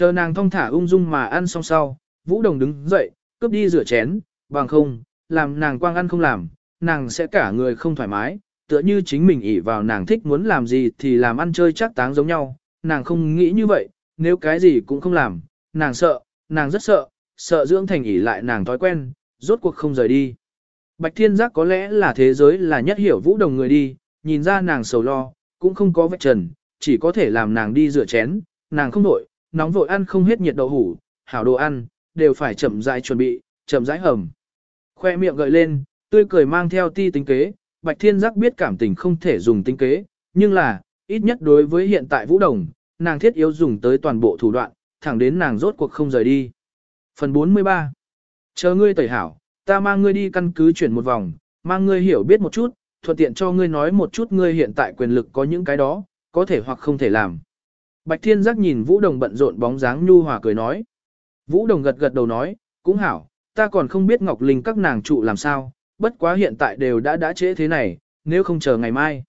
Chờ nàng thong thả ung dung mà ăn xong sau, Vũ Đồng đứng dậy, cướp đi rửa chén, bằng không, làm nàng quang ăn không làm, nàng sẽ cả người không thoải mái, tựa như chính mình ỷ vào nàng thích muốn làm gì thì làm ăn chơi chắc táng giống nhau, nàng không nghĩ như vậy, nếu cái gì cũng không làm, nàng sợ, nàng rất sợ, sợ dưỡng thành ỷ lại nàng thói quen, rốt cuộc không rời đi. Bạch Thiên Giác có lẽ là thế giới là nhất hiểu Vũ Đồng người đi, nhìn ra nàng sầu lo, cũng không có vết trần, chỉ có thể làm nàng đi rửa chén, nàng không nổi, nóng vội ăn không hết nhiệt đậu hủ, hảo đồ ăn, đều phải chậm rãi chuẩn bị, chậm rãi hầm. Khoe miệng gợi lên, tươi cười mang theo ti tính kế, Bạch Thiên Giác biết cảm tình không thể dùng tính kế, nhưng là, ít nhất đối với hiện tại Vũ Đồng, nàng thiết yếu dùng tới toàn bộ thủ đoạn, thẳng đến nàng rốt cuộc không rời đi. Phần 43 Chờ ngươi tẩy hảo, ta mang ngươi đi căn cứ chuyển một vòng, mang ngươi hiểu biết một chút, thuận tiện cho ngươi nói một chút ngươi hiện tại quyền lực có những cái đó, có thể hoặc không thể làm. Bạch Thiên Giác nhìn Vũ Đồng bận rộn bóng dáng nhu hòa cười nói. Vũ Đồng gật gật đầu nói, cũng hảo, ta còn không biết Ngọc Linh các nàng trụ làm sao, bất quá hiện tại đều đã đã trễ thế này, nếu không chờ ngày mai.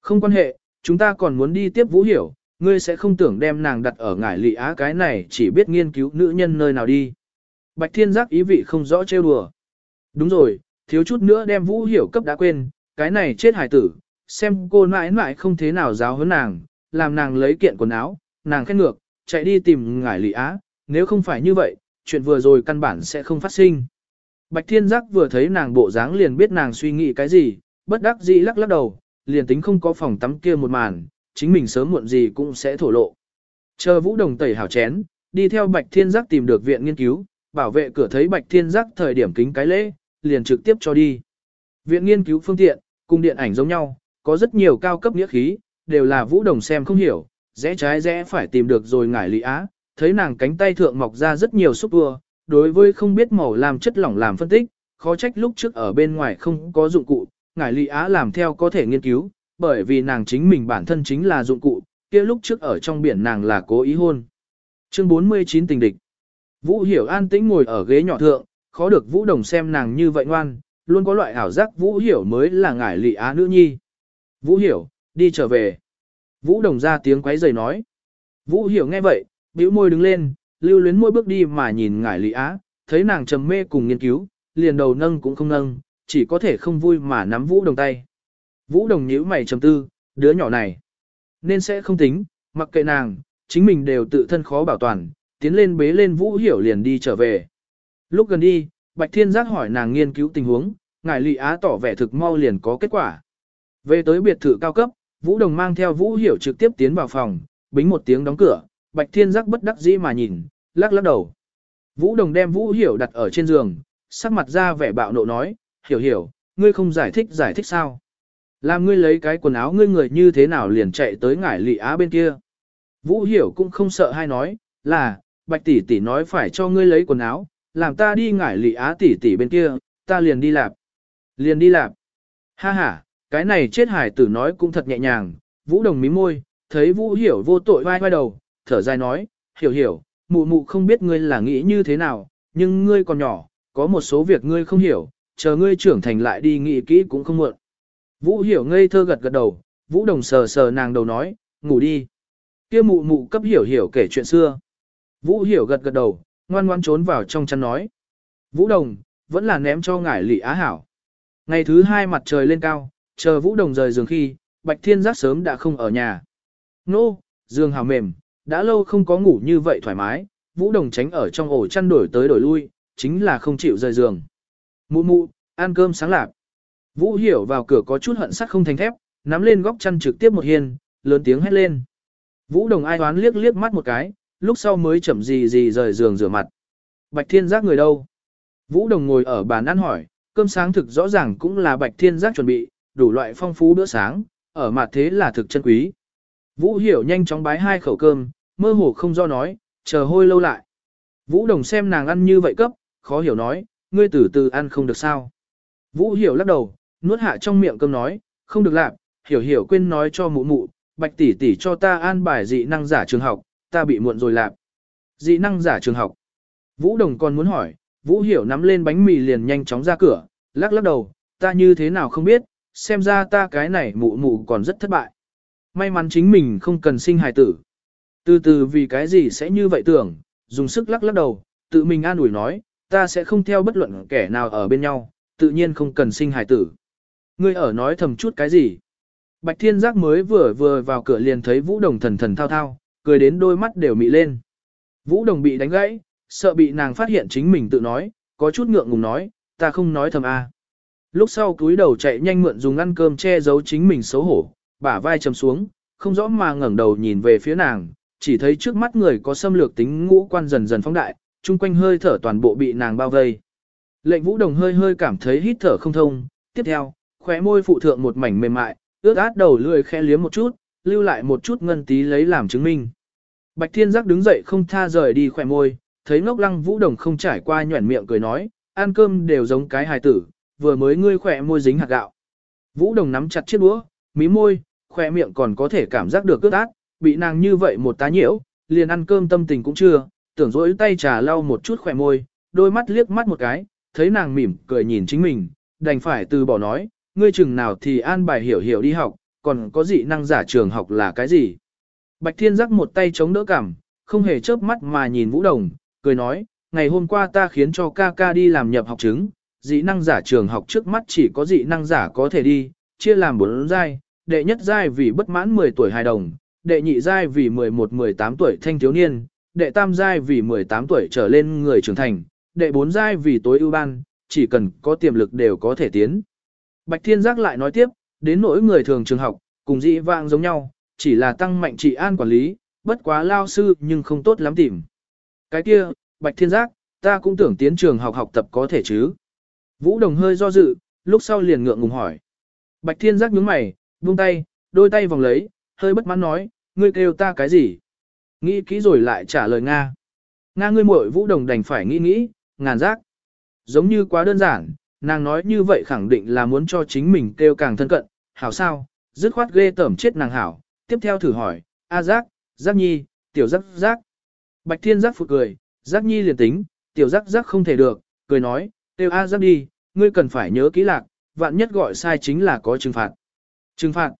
Không quan hệ, chúng ta còn muốn đi tiếp Vũ Hiểu, ngươi sẽ không tưởng đem nàng đặt ở ngải lị á cái này chỉ biết nghiên cứu nữ nhân nơi nào đi. Bạch Thiên Giác ý vị không rõ trêu đùa. Đúng rồi, thiếu chút nữa đem Vũ Hiểu cấp đã quên, cái này chết hải tử, xem cô mãi mãi không thế nào giáo hơn nàng, làm nàng lấy kiện quần áo, nàng khét ngược, chạy đi tìm ngải lị á, nếu không phải như vậy, chuyện vừa rồi căn bản sẽ không phát sinh. Bạch Thiên Giác vừa thấy nàng bộ dáng liền biết nàng suy nghĩ cái gì, bất đắc dĩ lắc lắc đầu, liền tính không có phòng tắm kia một màn, chính mình sớm muộn gì cũng sẽ thổ lộ. Chờ Vũ Đồng tẩy hảo chén, đi theo Bạch Thiên Giác tìm được viện nghiên cứu, bảo vệ cửa thấy Bạch Thiên Giác thời điểm kính cái lễ, liền trực tiếp cho đi. Viện nghiên cứu phương tiện, cùng điện ảnh giống nhau, có rất nhiều cao cấp nghĩa khí, đều là Vũ Đồng xem không hiểu, rẽ trái rẽ phải tìm được rồi ngải lý á, thấy nàng cánh tay thượng mọc ra rất nhiều xúc tua, đối với không biết màu làm chất lỏng làm phân tích, khó trách lúc trước ở bên ngoài không có dụng cụ, ngải lý á làm theo có thể nghiên cứu, bởi vì nàng chính mình bản thân chính là dụng cụ, kia lúc trước ở trong biển nàng là cố ý hôn. Chương 49 tình địch Vũ Hiểu an tĩnh ngồi ở ghế nhỏ thượng, khó được Vũ Đồng xem nàng như vậy ngoan, luôn có loại ảo giác Vũ Hiểu mới là ngải lị á nữ nhi. Vũ Hiểu, đi trở về. Vũ Đồng ra tiếng quấy rầy nói. Vũ Hiểu nghe vậy, bĩu môi đứng lên, lưu luyến môi bước đi mà nhìn ngải Lý á, thấy nàng trầm mê cùng nghiên cứu, liền đầu nâng cũng không nâng, chỉ có thể không vui mà nắm Vũ Đồng tay. Vũ Đồng nhíu mày trầm tư, đứa nhỏ này, nên sẽ không tính, mặc kệ nàng, chính mình đều tự thân khó bảo toàn, tiến lên bế lên Vũ Hiểu liền đi trở về. Lúc gần đi, Bạch Thiên Giác hỏi nàng nghiên cứu tình huống, ngài Lý Á tỏ vẻ thực mau liền có kết quả. Về tới biệt thự cao cấp, Vũ Đồng mang theo Vũ Hiểu trực tiếp tiến vào phòng, bính một tiếng đóng cửa, Bạch Thiên Giác bất đắc dĩ mà nhìn, lắc lắc đầu. Vũ Đồng đem Vũ Hiểu đặt ở trên giường, sắc mặt ra vẻ bạo nộ nói, hiểu hiểu, ngươi không giải thích giải thích sao. Làm ngươi lấy cái quần áo ngươi người như thế nào liền chạy tới ngải lị á bên kia. Vũ Hiểu cũng không sợ hay nói, là, Bạch tỷ tỷ nói phải cho ngươi lấy quần áo, làm ta đi ngải lị á tỷ tỷ bên kia, ta liền đi làm. Liền đi làm. Ha ha, cái này chết hải tử nói cũng thật nhẹ nhàng, Vũ Đồng mím môi, thấy Vũ Hiểu vô tội vai vai đầu, thở dài nói, hiểu hiểu, mụ mụ không biết ngươi là nghĩ như thế nào, nhưng ngươi còn nhỏ, có một số việc ngươi không hiểu, chờ ngươi trưởng thành lại đi nghĩ kỹ cũng không muộn. Vũ Hiểu ngây thơ gật gật đầu, Vũ Đồng sờ sờ nàng đầu nói, ngủ đi. Kia mụ mụ cấp Hiểu Hiểu kể chuyện xưa. Vũ Hiểu gật gật đầu, ngoan ngoan trốn vào trong chăn nói. Vũ Đồng, vẫn là ném cho ngải lị á hảo. Ngày thứ hai mặt trời lên cao, chờ Vũ Đồng rời giường khi, Bạch Thiên Giác sớm đã không ở nhà. Nô, giường hào mềm, đã lâu không có ngủ như vậy thoải mái, Vũ Đồng tránh ở trong ổ chăn đổi tới đổi lui, chính là không chịu rời giường. Mụ mụ, ăn cơm sáng lạp. Vũ Hiểu vào cửa có chút hận sắt không thành thép, nắm lên góc chăn trực tiếp một hiên, lớn tiếng hét lên. Vũ Đồng ai đoán liếc liếc mắt một cái, lúc sau mới chậm gì gì rời giường rửa mặt. Bạch Thiên Giác người đâu? Vũ Đồng ngồi ở bàn ăn hỏi, cơm sáng thực rõ ràng cũng là Bạch Thiên Giác chuẩn bị, đủ loại phong phú bữa sáng, ở mặt thế là thực chân quý. Vũ Hiểu nhanh chóng bái hai khẩu cơm, mơ hồ không do nói, chờ hôi lâu lại. Vũ Đồng xem nàng ăn như vậy cấp, khó hiểu nói, ngươi từ từ ăn không được sao. Vũ Hiểu lắc đầu, nuốt hạ trong miệng cơm nói, không được làm, Hiểu Hiểu quên nói cho mụ mụ, Bạch tỷ tỷ cho ta an bài dị năng giả trường học, ta bị muộn rồi làm. Dị năng giả trường học. Vũ Đồng còn muốn hỏi, Vũ Hiểu nắm lên bánh mì liền nhanh chóng ra cửa, lắc lắc đầu, ta như thế nào không biết, xem ra ta cái này mụ mụ còn rất thất bại. May mắn chính mình không cần sinh hài tử. Từ từ vì cái gì sẽ như vậy tưởng, dùng sức lắc lắc đầu, tự mình an ủi nói, ta sẽ không theo bất luận kẻ nào ở bên nhau, tự nhiên không cần sinh hài tử. Ngươi ở nói thầm chút cái gì? Bạch Thiên Giác mới vừa vừa vào cửa liền thấy Vũ Đồng thần thần thao thao, cười đến đôi mắt đều mị lên. Vũ Đồng bị đánh gãy, sợ bị nàng phát hiện chính mình tự nói, có chút ngượng ngùng nói, ta không nói thầm a. Lúc sau cúi đầu chạy nhanh mượn dùng ăn cơm che giấu chính mình xấu hổ, bả vai chầm xuống, không rõ mà ngẩng đầu nhìn về phía nàng, chỉ thấy trước mắt người có xâm lược tính ngũ quan dần dần phóng đại, chung quanh hơi thở toàn bộ bị nàng bao vây. Lệnh Vũ Đồng hơi hơi cảm thấy hít thở không thông, tiếp theo, khóe môi phụ thượng một mảnh mềm mại, ướt át đầu lưỡi khẽ liếm một chút, lưu lại một chút ngân tí lấy làm chứng minh. Bạch Thiên Giác đứng dậy không tha rời đi khỏe môi, thấy ngốc lăng Vũ Đồng không trải qua nhuẩn miệng cười nói, ăn cơm đều giống cái hài tử, vừa mới ngươi khỏe môi dính hạt gạo. Vũ Đồng nắm chặt chiếc đũa, mí môi, khỏe miệng còn có thể cảm giác được cướp át, bị nàng như vậy một tá nhiễu, liền ăn cơm tâm tình cũng chưa, tưởng rỗi tay trà lau một chút khỏe môi, đôi mắt liếc mắt một cái, thấy nàng mỉm cười nhìn chính mình, đành phải từ bỏ nói, ngươi chừng nào thì an bài hiểu hiểu đi học, còn có dị năng giả trường học là cái gì. Bạch Thiên giác một tay chống đỡ cảm, không hề chớp mắt mà nhìn Vũ Đồng, cười nói, ngày hôm qua ta khiến cho ca ca đi làm nhập học chứng, dị năng giả trường học trước mắt chỉ có dị năng giả có thể đi, chia làm bốn giai, đệ nhất giai vì bất mãn 10 tuổi hài đồng, đệ nhị giai vì 11-18 tuổi thanh thiếu niên, đệ tam giai vì 18 tuổi trở lên người trưởng thành, đệ bốn giai vì tối ưu ban, chỉ cần có tiềm lực đều có thể tiến. Bạch Thiên Giác lại nói tiếp, đến nỗi người thường trường học, cùng dị vạng giống nhau, chỉ là tăng mạnh trị an quản lý, bất quá lao sư nhưng không tốt lắm tìm. Cái kia, Bạch Thiên Giác, ta cũng tưởng tiến trường học học tập có thể chứ. Vũ Đồng hơi do dự, lúc sau liền ngượng ngùng hỏi. Bạch Thiên Giác nhướng mày, buông tay, đôi tay vòng lấy, hơi bất mãn nói, ngươi kêu ta cái gì? Nghĩ kỹ rồi lại trả lời Nga. Nga ngươi muội Vũ Đồng đành phải nghĩ nghĩ, ngàn giác. Giống như quá đơn giản, nàng nói như vậy khẳng định là muốn cho chính mình kêu càng thân cận, hảo sao, dứt khoát ghê tởm chết nàng hảo. Tiếp theo thử hỏi, A giác, giác nhi, tiểu giác giác. Bạch thiên giác phụ cười, giác nhi liền tính, tiểu giác giác không thể được, cười nói, kêu A Giáp đi, ngươi cần phải nhớ kỹ lạc, vạn nhất gọi sai chính là có trừng phạt. Trừng phạt.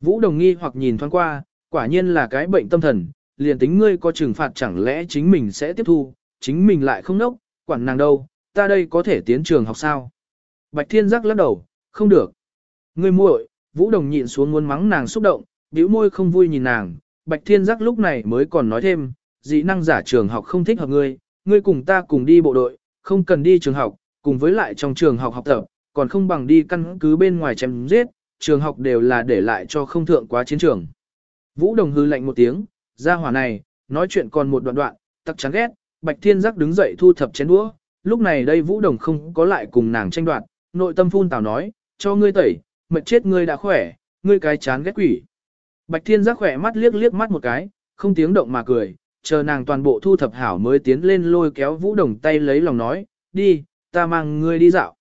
Vũ đồng nghi hoặc nhìn thoáng qua, quả nhiên là cái bệnh tâm thần, liền tính ngươi có trừng phạt chẳng lẽ chính mình sẽ tiếp thu, chính mình lại không nốc, quản nàng đâu, ta đây có thể tiến trường học sao? Bạch Thiên Giác lắc đầu, không được. Ngươi muội, Vũ Đồng nhịn xuống muốn mắng nàng xúc động, bĩu môi không vui nhìn nàng, Bạch Thiên Giác lúc này mới còn nói thêm, dị năng giả trường học không thích hợp ngươi, ngươi cùng ta cùng đi bộ đội, không cần đi trường học, cùng với lại trong trường học học tập, còn không bằng đi căn cứ bên ngoài chém giết, trường học đều là để lại cho không thượng quá chiến trường. Vũ Đồng hư lạnh một tiếng, ra hỏa này, nói chuyện còn một đoạn đoạn, tắc chán ghét, Bạch Thiên Giác đứng dậy thu thập chén đũa, lúc này đây Vũ Đồng không có lại cùng nàng tranh đoạt, nội tâm phun tào nói, cho ngươi tẩy, mệt chết ngươi đã khỏe, ngươi cái chán ghét quỷ. Bạch Thiên Giác khỏe mắt liếc liếc mắt một cái, không tiếng động mà cười, chờ nàng toàn bộ thu thập hảo mới tiến lên lôi kéo Vũ Đồng tay lấy lòng nói, đi, ta mang ngươi đi dạo.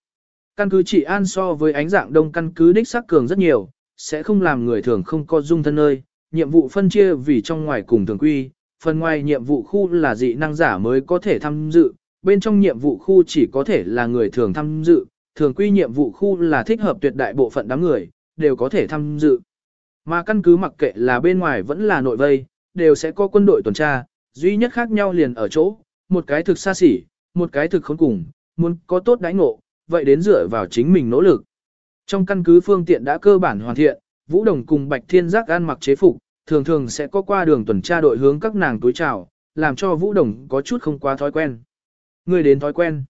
Căn cứ chỉ an so với ánh dạng đông căn cứ đích sắc cường rất nhiều, sẽ không làm người thường không có dung thân nơi, nhiệm vụ phân chia vì trong ngoài cùng thường quy, phần ngoài nhiệm vụ khu là dị năng giả mới có thể tham dự, bên trong nhiệm vụ khu chỉ có thể là người thường tham dự, thường quy nhiệm vụ khu là thích hợp tuyệt đại bộ phận đám người, đều có thể tham dự. Mà căn cứ mặc kệ là bên ngoài vẫn là nội vây, đều sẽ có quân đội tuần tra, duy nhất khác nhau liền ở chỗ, một cái thực xa xỉ, một cái thực khốn cùng, muốn có tốt đãi ngộ, vậy đến dựa vào chính mình nỗ lực. Trong căn cứ phương tiện đã cơ bản hoàn thiện, Vũ Đồng cùng Bạch Thiên Giác ăn mặc chế phục, thường thường sẽ có qua đường tuần tra đội hướng các nàng túi chào, làm cho Vũ Đồng có chút không quá thói quen. Người đến thói quen.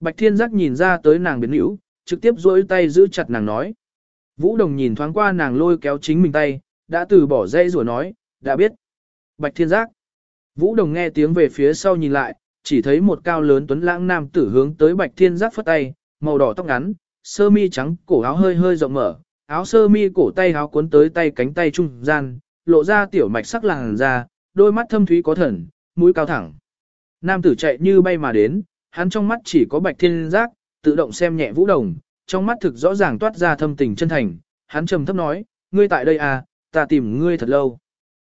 Bạch Thiên Giác nhìn ra tới nàng biến hữu, trực tiếp duỗi tay giữ chặt nàng nói. Vũ Đồng nhìn thoáng qua nàng lôi kéo chính mình tay, đã từ bỏ dây rủa nói, đã biết. Bạch Thiên Giác. Vũ Đồng nghe tiếng về phía sau nhìn lại, chỉ thấy một cao lớn tuấn lãng nam tử hướng tới Bạch Thiên Giác phất tay, màu đỏ tóc ngắn, sơ mi trắng, cổ áo hơi hơi rộng mở, áo sơ mi cổ tay áo cuốn tới tay cánh tay trung gian, lộ ra tiểu mạch sắc làn da, đôi mắt thâm thúy có thần, mũi cao thẳng. Nam tử chạy như bay mà đến, hắn trong mắt chỉ có bạch thiên giác, tự động xem nhẹ vũ đồng, trong mắt thực rõ ràng toát ra thâm tình chân thành, hắn trầm thấp nói, ngươi tại đây à, ta tìm ngươi thật lâu.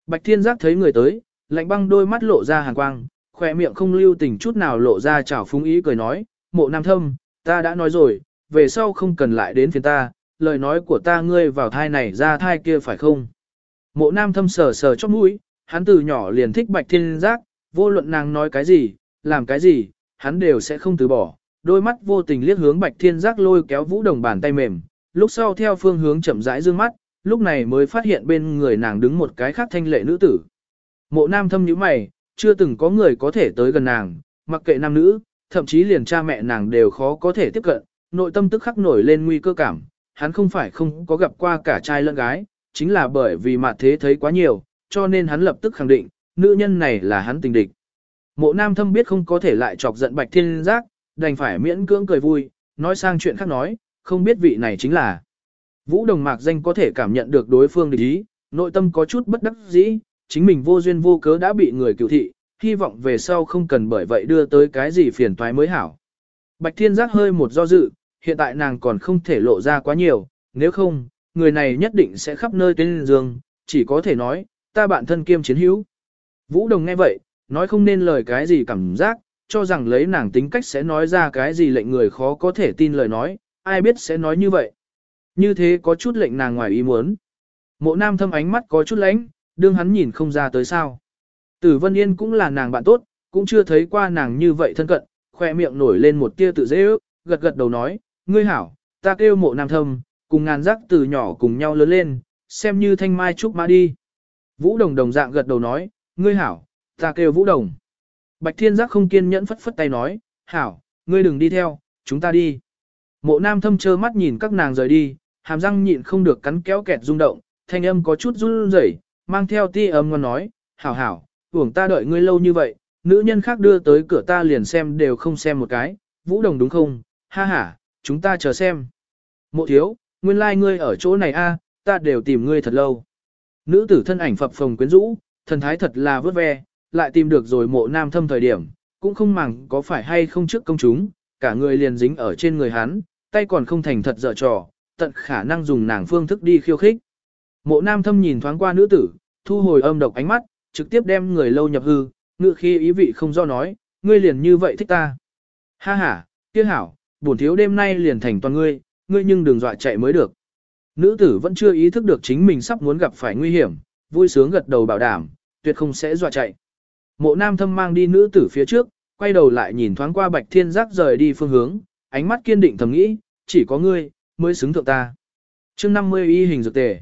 Bạch thiên giác thấy người tới, lạnh băng đôi mắt lộ ra hàn quang, khỏe miệng không lưu tình chút nào lộ ra chảo phúng ý cười nói, mộ nam thâm, ta đã nói rồi, về sau không cần lại đến phiền ta, lời nói của ta ngươi vào thai này ra thai kia phải không? Mộ nam thâm sờ sờ chót mũi, hắn từ nhỏ liền thích bạch thiên giác, vô luận nàng nói cái gì, làm cái gì, hắn đều sẽ không từ bỏ. Đôi mắt vô tình liếc hướng bạch thiên giác lôi kéo vũ đồng bàn tay mềm, lúc sau theo phương hướng chậm rãi dương mắt, lúc này mới phát hiện bên người nàng đứng một cái khác thanh lệ nữ tử. Mộ nam thâm như mày, chưa từng có người có thể tới gần nàng, mặc kệ nam nữ, thậm chí liền cha mẹ nàng đều khó có thể tiếp cận, nội tâm tức khắc nổi lên nguy cơ cảm, hắn không phải không có gặp qua cả trai lẫn gái, chính là bởi vì mặt thế thấy quá nhiều, cho nên hắn lập tức khẳng định, nữ nhân này là hắn tình địch. Mộ nam thâm biết không có thể lại chọc giận bạch thiên giác, đành phải miễn cưỡng cười vui, nói sang chuyện khác nói, không biết vị này chính là. Vũ đồng mạc danh có thể cảm nhận được đối phương địch ý, nội tâm có chút bất đắc dĩ, chính mình vô duyên vô cớ đã bị người cựu thị, hy vọng về sau không cần bởi vậy đưa tới cái gì phiền toái mới hảo. Bạch thiên giác hơi một do dự, hiện tại nàng còn không thể lộ ra quá nhiều, nếu không, người này nhất định sẽ khắp nơi tên giường, chỉ có thể nói, ta bạn thân kiêm chiến hữu. Vũ Đồng nghe vậy, nói không nên lời cái gì cảm giác, cho rằng lấy nàng tính cách sẽ nói ra cái gì lệnh người khó có thể tin lời nói, ai biết sẽ nói như vậy. Như thế có chút lệnh nàng ngoài ý muốn. Mộ nam thâm ánh mắt có chút lánh, đương hắn nhìn không ra tới sao. Tử Vân Yên cũng là nàng bạn tốt, cũng chưa thấy qua nàng như vậy thân cận, khoe miệng nổi lên một tia tự dễ ước, gật gật đầu nói, ngươi hảo, ta kêu mộ nam thâm, cùng ngàn giác từ nhỏ cùng nhau lớn lên, xem như thanh mai trúc mã đi. Vũ đồng đồng dạng gật đầu nói, ngươi hảo, ta kêu vũ đồng. Bạch thiên giác không kiên nhẫn phất phất tay nói, hảo, ngươi đừng đi theo, chúng ta đi. Mộ nam thâm trơ mắt nhìn các nàng rời đi, hàm răng nhịn không được cắn kéo kẹt rung động, thanh âm có chút run rẩy, mang theo ti âm ngon nói, hảo hảo, uổng ta đợi ngươi lâu như vậy, nữ nhân khác đưa tới cửa ta liền xem đều không xem một cái, vũ đồng đúng không, ha ha, chúng ta chờ xem. Mộ thiếu, nguyên lai like ngươi ở chỗ này a, ta đều tìm ngươi thật lâu. Nữ tử thân ảnh phập phồng quyến rũ, thần thái thật là vớt ve, lại tìm được rồi mộ nam thâm thời điểm, cũng không màng có phải hay không trước công chúng, cả người liền dính ở trên người hắn, tay còn không thành thật dở trò, tận khả năng dùng nàng phương thức đi khiêu khích. Mộ nam thâm nhìn thoáng qua nữ tử, thu hồi âm độc ánh mắt, trực tiếp đem người lâu nhập hư, ngự khi ý vị không do nói, ngươi liền như vậy thích ta. Ha ha, kia hảo, bổn thiếu đêm nay liền thành toàn ngươi, ngươi nhưng đừng dọa chạy mới được. Nữ tử vẫn chưa ý thức được chính mình sắp muốn gặp phải nguy hiểm, vui sướng gật đầu bảo đảm, tuyệt không sẽ dọa chạy. Mộ nam thâm mang đi nữ tử phía trước, quay đầu lại nhìn thoáng qua bạch thiên giác rời đi phương hướng, ánh mắt kiên định thầm nghĩ, chỉ có ngươi, mới xứng thượng ta. chương 50 y hình dược tề.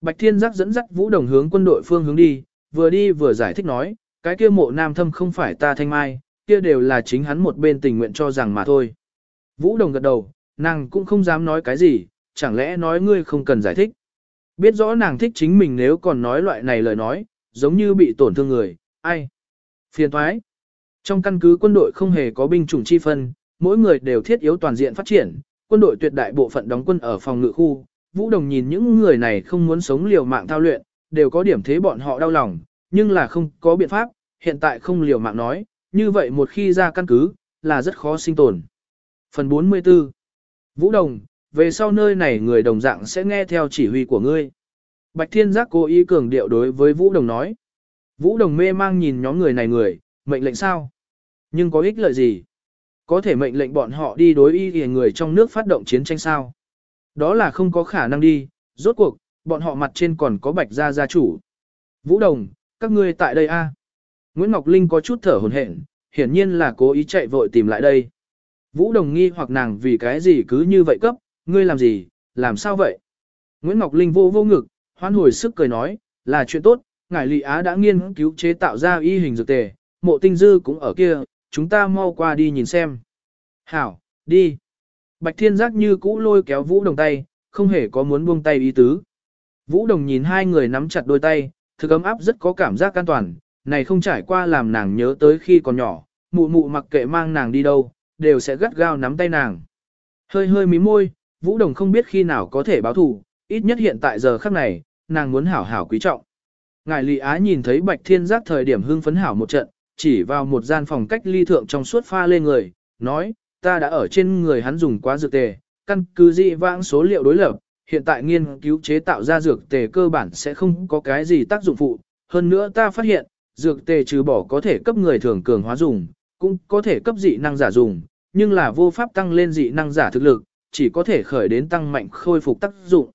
Bạch thiên giác dẫn dắt vũ đồng hướng quân đội phương hướng đi, vừa đi vừa giải thích nói, cái kia mộ nam thâm không phải ta thanh mai, kia đều là chính hắn một bên tình nguyện cho rằng mà thôi. Vũ đồng gật đầu, nàng cũng không dám nói cái gì, chẳng lẽ nói ngươi không cần giải thích. Biết rõ nàng thích chính mình nếu còn nói loại này lời nói, giống như bị tổn thương người, ai. Phiền thoái. Trong căn cứ quân đội không hề có binh chủng chi phân, mỗi người đều thiết yếu toàn diện phát triển, quân đội tuyệt đại bộ phận đóng quân ở phòng ngự khu. Vũ Đồng nhìn những người này không muốn sống liều mạng thao luyện, đều có điểm thế bọn họ đau lòng, nhưng là không có biện pháp, hiện tại không liều mạng nói, như vậy một khi ra căn cứ, là rất khó sinh tồn. Phần 44 Vũ Đồng, về sau nơi này người đồng dạng sẽ nghe theo chỉ huy của ngươi. Bạch Thiên Giác cố ý cường điệu đối với Vũ Đồng nói. Vũ Đồng mê mang nhìn nhóm người này người, mệnh lệnh sao? Nhưng có ích lợi gì? Có thể mệnh lệnh bọn họ đi đối y người trong nước phát động chiến tranh sao? Đó là không có khả năng đi, rốt cuộc, bọn họ mặt trên còn có Bạch Gia gia chủ. Vũ Đồng, các ngươi tại đây a? Nguyễn Ngọc Linh có chút thở hổn hển, hiển nhiên là cố ý chạy vội tìm lại đây. Vũ Đồng nghi hoặc nàng vì cái gì cứ như vậy cấp, ngươi làm gì, làm sao vậy? Nguyễn Ngọc Linh vô vô ngực, hoan hồi sức cười nói, là chuyện tốt, ngài Lị Á đã nghiên cứu chế tạo ra y hình dược tề, mộ tinh dư cũng ở kia, chúng ta mau qua đi nhìn xem. Hảo, đi. Bạch Thiên Giác như cũ lôi kéo Vũ Đồng tay, không hề có muốn buông tay ý tứ. Vũ Đồng nhìn hai người nắm chặt đôi tay, thực ấm áp rất có cảm giác an toàn, này không trải qua làm nàng nhớ tới khi còn nhỏ, mụ mụ mặc kệ mang nàng đi đâu, đều sẽ gắt gao nắm tay nàng. Hơi hơi mí môi, Vũ Đồng không biết khi nào có thể báo thù, ít nhất hiện tại giờ khắc này, nàng muốn hảo hảo quý trọng. Ngài Lệ Á nhìn thấy Bạch Thiên Giác thời điểm hưng phấn hảo một trận, chỉ vào một gian phòng cách ly thượng trong suốt pha lên người, nói, ta đã ở trên người hắn dùng quá dược tề, căn cứ dị vãng số liệu đối lập, hiện tại nghiên cứu chế tạo ra dược tề cơ bản sẽ không có cái gì tác dụng phụ. Hơn nữa ta phát hiện, dược tề trừ bỏ có thể cấp người thường cường hóa dùng, cũng có thể cấp dị năng giả dùng, nhưng là vô pháp tăng lên dị năng giả thực lực, chỉ có thể khởi đến tăng mạnh khôi phục tác dụng.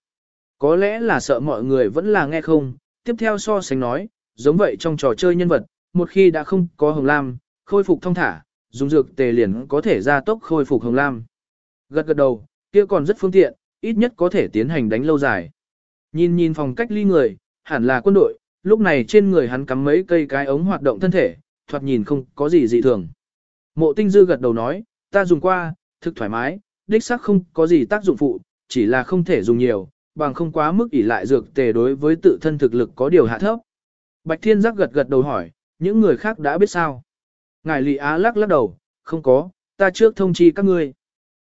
Có lẽ là sợ mọi người vẫn là nghe không, tiếp theo so sánh nói, giống vậy trong trò chơi nhân vật, một khi đã không có hồng lam, khôi phục thông thả, dùng dược tề liền có thể gia tốc khôi phục hồng lam. Gật gật đầu, kia còn rất phương tiện, ít nhất có thể tiến hành đánh lâu dài. Nhìn nhìn phòng cách ly người, hẳn là quân đội, lúc này trên người hắn cắm mấy cây cái ống hoạt động thân thể, thoạt nhìn không có gì dị thường. Mộ tinh dư gật đầu nói, ta dùng qua, thực thoải mái, đích xác không có gì tác dụng phụ, chỉ là không thể dùng nhiều, bằng không quá mức ỷ lại dược tề đối với tự thân thực lực có điều hạ thấp. Bạch Thiên Giác gật gật đầu hỏi, những người khác đã biết sao? Ngài Lị Á lắc lắc đầu, không có, ta trước thông chi các ngươi.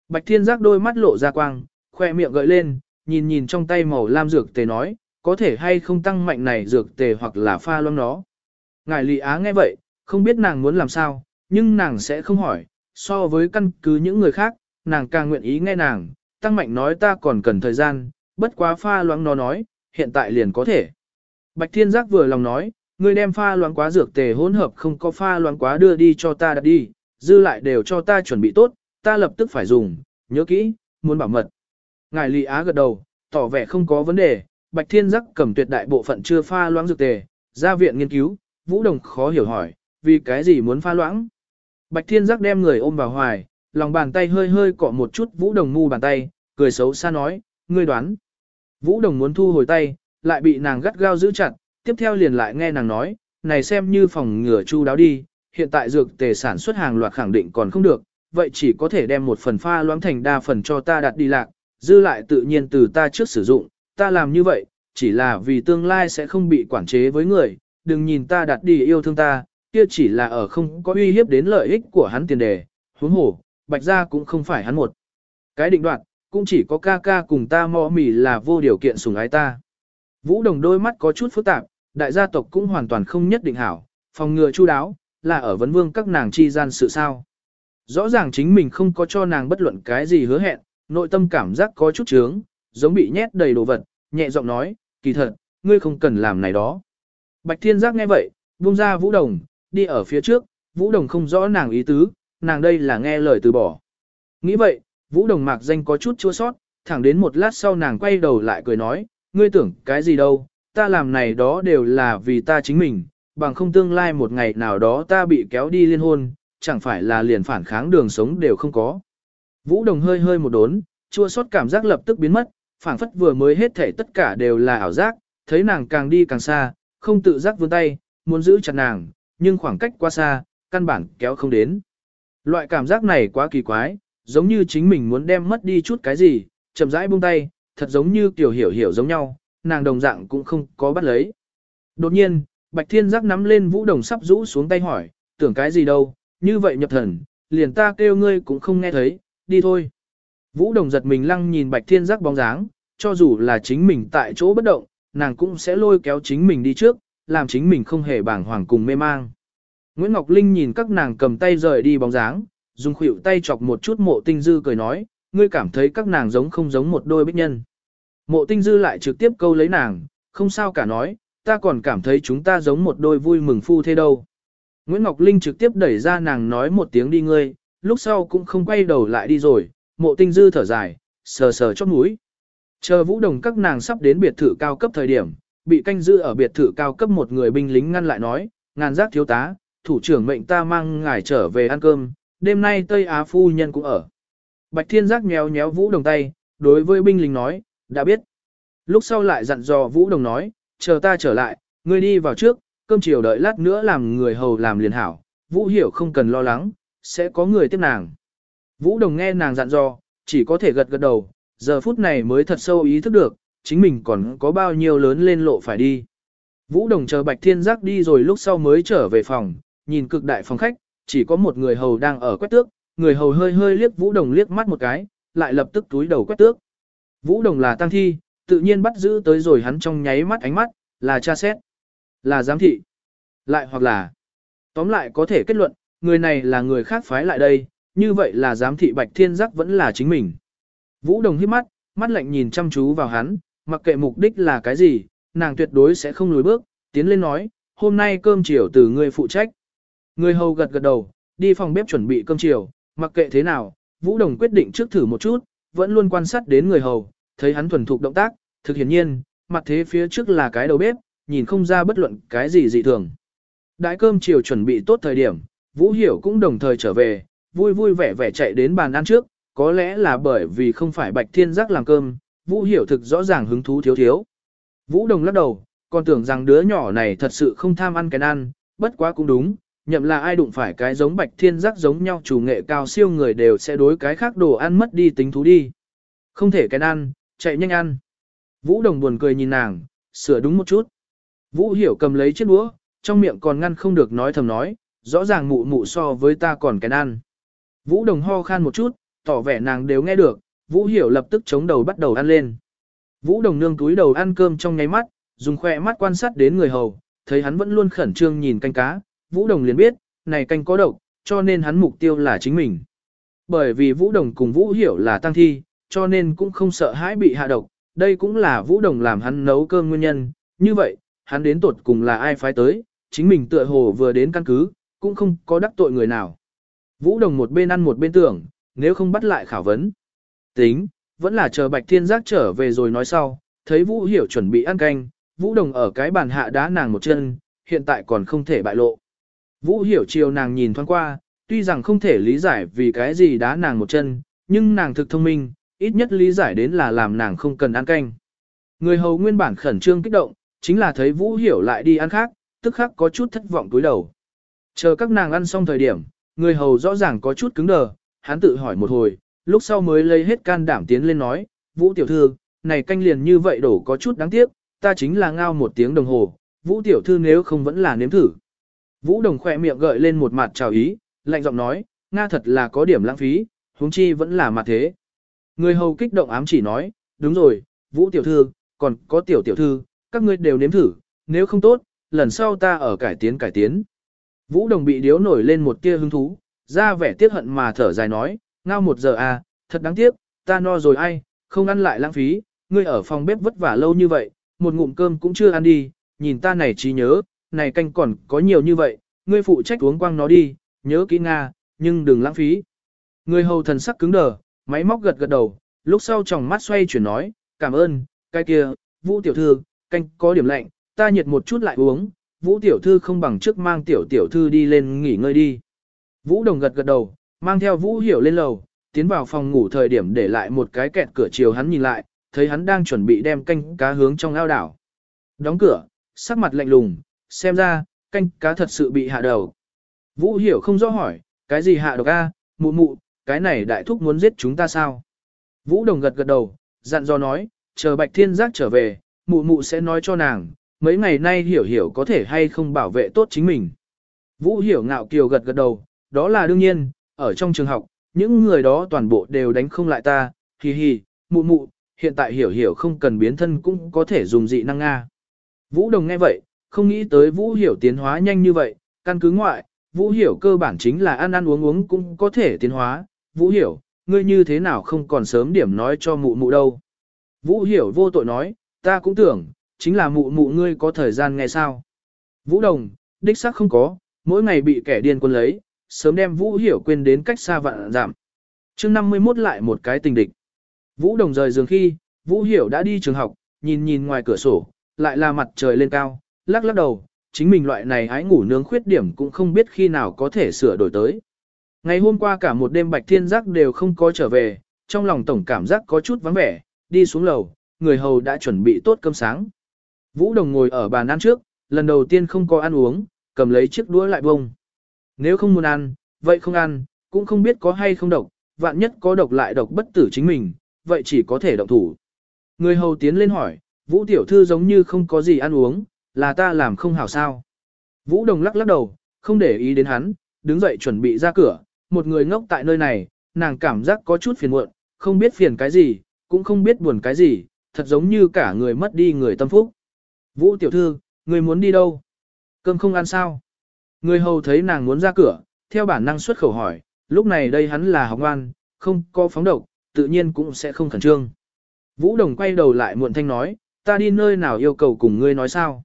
Bạch Thiên Giác đôi mắt lộ ra quang, khoe miệng gợi lên, nhìn nhìn trong tay màu lam dược tề nói, có thể hay không tăng mạnh này dược tề hoặc là pha loãng nó. Ngài Lị Á nghe vậy, không biết nàng muốn làm sao, nhưng nàng sẽ không hỏi, so với căn cứ những người khác, nàng càng nguyện ý nghe nàng, tăng mạnh nói ta còn cần thời gian, bất quá pha loãng nó nói, hiện tại liền có thể. Bạch Thiên Giác vừa lòng nói, ngươi đem pha loãng quá dược tề hỗn hợp không có pha loãng quá đưa đi cho ta đặt đi, dư lại đều cho ta chuẩn bị tốt, ta lập tức phải dùng, nhớ kỹ, muốn bảo mật. Ngài Lý Á gật đầu, tỏ vẻ không có vấn đề, Bạch Thiên Giác cầm tuyệt đại bộ phận chưa pha loãng dược tề, ra viện nghiên cứu, Vũ Đồng khó hiểu hỏi, vì cái gì muốn pha loãng? Bạch Thiên Giác đem người ôm vào hoài, lòng bàn tay hơi hơi cọ một chút Vũ Đồng mu bàn tay, cười xấu xa nói, ngươi đoán. Vũ Đồng muốn thu hồi tay, lại bị nàng gắt gao giữ chặt, tiếp theo liền lại nghe nàng nói, này xem như phòng ngừa chu đáo đi, hiện tại dược tề sản xuất hàng loạt khẳng định còn không được, vậy chỉ có thể đem một phần pha loãng thành đa phần cho ta đặt đi lạc, dư lại tự nhiên từ ta trước sử dụng, ta làm như vậy, chỉ là vì tương lai sẽ không bị quản chế với người, đừng nhìn ta đặt đi yêu thương ta, kia chỉ là ở không có uy hiếp đến lợi ích của hắn tiền đề, huống hồ, bạch gia cũng không phải hắn một. Cái định đoạn cũng chỉ có ca ca cùng ta mò mỉ là vô điều kiện sủng ái ta. Vũ đồng đôi mắt có chút phức tạp, đại gia tộc cũng hoàn toàn không nhất định hảo, phòng ngừa chu đáo, là ở vấn vương các nàng chi gian sự sao. Rõ ràng chính mình không có cho nàng bất luận cái gì hứa hẹn, nội tâm cảm giác có chút chướng, giống bị nhét đầy đồ vật, nhẹ giọng nói, kỳ thật, ngươi không cần làm này đó. Bạch Thiên Giác nghe vậy, buông ra Vũ Đồng, đi ở phía trước, Vũ Đồng không rõ nàng ý tứ, nàng đây là nghe lời từ bỏ. Nghĩ vậy, Vũ Đồng mạc danh có chút chua sót, thẳng đến một lát sau nàng quay đầu lại cười nói, ngươi tưởng cái gì đâu, ta làm này đó đều là vì ta chính mình, bằng không tương lai một ngày nào đó ta bị kéo đi liên hôn, chẳng phải là liền phản kháng đường sống đều không có. Vũ Đồng hơi hơi một đốn, chua xót cảm giác lập tức biến mất, phảng phất vừa mới hết thể tất cả đều là ảo giác, thấy nàng càng đi càng xa, không tự giác vươn tay, muốn giữ chặt nàng, nhưng khoảng cách quá xa, căn bản kéo không đến. Loại cảm giác này quá kỳ quái, giống như chính mình muốn đem mất đi chút cái gì, chậm rãi buông tay, thật giống như tiểu hiểu hiểu giống nhau, nàng đồng dạng cũng không có bắt lấy. Đột nhiên, Bạch Thiên giác nắm lên Vũ Đồng sắp rũ xuống tay hỏi, tưởng cái gì đâu, như vậy nhập thần, liền ta kêu ngươi cũng không nghe thấy, đi thôi. Vũ Đồng giật mình lăng nhìn Bạch Thiên giác bóng dáng, cho dù là chính mình tại chỗ bất động, nàng cũng sẽ lôi kéo chính mình đi trước, làm chính mình không hề bàng hoàng cùng mê mang. Nguyễn Ngọc Linh nhìn các nàng cầm tay rời đi bóng dáng, dùng khuỷu tay chọc một chút mộ tinh dư cười nói, ngươi cảm thấy các nàng giống không giống một đôi bích nhân. Mộ tinh dư lại trực tiếp câu lấy nàng, không sao cả nói, ta còn cảm thấy chúng ta giống một đôi vui mừng phu thế đâu. Nguyễn Ngọc Linh trực tiếp đẩy ra nàng nói một tiếng đi ngươi, lúc sau cũng không quay đầu lại đi rồi, mộ tinh dư thở dài, sờ sờ chót mũi. Chờ vũ đồng các nàng sắp đến biệt thự cao cấp thời điểm, bị canh giữ ở biệt thự cao cấp một người binh lính ngăn lại nói, ngàn giác thiếu tá, thủ trưởng mệnh ta mang ngài trở về ăn cơm, đêm nay Tây Á phu nhân cũng ở. Bạch Thiên Giác nhéo nhéo Vũ Đồng tay, đối với binh lính nói, đã biết. Lúc sau lại dặn dò Vũ Đồng nói, chờ ta trở lại, ngươi đi vào trước, cơm chiều đợi lát nữa làm người hầu làm liền hảo, Vũ Hiểu không cần lo lắng, sẽ có người tiếp nàng. Vũ Đồng nghe nàng dặn dò, chỉ có thể gật gật đầu, giờ phút này mới thật sâu ý thức được, chính mình còn có bao nhiêu lớn lên lộ phải đi. Vũ Đồng chờ Bạch Thiên Giác đi rồi lúc sau mới trở về phòng, nhìn cực đại phòng khách, chỉ có một người hầu đang ở quét tước, người hầu hơi hơi liếc Vũ Đồng liếc mắt một cái, lại lập tức túi đầu quét tước. Vũ Đồng là tăng thi, tự nhiên bắt giữ tới rồi hắn trong nháy mắt ánh mắt, là tra xét, là giám thị, lại hoặc là tóm lại có thể kết luận, người này là người khác phái lại đây, như vậy là giám thị Bạch Thiên Giác vẫn là chính mình. Vũ Đồng hít mắt, mắt lạnh nhìn chăm chú vào hắn, mặc kệ mục đích là cái gì, nàng tuyệt đối sẽ không lùi bước, tiến lên nói, hôm nay cơm chiều từ ngươi phụ trách. Người hầu gật gật đầu, đi phòng bếp chuẩn bị cơm chiều, mặc kệ thế nào, Vũ Đồng quyết định trước thử một chút, vẫn luôn quan sát đến người hầu, thấy hắn thuần thục động tác, thực hiển nhiên, mặt thế phía trước là cái đầu bếp, nhìn không ra bất luận cái gì dị thường. Đãi cơm chiều chuẩn bị tốt thời điểm, Vũ Hiểu cũng đồng thời trở về, vui vui vẻ vẻ chạy đến bàn ăn trước, có lẽ là bởi vì không phải Bạch Thiên Giác làm cơm, Vũ Hiểu thực rõ ràng hứng thú thiếu thiếu. Vũ Đồng lắc đầu, còn tưởng rằng đứa nhỏ này thật sự không tham ăn cái ăn, bất quá cũng đúng, nhậm là ai đụng phải cái giống Bạch Thiên Giác giống nhau chủ nghệ cao siêu người đều sẽ đối cái khác đồ ăn mất đi tính thú đi. Không thể cái ăn, chạy nhanh ăn. Vũ Đồng buồn cười nhìn nàng, sửa đúng một chút. Vũ Hiểu cầm lấy chiếc đũa, trong miệng còn ngăn không được nói thầm nói, rõ ràng mụ mụ so với ta còn cái ăn. Vũ Đồng ho khan một chút, tỏ vẻ nàng đều nghe được, Vũ Hiểu lập tức chống đầu bắt đầu ăn lên. Vũ Đồng nương túi đầu ăn cơm trong nháy mắt, dùng khoe mắt quan sát đến người hầu, thấy hắn vẫn luôn khẩn trương nhìn canh cá, Vũ Đồng liền biết, này canh có độc, cho nên hắn mục tiêu là chính mình. Bởi vì Vũ Đồng cùng Vũ Hiểu là tăng thi, cho nên cũng không sợ hãi bị hạ độc, đây cũng là Vũ Đồng làm hắn nấu cơm nguyên nhân, như vậy, hắn đến tột cùng là ai phái tới, chính mình tựa hồ vừa đến căn cứ, cũng không có đắc tội người nào. Vũ Đồng một bên ăn một bên tưởng, nếu không bắt lại khảo vấn. Tính, vẫn là chờ Bạch Thiên Giác trở về rồi nói sau, thấy Vũ Hiểu chuẩn bị ăn canh, Vũ Đồng ở cái bàn hạ đá nàng một chân, hiện tại còn không thể bại lộ. Vũ Hiểu chiều nàng nhìn thoáng qua, tuy rằng không thể lý giải vì cái gì đá nàng một chân, nhưng nàng thực thông minh, ít nhất lý giải đến là làm nàng không cần ăn canh. Người hầu nguyên bản khẩn trương kích động, chính là thấy Vũ Hiểu lại đi ăn khác, tức khắc có chút thất vọng túi đầu. Chờ các nàng ăn xong thời điểm, người hầu rõ ràng có chút cứng đờ, hắn tự hỏi một hồi, lúc sau mới lấy hết can đảm tiến lên nói, Vũ tiểu thư, này canh liền như vậy đổ có chút đáng tiếc, ta chính là ngao một tiếng đồng hồ, Vũ tiểu thư nếu không vẫn là nếm thử. Vũ đồng khỏe miệng gợi lên một mặt chào ý, lạnh giọng nói, Nga thật là có điểm lãng phí, huống chi vẫn là mặt thế. Người hầu kích động ám chỉ nói, đúng rồi, Vũ tiểu thư, còn có tiểu tiểu thư, các ngươi đều nếm thử, nếu không tốt, lần sau ta ở cải tiến cải tiến. Vũ đồng bị điếu nổi lên một tia hứng thú, ra vẻ tiếc hận mà thở dài nói, ngao một giờ à, thật đáng tiếc, ta no rồi ai, không ăn lại lãng phí, ngươi ở phòng bếp vất vả lâu như vậy, một ngụm cơm cũng chưa ăn đi, nhìn ta này trí nhớ, này canh còn có nhiều như vậy, ngươi phụ trách uống quang nó đi, nhớ kỹ Nga, nhưng đừng lãng phí. Người hầu thần sắc cứng đờ, máy móc gật gật đầu, lúc sau tròng mắt xoay chuyển nói, cảm ơn, cái kia, vũ tiểu thư, canh có điểm lạnh, ta nhiệt một chút lại uống, vũ tiểu thư không bằng trước mang tiểu tiểu thư đi lên nghỉ ngơi đi. Vũ đồng gật gật đầu, mang theo vũ hiểu lên lầu, tiến vào phòng ngủ thời điểm để lại một cái kẹt cửa chiều hắn nhìn lại, thấy hắn đang chuẩn bị đem canh cá hướng trong ao đảo. Đóng cửa, sắc mặt lạnh lùng, xem ra, canh cá thật sự bị hạ đầu. Vũ hiểu không rõ hỏi, cái gì hạ độc a, mụ mụ, cái này đại thúc muốn giết chúng ta sao? Vũ đồng gật gật đầu, dặn dò nói, chờ bạch thiên giác trở về, mụ mụ sẽ nói cho nàng, mấy ngày nay hiểu hiểu có thể hay không bảo vệ tốt chính mình. Vũ hiểu ngạo kiều gật gật đầu, đó là đương nhiên, ở trong trường học, những người đó toàn bộ đều đánh không lại ta, hì hì, mụ mụ, hiện tại hiểu hiểu không cần biến thân cũng có thể dùng dị năng Nga. Vũ Đồng nghe vậy, không nghĩ tới Vũ Hiểu tiến hóa nhanh như vậy, căn cứ ngoại, Vũ Hiểu cơ bản chính là ăn ăn uống uống cũng có thể tiến hóa, Vũ Hiểu, ngươi như thế nào không còn sớm điểm nói cho mụ mụ đâu. Vũ Hiểu vô tội nói, ta cũng tưởng, chính là mụ mụ ngươi có thời gian nghe sao. Vũ Đồng, đích xác không có, mỗi ngày bị kẻ điên quân lấy, sớm đem Vũ Hiểu quên đến cách xa vạn giảm. Trước 51 lại một cái tình địch. Vũ Đồng rời giường khi, Vũ Hiểu đã đi trường học, nhìn nhìn ngoài cửa sổ, lại là mặt trời lên cao, lắc lắc đầu, chính mình loại này ái ngủ nướng khuyết điểm cũng không biết khi nào có thể sửa đổi tới. Ngày hôm qua cả một đêm Bạch Thiên Giác đều không có trở về, trong lòng tổng cảm giác có chút vắng vẻ, đi xuống lầu, người hầu đã chuẩn bị tốt cơm sáng. Vũ Đồng ngồi ở bàn ăn trước, lần đầu tiên không có ăn uống, cầm lấy chiếc đũa lại bông. Nếu không muốn ăn, vậy không ăn, cũng không biết có hay không độc, vạn nhất có độc lại độc bất tử chính mình, vậy chỉ có thể động thủ. Người hầu tiến lên hỏi, Vũ tiểu thư giống như không có gì ăn uống, là ta làm không hảo sao. Vũ đồng lắc lắc đầu, không để ý đến hắn, đứng dậy chuẩn bị ra cửa, một người ngốc tại nơi này, nàng cảm giác có chút phiền muộn, không biết phiền cái gì, cũng không biết buồn cái gì, thật giống như cả người mất đi người tâm phúc. Vũ tiểu thư, người muốn đi đâu? Cơm không ăn sao? Người hầu thấy nàng muốn ra cửa, theo bản năng xuất khẩu hỏi, lúc này đây hắn là học ngoan, không có phóng độc, tự nhiên cũng sẽ không khẩn trương. Vũ Đồng quay đầu lại muộn thanh nói, ta đi nơi nào yêu cầu cùng ngươi nói sao?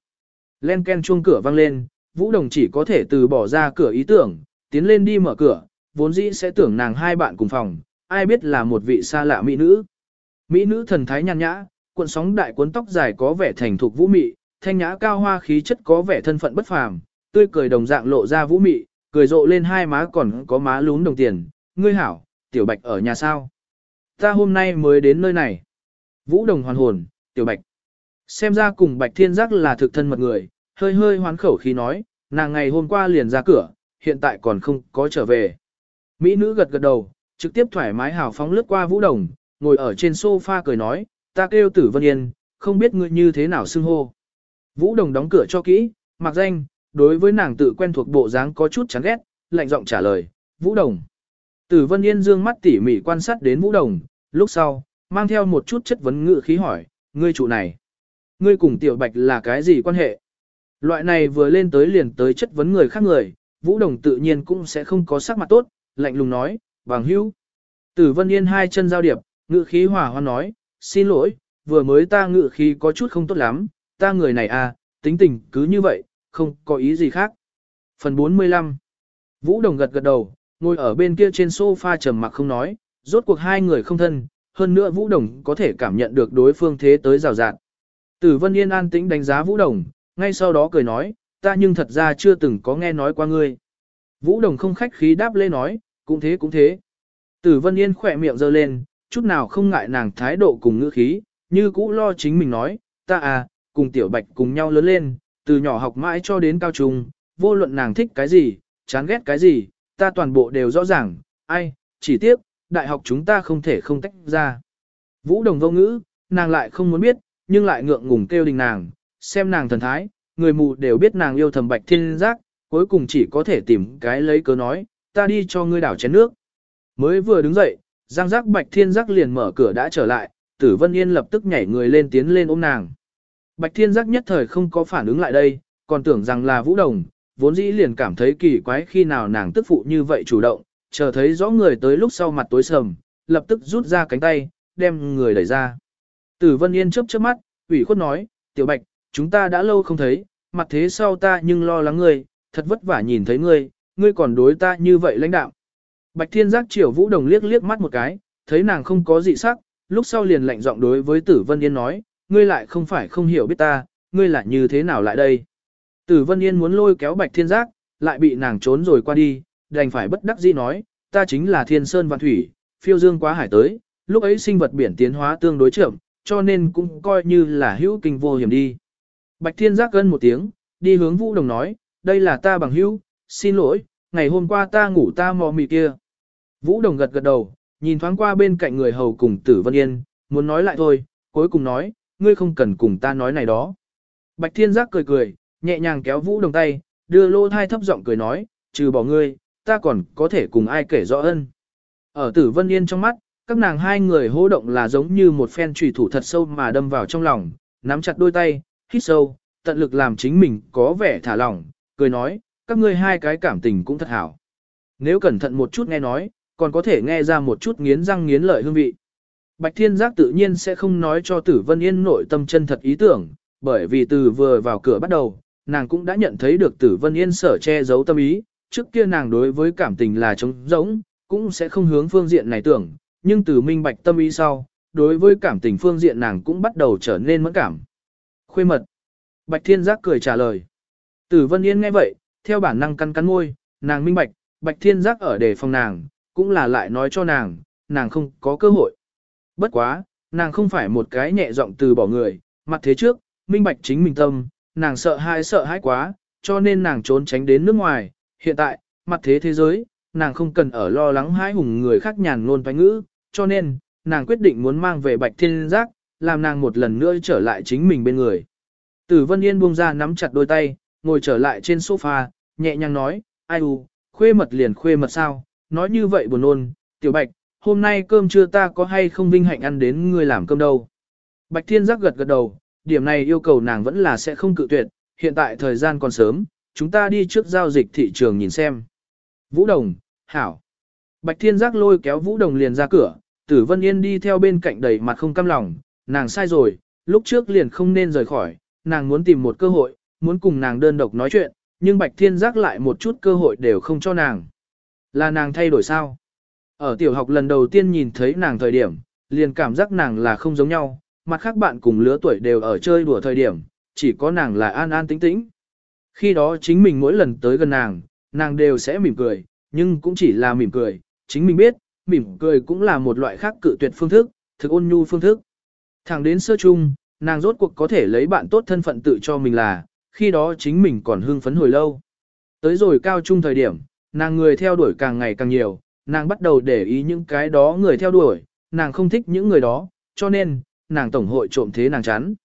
Len ken chuông cửa vang lên, Vũ Đồng chỉ có thể từ bỏ ra cửa ý tưởng, tiến lên đi mở cửa, vốn dĩ sẽ tưởng nàng hai bạn cùng phòng, ai biết là một vị xa lạ mỹ nữ. Mỹ nữ thần thái nhàn nhã, cuộn sóng đại cuốn tóc dài có vẻ thành thục vũ mị, thanh nhã cao hoa khí chất có vẻ thân phận bất phàm, tươi cười đồng dạng lộ ra vũ mị, cười rộ lên hai má còn có má lún đồng tiền, ngươi hảo, tiểu bạch ở nhà sao? Ta hôm nay mới đến nơi này. Vũ đồng hoàn hồn, tiểu bạch. Xem ra cùng bạch thiên giác là thực thân mật người, hơi hơi hoán khẩu khi nói, nàng ngày hôm qua liền ra cửa, hiện tại còn không có trở về. Mỹ nữ gật gật đầu, trực tiếp thoải mái hào phóng lướt qua vũ đồng, ngồi ở trên sofa cười nói, ta kêu tử vân yên, không biết ngươi như thế nào xưng hô. Vũ đồng đóng cửa cho kỹ, mặc danh, đối với nàng tự quen thuộc bộ dáng có chút chán ghét, lạnh giọng trả lời, vũ đồng. Tử vân yên dương mắt tỉ mỉ quan sát đến vũ đồng, lúc sau, mang theo một chút chất vấn ngự khí hỏi, ngươi chủ này, ngươi cùng tiểu bạch là cái gì quan hệ? Loại này vừa lên tới liền tới chất vấn người khác người, vũ đồng tự nhiên cũng sẽ không có sắc mặt tốt, lạnh lùng nói, bằng hữu. Tử vân yên hai chân giao điệp, ngự khí hòa hoan nói, xin lỗi, vừa mới ta ngự khí có chút không tốt lắm, ta người này à, tính tình cứ như vậy, không có ý gì khác. Phần 45 Vũ Đồng gật gật đầu, ngồi ở bên kia trên sofa trầm mặc không nói, rốt cuộc hai người không thân, hơn nữa Vũ Đồng có thể cảm nhận được đối phương thế tới rào rạt. Tử Vân Yên an tĩnh đánh giá Vũ Đồng, ngay sau đó cười nói, ta nhưng thật ra chưa từng có nghe nói qua ngươi. Vũ Đồng không khách khí đáp lê nói, cũng thế cũng thế. Tử Vân Yên khỏe miệng giơ lên, chút nào không ngại nàng thái độ cùng ngữ khí, như cũ lo chính mình nói, ta à, cùng Tiểu Bạch cùng nhau lớn lên, từ nhỏ học mãi cho đến cao trung, vô luận nàng thích cái gì, chán ghét cái gì, ta toàn bộ đều rõ ràng, ai, chỉ tiếc, đại học chúng ta không thể không tách ra. Vũ Đồng vô ngữ, nàng lại không muốn biết, nhưng lại ngượng ngùng kêu đình nàng, xem nàng thần thái, người mù đều biết nàng yêu thầm Bạch Thiên Giác, cuối cùng chỉ có thể tìm cái lấy cớ nói, ta đi cho ngươi đảo chén nước. Mới vừa đứng dậy, Giang giác Bạch Thiên Giác liền mở cửa đã trở lại, Tử Vân Yên lập tức nhảy người lên tiến lên ôm nàng. Bạch Thiên Giác nhất thời không có phản ứng lại đây, còn tưởng rằng là Vũ Đồng, vốn dĩ liền cảm thấy kỳ quái khi nào nàng tức phụ như vậy chủ động, chờ thấy rõ người tới lúc sau mặt tối sầm, lập tức rút ra cánh tay, đem người đẩy ra. Tử Vân Yên chớp chớp mắt, ủy khuất nói, Tiểu Bạch, chúng ta đã lâu không thấy, mặt thế sau ta nhưng lo lắng ngươi, thật vất vả nhìn thấy ngươi, ngươi còn đối ta như vậy lãnh đạo. Bạch Thiên Giác chiều Vũ Đồng liếc liếc mắt một cái, thấy nàng không có dị sắc, lúc sau liền lạnh giọng đối với Tử Vân Yên nói, ngươi lại không phải không hiểu biết ta, ngươi lại như thế nào lại đây. Tử Vân Yên muốn lôi kéo Bạch Thiên Giác, lại bị nàng trốn rồi qua đi, đành phải bất đắc dĩ nói, ta chính là Thiên Sơn Vạn Thủy, phiêu dương quá hải tới, lúc ấy sinh vật biển tiến hóa tương đối chậm, cho nên cũng coi như là hữu kinh vô hiểm đi. Bạch Thiên Giác gân một tiếng, đi hướng Vũ Đồng nói, đây là ta bằng hữu, xin lỗi, ngày hôm qua ta ngủ ta mò mì kia. Vũ Đồng gật gật đầu, nhìn thoáng qua bên cạnh người hầu cùng Tử Vân Yên, muốn nói lại thôi, cuối cùng nói, ngươi không cần cùng ta nói này đó. Bạch Thiên Giác cười cười, nhẹ nhàng kéo Vũ Đồng tay, đưa lô thai thấp giọng cười nói, trừ bỏ ngươi, ta còn có thể cùng ai kể rõ ân. Ở Tử Vân Yên trong mắt, các nàng hai người hô động là giống như một phen trùy thủ thật sâu mà đâm vào trong lòng, nắm chặt đôi tay, hít sâu, tận lực làm chính mình có vẻ thả lỏng, cười nói, các ngươi hai cái cảm tình cũng thật hảo. Nếu cẩn thận một chút nghe nói, còn có thể nghe ra một chút nghiến răng nghiến lợi hương vị. Bạch Thiên Giác tự nhiên sẽ không nói cho Tử Vân Yên nội tâm chân thật ý tưởng, bởi vì từ vừa vào cửa bắt đầu, nàng cũng đã nhận thấy được Tử Vân Yên sở che giấu tâm ý, trước kia nàng đối với cảm tình là trống rỗng, cũng sẽ không hướng phương diện này tưởng, nhưng từ minh bạch tâm ý sau, đối với cảm tình phương diện nàng cũng bắt đầu trở nên mẫn cảm. Khuê mật. Bạch Thiên Giác cười trả lời. Tử Vân Yên nghe vậy, theo bản năng cắn cắn môi, nàng minh bạch, Bạch Thiên Giác ở để phòng nàng, cũng là lại nói cho nàng, nàng không có cơ hội. Bất quá, nàng không phải một cái nhẹ giọng từ bỏ người, mặt thế trước, minh bạch chính mình tâm, nàng sợ hãi sợ hãi quá, cho nên nàng trốn tránh đến nước ngoài. Hiện tại, mặt thế thế giới, nàng không cần ở lo lắng hãi hùng người khác nhàn luôn toán ngữ, cho nên, nàng quyết định muốn mang về Bạch Thiên Giác, làm nàng một lần nữa trở lại chính mình bên người. Tử Vân Yên buông ra nắm chặt đôi tay, ngồi trở lại trên sofa, nhẹ nhàng nói, ai u, khuê mật liền khuê mật sao, nói như vậy buồn ôn, tiểu bạch, hôm nay cơm trưa ta có hay không vinh hạnh ăn đến ngươi làm cơm đâu. Bạch Thiên Giác gật gật đầu, điểm này yêu cầu nàng vẫn là sẽ không cự tuyệt, hiện tại thời gian còn sớm, chúng ta đi trước giao dịch thị trường nhìn xem. Vũ Đồng, Hảo. Bạch Thiên Giác lôi kéo Vũ Đồng liền ra cửa, Tử Vân Yên đi theo bên cạnh đầy mặt không cam lòng, nàng sai rồi, lúc trước liền không nên rời khỏi, nàng muốn tìm một cơ hội, muốn cùng nàng đơn độc nói chuyện, nhưng Bạch Thiên Giác lại một chút cơ hội đều không cho nàng. Là nàng thay đổi sao? Ở tiểu học lần đầu tiên nhìn thấy nàng thời điểm, liền cảm giác nàng là không giống nhau, mặt khác bạn cùng lứa tuổi đều ở chơi đùa thời điểm, chỉ có nàng là an an tĩnh tĩnh. Khi đó chính mình mỗi lần tới gần nàng, nàng đều sẽ mỉm cười, nhưng cũng chỉ là mỉm cười, chính mình biết, mỉm cười cũng là một loại khác cự tuyệt phương thức, thực ôn nhu phương thức. Thẳng đến sơ chung, nàng rốt cuộc có thể lấy bạn tốt thân phận tự cho mình là, khi đó chính mình còn hưng phấn hồi lâu. Tới rồi cao trung thời điểm, nàng người theo đuổi càng ngày càng nhiều, nàng bắt đầu để ý những cái đó người theo đuổi, nàng không thích những người đó, cho nên, nàng tổng hội trộm thế nàng chán.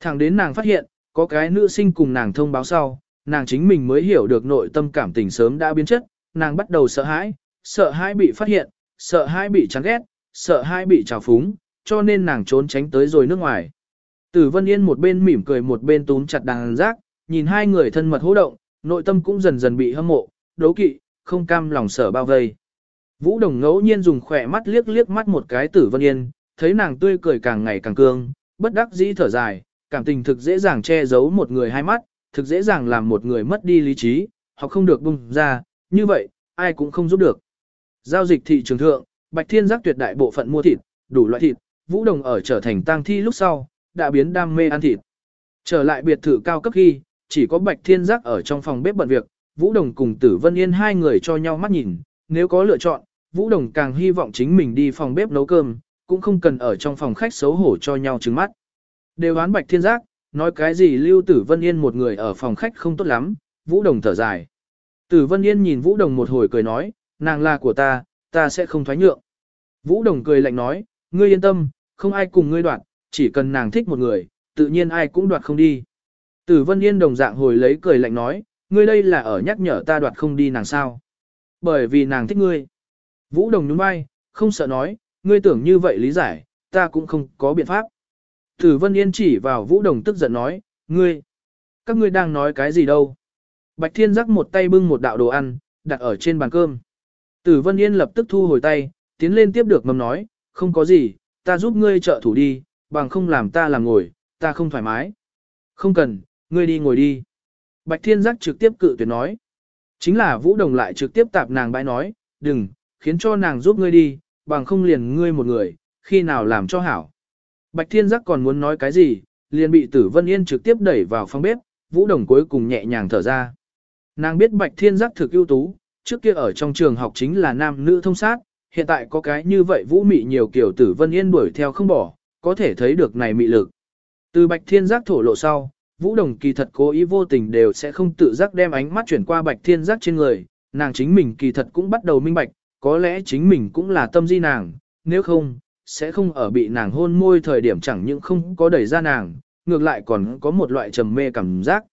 Thẳng đến nàng phát hiện, có cái nữ sinh cùng nàng thông báo sau, nàng chính mình mới hiểu được nội tâm cảm tình sớm đã biến chất, nàng bắt đầu sợ hãi, sợ hãi bị phát hiện, sợ hãi bị chán ghét, sợ hãi bị trào phúng, cho nên nàng trốn tránh tới rồi nước ngoài. Tử Vân Yên một bên mỉm cười một bên túm chặt đàn giác, nhìn hai người thân mật hô động, nội tâm cũng dần dần bị hâm mộ, đố kỵ, không cam lòng sở bao vây. Vũ Đồng ngẫu nhiên dùng khỏe mắt liếc liếc mắt một cái Tử Vân Yên, thấy nàng tươi cười càng ngày càng cương, bất đắc dĩ thở dài, cảm tình thực dễ dàng che giấu một người hai mắt, thực dễ dàng làm một người mất đi lý trí, hoặc không được bung ra, như vậy, ai cũng không giúp được. Giao dịch thị trường thượng, Bạch Thiên giác tuyệt đại bộ phận mua thịt, đủ loại thịt, Vũ Đồng ở trở thành tang thi lúc sau, đã biến đam mê ăn thịt. Trở lại biệt thự cao cấp khi, chỉ có Bạch Thiên giác ở trong phòng bếp bận việc, Vũ Đồng cùng Tử Vân Yên hai người cho nhau mắt nhìn, nếu có lựa chọn, Vũ Đồng càng hy vọng chính mình đi phòng bếp nấu cơm, cũng không cần ở trong phòng khách xấu hổ cho nhau trừng mắt. Đều đoán Bạch Thiên giác, nói cái gì Lưu Tử Vân Yên một người ở phòng khách không tốt lắm, Vũ Đồng thở dài. Tử Vân Yên nhìn Vũ Đồng một hồi cười nói, nàng là của ta, ta sẽ không thoái nhượng. Vũ Đồng cười lạnh nói, ngươi yên tâm, không ai cùng ngươi đoạt, chỉ cần nàng thích một người, tự nhiên ai cũng đoạt không đi. Tử Vân Yên đồng dạng hồi lấy cười lạnh nói, ngươi đây là ở nhắc nhở ta đoạt không đi nàng sao. Bởi vì nàng thích ngươi. Vũ Đồng nhún vai, không sợ nói, ngươi tưởng như vậy lý giải, ta cũng không có biện pháp. Tử Vân Yên chỉ vào Vũ Đồng tức giận nói, ngươi, các ngươi đang nói cái gì đâu. Bạch Thiên giác một tay bưng một đạo đồ ăn, đặt ở trên bàn cơm. Tử Vân Yên lập tức thu hồi tay, tiến lên tiếp được mầm nói, không có gì, ta giúp ngươi trợ thủ đi, bằng không làm ta làm ngồi, ta không thoải mái. Không cần, ngươi đi ngồi đi. Bạch Thiên Giác trực tiếp cự tuyệt nói. Chính là Vũ Đồng lại trực tiếp tạp nàng bãi nói, đừng, khiến cho nàng giúp ngươi đi, bằng không liền ngươi một người, khi nào làm cho hảo. Bạch Thiên Giác còn muốn nói cái gì, liền bị Tử Vân Yên trực tiếp đẩy vào phòng bếp, Vũ Đồng cuối cùng nhẹ nhàng thở ra. Nàng biết Bạch Thiên Giác thực ưu tú, trước kia ở trong trường học chính là nam nữ thông sát, hiện tại có cái như vậy Vũ Mị nhiều kiểu Tử Vân Yên đuổi theo không bỏ, có thể thấy được này mị lực. Từ Bạch Thiên Giác thổ lộ sau, Vũ Đồng kỳ thật cố ý vô tình đều sẽ không tự giác đem ánh mắt chuyển qua Bạch Thiên Giác trên người, nàng chính mình kỳ thật cũng bắt đầu minh bạch, có lẽ chính mình cũng là tâm di nàng, nếu không, sẽ không ở bị nàng hôn môi thời điểm chẳng những không có đẩy ra nàng, ngược lại còn có một loại trầm mê cảm giác.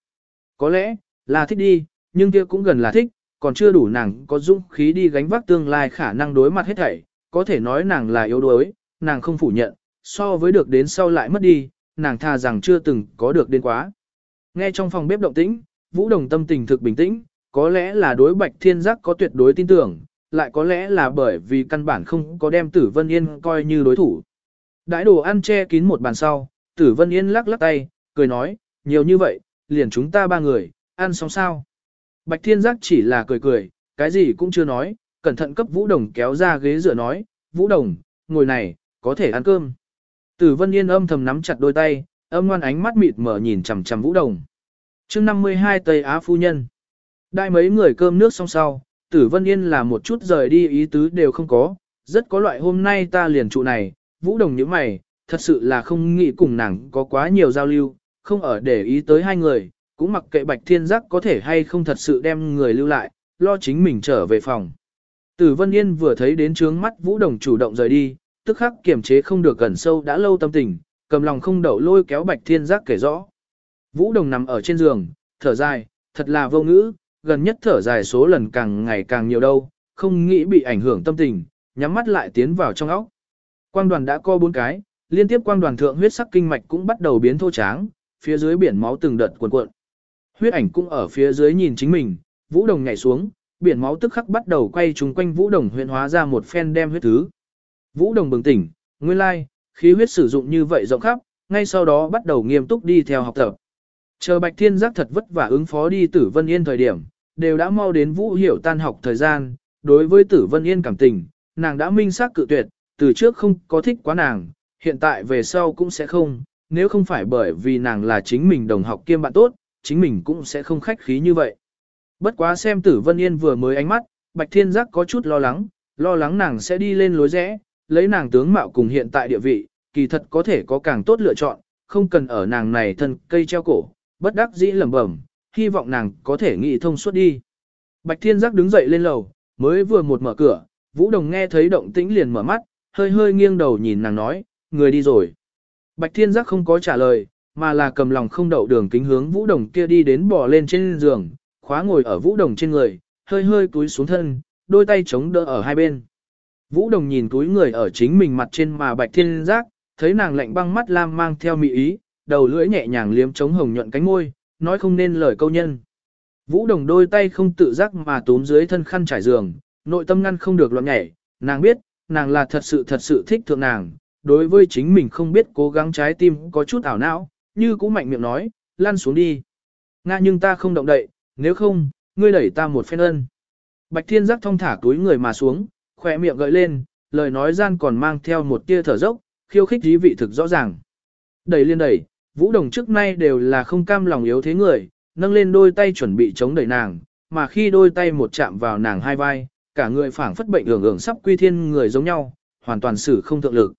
Có lẽ, là thích đi, nhưng kia cũng gần là thích, còn chưa đủ nàng có dũng khí đi gánh vác tương lai khả năng đối mặt hết thảy, có thể nói nàng là yếu đuối, nàng không phủ nhận, so với được đến sau lại mất đi, nàng tha rằng chưa từng có được đến quá. Nghe trong phòng bếp động tĩnh, Vũ Đồng tâm tình thực bình tĩnh, có lẽ là đối Bạch Thiên Giác có tuyệt đối tin tưởng, lại có lẽ là bởi vì căn bản không có đem Tử Vân Yên coi như đối thủ. Đãi đồ ăn che kín một bàn sau, Tử Vân Yên lắc lắc tay, cười nói, nhiều như vậy, liền chúng ta ba người, ăn xong sao. Bạch Thiên Giác chỉ là cười cười, cái gì cũng chưa nói, cẩn thận cấp Vũ Đồng kéo ra ghế dựa nói, Vũ Đồng, ngồi này, có thể ăn cơm. Tử Vân Yên âm thầm nắm chặt đôi tay, âm ngoan ánh mắt mịt mở nhìn chằm chằm Vũ Đồng. chương 52 Tây Á Phu Nhân Đại mấy người cơm nước xong sau, Tử Vân Yên là một chút rời đi ý tứ đều không có, rất có loại hôm nay ta liền trụ này, Vũ Đồng như mày, thật sự là không nghĩ cùng nàng có quá nhiều giao lưu, không ở để ý tới hai người, cũng mặc kệ Bạch Thiên Giác có thể hay không thật sự đem người lưu lại, lo chính mình trở về phòng. Tử Vân Yên vừa thấy đến trướng mắt Vũ Đồng chủ động rời đi, tức khắc kiềm chế không được gần sâu đã lâu tâm tình, cầm lòng không đậu lôi kéo Bạch Thiên Giác kể rõ. Vũ Đồng nằm ở trên giường, thở dài, thật là vô ngữ, gần nhất thở dài số lần càng ngày càng nhiều đâu, không nghĩ bị ảnh hưởng tâm tình, nhắm mắt lại tiến vào trong óc. Quang đoàn đã co bốn cái, liên tiếp quang đoàn thượng huyết sắc kinh mạch cũng bắt đầu biến thô tráng, phía dưới biển máu từng đợt cuộn cuộn. Huyết ảnh cũng ở phía dưới nhìn chính mình, Vũ Đồng nhảy xuống, biển máu tức khắc bắt đầu quay trúng quanh Vũ Đồng huyện hóa ra một phen đem huyết thứ. Vũ Đồng bừng tỉnh, nguyên lai, khí huyết sử dụng như vậy rộng khắp, ngay sau đó bắt đầu nghiêm túc đi theo học tập. Chờ Bạch Thiên giác thật vất vả ứng phó đi Tử Vân Yên thời điểm, đều đã mau đến Vũ Hiểu tan học thời gian, đối với Tử Vân Yên cảm tình, nàng đã minh xác cự tuyệt, từ trước không có thích quá nàng, hiện tại về sau cũng sẽ không, nếu không phải bởi vì nàng là chính mình đồng học kiêm bạn tốt, chính mình cũng sẽ không khách khí như vậy. Bất quá xem tử Vân Yên vừa mới ánh mắt, Bạch Thiên Giác có chút lo lắng, lo lắng nàng sẽ đi lên lối rẽ, lấy nàng tướng mạo cùng hiện tại địa vị, kỳ thật có thể có càng tốt lựa chọn, không cần ở nàng này thân cây treo cổ, bất đắc dĩ lẩm bẩm, hy vọng nàng có thể nghĩ thông suốt đi. Bạch Thiên Giác đứng dậy lên lầu, mới vừa một mở cửa, Vũ Đồng nghe thấy động tĩnh liền mở mắt, hơi hơi nghiêng đầu nhìn nàng nói, người đi rồi. Bạch Thiên Giác không có trả lời, mà là cầm lòng không đậu đường kính hướng Vũ Đồng kia đi đến bò lên trên giường, khóa ngồi ở Vũ Đồng trên người, hơi hơi túi xuống thân, đôi tay chống đỡ ở hai bên. Vũ Đồng nhìn túi người ở chính mình mặt trên mà Bạch Thiên Giác, thấy nàng lạnh băng mắt lam mang theo mị ý, đầu lưỡi nhẹ nhàng liếm chống hồng nhuận cánh môi, nói không nên lời câu nhân. Vũ Đồng đôi tay không tự giác mà túm dưới thân khăn trải giường, nội tâm ngăn không được loạn nhảy, nàng biết, nàng là thật sự thật sự thích thượng nàng, đối với chính mình không biết cố gắng trái tim có chút ảo não, như cũ mạnh miệng nói, lăn xuống đi. Nga nhưng ta không động đậy, nếu không, ngươi đẩy ta một phen ân. Bạch Thiên Giác thong thả túi người mà xuống, khỏe miệng gợi lên, lời nói gian còn mang theo một tia thở dốc, khiêu khích dí vị thực rõ ràng. Đẩy liên đẩy, Vũ Đồng trước nay đều là không cam lòng yếu thế người, nâng lên đôi tay chuẩn bị chống đẩy nàng, mà khi đôi tay một chạm vào nàng hai vai, cả người phảng phất bệnh ưởng ưởng sắp quy thiên người giống nhau, hoàn toàn xử không thượng lực.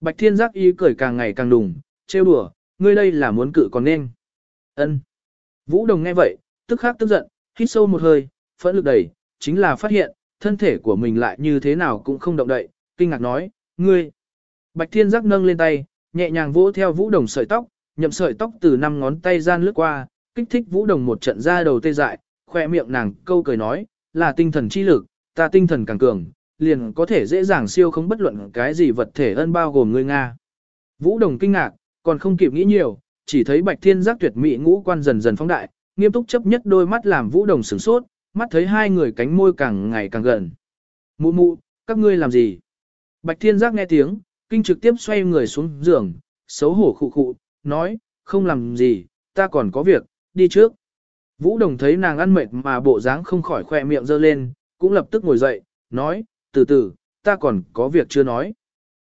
Bạch Thiên Giác y cười càng ngày càng đùng, trêu đùa, ngươi đây là muốn cự còn nên. Ân. Vũ Đồng nghe vậy, tức khắc tức giận, hít sâu một hơi, phẫn lực đẩy, chính là phát hiện, thân thể của mình lại như thế nào cũng không động đậy, kinh ngạc nói, ngươi. Bạch Thiên Giác nâng lên tay, nhẹ nhàng vỗ theo Vũ Đồng sợi tóc, nhậm sợi tóc từ năm ngón tay gian lướt qua, kích thích Vũ Đồng một trận ra đầu tê dại, khoe miệng nàng câu cười nói, là tinh thần chi lực, ta tinh thần càng cường, liền có thể dễ dàng siêu không bất luận cái gì vật thể ân bao gồm ngươi Nga. Vũ Đồng kinh ngạc, còn không kịp nghĩ nhiều, chỉ thấy Bạch Thiên Giác tuyệt mỹ ngũ quan dần dần phóng đại, nghiêm túc chấp nhất đôi mắt làm Vũ Đồng sửng sốt, mắt thấy hai người cánh môi càng ngày càng gần. Mụ mụ, các ngươi làm gì? Bạch Thiên Giác nghe tiếng, kinh trực tiếp xoay người xuống giường, xấu hổ khụ khụ, nói, không làm gì, ta còn có việc, đi trước. Vũ Đồng thấy nàng ăn mệt mà bộ dáng không khỏi khoe miệng dơ lên, cũng lập tức ngồi dậy, nói, từ từ, ta còn có việc chưa nói.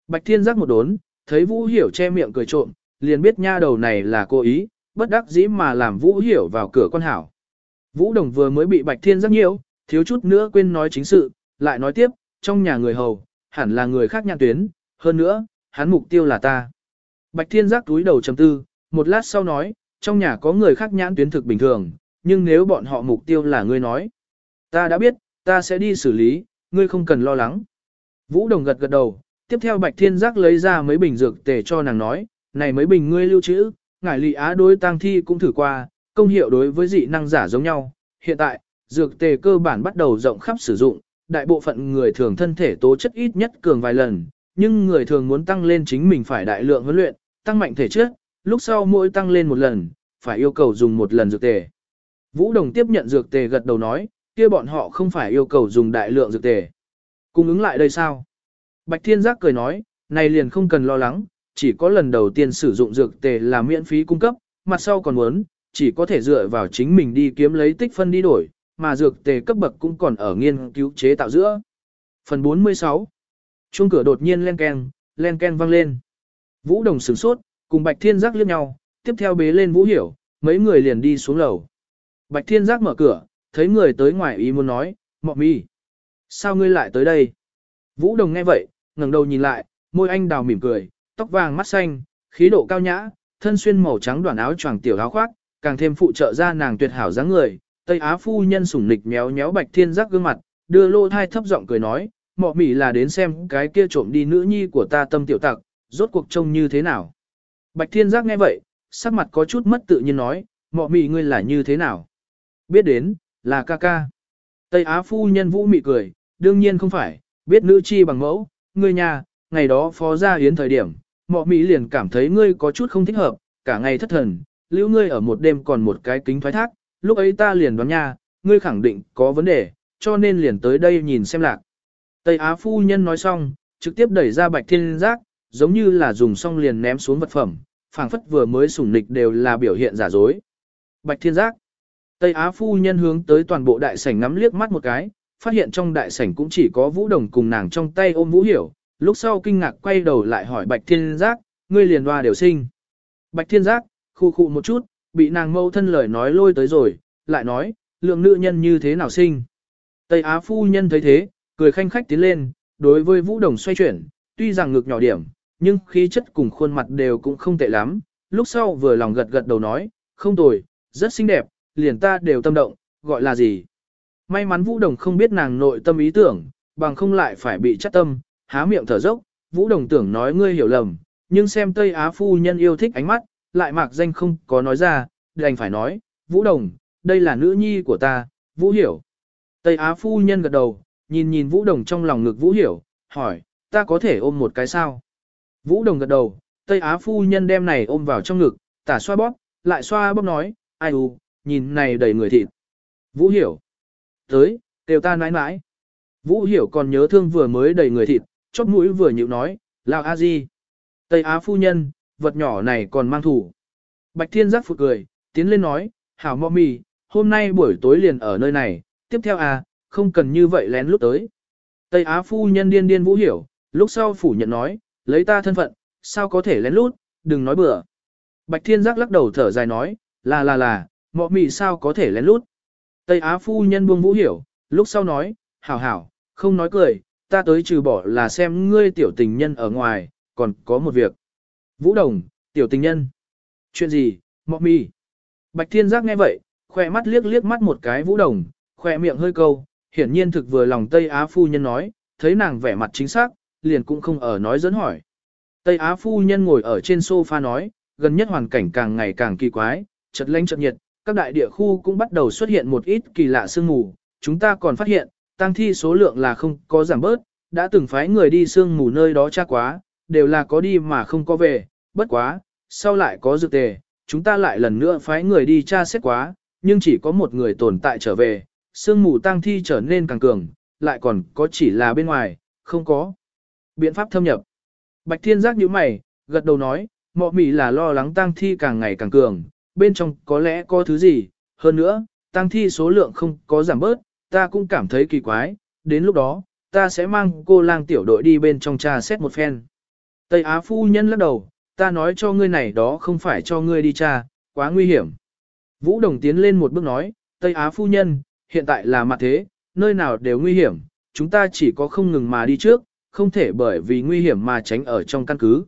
Bạch Thiên giác một đốn, thấy Vũ Hiểu che miệng cười trộm, liền biết nha đầu này là cô ý, bất đắc dĩ mà làm Vũ Hiểu vào cửa con hảo. Vũ Đồng vừa mới bị Bạch Thiên giác nhiễu, thiếu chút nữa quên nói chính sự, lại nói tiếp, trong nhà người hầu, hẳn là người khác nhãn tuyến, hơn nữa, hắn mục tiêu là ta. Bạch Thiên giác túi đầu trầm tư, một lát sau nói, trong nhà có người khác nhãn tuyến thực bình thường, nhưng nếu bọn họ mục tiêu là ngươi nói. Ta đã biết, ta sẽ đi xử lý, ngươi không cần lo lắng. Vũ Đồng gật gật đầu, tiếp theo Bạch Thiên Giác lấy ra mấy bình dược tề cho nàng nói, này mấy bình ngươi lưu trữ, ngải lị á đối tang thi cũng thử qua, công hiệu đối với dị năng giả giống nhau. Hiện tại, dược tề cơ bản bắt đầu rộng khắp sử dụng, đại bộ phận người thường thân thể tố chất ít nhất cường vài lần, nhưng người thường muốn tăng lên chính mình phải đại lượng huấn luyện, tăng mạnh thể chất, lúc sau mỗi tăng lên một lần, phải yêu cầu dùng một lần dược tề. Vũ Đồng tiếp nhận dược tề gật đầu nói, kia bọn họ không phải yêu cầu dùng đại lượng dược tề. Cung ứng lại đây sao? Bạch Thiên Giác cười nói, này liền không cần lo lắng, chỉ có lần đầu tiên sử dụng dược tề là miễn phí cung cấp, mặt sau còn muốn, chỉ có thể dựa vào chính mình đi kiếm lấy tích phân đi đổi, mà dược tề cấp bậc cũng còn ở nghiên cứu chế tạo giữa. Phần 46 Chuông cửa đột nhiên len ken, len ken vang lên. Vũ Đồng sửng sốt, cùng Bạch Thiên Giác liếc nhau, tiếp theo bế lên Vũ Hiểu, mấy người liền đi xuống lầu. Bạch Thiên Giác mở cửa, thấy người tới ngoài ý muốn nói, mọ mi. Sao ngươi lại tới đây? Vũ Đồng nghe vậy, ngẩng đầu nhìn lại, môi anh đào mỉm cười, tóc vàng mắt xanh, khí độ cao nhã, thân xuyên màu trắng đoàn áo choàng tiểu áo khoác, càng thêm phụ trợ ra nàng tuyệt hảo dáng người. Tây Á phu nhân sủng nịch méo méo Bạch Thiên Giác gương mặt, đưa lô thai thấp giọng cười nói, mọ mỉ là đến xem cái kia trộm đi nữ nhi của ta tâm tiểu tặc, rốt cuộc trông như thế nào. Bạch Thiên Giác nghe vậy, sắc mặt có chút mất tự nhiên nói, mọ mỉ ngươi là như thế nào. Biết đến, là ca ca. Tây Á phu nhân vũ mị cười, đương nhiên không phải, biết nữ chi bằng mẫu, ngươi nhà, ngày đó phó gia yến thời điểm, mọ mỹ liền cảm thấy ngươi có chút không thích hợp, cả ngày thất thần, lưu ngươi ở một đêm còn một cái kính thoái thác, lúc ấy ta liền đoán nha, ngươi khẳng định có vấn đề, cho nên liền tới đây nhìn xem lạc. Tây Á phu nhân nói xong, trực tiếp đẩy ra bạch thiên giác, giống như là dùng xong liền ném xuống vật phẩm, phảng phất vừa mới sủng nịch đều là biểu hiện giả dối. Bạch thiên giác. Tây Á phu nhân hướng tới toàn bộ đại sảnh ngắm liếc mắt một cái, phát hiện trong đại sảnh cũng chỉ có Vũ Đồng cùng nàng trong tay ôm Vũ Hiểu, lúc sau kinh ngạc quay đầu lại hỏi Bạch Thiên Giác, ngươi liền hoa đều sinh. Bạch Thiên Giác, khu khu một chút, bị nàng mâu thân lời nói lôi tới rồi, lại nói, lượng nữ nhân như thế nào sinh. Tây Á phu nhân thấy thế, cười khanh khách tiến lên, đối với Vũ Đồng xoay chuyển, tuy rằng ngực nhỏ điểm, nhưng khí chất cùng khuôn mặt đều cũng không tệ lắm, lúc sau vừa lòng gật gật đầu nói, không tồi, rất xinh đẹp, liền ta đều tâm động, gọi là gì. May mắn Vũ Đồng không biết nàng nội tâm ý tưởng, bằng không lại phải bị chắc tâm, há miệng thở dốc, Vũ Đồng tưởng nói ngươi hiểu lầm, nhưng xem Tây Á phu nhân yêu thích ánh mắt, lại mạc danh không có nói ra, đành phải nói, Vũ Đồng, đây là nữ nhi của ta, Vũ Hiểu. Tây Á phu nhân gật đầu, nhìn nhìn Vũ Đồng trong lòng ngực Vũ Hiểu, hỏi, ta có thể ôm một cái sao? Vũ Đồng gật đầu, Tây Á phu nhân đem này ôm vào trong ngực, tả xoa bóp, lại xoa bóp nói, ai u, nhìn này đầy người thịt. Vũ Hiểu. Tới, đều ta nãi nãi. Vũ Hiểu còn nhớ thương vừa mới đầy người thịt, chóp mũi vừa nhịu nói, lao A Di. Tây Á phu nhân, vật nhỏ này còn mang thủ. Bạch Thiên giác phụt cười, tiến lên nói, hảo mò mì, hôm nay buổi tối liền ở nơi này, tiếp theo à, không cần như vậy lén lúc tới. Tây Á phu nhân điên điên vũ hiểu, lúc sau phủ nhận nói, lấy ta thân phận, sao có thể lén lút, đừng nói bừa. Bạch Thiên giác lắc đầu thở dài nói, là là là, mọ mì sao có thể lén lút. Tây Á phu nhân buông vũ hiểu, lúc sau nói, hảo hảo, không nói cười, ta tới trừ bỏ là xem ngươi tiểu tình nhân ở ngoài, còn có một việc. Vũ Đồng, tiểu tình nhân. Chuyện gì, mọ Mi? Bạch Thiên Giác nghe vậy, khoe mắt liếc liếc mắt một cái Vũ Đồng, khoe miệng hơi câu, hiển nhiên thực vừa lòng Tây Á phu nhân nói, thấy nàng vẻ mặt chính xác, liền cũng không ở nói dẫn hỏi. Tây Á phu nhân ngồi ở trên sofa nói, gần nhất hoàn cảnh càng ngày càng kỳ quái, chật lạnh chật nhiệt, các đại địa khu cũng bắt đầu xuất hiện một ít kỳ lạ sương mù, chúng ta còn phát hiện, tăng thi số lượng là không có giảm bớt, đã từng phái người đi sương mù nơi đó tra quá, đều là có đi mà không có về, bất quá, sau lại có dược tề, chúng ta lại lần nữa phái người đi tra xét quá, nhưng chỉ có một người tồn tại trở về, sương mù tăng thi trở nên càng cường, lại còn có chỉ là bên ngoài, không có. Biện pháp thâm nhập. Bạch Thiên Giác như mày, gật đầu nói, mọ mỉ là lo lắng tăng thi càng ngày càng cường, bên trong có lẽ có thứ gì, hơn nữa, tăng thi số lượng không có giảm bớt, ta cũng cảm thấy kỳ quái, đến lúc đó, ta sẽ mang cô lang tiểu đội đi bên trong tra xét một phen. Tây Á phu nhân lắc đầu, ta nói cho ngươi này đó không phải cho ngươi đi tra, quá nguy hiểm. Vũ Đồng tiến lên một bước nói, Tây Á phu nhân, hiện tại là mặt thế, nơi nào đều nguy hiểm, chúng ta chỉ có không ngừng mà đi trước, không thể bởi vì nguy hiểm mà tránh ở trong căn cứ.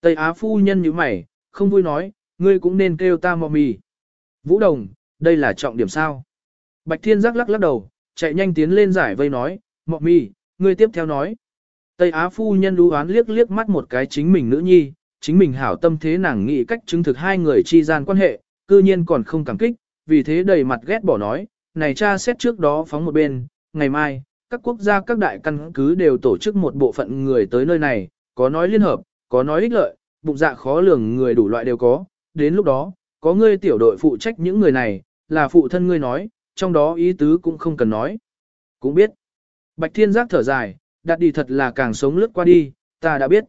Tây Á phu nhân như mày, không vui nói, ngươi cũng nên kêu ta mò mì. Vũ Đồng, đây là trọng điểm sao? Bạch Thiên giác lắc lắc đầu, chạy nhanh tiến lên giải vây nói, mọ mì, ngươi tiếp theo nói. Tây Á phu nhân đú oán liếc liếc mắt một cái chính mình nữ nhi, chính mình hảo tâm thế nàng nghĩ cách chứng thực hai người chi gian quan hệ, cư nhiên còn không cảm kích, vì thế đầy mặt ghét bỏ nói, này cha xét trước đó phóng một bên, ngày mai, các quốc gia các đại căn cứ đều tổ chức một bộ phận người tới nơi này, có nói liên hợp, có nói ích lợi, bụng dạ khó lường người đủ loại đều có, đến lúc đó, có ngươi tiểu đội phụ trách những người này, là phụ thân ngươi nói, trong đó ý tứ cũng không cần nói. Cũng biết. Bạch Thiên Giác thở dài, đặt đi thật là càng sống lướt qua đi, ta đã biết.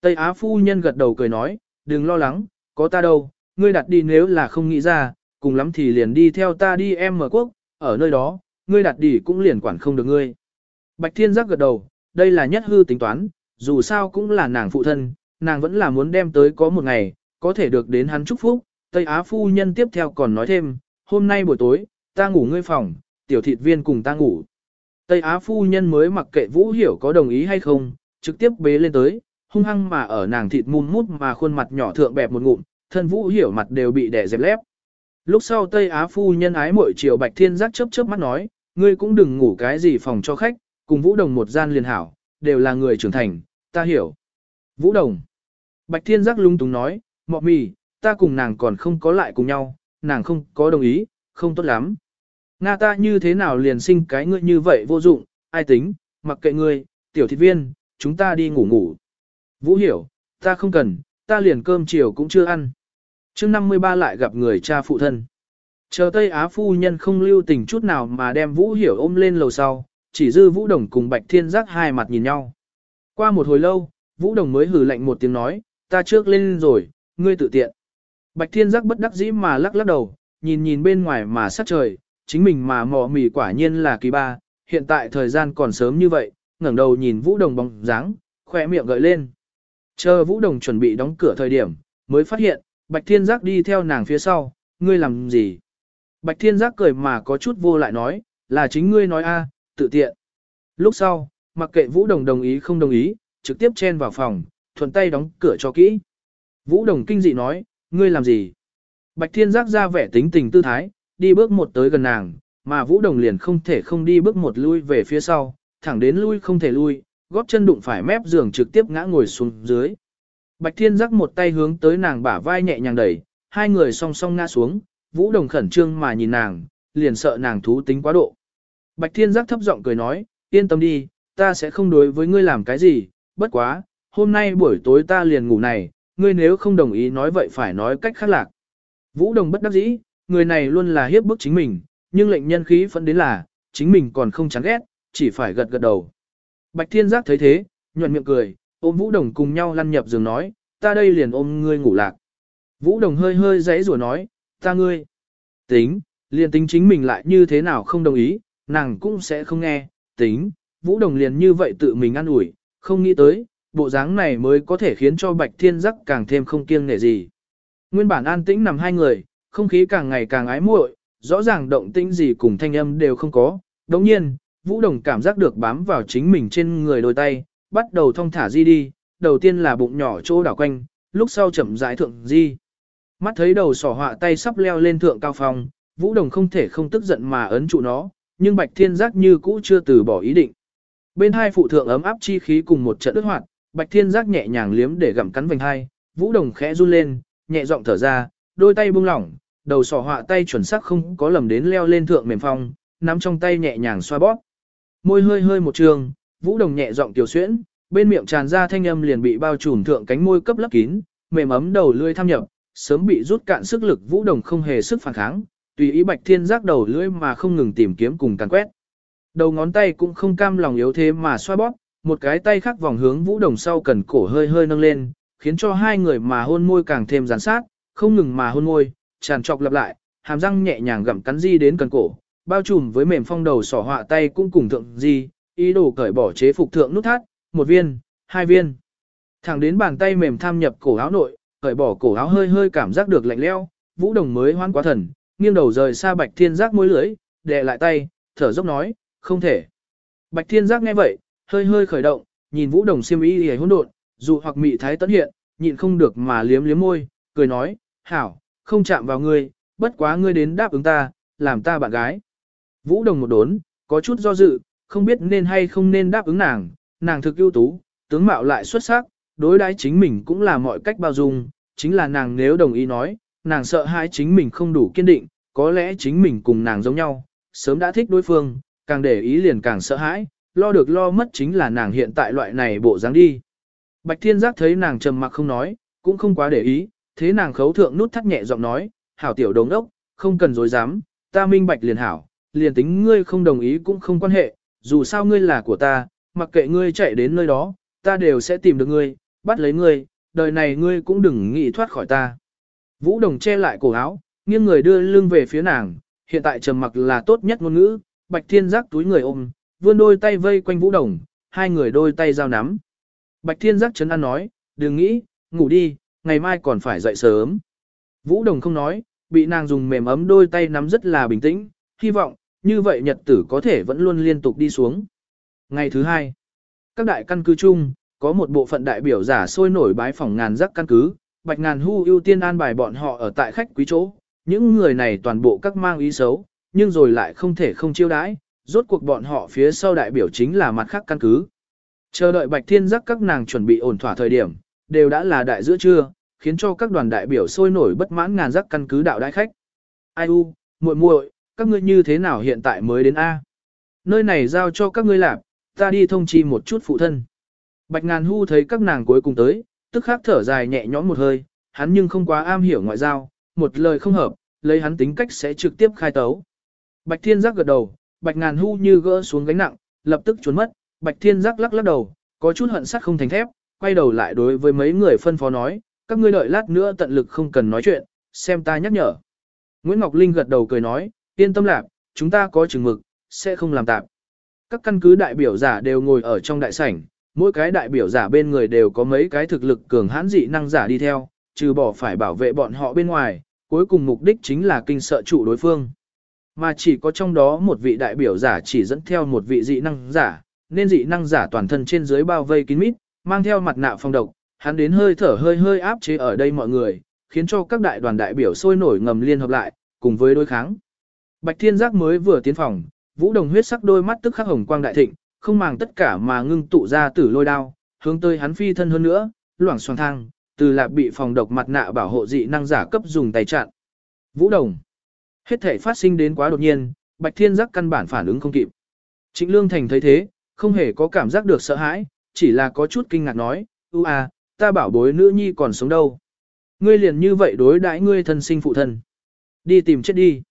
Tây Á phu nhân gật đầu cười nói, đừng lo lắng, có ta đâu, ngươi đặt đi nếu là không nghĩ ra, cùng lắm thì liền đi theo ta đi em mở quốc, ở nơi đó, ngươi đặt đi cũng liền quản không được ngươi. Bạch Thiên Giác gật đầu, đây là nhất hư tính toán, dù sao cũng là nàng phụ thân, nàng vẫn là muốn đem tới có một ngày, có thể được đến hắn chúc phúc. Tây Á phu nhân tiếp theo còn nói thêm, hôm nay buổi tối, ta ngủ ngươi phòng, tiểu thịt viên cùng ta ngủ. Tây Á phu nhân mới mặc kệ Vũ Hiểu có đồng ý hay không, trực tiếp bế lên tới, hung hăng mà ở nàng thịt mum mút mà khuôn mặt nhỏ thượng bẹp một ngụm, thân Vũ Hiểu mặt đều bị đè dẹp lép. Lúc sau Tây Á phu nhân ái muội chiều Bạch Thiên giác chớp chớp mắt nói, ngươi cũng đừng ngủ cái gì phòng cho khách, cùng Vũ Đồng một gian liền hảo, đều là người trưởng thành, ta hiểu. Vũ Đồng. Bạch Thiên giác lung túng nói, mọ mì, ta cùng nàng còn không có lại cùng nhau, nàng không có đồng ý, không tốt lắm. Nga ta như thế nào liền sinh cái ngươi như vậy vô dụng, ai tính, mặc kệ ngươi, tiểu thịt viên, chúng ta đi ngủ ngủ. Vũ hiểu, ta không cần, ta liền cơm chiều cũng chưa ăn. chương 53 lại gặp người cha phụ thân. Chờ Tây Á phu nhân không lưu tình chút nào mà đem Vũ hiểu ôm lên lầu sau, chỉ dư Vũ Đồng cùng Bạch Thiên Giác hai mặt nhìn nhau. Qua một hồi lâu, Vũ Đồng mới hử lạnh một tiếng nói, ta trước lên rồi, ngươi tự tiện. Bạch Thiên Giác bất đắc dĩ mà lắc lắc đầu, nhìn nhìn bên ngoài mà sát trời, chính mình mà mò mì quả nhiên là kỳ ba, hiện tại thời gian còn sớm như vậy, ngẩng đầu nhìn Vũ Đồng bóng dáng, khỏe miệng gợi lên. Chờ Vũ Đồng chuẩn bị đóng cửa thời điểm, mới phát hiện, Bạch Thiên Giác đi theo nàng phía sau, ngươi làm gì? Bạch Thiên Giác cười mà có chút vô lại nói, là chính ngươi nói a, tự tiện. Lúc sau, mặc kệ Vũ Đồng đồng ý không đồng ý, trực tiếp chen vào phòng, thuận tay đóng cửa cho kỹ. Vũ Đồng kinh dị nói, ngươi làm gì? Bạch Thiên Giác ra vẻ tính tình tư thái, đi bước một tới gần nàng, mà Vũ Đồng liền không thể không đi bước một lui về phía sau, thẳng đến lui không thể lui, góp chân đụng phải mép giường trực tiếp ngã ngồi xuống dưới. Bạch Thiên Giác một tay hướng tới nàng bả vai nhẹ nhàng đẩy, hai người song song ngã xuống, Vũ Đồng khẩn trương mà nhìn nàng, liền sợ nàng thú tính quá độ. Bạch Thiên Giác thấp giọng cười nói, yên tâm đi, ta sẽ không đối với ngươi làm cái gì, bất quá, hôm nay buổi tối ta liền ngủ này, ngươi nếu không đồng ý nói vậy phải nói cách khác lạc. Vũ Đồng bất đắc dĩ, người này luôn là hiếp bức chính mình, nhưng lệnh nhân khí phẫn đến là, chính mình còn không chán ghét, chỉ phải gật gật đầu. Bạch Thiên Giác thấy thế, nhuận miệng cười, ôm Vũ Đồng cùng nhau lăn nhập giường nói, ta đây liền ôm ngươi ngủ lạc. Vũ Đồng hơi hơi giãy rủa nói, ta ngươi. Tính, liền tính chính mình lại như thế nào không đồng ý, nàng cũng sẽ không nghe, tính, Vũ Đồng liền như vậy tự mình ăn ủi, không nghĩ tới, bộ dáng này mới có thể khiến cho Bạch Thiên Giác càng thêm không kiêng nể gì. Nguyên bản an tĩnh nằm hai người, không khí càng ngày càng ái muội, rõ ràng động tĩnh gì cùng thanh âm đều không có. Đồng nhiên, Vũ Đồng cảm giác được bám vào chính mình trên người đôi tay, bắt đầu thong thả di đi, đầu tiên là bụng nhỏ chỗ đảo quanh, lúc sau chậm rãi thượng di. Mắt thấy đầu sỏ họa tay sắp leo lên thượng cao phòng, Vũ Đồng không thể không tức giận mà ấn trụ nó, nhưng Bạch Thiên Giác như cũ chưa từ bỏ ý định. Bên hai phụ thượng ấm áp chi khí cùng một trận ướt hoạt, Bạch Thiên Giác nhẹ nhàng liếm để gặm cắn vành hai, Vũ Đồng khẽ run lên, nhẹ giọng thở ra, đôi tay buông lỏng, đầu sỏ họa tay chuẩn xác không có lầm đến leo lên thượng mềm phong, nắm trong tay nhẹ nhàng xoa bóp. Môi hơi hơi một trường, Vũ Đồng nhẹ giọng tiểu xuyễn, bên miệng tràn ra thanh âm liền bị bao trùm thượng cánh môi cấp lấp kín, mềm ấm đầu lưỡi tham nhập, sớm bị rút cạn sức lực Vũ Đồng không hề sức phản kháng, tùy ý Bạch Thiên giác đầu lưỡi mà không ngừng tìm kiếm cùng càn quét. Đầu ngón tay cũng không cam lòng yếu thế mà xoa bóp, một cái tay khác vòng hướng Vũ Đồng sau cần cổ hơi hơi nâng lên, khiến cho hai người mà hôn môi càng thêm gián sát, không ngừng mà hôn môi, tràn trọc lặp lại, hàm răng nhẹ nhàng gặm cắn di đến cần cổ, bao trùm với mềm phong đầu sỏ họa tay cũng cùng thượng di, ý đồ cởi bỏ chế phục thượng nút thắt, một viên, hai viên. Thẳng đến bàn tay mềm tham nhập cổ áo nội, cởi bỏ cổ áo hơi hơi cảm giác được lạnh leo, Vũ Đồng mới hoan quá thần, nghiêng đầu rời xa Bạch Thiên Giác môi lưỡi, đè lại tay, thở dốc nói, không thể. Bạch Thiên Giác nghe vậy, hơi hơi khởi động, nhìn Vũ Đồng xiêm y hề hỗn độn, dù hoặc mị thái tấn hiện, nhịn không được mà liếm liếm môi, cười nói, hảo, không chạm vào ngươi, bất quá ngươi đến đáp ứng ta, làm ta bạn gái. Vũ Đồng một đốn, có chút do dự, không biết nên hay không nên đáp ứng nàng, nàng thực ưu tú, tướng mạo lại xuất sắc, đối đãi chính mình cũng là mọi cách bao dung, chính là nàng nếu đồng ý nói, nàng sợ hãi chính mình không đủ kiên định, có lẽ chính mình cùng nàng giống nhau, sớm đã thích đối phương, càng để ý liền càng sợ hãi, lo được lo mất chính là nàng hiện tại loại này bộ dáng đi. Bạch Thiên Giác thấy nàng trầm mặc không nói, cũng không quá để ý, thế nàng khấu thượng nút thắt nhẹ giọng nói, hảo tiểu đồng đốc, không cần dối dám, ta minh bạch liền hảo, liền tính ngươi không đồng ý cũng không quan hệ, dù sao ngươi là của ta, mặc kệ ngươi chạy đến nơi đó, ta đều sẽ tìm được ngươi, bắt lấy ngươi, đời này ngươi cũng đừng nghĩ thoát khỏi ta. Vũ Đồng che lại cổ áo, nghiêng người đưa lưng về phía nàng, hiện tại trầm mặc là tốt nhất ngôn ngữ, Bạch Thiên giác túi người ôm, vươn đôi tay vây quanh Vũ Đồng, hai người đôi tay giao nắm. Bạch Thiên giác chấn an nói, đừng nghĩ, ngủ đi, ngày mai còn phải dậy sớm. Vũ Đồng không nói, bị nàng dùng mềm ấm đôi tay nắm rất là bình tĩnh, hy vọng, như vậy nhật tử có thể vẫn luôn liên tục đi xuống. Ngày thứ hai, các đại căn cứ chung, có một bộ phận đại biểu giả sôi nổi bái phòng ngàn giác căn cứ, bạch ngàn hu ưu tiên an bài bọn họ ở tại khách quý chỗ. Những người này toàn bộ các mang ý xấu, nhưng rồi lại không thể không chiêu đãi, rốt cuộc bọn họ phía sau đại biểu chính là mặt khác căn cứ. Chờ đợi bạch thiên giác các nàng chuẩn bị ổn thỏa thời điểm, đều đã là đại giữa trưa, khiến cho các đoàn đại biểu sôi nổi bất mãn ngàn giác căn cứ đạo đại khách. Ai u, muội muội, các ngươi như thế nào hiện tại mới đến A? Nơi này giao cho các ngươi làm, ta đi thông chi một chút phụ thân. Bạch ngàn hu thấy các nàng cuối cùng tới, tức khắc thở dài nhẹ nhõm một hơi, hắn nhưng không quá am hiểu ngoại giao, một lời không hợp, lấy hắn tính cách sẽ trực tiếp khai tấu. Bạch thiên giác gật đầu, bạch ngàn hu như gỡ xuống gánh nặng, lập tức trốn mất, bạch thiên giác lắc lắc đầu, có chút hận sắt không thành thép, quay đầu lại đối với mấy người phân phó nói, các ngươi đợi lát nữa tận lực không cần nói chuyện, xem ta nhắc nhở. Nguyễn Ngọc Linh gật đầu cười nói, yên tâm lạc, chúng ta có chừng mực, sẽ không làm tạm. Các căn cứ đại biểu giả đều ngồi ở trong đại sảnh, mỗi cái đại biểu giả bên người đều có mấy cái thực lực cường hãn dị năng giả đi theo, trừ bỏ phải bảo vệ bọn họ bên ngoài, cuối cùng mục đích chính là kinh sợ chủ đối phương. Mà chỉ có trong đó một vị đại biểu giả chỉ dẫn theo một vị dị năng giả, nên dị năng giả toàn thân trên dưới bao vây kín mít, mang theo mặt nạ phong độc, hắn đến hơi thở hơi hơi áp chế ở đây mọi người, khiến cho các đại đoàn đại biểu sôi nổi ngầm liên hợp lại, cùng với đối kháng. Bạch Thiên Giác mới vừa tiến phòng, Vũ Đồng huyết sắc đôi mắt tức khắc hồng quang đại thịnh, không màng tất cả mà ngưng tụ ra tử lôi đao, hướng tới hắn phi thân hơn nữa, loảng xoảng thang, từ lạc bị phòng độc mặt nạ bảo hộ dị năng giả cấp dùng tay chặn. Vũ Đồng. Hết thể phát sinh đến quá đột nhiên, Bạch Thiên Giác căn bản phản ứng không kịp. Trịnh Lương Thành thấy thế, không hề có cảm giác được sợ hãi, chỉ là có chút kinh ngạc nói, u à, ta bảo bối nữ nhi còn sống đâu. Ngươi liền như vậy đối đãi ngươi thân sinh phụ thân. Đi tìm chết đi.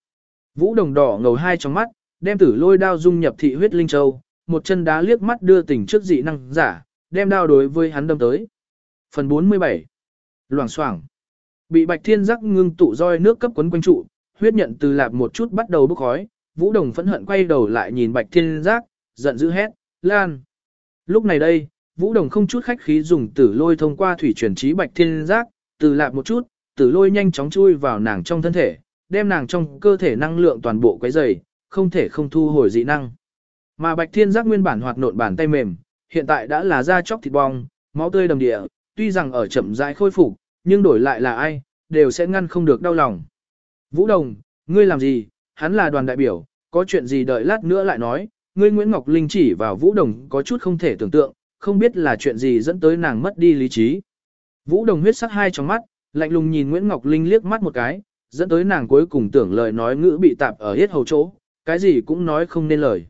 Vũ đồng đỏ ngầu hai trong mắt, đem tử lôi đao dung nhập thị huyết linh châu, một chân đá liếc mắt đưa tỉnh trước dị năng giả, đem đao đối với hắn đâm tới. Phần 47 Loảng xoảng Bị bạch thiên giác ngưng tụ roi nước cấp quấn quanh trụ, huyết nhận từ lạp một chút bắt đầu bốc khói, vũ đồng phẫn hận quay đầu lại nhìn bạch thiên giác, giận dữ hét, lan. Lúc này đây, vũ đồng không chút khách khí dùng tử lôi thông qua thủy chuyển trí bạch thiên giác, từ lạp một chút, tử lôi nhanh chóng chui vào nàng trong thân thể, đem nàng trong cơ thể năng lượng toàn bộ quấy dày, không thể không thu hồi dị năng. Mà bạch thiên giác nguyên bản hoạt nộn bàn tay mềm, hiện tại đã là da chóc thịt bong, máu tươi đầm địa, tuy rằng ở chậm rãi khôi phục, nhưng đổi lại là ai, đều sẽ ngăn không được đau lòng. Vũ Đồng, ngươi làm gì, hắn là đoàn đại biểu, có chuyện gì đợi lát nữa lại nói, ngươi Nguyễn Ngọc Linh chỉ vào Vũ Đồng có chút không thể tưởng tượng, không biết là chuyện gì dẫn tới nàng mất đi lý trí. Vũ Đồng huyết sắc hai trong mắt, lạnh lùng nhìn Nguyễn Ngọc Linh liếc mắt một cái, dẫn tới nàng cuối cùng tưởng lời nói ngữ bị tạp ở hết hầu chỗ, cái gì cũng nói không nên lời.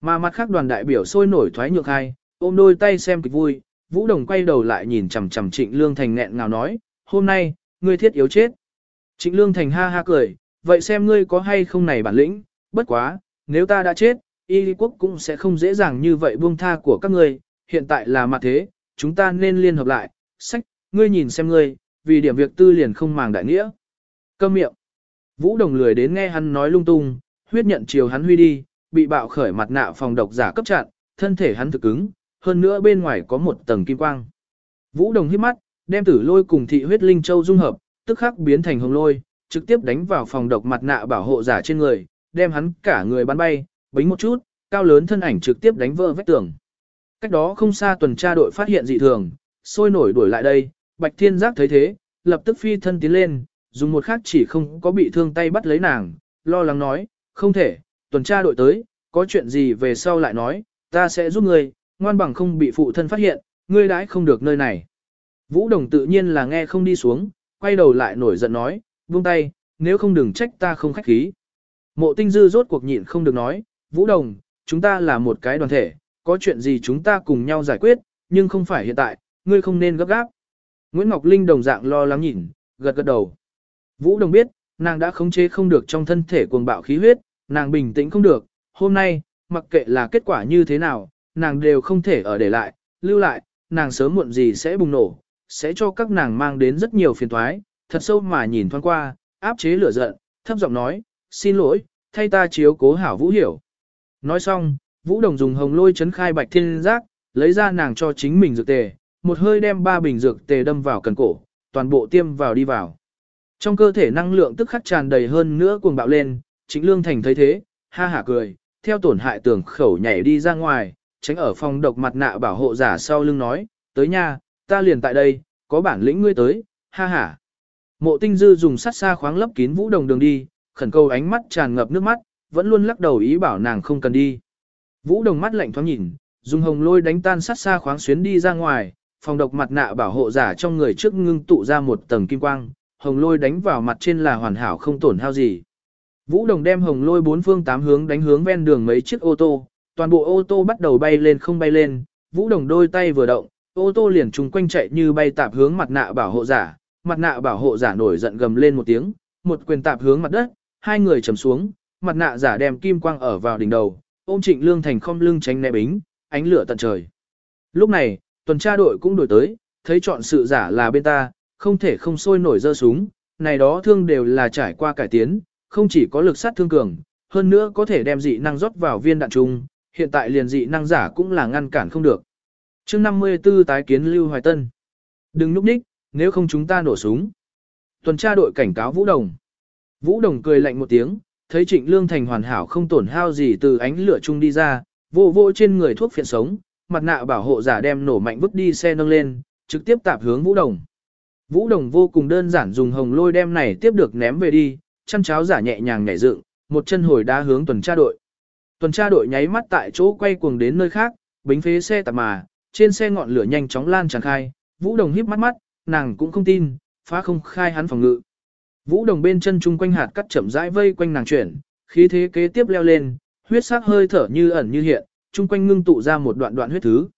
Mà mặt khác đoàn đại biểu sôi nổi thoái nhược hai, ôm đôi tay xem kịch vui, Vũ Đồng quay đầu lại nhìn chằm chằm Trịnh Lương Thành nghẹn ngào nói, hôm nay, ngươi thiết yếu chết. Trịnh Lương Thành ha ha cười, vậy xem ngươi có hay không này bản lĩnh, bất quá, nếu ta đã chết, y lý quốc cũng sẽ không dễ dàng như vậy buông tha của các ngươi, hiện tại là mặt thế, chúng ta nên liên hợp lại, sách, ngươi nhìn xem ngươi, vì điểm việc tư liền không màng đại nghĩa. Câm miệng. Vũ Đồng lười đến nghe hắn nói lung tung, huyết nhận chiều hắn huy đi, bị bạo khởi mặt nạ phòng độc giả cấp chặn, thân thể hắn thực cứng, hơn nữa bên ngoài có một tầng kim quang. Vũ Đồng hít mắt, đem tử lôi cùng thị huyết linh châu dung hợp, tức khắc biến thành hồng lôi, trực tiếp đánh vào phòng độc mặt nạ bảo hộ giả trên người, đem hắn cả người bắn bay, bính một chút, cao lớn thân ảnh trực tiếp đánh vỡ vách tường. Cách đó không xa tuần tra đội phát hiện dị thường, sôi nổi đuổi lại đây, Bạch Thiên Giác thấy thế, lập tức phi thân tiến lên, dùng một khắc chỉ không có bị thương tay bắt lấy nàng, lo lắng nói, không thể, tuần tra đội tới, có chuyện gì về sau lại nói, ta sẽ giúp ngươi, ngoan bằng không bị phụ thân phát hiện, ngươi đãi không được nơi này. Vũ Đồng tự nhiên là nghe không đi xuống, quay đầu lại nổi giận nói, buông tay, nếu không đừng trách ta không khách khí. Mộ tinh dư rốt cuộc nhịn không được nói, Vũ Đồng, chúng ta là một cái đoàn thể, có chuyện gì chúng ta cùng nhau giải quyết, nhưng không phải hiện tại, ngươi không nên gấp gáp. Nguyễn Ngọc Linh đồng dạng lo lắng nhìn, gật gật đầu. Vũ Đồng biết, nàng đã khống chế không được trong thân thể cuồng bạo khí huyết, nàng bình tĩnh không được, hôm nay, mặc kệ là kết quả như thế nào, nàng đều không thể ở để lại, lưu lại, nàng sớm muộn gì sẽ bùng nổ, sẽ cho các nàng mang đến rất nhiều phiền toái, thật sâu mà nhìn thoáng qua, áp chế lửa giận, thấp giọng nói, xin lỗi, thay ta chiếu cố hảo Vũ hiểu. Nói xong, Vũ Đồng dùng hồng lôi chấn khai bạch thiên giác, lấy ra nàng cho chính mình dược tề, một hơi đem ba bình dược tề đâm vào cần cổ, toàn bộ tiêm vào đi vào. Trong cơ thể năng lượng tức khắc tràn đầy hơn nữa cuồng bạo lên, chính lương thành thấy thế, ha hả cười, theo tổn hại tưởng khẩu nhảy đi ra ngoài, tránh ở phòng độc mặt nạ bảo hộ giả sau lưng nói, tới nha, ta liền tại đây, có bản lĩnh ngươi tới, ha hả. Mộ tinh dư dùng sắt xa khoáng lấp kín vũ đồng đường đi, khẩn cầu ánh mắt tràn ngập nước mắt, vẫn luôn lắc đầu ý bảo nàng không cần đi. Vũ đồng mắt lạnh thoáng nhìn, dùng hồng lôi đánh tan sát xa khoáng xuyến đi ra ngoài, phòng độc mặt nạ bảo hộ giả trong người trước ngưng tụ ra một tầng kim quang, hồng lôi đánh vào mặt trên là hoàn hảo không tổn hao gì. Vũ đồng đem hồng lôi bốn phương tám hướng đánh hướng ven đường mấy chiếc ô tô, toàn bộ ô tô bắt đầu bay lên không bay lên, vũ đồng đôi tay vừa động, ô tô liền trùng quanh chạy như bay tạp hướng mặt nạ bảo hộ giả, mặt nạ bảo hộ giả nổi giận gầm lên một tiếng, một quyền tạp hướng mặt đất, hai người chầm xuống, mặt nạ giả đem kim quang ở vào đỉnh đầu, ôm trịnh lương thành không lưng tránh né bính, ánh lửa tận trời. Lúc này, tuần tra đội cũng đổi tới, thấy chọn sự giả là bên ta, không thể không sôi nổi dơ súng, này đó thương đều là trải qua cải tiến, không chỉ có lực sát thương cường, hơn nữa có thể đem dị năng rót vào viên đạn trung, hiện tại liền dị năng giả cũng là ngăn cản không được. chương 54 tái kiến Lưu Hoài Tân. Đừng núp ních, nếu không chúng ta nổ súng. Tuần tra đội cảnh cáo Vũ Đồng. Vũ Đồng cười lạnh một tiếng, thấy Trịnh Lương Thành hoàn hảo không tổn hao gì từ ánh lửa chung đi ra, vô vô trên người thuốc phiện sống, mặt nạ bảo hộ giả đem nổ mạnh vứt đi xe nâng lên, trực tiếp tạp hướng Vũ Đồng. Vũ Đồng vô cùng đơn giản dùng hồng lôi đem này tiếp được ném về đi, chăn cháo giả nhẹ nhàng nhảy dựng, một chân hồi đá hướng tuần tra đội. Tuần tra đội nháy mắt tại chỗ quay cuồng đến nơi khác, bính phế xe tạp mà, trên xe ngọn lửa nhanh chóng lan tràn khai, Vũ Đồng híp mắt mắt, nàng cũng không tin, phá không khai hắn phòng ngự. Vũ Đồng bên chân chung quanh hạt cắt chậm rãi vây quanh nàng chuyển, khí thế kế tiếp leo lên, huyết sắc hơi thở như ẩn như hiện, chung quanh ngưng tụ ra một đoạn đoạn huyết thứ.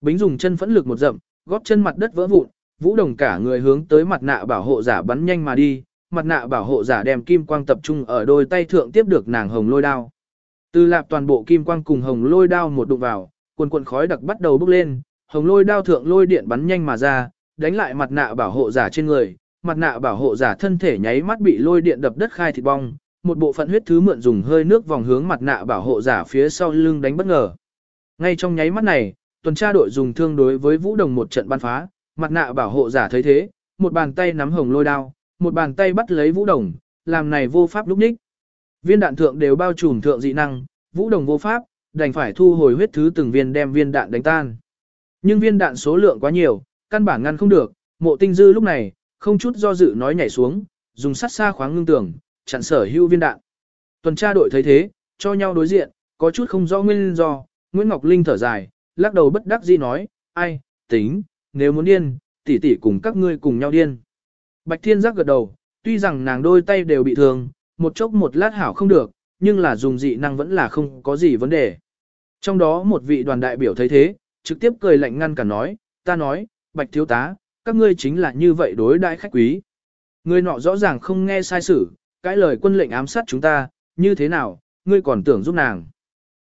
Bính dùng chân phẫn lực một dậm, góp chân mặt đất vỡ vụn, Vũ Đồng cả người hướng tới mặt nạ bảo hộ giả bắn nhanh mà đi, mặt nạ bảo hộ giả đem kim quang tập trung ở đôi tay thượng tiếp được nàng hồng lôi đao. Từ lạp toàn bộ kim quang cùng hồng lôi đao một đụng vào, quần quần khói đặc bắt đầu bốc lên, hồng lôi đao thượng lôi điện bắn nhanh mà ra, đánh lại mặt nạ bảo hộ giả trên người, mặt nạ bảo hộ giả thân thể nháy mắt bị lôi điện đập đất khai thịt bong, một bộ phận huyết thứ mượn dùng hơi nước vòng hướng mặt nạ bảo hộ giả phía sau lưng đánh bất ngờ. Ngay trong nháy mắt này, tuần tra đội dùng thương đối với Vũ Đồng một trận ban phá, mặt nạ bảo hộ giả thấy thế, một bàn tay nắm hồng lôi đao, một bàn tay bắt lấy Vũ Đồng, làm này vô pháp lúc ních. Viên đạn thượng đều bao trùm thượng dị năng, Vũ Đồng vô pháp, đành phải thu hồi huyết thứ từng viên đem viên đạn đánh tan. Nhưng viên đạn số lượng quá nhiều, căn bản ngăn không được, mộ tinh dư lúc này, không chút do dự nói nhảy xuống, dùng sắt xa khoáng ngưng tường, chặn sở hữu viên đạn. Tuần tra đội thấy thế, cho nhau đối diện, có chút không rõ nguyên do, Nguyễn Ngọc Linh thở dài, lắc đầu bất đắc dĩ nói, ai, tính, nếu muốn điên, tỷ tỷ cùng các ngươi cùng nhau điên. Bạch Thiên giác gật đầu, tuy rằng nàng đôi tay đều bị thương, một chốc một lát hảo không được, nhưng là dùng dị năng vẫn là không có gì vấn đề. Trong đó một vị đoàn đại biểu thấy thế, trực tiếp cười lạnh ngăn cả nói, ta nói, Bạch Thiếu Tá, các ngươi chính là như vậy đối đãi khách quý. Ngươi nọ rõ ràng không nghe sai sử, cái lời quân lệnh ám sát chúng ta, như thế nào, ngươi còn tưởng giúp nàng.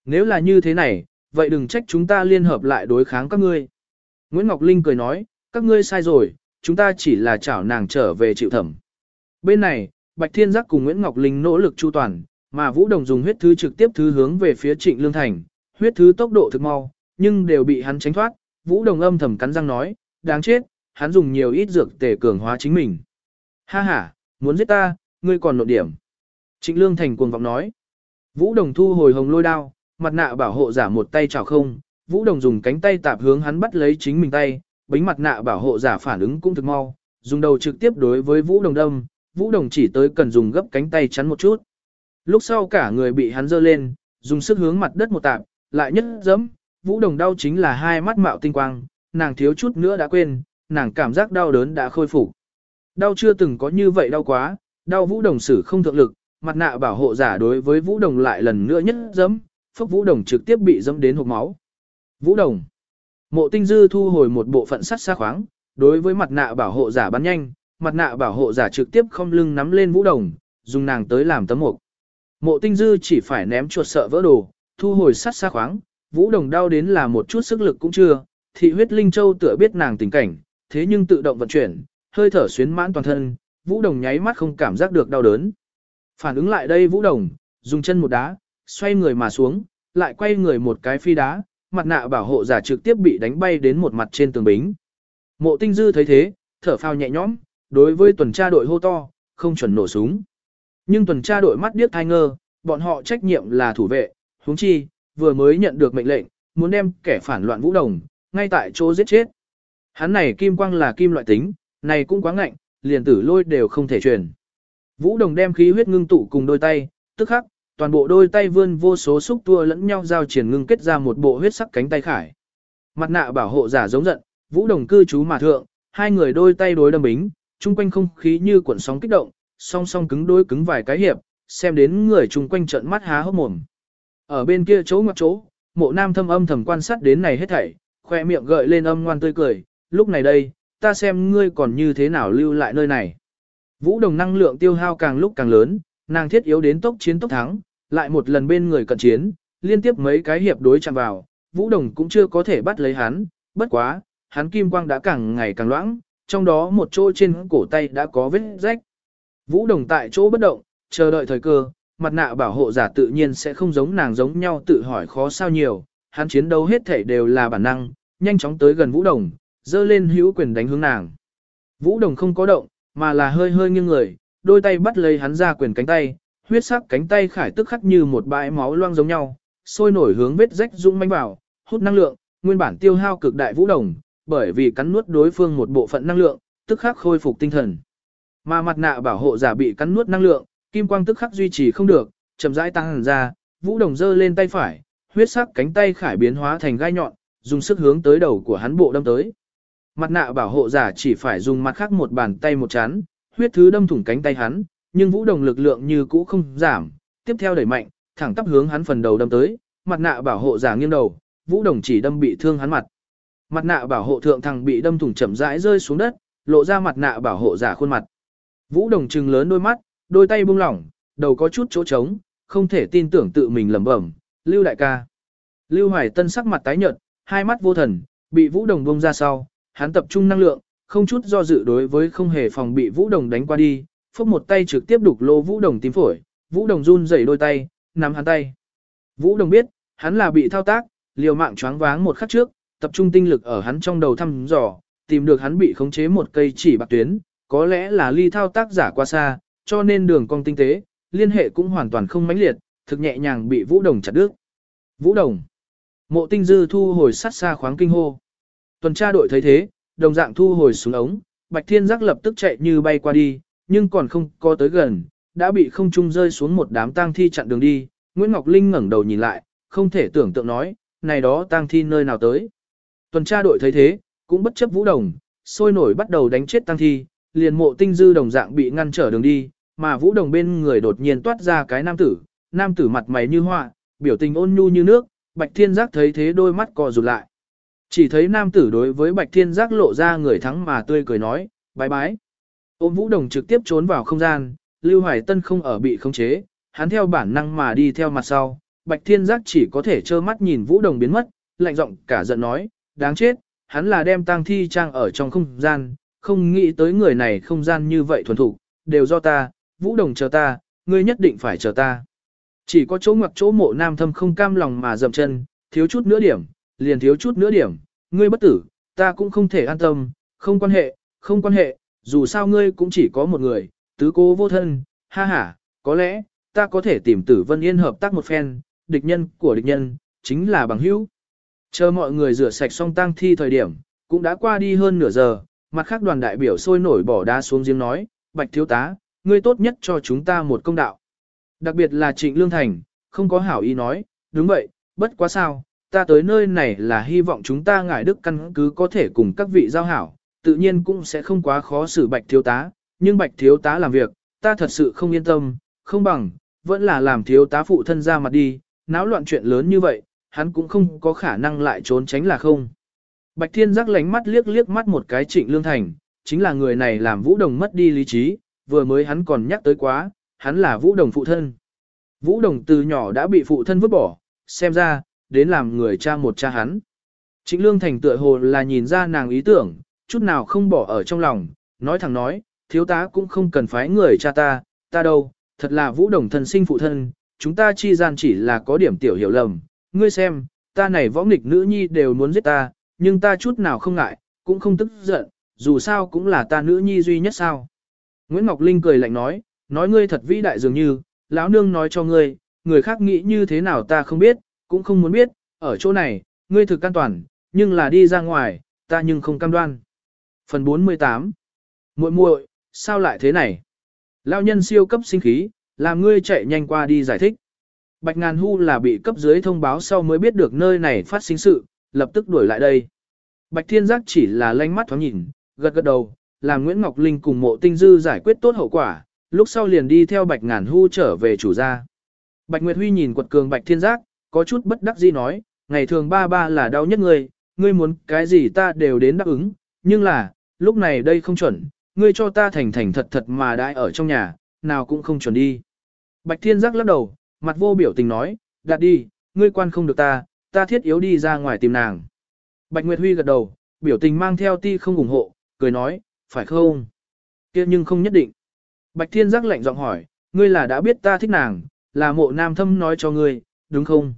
Nếu là như thế này, vậy đừng trách chúng ta liên hợp lại đối kháng các ngươi. Nguyễn Ngọc Linh cười nói, các ngươi sai rồi, chúng ta chỉ là chảo nàng trở về chịu thẩm. Bên này, Bạch Thiên Giác cùng Nguyễn Ngọc Linh nỗ lực chu toàn, mà Vũ Đồng dùng huyết thứ trực tiếp thứ hướng về phía Trịnh Lương Thành, huyết thứ tốc độ thực mau, nhưng đều bị hắn tránh thoát. Vũ Đồng âm thầm cắn răng nói, đáng chết, hắn dùng nhiều ít dược tề cường hóa chính mình. Ha ha, muốn giết ta, ngươi còn nộ điểm. Trịnh Lương Thành cuồng vọng nói. Vũ Đồng thu hồi hồng lôi đao, mặt nạ bảo hộ giả một tay chảo không, Vũ Đồng dùng cánh tay tạp hướng hắn bắt lấy chính mình tay, bính mặt nạ bảo hộ giả phản ứng cũng thực mau, dùng đầu trực tiếp đối với Vũ Đồng đâm, Vũ Đồng chỉ tới cần dùng gấp cánh tay chắn một chút. Lúc sau cả người bị hắn dơ lên, dùng sức hướng mặt đất một tạp, lại nhất dẫm, Vũ Đồng đau chính là hai mắt mạo tinh quang, nàng thiếu chút nữa đã quên, nàng cảm giác đau đớn đã khôi phục. Đau chưa từng có như vậy đau quá, đau Vũ Đồng sử không thượng lực, mặt nạ bảo hộ giả đối với Vũ Đồng lại lần nữa nhất dẫm, phốc Vũ Đồng trực tiếp bị dẫm đến hộp máu. Vũ Đồng. Mộ Tinh Dư thu hồi một bộ phận sắt xa khoáng, đối với mặt nạ bảo hộ giả bắn nhanh, mặt nạ bảo hộ giả trực tiếp không lưng nắm lên Vũ Đồng, dùng nàng tới làm tấm mục. Mộ Tinh Dư chỉ phải ném chuột sợ vỡ đồ, thu hồi sắt xa khoáng, Vũ Đồng đau đến là một chút sức lực cũng chưa, thị huyết linh châu tựa biết nàng tình cảnh, thế nhưng tự động vận chuyển, hơi thở xuyến mãn toàn thân, Vũ Đồng nháy mắt không cảm giác được đau đớn. Phản ứng lại đây Vũ Đồng, dùng chân một đá, xoay người mà xuống, lại quay người một cái phi đá, mặt nạ bảo hộ giả trực tiếp bị đánh bay đến một mặt trên tường bính. Mộ Tinh Dư thấy thế, thở phào nhẹ nhõm, đối với tuần tra đội hô to, không chuẩn nổ súng. Nhưng tuần tra đội mắt điếc thai ngơ, bọn họ trách nhiệm là thủ vệ, huống chi, vừa mới nhận được mệnh lệnh, muốn đem kẻ phản loạn Vũ Đồng, ngay tại chỗ giết chết. Hắn này kim quang là kim loại tính, này cũng quá ngạnh, liền tử lôi đều không thể truyền. Vũ Đồng đem khí huyết ngưng tụ cùng đôi tay, tức khắc, toàn bộ đôi tay vươn vô số xúc tua lẫn nhau giao triển ngưng kết ra một bộ huyết sắc cánh tay khải. Mặt nạ bảo hộ giả giống giận, Vũ Đồng cư trú mà thượng, hai người đôi tay đối đâm bính, chung quanh không khí như cuộn sóng kích động, song song cứng đối cứng vài cái hiệp, xem đến người chung quanh trợn mắt há hốc mồm. Ở bên kia chỗ ngoặc chỗ, mộ nam thâm âm thầm quan sát đến này hết thảy, khoe miệng gợi lên âm ngoan tươi cười, lúc này đây, ta xem ngươi còn như thế nào lưu lại nơi này. Vũ đồng năng lượng tiêu hao càng lúc càng lớn, nàng thiết yếu đến tốc chiến tốc thắng, lại một lần bên người cận chiến, liên tiếp mấy cái hiệp đối chạm vào, Vũ đồng cũng chưa có thể bắt lấy hắn, bất quá, hắn kim quang đã càng ngày càng loãng, trong đó một chỗ trên cổ tay đã có vết rách. Vũ đồng tại chỗ bất động, chờ đợi thời cơ, mặt nạ bảo hộ giả tự nhiên sẽ không giống nàng giống nhau tự hỏi khó sao nhiều, hắn chiến đấu hết thể đều là bản năng, nhanh chóng tới gần Vũ Đồng, dơ lên hữu quyền đánh hướng nàng. Vũ Đồng không có động, mà là hơi hơi nghiêng người, đôi tay bắt lấy hắn ra quyền cánh tay, huyết sắc cánh tay khải tức khắc như một bãi máu loang giống nhau, sôi nổi hướng vết rách dũng manh vào, hút năng lượng, nguyên bản tiêu hao cực đại Vũ Đồng, bởi vì cắn nuốt đối phương một bộ phận năng lượng, tức khắc khôi phục tinh thần. Mà mặt nạ bảo hộ giả bị cắn nuốt năng lượng, kim quang tức khắc duy trì không được, chậm rãi tăng hẳn ra, Vũ Đồng giơ lên tay phải, huyết sắc cánh tay khải biến hóa thành gai nhọn, dùng sức hướng tới đầu của hắn bộ đâm tới. Mặt nạ bảo hộ giả chỉ phải dùng mặt khác một bàn tay một chán, huyết thứ đâm thủng cánh tay hắn, nhưng Vũ Đồng lực lượng như cũ không giảm, tiếp theo đẩy mạnh, thẳng tắp hướng hắn phần đầu đâm tới, mặt nạ bảo hộ giả nghiêng đầu, Vũ Đồng chỉ đâm bị thương hắn mặt. Mặt nạ bảo hộ thượng thằng bị đâm thủng chậm rãi rơi xuống đất, lộ ra mặt nạ bảo hộ giả khuôn mặt. Vũ Đồng trừng lớn đôi mắt, đôi tay buông lỏng, đầu có chút chỗ trống, không thể tin tưởng tự mình lẩm bẩm, Lưu đại ca. Lưu Hoài Tân sắc mặt tái nhợt, hai mắt vô thần, bị Vũ Đồng buông ra sau, hắn tập trung năng lượng, không chút do dự đối với không hề phòng bị Vũ Đồng đánh qua đi, phốc một tay trực tiếp đục lô Vũ Đồng tím phổi, Vũ Đồng run rẩy đôi tay, nắm hắn tay. Vũ Đồng biết, hắn là bị thao tác, liều mạng choáng váng một khắc trước, tập trung tinh lực ở hắn trong đầu thăm dò, tìm được hắn bị khống chế một cây chỉ bạc tuyến, có lẽ là ly thao tác giả qua xa, cho nên đường cong tinh tế, liên hệ cũng hoàn toàn không mãnh liệt, thực nhẹ nhàng bị Vũ Đồng chặt đứt. Vũ Đồng. Mộ Tinh Dư thu hồi sát xa khoáng kinh hô. Tuần tra đội thấy thế, đồng dạng thu hồi xuống ống, Bạch Thiên Giác lập tức chạy như bay qua đi, nhưng còn không có tới gần, đã bị không trung rơi xuống một đám tang thi chặn đường đi. Nguyễn Ngọc Linh ngẩng đầu nhìn lại, không thể tưởng tượng nói, này đó tang thi nơi nào tới. Tuần tra đội thấy thế, cũng bất chấp vũ đồng, sôi nổi bắt đầu đánh chết tang thi, liền mộ tinh dư đồng dạng bị ngăn trở đường đi, mà vũ đồng bên người đột nhiên toát ra cái nam tử, nam tử mặt mày như họa, biểu tình ôn nhu như nước, Bạch Thiên Giác thấy thế đôi mắt co rụt lại. Chỉ thấy nam tử đối với Bạch Thiên Giác lộ ra người thắng mà tươi cười nói, bái bái. Ôm Vũ Đồng trực tiếp trốn vào không gian, Lưu Hoài Tân không ở bị khống chế, hắn theo bản năng mà đi theo mặt sau, Bạch Thiên Giác chỉ có thể trơ mắt nhìn Vũ Đồng biến mất, lạnh giọng cả giận nói, đáng chết, hắn là đem tang thi trang ở trong không gian, không nghĩ tới người này không gian như vậy thuần thủ, đều do ta, Vũ Đồng chờ ta, ngươi nhất định phải chờ ta. Chỉ có chỗ ngoặc chỗ mộ nam thâm không cam lòng mà dậm chân, thiếu chút nữa điểm, liền thiếu chút nữa điểm, ngươi bất tử, ta cũng không thể an tâm, không quan hệ, không quan hệ, dù sao ngươi cũng chỉ có một người, tứ cố vô thân, ha ha, có lẽ, ta có thể tìm tử vân yên hợp tác một phen, địch nhân của địch nhân, chính là bằng hữu. Chờ mọi người rửa sạch xong tang thi thời điểm, cũng đã qua đi hơn nửa giờ, mặt khác đoàn đại biểu sôi nổi bỏ đá xuống giếng nói, bạch thiếu tá, ngươi tốt nhất cho chúng ta một công đạo. Đặc biệt là trịnh lương thành, không có hảo ý nói, đúng vậy, bất quá sao, ta tới nơi này là hy vọng chúng ta ngải đức căn cứ có thể cùng các vị giao hảo, tự nhiên cũng sẽ không quá khó xử bạch thiếu tá, nhưng bạch thiếu tá làm việc, ta thật sự không yên tâm, không bằng, vẫn là làm thiếu tá phụ thân ra mặt đi, náo loạn chuyện lớn như vậy, hắn cũng không có khả năng lại trốn tránh là không. Bạch Thiên giác lánh mắt liếc liếc mắt một cái trịnh lương thành, chính là người này làm Vũ Đồng mất đi lý trí, vừa mới hắn còn nhắc tới quá, hắn là Vũ Đồng phụ thân. Vũ Đồng từ nhỏ đã bị phụ thân vứt bỏ, xem ra, đến làm người cha một cha hắn. Trịnh lương thành tựa hồ là nhìn ra nàng ý tưởng, chút nào không bỏ ở trong lòng, nói thẳng nói, thiếu tá cũng không cần phái người cha ta, ta đâu, thật là Vũ Đồng thân sinh phụ thân, chúng ta chi gian chỉ là có điểm tiểu hiểu lầm, ngươi xem, ta này võ nghịch nữ nhi đều muốn giết ta, nhưng ta chút nào không ngại, cũng không tức giận, dù sao cũng là ta nữ nhi duy nhất sao. Nguyễn Ngọc Linh cười lạnh nói, nói ngươi thật vĩ đại dường như, lão nương nói cho ngươi, người khác nghĩ như thế nào ta không biết, cũng không muốn biết, ở chỗ này, ngươi thực an toàn, nhưng là đi ra ngoài, ta nhưng không cam đoan. Phần 48 muội muội, sao lại thế này? Lão nhân siêu cấp sinh khí, làm ngươi chạy nhanh qua đi giải thích. Bạch Ngàn Hu là bị cấp dưới thông báo sau mới biết được nơi này phát sinh sự, lập tức đuổi lại đây. Bạch Thiên Giác chỉ là lanh mắt thoáng nhìn, gật gật đầu, làm Nguyễn Ngọc Linh cùng mộ tinh dư giải quyết tốt hậu quả, lúc sau liền đi theo Bạch Ngàn Hu trở về chủ gia. Bạch Nguyệt Huy nhìn quật cường Bạch Thiên Giác, có chút bất đắc dĩ nói, ngày thường ba ba là đau nhất ngươi, ngươi muốn cái gì ta đều đến đáp ứng, nhưng là, lúc này đây không chuẩn, ngươi cho ta thành thành thật thật mà đãi ở trong nhà, nào cũng không chuẩn đi. Bạch Thiên Giác lắc đầu, mặt vô biểu tình nói, đạt đi, ngươi quan không được ta, ta thiết yếu đi ra ngoài tìm nàng. Bạch Nguyệt Huy gật đầu, biểu tình mang theo ti không ủng hộ, cười nói, phải không? kia nhưng không nhất định. Bạch Thiên Giác lạnh giọng hỏi, ngươi là đã biết ta thích nàng, là mộ nam thâm nói cho ngươi, đúng không?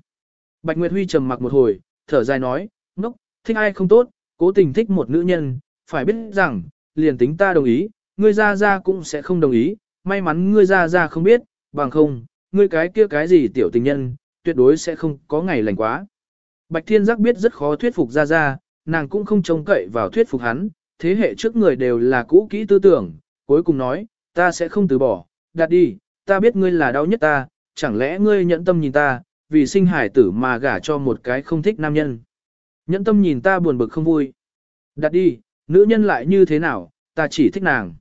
Bạch Nguyệt Huy trầm mặc một hồi, thở dài nói, ngốc, thích ai không tốt, cố tình thích một nữ nhân, phải biết rằng, liền tính ta đồng ý, ngươi ra ra cũng sẽ không đồng ý, may mắn ngươi ra ra không biết, bằng không, ngươi cái kia cái gì tiểu tình nhân, tuyệt đối sẽ không có ngày lành quá. Bạch Thiên Giác biết rất khó thuyết phục ra ra, nàng cũng không trông cậy vào thuyết phục hắn, thế hệ trước người đều là cũ kỹ tư tưởng, cuối cùng nói, ta sẽ không từ bỏ, đặt đi, ta biết ngươi là đau nhất ta, chẳng lẽ ngươi nhẫn tâm nhìn ta, vì sinh hải tử mà gả cho một cái không thích nam nhân. Nhẫn tâm nhìn ta buồn bực không vui. Đặt đi, nữ nhân lại như thế nào, ta chỉ thích nàng.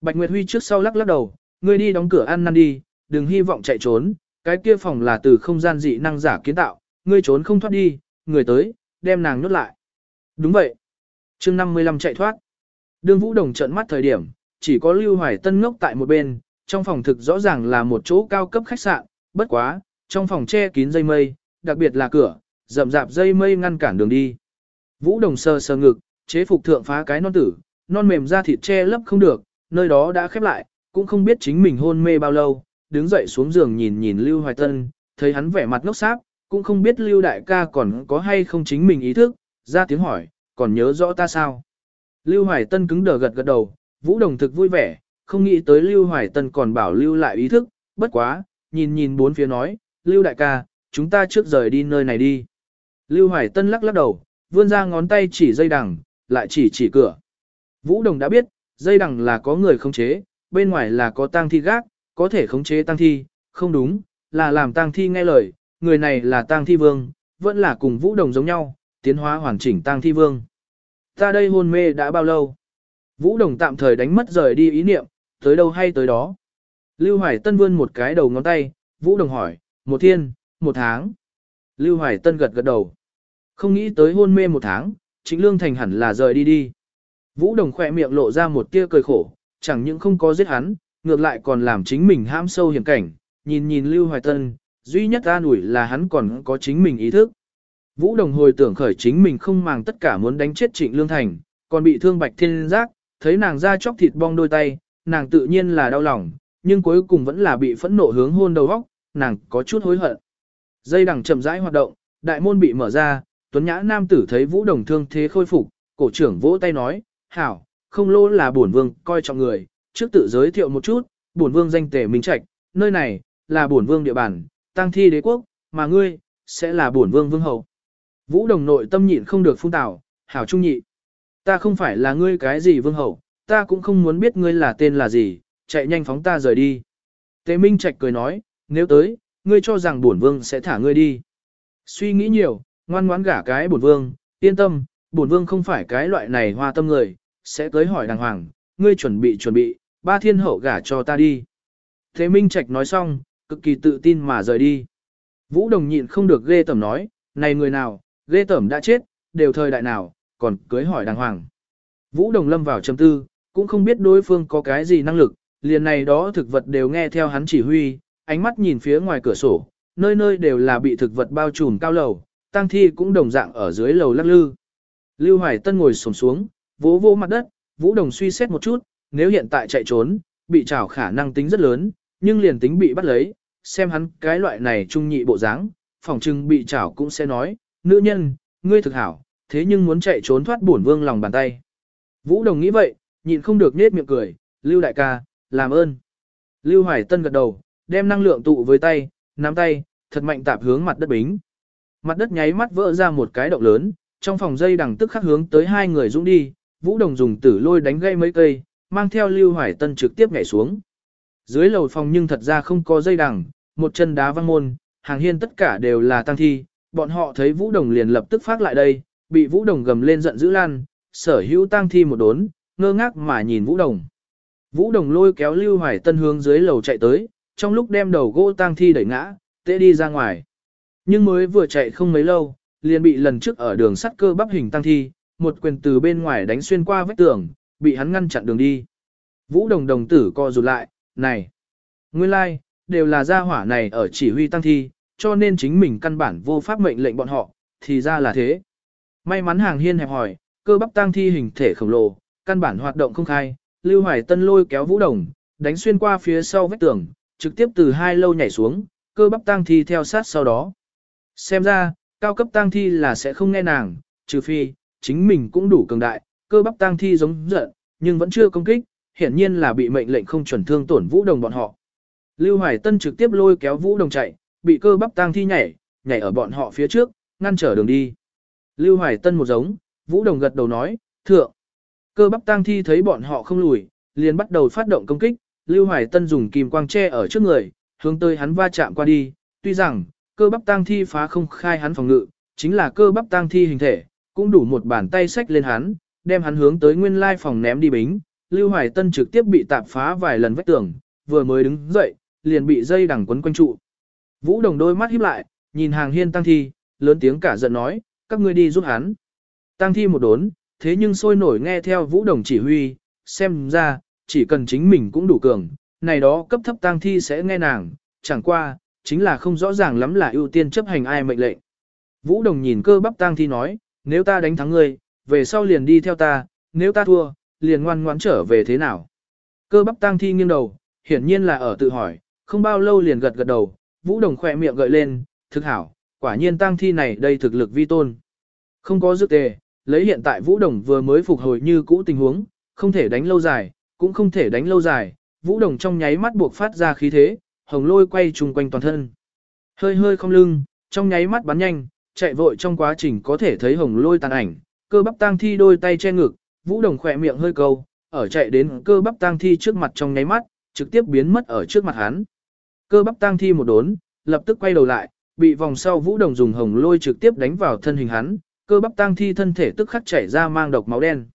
Bạch Nguyệt Huy trước sau lắc lắc đầu, ngươi đi đóng cửa ăn năn đi, đừng hy vọng chạy trốn, cái kia phòng là từ không gian dị năng giả kiến tạo, ngươi trốn không thoát đi, người tới, đem nàng nhốt lại. Đúng vậy. chương 55 chạy thoát. Đương Vũ Đồng trợn mắt thời điểm, chỉ có Lưu Hoài Tân ngốc tại một bên, trong phòng thực rõ ràng là một chỗ cao cấp khách sạn, bất quá, trong phòng che kín dây mây, đặc biệt là cửa, rậm rạp dây mây ngăn cản đường đi. Vũ Đồng sờ sờ ngực, chế phục thượng phá cái non tử, non mềm ra thịt che lấp không được, nơi đó đã khép lại, cũng không biết chính mình hôn mê bao lâu, đứng dậy xuống giường nhìn nhìn Lưu Hoài Tân, thấy hắn vẻ mặt ngốc sáp, cũng không biết Lưu Đại ca còn có hay không chính mình ý thức, ra tiếng hỏi, còn nhớ rõ ta sao? Lưu Hoài Tân cứng đờ gật gật đầu, Vũ Đồng thực vui vẻ, không nghĩ tới Lưu Hoài Tân còn bảo Lưu lại ý thức, bất quá, nhìn nhìn bốn phía nói, Lưu Đại ca, chúng ta trước rời đi nơi này đi. Lưu Hoài Tân lắc lắc đầu, vươn ra ngón tay chỉ dây đằng, lại chỉ chỉ cửa. Vũ Đồng đã biết, dây đằng là có người khống chế, bên ngoài là có tang thi gác, có thể khống chế tang thi, không đúng, là làm tang thi nghe lời, người này là tang thi vương, vẫn là cùng Vũ Đồng giống nhau, tiến hóa hoàn chỉnh tang thi vương. Ta đây hôn mê đã bao lâu? Vũ Đồng tạm thời đánh mất rời đi ý niệm, tới đâu hay tới đó. Lưu Hoài Tân vươn một cái đầu ngón tay, Vũ Đồng hỏi, một thiên, một tháng. Lưu Hoài Tân gật gật đầu. Không nghĩ tới hôn mê một tháng, Trịnh Lương Thành hẳn là rời đi đi. Vũ Đồng khỏe miệng lộ ra một tia cười khổ, chẳng những không có giết hắn, ngược lại còn làm chính mình ham sâu hiểm cảnh, nhìn nhìn Lưu Hoài Tân, duy nhất an ủi là hắn còn có chính mình ý thức. Vũ Đồng hồi tưởng khởi chính mình không màng tất cả muốn đánh chết Trịnh Lương Thành, còn bị thương Bạch Thiên Giác, thấy nàng ra chóc thịt bong đôi tay, nàng tự nhiên là đau lòng, nhưng cuối cùng vẫn là bị phẫn nộ hướng hôn đầu góc, nàng có chút hối hận. Dây đằng chậm rãi hoạt động, đại môn bị mở ra, Tuấn Nhã nam tử thấy Vũ Đồng thương thế khôi phục, cổ trưởng vỗ tay nói, "Hảo, không lô là bổn vương coi trọng người, trước tự giới thiệu một chút, bổn vương danh tề minh trạch, nơi này là bổn vương địa bàn, tăng thi đế quốc, mà ngươi sẽ là bổn vương vương hậu." Vũ Đồng nội tâm nhịn không được phun tào, "Hảo trung nhị, ta không phải là ngươi cái gì vương hậu, ta cũng không muốn biết ngươi là tên là gì, chạy nhanh phóng ta rời đi." Tề Minh Trạch cười nói, "Nếu tới, ngươi cho rằng bổn vương sẽ thả ngươi đi?" Suy nghĩ nhiều, ngoan ngoãn gả cái bổn vương, yên tâm, bổn vương không phải cái loại này hoa tâm người, sẽ tới hỏi đàng hoàng, ngươi chuẩn bị chuẩn bị, ba thiên hậu gả cho ta đi. Thế Minh Trạch nói xong, cực kỳ tự tin mà rời đi. Vũ Đồng nhịn không được ghê tẩm nói, này người nào, ghê tẩm đã chết, đều thời đại nào, còn cưới hỏi đàng hoàng. Vũ Đồng lâm vào trầm tư, cũng không biết đối phương có cái gì năng lực, liền này đó thực vật đều nghe theo hắn chỉ huy, ánh mắt nhìn phía ngoài cửa sổ, nơi nơi đều là bị thực vật bao trùm cao lầu, tang thi cũng đồng dạng ở dưới lầu lắc lư. Lưu Hoài Tân ngồi xổm xuống, vỗ vỗ mặt đất, Vũ Đồng suy xét một chút, nếu hiện tại chạy trốn, bị trảo khả năng tính rất lớn, nhưng liền tính bị bắt lấy, xem hắn cái loại này trung nhị bộ dáng, phòng trưng bị trảo cũng sẽ nói, nữ nhân, ngươi thực hảo, thế nhưng muốn chạy trốn thoát bổn vương lòng bàn tay. Vũ Đồng nghĩ vậy, nhịn không được nết miệng cười, Lưu đại ca, làm ơn. Lưu Hoài Tân gật đầu, đem năng lượng tụ với tay, nắm tay, thật mạnh tạp hướng mặt đất bính. Mặt đất nháy mắt vỡ ra một cái động lớn, trong phòng dây đằng tức khắc hướng tới hai người dũng đi, Vũ Đồng dùng tử lôi đánh gây mấy cây, mang theo Lưu Hoài Tân trực tiếp nhảy xuống. Dưới lầu phòng nhưng thật ra không có dây đằng, một chân đá văng môn, hàng hiên tất cả đều là tăng thi, bọn họ thấy Vũ Đồng liền lập tức phát lại đây, bị Vũ Đồng gầm lên giận dữ lan, sở hữu tăng thi một đốn, ngơ ngác mà nhìn Vũ Đồng. Vũ Đồng lôi kéo Lưu Hoài Tân hướng dưới lầu chạy tới, trong lúc đem đầu gỗ tang thi đẩy ngã, tệ đi ra ngoài. Nhưng mới vừa chạy không mấy lâu, liền bị lần trước ở đường sắt cơ bắp hình tang thi, một quyền từ bên ngoài đánh xuyên qua vách tường, bị hắn ngăn chặn đường đi. Vũ đồng đồng tử co rụt lại, này, nguyên lai, like, đều là gia hỏa này ở chỉ huy tăng thi, cho nên chính mình căn bản vô pháp mệnh lệnh bọn họ, thì ra là thế. May mắn hàng hiên hẹp hỏi, cơ bắp tăng thi hình thể khổng lồ, căn bản hoạt động không khai, Lưu Hoài Tân lôi kéo Vũ Đồng, đánh xuyên qua phía sau vách tường, trực tiếp từ hai lâu nhảy xuống, cơ bắp tang thi theo sát sau đó. Xem ra, cao cấp tang thi là sẽ không nghe nàng, trừ phi, chính mình cũng đủ cường đại, cơ bắp tang thi giống giận, nhưng vẫn chưa công kích, hiển nhiên là bị mệnh lệnh không chuẩn thương tổn Vũ Đồng bọn họ. Lưu Hoài Tân trực tiếp lôi kéo Vũ Đồng chạy, bị cơ bắp tang thi nhảy, nhảy ở bọn họ phía trước, ngăn trở đường đi. Lưu Hoài Tân một giống, Vũ Đồng gật đầu nói, thượng. Cơ bắp tang thi thấy bọn họ không lùi, liền bắt đầu phát động công kích, Lưu Hoài Tân dùng kìm quang che ở trước người, hướng tới hắn va chạm qua đi, tuy rằng, cơ bắp tang thi phá không khai hắn phòng ngự, chính là cơ bắp tang thi hình thể, cũng đủ một bàn tay sách lên hắn, đem hắn hướng tới nguyên lai phòng ném đi bính. Lưu Hoài Tân trực tiếp bị tạp phá vài lần vách tường, vừa mới đứng dậy, liền bị dây đằng quấn quanh trụ. Vũ Đồng đôi mắt híp lại, nhìn hàng hiên Tang thi, lớn tiếng cả giận nói, các ngươi đi giúp hắn. Tang thi một đốn, thế nhưng sôi nổi nghe theo Vũ Đồng chỉ huy, xem ra, chỉ cần chính mình cũng đủ cường, này đó cấp thấp tăng thi sẽ nghe nàng, chẳng qua, chính là không rõ ràng lắm là ưu tiên chấp hành ai mệnh lệnh. Vũ Đồng nhìn cơ bắp tăng thi nói, nếu ta đánh thắng ngươi, về sau liền đi theo ta, nếu ta thua, liền ngoan ngoãn trở về thế nào. Cơ bắp tăng thi nghiêng đầu, hiển nhiên là ở tự hỏi, không bao lâu liền gật gật đầu, Vũ Đồng khỏe miệng gợi lên, thực hảo, quả nhiên tăng thi này đây thực lực vi tôn. Không có dự tề, lấy hiện tại Vũ Đồng vừa mới phục hồi như cũ tình huống, không thể đánh lâu dài, cũng không thể đánh lâu dài, Vũ Đồng trong nháy mắt buộc phát ra khí thế, hồng lôi quay trùng quanh toàn thân. Hơi hơi không lưng, trong nháy mắt bắn nhanh, chạy vội trong quá trình có thể thấy hồng lôi tàn ảnh, cơ bắp tang thi đôi tay che ngực, Vũ Đồng khỏe miệng hơi câu, ở chạy đến cơ bắp tang thi trước mặt trong nháy mắt, trực tiếp biến mất ở trước mặt hắn. Cơ bắp tang thi một đốn, lập tức quay đầu lại, bị vòng sau Vũ Đồng dùng hồng lôi trực tiếp đánh vào thân hình hắn, cơ bắp tang thi thân thể tức khắc chảy ra mang độc máu đen.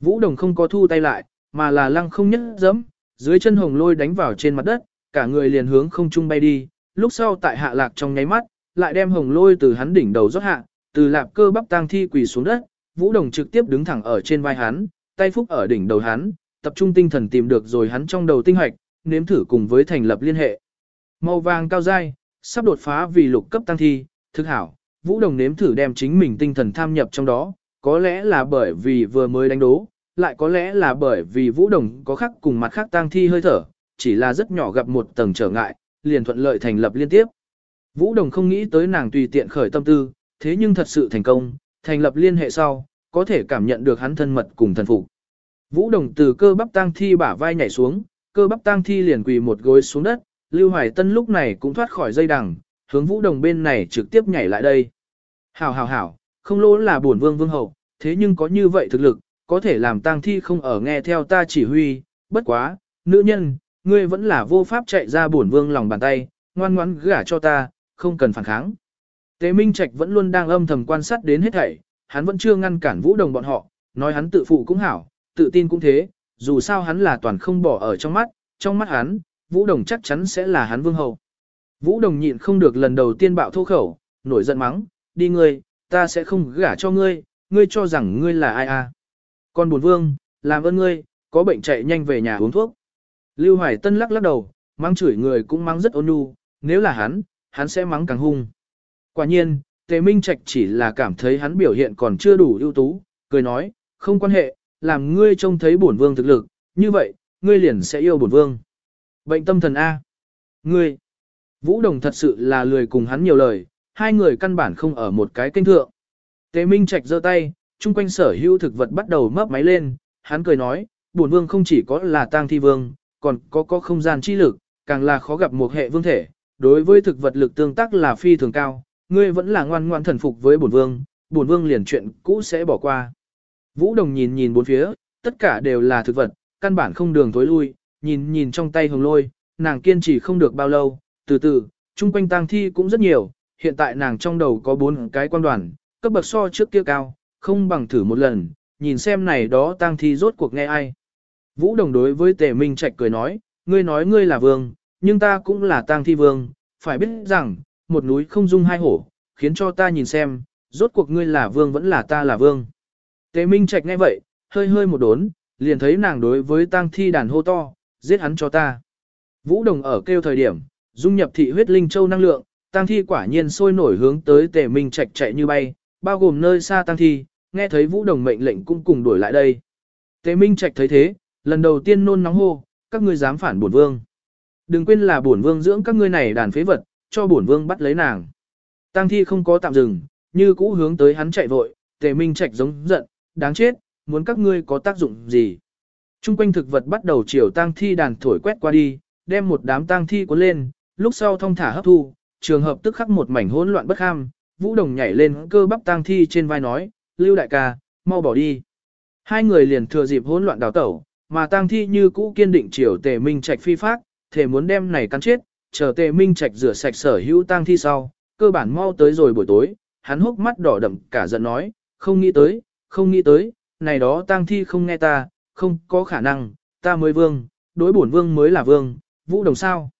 Vũ Đồng không có thu tay lại, mà là lăng không nhất dẫm, dưới chân hồng lôi đánh vào trên mặt đất, cả người liền hướng không trung bay đi, lúc sau tại hạ lạc trong nháy mắt, lại đem hồng lôi từ hắn đỉnh đầu rót hạ, từ lạp cơ bắp tang thi quỳ xuống đất, Vũ Đồng trực tiếp đứng thẳng ở trên vai hắn, tay phúc ở đỉnh đầu hắn, tập trung tinh thần tìm được rồi hắn trong đầu tinh hoạch, nếm thử cùng với thành lập liên hệ. Màu vàng cao dai, sắp đột phá vì lục cấp tăng thi, thực hảo, Vũ Đồng nếm thử đem chính mình tinh thần tham nhập trong đó, có lẽ là bởi vì vừa mới đánh đố, lại có lẽ là bởi vì Vũ Đồng có khác cùng mặt khác tang thi hơi thở, chỉ là rất nhỏ gặp một tầng trở ngại, liền thuận lợi thành lập liên tiếp. Vũ Đồng không nghĩ tới nàng tùy tiện khởi tâm tư, thế nhưng thật sự thành công, thành lập liên hệ sau, có thể cảm nhận được hắn thân mật cùng thần phục. Vũ Đồng từ cơ bắp tang thi bả vai nhảy xuống, cơ bắp tang thi liền quỳ một gối xuống đất, Lưu Hoài Tân lúc này cũng thoát khỏi dây đằng, hướng Vũ Đồng bên này trực tiếp nhảy lại đây. Hảo hảo hảo, không lỗ là bổn vương vương hậu, thế nhưng có như vậy thực lực, có thể làm tang thi không ở nghe theo ta chỉ huy, bất quá, nữ nhân, ngươi vẫn là vô pháp chạy ra bổn vương lòng bàn tay, ngoan ngoãn gả cho ta, không cần phản kháng. Tế Minh Trạch vẫn luôn đang âm thầm quan sát đến hết thảy, hắn vẫn chưa ngăn cản Vũ Đồng bọn họ, nói hắn tự phụ cũng hảo, tự tin cũng thế, dù sao hắn là toàn không bỏ ở trong mắt, trong mắt hắn, Vũ Đồng chắc chắn sẽ là hắn vương hậu. Vũ Đồng nhịn không được lần đầu tiên bạo thô khẩu, nổi giận mắng, đi ngươi, ta sẽ không gả cho ngươi, ngươi cho rằng ngươi là ai à. Con buồn vương, làm ơn ngươi, có bệnh chạy nhanh về nhà uống thuốc. Lưu Hoài Tân lắc lắc đầu, mắng chửi người cũng mắng rất ôn nhu, nếu là hắn, hắn sẽ mắng càng hung. Quả nhiên, Tề Minh Trạch chỉ là cảm thấy hắn biểu hiện còn chưa đủ ưu tú, cười nói, không quan hệ, làm ngươi trông thấy bổn vương thực lực, như vậy, ngươi liền sẽ yêu bổn vương. Bệnh tâm thần A. Ngươi. Vũ Đồng thật sự là lười cùng hắn nhiều lời, hai người căn bản không ở một cái kênh thượng. Tề Minh Trạch giơ tay, chung quanh sở hữu thực vật bắt đầu mấp máy lên, hắn cười nói, bổn vương không chỉ có là tang thi vương, còn có có không gian chi lực, càng là khó gặp một hệ vương thể, đối với thực vật lực tương tác là phi thường cao, ngươi vẫn là ngoan ngoan thần phục với bổn vương, bổn vương liền chuyện cũ sẽ bỏ qua. Vũ Đồng nhìn nhìn bốn phía, tất cả đều là thực vật, căn bản không đường tối lui, nhìn nhìn trong tay hồng lôi, nàng kiên trì không được bao lâu, từ từ, chung quanh tang thi cũng rất nhiều, hiện tại nàng trong đầu có bốn cái quan đoàn, cấp bậc so trước kia cao, không bằng thử một lần, nhìn xem này đó tang thi rốt cuộc nghe ai. Vũ Đồng đối với Tề Minh Trạch cười nói, ngươi nói ngươi là vương, nhưng ta cũng là tang thi vương, phải biết rằng, một núi không dung hai hổ, khiến cho ta nhìn xem, rốt cuộc ngươi là vương vẫn là ta là vương. Tề Minh Trạch nghe vậy, hơi hơi một đốn, liền thấy nàng đối với tang thi đàn hô to, giết hắn cho ta. Vũ Đồng ở kêu thời điểm, dung nhập thị huyết linh châu năng lượng, tang thi quả nhiên sôi nổi hướng tới Tề Minh Trạch chạy như bay, bao gồm nơi xa tang thi, nghe thấy Vũ Đồng mệnh lệnh cũng cùng đuổi lại đây. Tề Minh Trạch thấy thế, lần đầu tiên nôn nóng hô, các ngươi dám phản bổn vương. Đừng quên là bổn vương dưỡng các ngươi này đàn phế vật, cho bổn vương bắt lấy nàng. Tang thi không có tạm dừng, như cũ hướng tới hắn chạy vội, Tề Minh Trạch giống giận, đáng chết, muốn các ngươi có tác dụng gì? Trung quanh thực vật bắt đầu chiều tang thi đàn thổi quét qua đi, đem một đám tang thi cuốn lên, lúc sau thông thả hấp thu, trường hợp tức khắc một mảnh hỗn loạn bất ham, Vũ Đồng nhảy lên cơ bắp tang thi trên vai nói, Lưu đại ca, mau bỏ đi. Hai người liền thừa dịp hỗn loạn đào tẩu, mà tang thi như cũ kiên định chiều tề minh trạch phi phát, thể muốn đem này cắn chết, chờ tề minh trạch rửa sạch sở hữu tang thi sau, cơ bản mau tới rồi buổi tối, hắn hốc mắt đỏ đậm cả giận nói, không nghĩ tới, không nghĩ tới, này đó tang thi không nghe ta, không có khả năng, ta mới vương, đối bổn vương mới là vương, vũ đồng sao.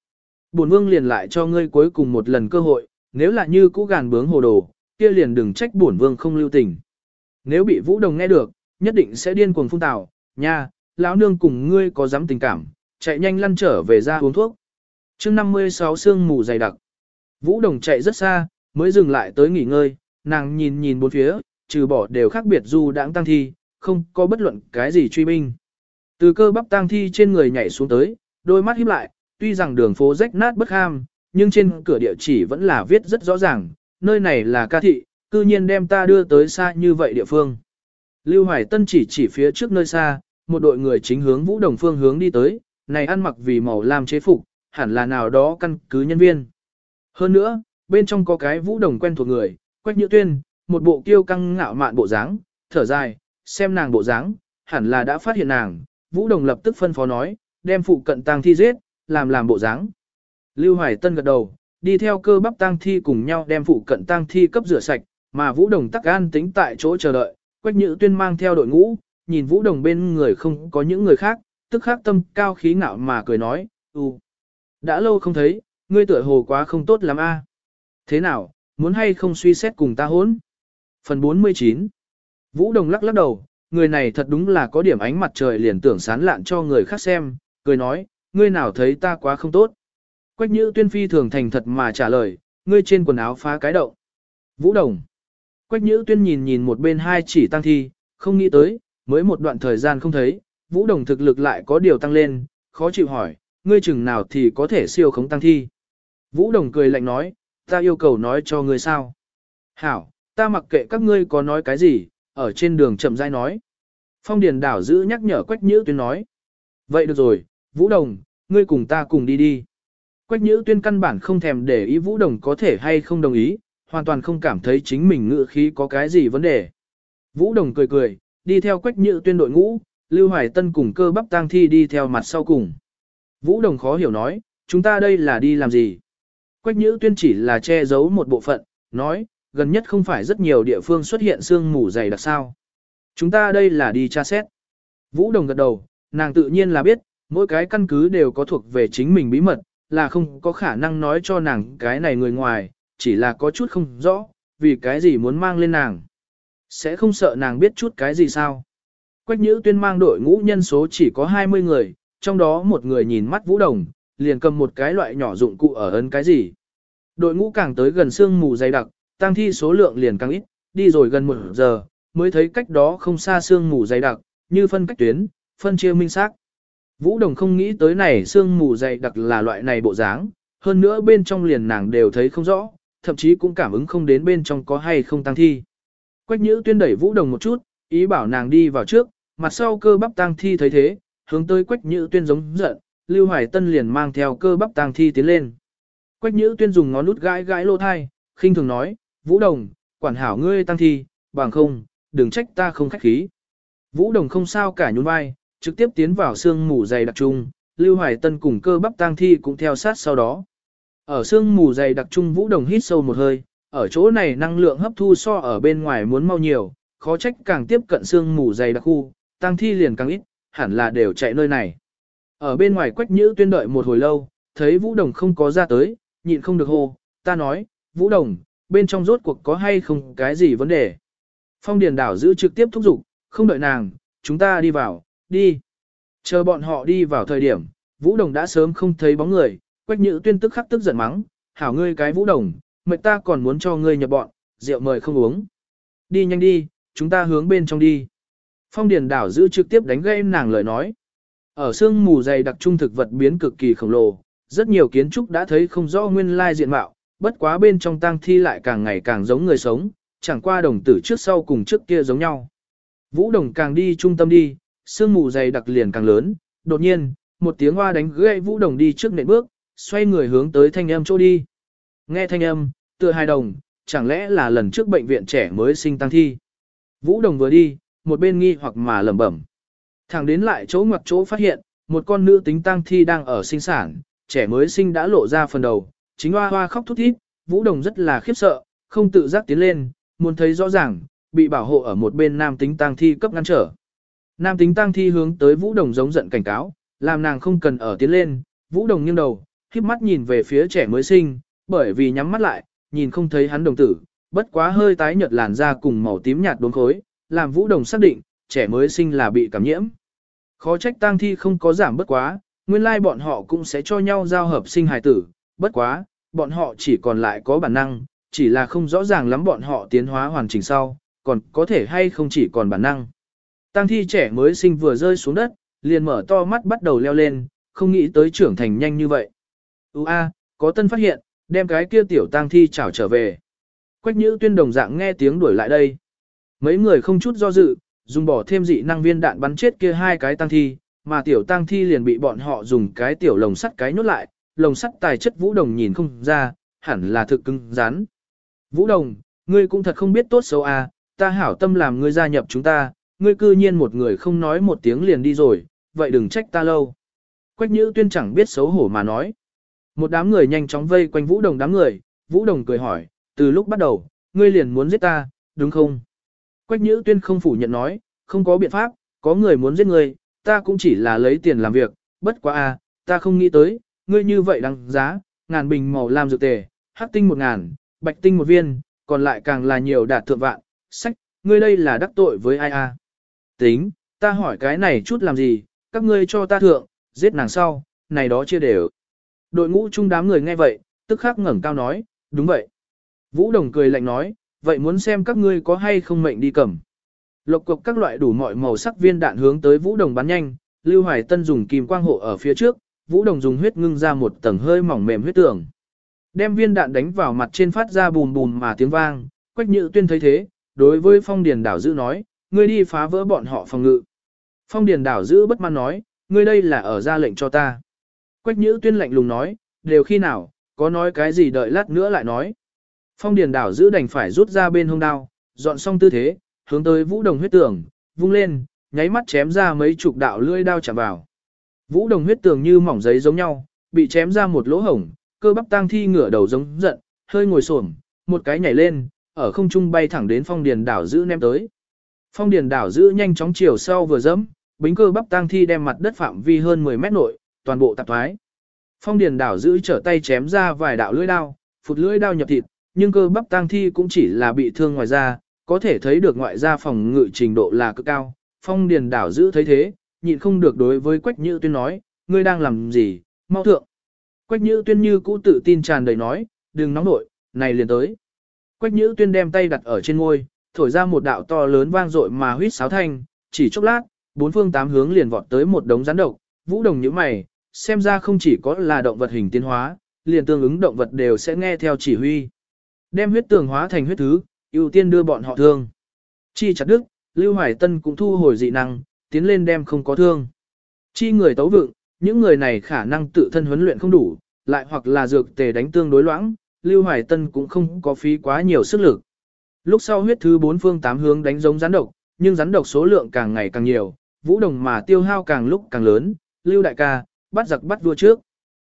Bổn vương liền lại cho ngươi cuối cùng một lần cơ hội, nếu là như cũ gàn bướng hồ đồ, kia liền đừng trách bổn vương không lưu tình. Nếu bị vũ đồng nghe được, nhất định sẽ điên cuồng phun tào, nha, lão nương cùng ngươi có dám tình cảm, chạy nhanh lăn trở về ra uống thuốc. chương 56 sương mù dày đặc. Vũ đồng chạy rất xa, mới dừng lại tới nghỉ ngơi, nàng nhìn nhìn bốn phía, trừ bỏ đều khác biệt dù đãng tăng thi, không có bất luận cái gì truy binh. Từ cơ bắp tăng thi trên người nhảy xuống tới, đôi mắt híp lại, tuy rằng đường phố rách nát bất ham, nhưng trên cửa địa chỉ vẫn là viết rất rõ ràng, nơi này là ca thị, cư nhiên đem ta đưa tới xa như vậy địa phương. Lưu Hoài Tân chỉ chỉ phía trước nơi xa, một đội người chính hướng Vũ Đồng phương hướng đi tới, này ăn mặc vì màu lam chế phục, hẳn là nào đó căn cứ nhân viên. Hơn nữa, bên trong có cái Vũ Đồng quen thuộc người, Quách Nhữ Tuyên, một bộ kiêu căng ngạo mạn bộ dáng, thở dài, xem nàng bộ dáng, hẳn là đã phát hiện nàng, Vũ Đồng lập tức phân phó nói, đem phụ cận tang thi giết, làm làm bộ dáng. Lưu Hoài Tân gật đầu, đi theo cơ bắp tang thi cùng nhau đem phụ cận tang thi cấp rửa sạch, mà Vũ Đồng tắc an tính tại chỗ chờ đợi, Quách Nhữ Tuyên mang theo đội ngũ, nhìn Vũ Đồng bên người không có những người khác, tức khắc tâm cao khí ngạo mà cười nói, "Ừ, đã lâu không thấy, ngươi tựa hồ quá không tốt lắm a. Thế nào, muốn hay không suy xét cùng ta hỗn?" Phần 49 Vũ Đồng lắc lắc đầu, người này thật đúng là có điểm ánh mặt trời liền tưởng sán lạn cho người khác xem, cười nói, ngươi nào thấy ta quá không tốt. Quách Nhữ Tuyên phi thường thành thật mà trả lời, ngươi trên quần áo phá cái động. Vũ Đồng Quách Nhữ Tuyên nhìn nhìn một bên hai chỉ tăng thi, không nghĩ tới, mới một đoạn thời gian không thấy, Vũ Đồng thực lực lại có điều tăng lên, khó chịu hỏi, ngươi chừng nào thì có thể siêu khống tăng thi. Vũ Đồng cười lạnh nói, ta yêu cầu nói cho ngươi sao. Hảo, ta mặc kệ các ngươi có nói cái gì, ở trên đường chậm rãi nói. Phong Điền Đảo giữ nhắc nhở Quách Nhữ Tuyên nói. Vậy được rồi, Vũ Đồng, ngươi cùng ta cùng đi đi. Quách Nhữ Tuyên căn bản không thèm để ý Vũ Đồng có thể hay không đồng ý, hoàn toàn không cảm thấy chính mình ngựa khí có cái gì vấn đề. Vũ Đồng cười cười, đi theo Quách Nhữ Tuyên đội ngũ, Lưu Hoài Tân cùng cơ bắp tang thi đi theo mặt sau cùng. Vũ Đồng khó hiểu nói, chúng ta đây là đi làm gì? Quách Nhữ Tuyên chỉ là che giấu một bộ phận, nói, gần nhất không phải rất nhiều địa phương xuất hiện sương mù dày đặc sao. Chúng ta đây là đi tra xét. Vũ Đồng gật đầu, nàng tự nhiên là biết, mỗi cái căn cứ đều có thuộc về chính mình bí mật, là không có khả năng nói cho nàng cái này người ngoài, chỉ là có chút không rõ, vì cái gì muốn mang lên nàng. Sẽ không sợ nàng biết chút cái gì sao. Quách Nhữ Tuyên mang đội ngũ nhân số chỉ có 20 người, trong đó một người nhìn mắt Vũ Đồng, liền cầm một cái loại nhỏ dụng cụ ở ấn cái gì. Đội ngũ càng tới gần sương mù dày đặc, tăng thi số lượng liền càng ít, đi rồi gần một giờ, mới thấy cách đó không xa sương mù dày đặc, như phân cách tuyến, phân chia minh xác. Vũ Đồng không nghĩ tới này sương mù dày đặc là loại này bộ dáng, hơn nữa bên trong liền nàng đều thấy không rõ, thậm chí cũng cảm ứng không đến bên trong có hay không tăng thi. Quách Nhữ tuyên đẩy Vũ Đồng một chút, ý bảo nàng đi vào trước, mặt sau cơ bắp tăng thi thấy thế, hướng tới Quách Nhữ tuyên giống giận, Lưu Hoài Tân liền mang theo cơ bắp tăng thi tiến lên. Quách Nhữ tuyên dùng ngón nút gãi gãi lô thai, khinh thường nói, Vũ Đồng, quản hảo ngươi tăng thi, bằng không, đừng trách ta không khách khí. Vũ Đồng không sao cả nhún vai, trực tiếp tiến vào xương mù dày đặc trung, Lưu Hoài Tân cùng cơ bắp tang thi cũng theo sát sau đó. Ở xương mù dày đặc trung Vũ Đồng hít sâu một hơi, ở chỗ này năng lượng hấp thu so ở bên ngoài muốn mau nhiều, khó trách càng tiếp cận xương mù dày đặc khu, tăng thi liền càng ít, hẳn là đều chạy nơi này. Ở bên ngoài quách nhữ tuyên đợi một hồi lâu, thấy Vũ Đồng không có ra tới, nhịn không được hô, ta nói, Vũ Đồng, bên trong rốt cuộc có hay không cái gì vấn đề. Phong Điền Đảo giữ trực tiếp thúc giục, không đợi nàng, chúng ta đi vào, đi. Chờ bọn họ đi vào thời điểm, Vũ Đồng đã sớm không thấy bóng người, Quách Nhữ Tuyên tức khắc tức giận mắng, hảo ngươi cái Vũ Đồng, mệt ta còn muốn cho ngươi nhập bọn, rượu mời không uống. Đi nhanh đi, chúng ta hướng bên trong đi. Phong Điền Đảo giữ trực tiếp đánh gây nàng lời nói. Ở sương mù dày đặc trung thực vật biến cực kỳ khổng lồ, rất nhiều kiến trúc đã thấy không rõ nguyên lai diện mạo, bất quá bên trong tang thi lại càng ngày càng giống người sống, chẳng qua đồng tử trước sau cùng trước kia giống nhau. Vũ đồng càng đi trung tâm đi, sương mù dày đặc liền càng lớn, đột nhiên, một tiếng hoa đánh gãy Vũ Đồng đi trước nệm bước, xoay người hướng tới thanh âm chỗ đi. Nghe thanh âm, tựa hài đồng, chẳng lẽ là lần trước bệnh viện trẻ mới sinh tăng thi. Vũ Đồng vừa đi, một bên nghi hoặc mà lẩm bẩm. Thẳng đến lại chỗ ngoặc chỗ phát hiện, một con nữ tính tăng thi đang ở sinh sản, trẻ mới sinh đã lộ ra phần đầu, chính hoa hoa khóc thút thít, Vũ Đồng rất là khiếp sợ, không tự giác tiến lên, muốn thấy rõ ràng, bị bảo hộ ở một bên nam tính tăng thi cấp ngăn trở. Nam tính tăng thi hướng tới Vũ Đồng giống giận cảnh cáo, làm nàng không cần ở tiến lên, Vũ Đồng nghiêng đầu, khiếp mắt nhìn về phía trẻ mới sinh, bởi vì nhắm mắt lại, nhìn không thấy hắn đồng tử, bất quá hơi tái nhợt làn da cùng màu tím nhạt đốm khối, làm Vũ Đồng xác định, trẻ mới sinh là bị cảm nhiễm. Khó trách tang thi không có giảm bất quá, nguyên lai bọn họ cũng sẽ cho nhau giao hợp sinh hài tử, bất quá, bọn họ chỉ còn lại có bản năng, chỉ là không rõ ràng lắm bọn họ tiến hóa hoàn chỉnh sau, còn có thể hay không chỉ còn bản năng. Tang thi trẻ mới sinh vừa rơi xuống đất, liền mở to mắt bắt đầu leo lên, không nghĩ tới trưởng thành nhanh như vậy. Ú a, có tân phát hiện, đem cái kia tiểu tang thi chảo trở về. Quách nhữ tuyên đồng dạng nghe tiếng đuổi lại đây. Mấy người không chút do dự, dùng bỏ thêm dị năng viên đạn bắn chết kia hai cái tang thi, mà tiểu tang thi liền bị bọn họ dùng cái tiểu lồng sắt cái nhốt lại, lồng sắt tài chất vũ đồng nhìn không ra, hẳn là thực cứng rắn. Vũ đồng, ngươi cũng thật không biết tốt xấu à, ta hảo tâm làm ngươi gia nhập chúng ta, ngươi cư nhiên một người không nói một tiếng liền đi rồi, vậy đừng trách ta lâu. Quách nhữ tuyên chẳng biết xấu hổ mà nói. Một đám người nhanh chóng vây quanh vũ đồng đám người, vũ đồng cười hỏi, từ lúc bắt đầu, ngươi liền muốn giết ta, đúng không? Quách nhữ tuyên không phủ nhận nói, không có biện pháp, có người muốn giết ngươi, ta cũng chỉ là lấy tiền làm việc, bất quá a ta không nghĩ tới, ngươi như vậy đáng giá, ngàn bình màu lam dược tề, hắc tinh một ngàn, bạch tinh một viên, còn lại càng là nhiều đạt thượng vạn, sách, ngươi đây là đắc tội với ai à? Tính, ta hỏi cái này chút làm gì, các ngươi cho ta thượng, giết nàng sau, này đó chưa đều. Đội ngũ chung đám người nghe vậy, tức khắc ngẩng cao nói, đúng vậy. Vũ Đồng cười lạnh nói, vậy muốn xem các ngươi có hay không mệnh đi cầm. Lộc cục các loại đủ mọi màu sắc viên đạn hướng tới Vũ Đồng bắn nhanh, Lưu Hoài Tân dùng kim quang hộ ở phía trước, Vũ Đồng dùng huyết ngưng ra một tầng hơi mỏng mềm huyết tường. Đem viên đạn đánh vào mặt trên phát ra bùm bùm mà tiếng vang, Quách Nhự Tuyên thấy thế, đối với Phong Điền Đảo dữ nói, ngươi đi phá vỡ bọn họ phòng ngự. Phong Điền Đảo dữ bất mãn nói, ngươi đây là ở ra lệnh cho ta. Quách Nhữ Tuyên lạnh lùng nói, đều khi nào, có nói cái gì đợi lát nữa lại nói. Phong Điền Đảo giữ đành phải rút ra bên hông đao, dọn xong tư thế, hướng tới Vũ Đồng huyết tường, vung lên, nháy mắt chém ra mấy chục đạo lưỡi đao chạm vào. Vũ Đồng huyết tường như mỏng giấy giống nhau, bị chém ra một lỗ hổng, cơ bắp tang thi ngửa đầu giống giận, hơi ngồi xổm, một cái nhảy lên, ở không trung bay thẳng đến Phong Điền Đảo giữ ném tới. Phong Điền Đảo giữ nhanh chóng chiều sau vừa dẫm, bính cơ bắp tang thi đem mặt đất phạm vi hơn 10 mét nội, toàn bộ tạp thoái. Phong Điền Đảo giữ trở tay chém ra vài đạo lưỡi đao, phụt lưỡi đao nhập thịt, nhưng cơ bắp tang thi cũng chỉ là bị thương ngoài da, có thể thấy được ngoại da phòng ngự trình độ là cực cao. Phong Điền Đảo giữ thấy thế, nhịn không được đối với Quách Nhữ Tuyên nói, ngươi đang làm gì, mau thượng. Quách Nhữ Tuyên như cũ tự tin tràn đầy nói, đừng nóng nổi, này liền tới. Quách Nhữ Tuyên đem tay đặt ở trên ngôi, thổi ra một đạo to lớn vang dội mà huýt sáo thanh, chỉ chốc lát, bốn phương tám hướng liền vọt tới một đống rắn độc, vũ đồng như mày, xem ra không chỉ có là động vật hình tiến hóa, liền tương ứng động vật đều sẽ nghe theo chỉ huy. Đem huyết tường hóa thành huyết thứ, ưu tiên đưa bọn họ thương. Chi chặt đức, Lưu Hoài Tân cũng thu hồi dị năng, tiến lên đem không có thương. Chi người tấu vựng, những người này khả năng tự thân huấn luyện không đủ, lại hoặc là dược tề đánh tương đối loãng, Lưu Hoài Tân cũng không có phí quá nhiều sức lực. Lúc sau huyết thứ bốn phương tám hướng đánh giống rắn độc, nhưng rắn độc số lượng càng ngày càng nhiều, vũ đồng mà tiêu hao càng lúc càng lớn, Lưu đại ca, bắt giặc bắt vua trước.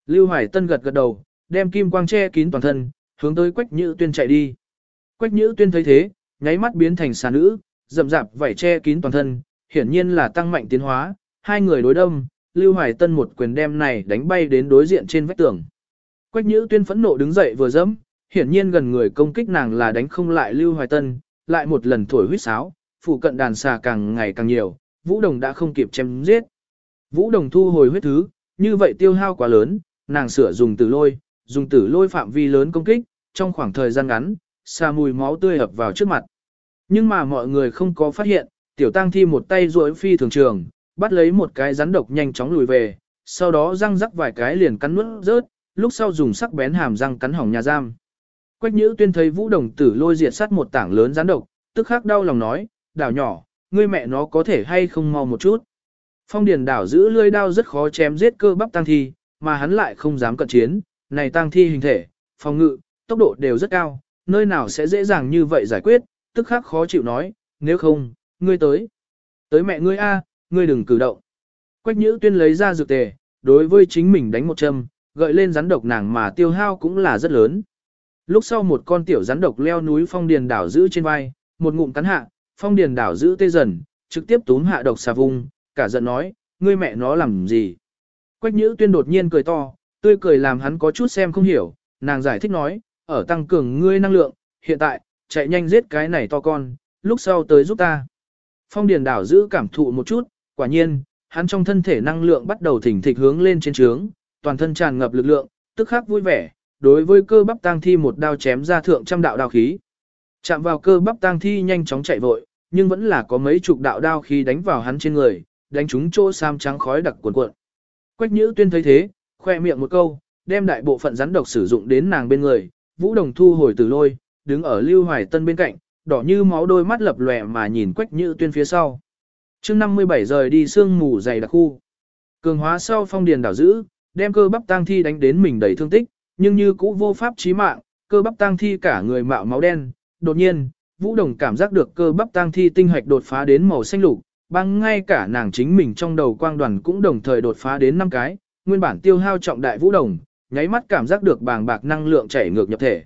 Lưu Hoài Tân gật gật đầu, đem kim quang che kín toàn thân, hướng tới Quách Nhữ Tuyên chạy đi. Quách Nhữ Tuyên thấy thế, nháy mắt biến thành xà nữ, rậm rạp vảy che kín toàn thân, hiển nhiên là tăng mạnh tiến hóa, hai người đối đâm, Lưu Hoài Tân một quyền đem này đánh bay đến đối diện trên vách tường. Quách Nhữ Tuyên phẫn nộ đứng dậy vừa dẫm, hiển nhiên gần người công kích nàng là đánh không lại Lưu Hoài Tân, lại một lần thổi huýt sáo, phụ cận đàn xà càng ngày càng nhiều, Vũ Đồng đã không kịp chém giết. Vũ Đồng thu hồi huyết thứ, như vậy tiêu hao quá lớn, nàng sửa dùng tử lôi, dùng tử lôi phạm vi lớn công kích, trong khoảng thời gian ngắn, xa mùi máu tươi ập vào trước mặt. Nhưng mà mọi người không có phát hiện, tiểu tăng thi một tay duỗi phi thường trường, bắt lấy một cái rắn độc nhanh chóng lùi về, sau đó răng rắc vài cái liền cắn nuốt rớt, lúc sau dùng sắc bén hàm răng cắn hỏng nhà giam. Quách Nhữ tuyên thấy Vũ Đồng tử lôi diệt sát một tảng lớn rắn độc, tức khắc đau lòng nói, đảo nhỏ, ngươi mẹ nó có thể hay không mau một chút. Phong điền đảo giữ lưỡi đao rất khó chém giết cơ bắp tăng thi, mà hắn lại không dám cận chiến, này tăng thi hình thể, phòng ngự, tốc độ đều rất cao, nơi nào sẽ dễ dàng như vậy giải quyết, tức khắc khó chịu nói, nếu không, ngươi tới. Tới mẹ ngươi a, ngươi đừng cử động. Quách nhữ tuyên lấy ra dược tề, đối với chính mình đánh một châm, gợi lên rắn độc nàng mà tiêu hao cũng là rất lớn. Lúc sau một con tiểu rắn độc leo núi phong điền đảo giữ trên vai, một ngụm cắn hạ, phong điền đảo giữ tê dần, trực tiếp túm hạ độc xà vung, cả giận nói, ngươi mẹ nó làm gì. Quách nhữ tuyên đột nhiên cười to, tươi cười làm hắn có chút xem không hiểu, nàng giải thích nói, ở tăng cường ngươi năng lượng, hiện tại, chạy nhanh giết cái này to con, lúc sau tới giúp ta. Phong điền đảo giữ cảm thụ một chút, quả nhiên, hắn trong thân thể năng lượng bắt đầu thỉnh thịch hướng lên trên trướng, toàn thân tràn ngập lực lượng, tức khắc vui vẻ, đối với cơ bắp tang thi một đao chém ra thượng trăm đạo đao khí. Chạm vào cơ bắp tang thi nhanh chóng chạy vội, nhưng vẫn là có mấy chục đạo đao khí đánh vào hắn trên người, đánh trúng chỗ sam trắng khói đặc cuồn cuộn. Quách Nhữ Tuyên thấy thế, khoe miệng một câu, đem đại bộ phận rắn độc sử dụng đến nàng bên người, Vũ Đồng thu hồi từ lôi, đứng ở Lưu Hoài Tân bên cạnh, đỏ như máu đôi mắt lập lòe mà nhìn Quách Nhữ Tuyên phía sau. Chương 57 rời đi sương mù dày đặc khu. Cường hóa sau phong điền đảo giữ, đem cơ bắp tang thi đánh đến mình đầy thương tích, nhưng như cũ vô pháp chí mạng, cơ bắp tang thi cả người mạo máu đen. Đột nhiên, Vũ Đồng cảm giác được cơ bắp tang thi tinh hạch đột phá đến màu xanh lục, băng ngay cả nàng chính mình trong đầu quang đoàn cũng đồng thời đột phá đến 5 cái, nguyên bản tiêu hao trọng đại Vũ Đồng, nháy mắt cảm giác được bàng bạc năng lượng chảy ngược nhập thể.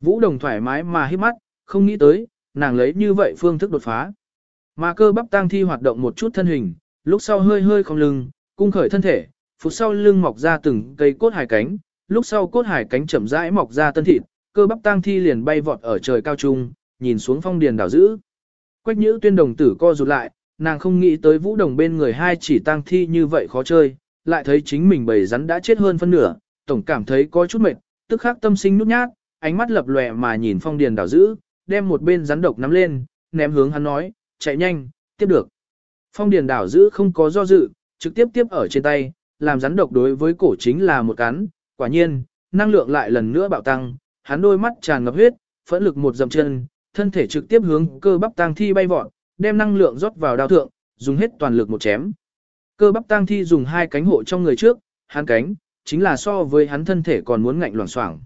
Vũ Đồng thoải mái mà hít mắt, không nghĩ tới, nàng lấy như vậy phương thức đột phá. Mà cơ bắp tang thi hoạt động một chút thân hình, lúc sau hơi hơi không lưng, cung khởi thân thể, phút sau lưng mọc ra từng cây cốt hải cánh, lúc sau cốt hải cánh chậm rãi mọc ra tân thịt, cơ bắp tang thi liền bay vọt ở trời cao trung, nhìn xuống phong điền đảo giữ. Quách nhữ tuyên đồng tử co rụt lại, nàng không nghĩ tới vũ đồng bên người hai chỉ tang thi như vậy khó chơi, lại thấy chính mình bầy rắn đã chết hơn phân nửa, tổng cảm thấy có chút mệt, tức khắc tâm sinh nút nhát, ánh mắt lập lòe mà nhìn phong điền đảo giữ, đem một bên rắn độc nắm lên, ném hướng hắn nói, chạy nhanh, tiếp được. Phong điền đảo giữ không có do dự, trực tiếp tiếp ở trên tay, làm rắn độc đối với cổ chính là một cắn, quả nhiên, năng lượng lại lần nữa bạo tăng, hắn đôi mắt tràn ngập huyết, phẫn lực một dầm chân, thân thể trực tiếp hướng cơ bắp tang thi bay vọt, đem năng lượng rót vào đao thượng, dùng hết toàn lực một chém. Cơ bắp tang thi dùng hai cánh hộ trong người trước, hắn cánh, chính là so với hắn thân thể còn muốn ngạnh loảng xoảng.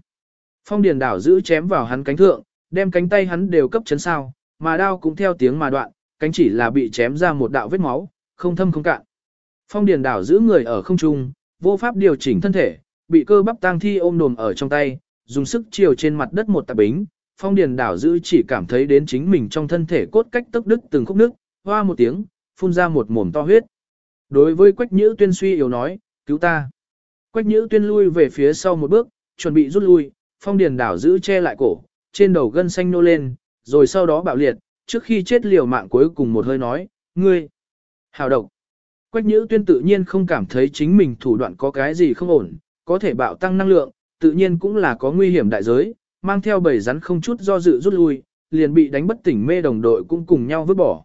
Phong điền đảo giữ chém vào hắn cánh thượng, đem cánh tay hắn đều cấp chấn sao, mà đao cũng theo tiếng mà đoạn, cánh chỉ là bị chém ra một đạo vết máu, không thâm không cạn. Phong điền đảo giữ người ở không trung, vô pháp điều chỉnh thân thể, bị cơ bắp tang thi ôm đồm ở trong tay, dùng sức chiều trên mặt đất một tạp bính. Phong điền đảo giữ chỉ cảm thấy đến chính mình trong thân thể cốt cách tức đứt từng khúc nước, hoa một tiếng, phun ra một mồm to huyết. Đối với quách nhữ tuyên suy yếu nói, cứu ta. Quách nhữ tuyên lui về phía sau một bước, chuẩn bị rút lui, phong điền đảo giữ che lại cổ, trên đầu gân xanh nô lên, rồi sau đó bạo liệt, trước khi chết liều mạng cuối cùng một hơi nói, ngươi, hào độc. Quách nhữ tuyên tự nhiên không cảm thấy chính mình thủ đoạn có cái gì không ổn, có thể bạo tăng năng lượng, tự nhiên cũng là có nguy hiểm đại giới, mang theo bầy rắn không chút do dự rút lui, liền bị đánh bất tỉnh mê đồng đội cũng cùng nhau vứt bỏ.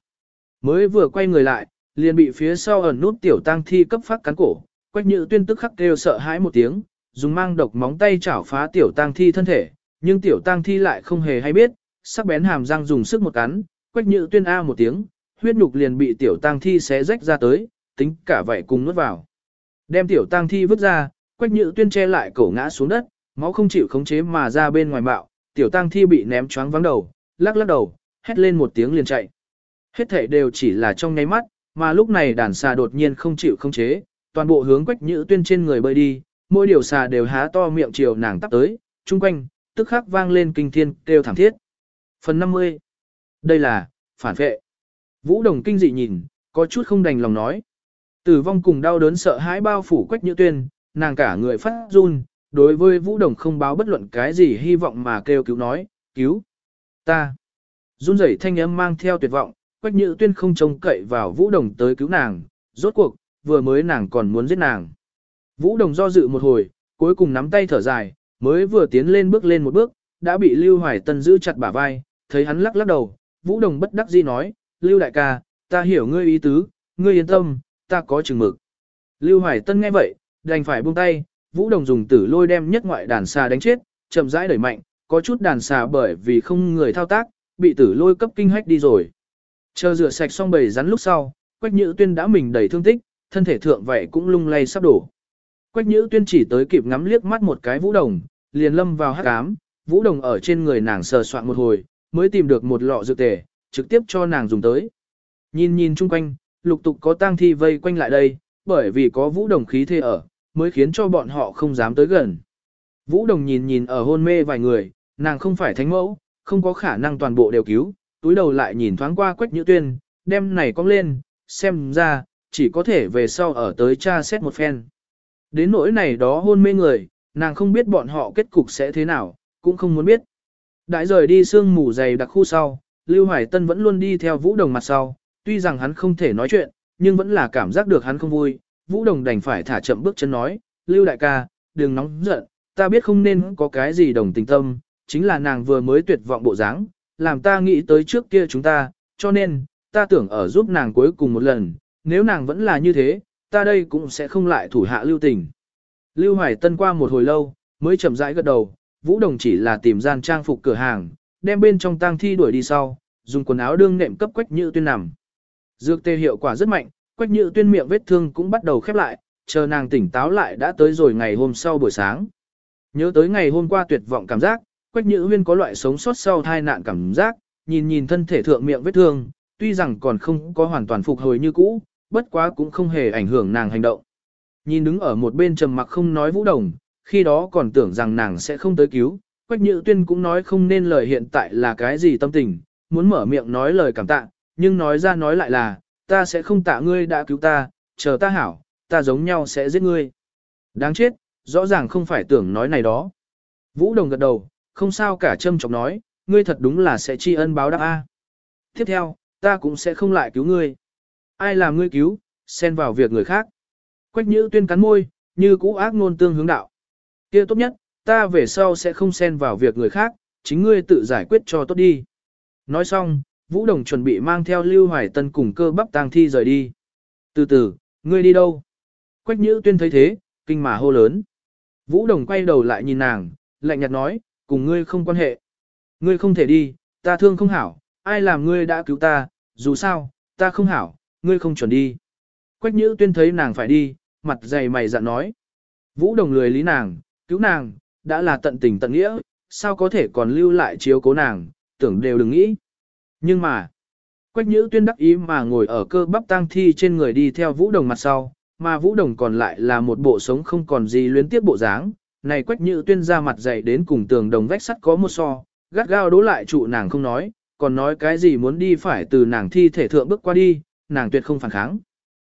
Mới vừa quay người lại, liền bị phía sau ẩn nút tiểu tang thi cấp phát cắn cổ, quách nhữ tuyên tức khắc kêu sợ hãi một tiếng, dùng mang độc móng tay chảo phá tiểu tang thi thân thể, nhưng tiểu tang thi lại không hề hay biết, sắc bén hàm răng dùng sức một cắn, quách nhữ tuyên a một tiếng, huyết nhục liền bị tiểu tang thi xé rách ra tới, tính cả vậy cùng nuốt vào. Đem tiểu tang thi vứt ra, quách nhữ tuyên che lại cổ ngã xuống đất, máu không chịu khống chế mà ra bên ngoài bạo, tiểu tăng thi bị ném choáng vắng đầu, lắc lắc đầu, hét lên một tiếng liền chạy. Hết thể đều chỉ là trong nháy mắt, mà lúc này đàn xà đột nhiên không chịu khống chế, toàn bộ hướng quách nhữ tuyên trên người bơi đi, mỗi điều xà đều há to miệng chiều nàng tắp tới, chung quanh, tức khắc vang lên kinh thiên kêu thảm thiết. Phần 50 Đây là, phản vệ. Vũ Đồng kinh dị nhìn, có chút không đành lòng nói. Tử vong cùng đau đớn sợ hãi bao phủ quách nhữ tuyên, nàng cả người phát run, đối với Vũ Đồng không báo bất luận cái gì hy vọng mà kêu cứu nói, cứu, ta. Run rẩy thanh âm mang theo tuyệt vọng, quách Nhữ tuyên không trông cậy vào Vũ Đồng tới cứu nàng, rốt cuộc, vừa mới nàng còn muốn giết nàng. Vũ Đồng do dự một hồi, cuối cùng nắm tay thở dài, mới vừa tiến lên bước lên một bước, đã bị Lưu Hoài Tân giữ chặt bả vai, thấy hắn lắc lắc đầu, Vũ Đồng bất đắc dĩ nói, Lưu đại ca, ta hiểu ngươi ý tứ, ngươi yên tâm, ta có chừng mực. Lưu Hoài Tân nghe vậy, đành phải buông tay, Vũ Đồng dùng tử lôi đem nhất ngoại đàn xà đánh chết, chậm rãi đẩy mạnh, có chút đàn xà bởi vì không người thao tác, bị tử lôi cấp kinh hách đi rồi. Chờ rửa sạch xong bầy rắn lúc sau, Quách Nhữ Tuyên đã mình đầy thương tích, thân thể thượng vậy cũng lung lay sắp đổ. Quách Nhữ Tuyên chỉ tới kịp ngắm liếc mắt một cái Vũ Đồng, liền lâm vào hắc ám, Vũ Đồng ở trên người nàng sờ soạn một hồi, mới tìm được một lọ dược tề, trực tiếp cho nàng dùng tới. Nhìn nhìn chung quanh, lục tục có tang thi vây quanh lại đây, bởi vì có Vũ Đồng khí thế ở, mới khiến cho bọn họ không dám tới gần. Vũ Đồng nhìn nhìn ở hôn mê vài người, nàng không phải thánh mẫu, không có khả năng toàn bộ đều cứu, túi đầu lại nhìn thoáng qua Quách Nhữ Tuyên, đem này cong lên, xem ra, chỉ có thể về sau ở tới cha xét một phen. Đến nỗi này đó hôn mê người, nàng không biết bọn họ kết cục sẽ thế nào, cũng không muốn biết. Đại rời đi sương mù dày đặc khu sau, Lưu Hoài Tân vẫn luôn đi theo Vũ Đồng mặt sau, tuy rằng hắn không thể nói chuyện, nhưng vẫn là cảm giác được hắn không vui. Vũ Đồng đành phải thả chậm bước chân nói, Lưu đại ca, đừng nóng giận, ta biết không nên có cái gì đồng tình tâm, chính là nàng vừa mới tuyệt vọng bộ dáng, làm ta nghĩ tới trước kia chúng ta, cho nên, ta tưởng ở giúp nàng cuối cùng một lần, nếu nàng vẫn là như thế, ta đây cũng sẽ không lại thủ hạ lưu tình. Lưu Hoài Tân qua một hồi lâu, mới chậm rãi gật đầu, Vũ Đồng chỉ là tìm gian trang phục cửa hàng, đem bên trong tang thi đuổi đi sau, dùng quần áo đương nệm cấp Quách như Tuyên nằm. Dược tê hiệu quả rất mạnh, Quách Nhữ Tuyên miệng vết thương cũng bắt đầu khép lại, chờ nàng tỉnh táo lại đã tới rồi ngày hôm sau buổi sáng. Nhớ tới ngày hôm qua tuyệt vọng cảm giác, Quách Nhữ Huyên có loại sống sót sau tai nạn cảm giác, nhìn nhìn thân thể thượng miệng vết thương, tuy rằng còn không có hoàn toàn phục hồi như cũ, bất quá cũng không hề ảnh hưởng nàng hành động. Nhìn đứng ở một bên trầm mặc không nói Vũ Đồng, khi đó còn tưởng rằng nàng sẽ không tới cứu, Quách Nhữ Tuyên cũng nói không nên lời hiện tại là cái gì tâm tình, muốn mở miệng nói lời cảm tạ, nhưng nói ra nói lại là, ta sẽ không tạ ngươi đã cứu ta, chờ ta hảo, ta giống nhau sẽ giết ngươi. Đáng chết, rõ ràng không phải tưởng nói này đó. Vũ Đồng gật đầu, không sao cả châm chọc nói, ngươi thật đúng là sẽ tri ân báo đáp A. Tiếp theo, ta cũng sẽ không lại cứu ngươi. Ai làm ngươi cứu, xen vào việc người khác. Quách nhữ tuyên cắn môi, như cũ ác ngôn tương hướng đạo. kia tốt nhất, ta về sau sẽ không xen vào việc người khác, chính ngươi tự giải quyết cho tốt đi. Nói xong, Vũ Đồng chuẩn bị mang theo Lưu Hoài Tân cùng cơ bắp tang thi rời đi. Từ từ, ngươi đi đâu? Quách Nhữ Tuyên thấy thế, kinh mà hô lớn. Vũ Đồng quay đầu lại nhìn nàng, lạnh nhạt nói, cùng ngươi không quan hệ. Ngươi không thể đi, ta thương không hảo, ai làm ngươi đã cứu ta, dù sao, ta không hảo, ngươi không chuẩn đi. Quách Nhữ Tuyên thấy nàng phải đi, mặt dày mày dặn nói. Vũ Đồng lười lý nàng, cứu nàng, đã là tận tình tận nghĩa, sao có thể còn lưu lại chiếu cố nàng, tưởng đều đừng nghĩ. Nhưng mà, Quách Nhữ Tuyên đắc ý mà ngồi ở cơ bắp tang thi trên người đi theo Vũ Đồng mặt sau, mà Vũ Đồng còn lại là một bộ sống không còn gì luyến tiếp bộ dáng. Này Quách Nhữ Tuyên ra mặt dày đến cùng tường đồng vách sắt có một so, gắt gao đố lại trụ nàng không nói, còn nói cái gì muốn đi phải từ nàng thi thể thượng bước qua đi, nàng tuyệt không phản kháng.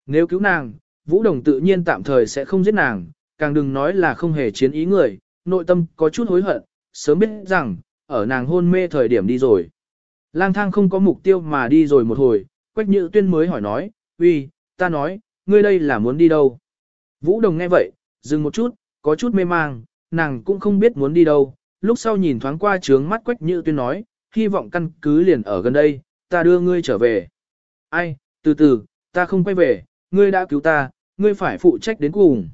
Nếu cứu nàng, Vũ Đồng tự nhiên tạm thời sẽ không giết nàng, càng đừng nói là không hề chiến ý người, nội tâm có chút hối hận, sớm biết rằng, ở nàng hôn mê thời điểm đi rồi. Lang thang không có mục tiêu mà đi rồi một hồi, Quách Nhữ Tuyên mới hỏi nói, uy, ta nói, ngươi đây là muốn đi đâu? Vũ Đồng nghe vậy, dừng một chút, có chút mê mang, nàng cũng không biết muốn đi đâu, lúc sau nhìn thoáng qua trướng mắt Quách Nhữ Tuyên nói, hy vọng căn cứ liền ở gần đây, ta đưa ngươi trở về. Ai, từ từ, ta không quay về, ngươi đã cứu ta, ngươi phải phụ trách đến cùng.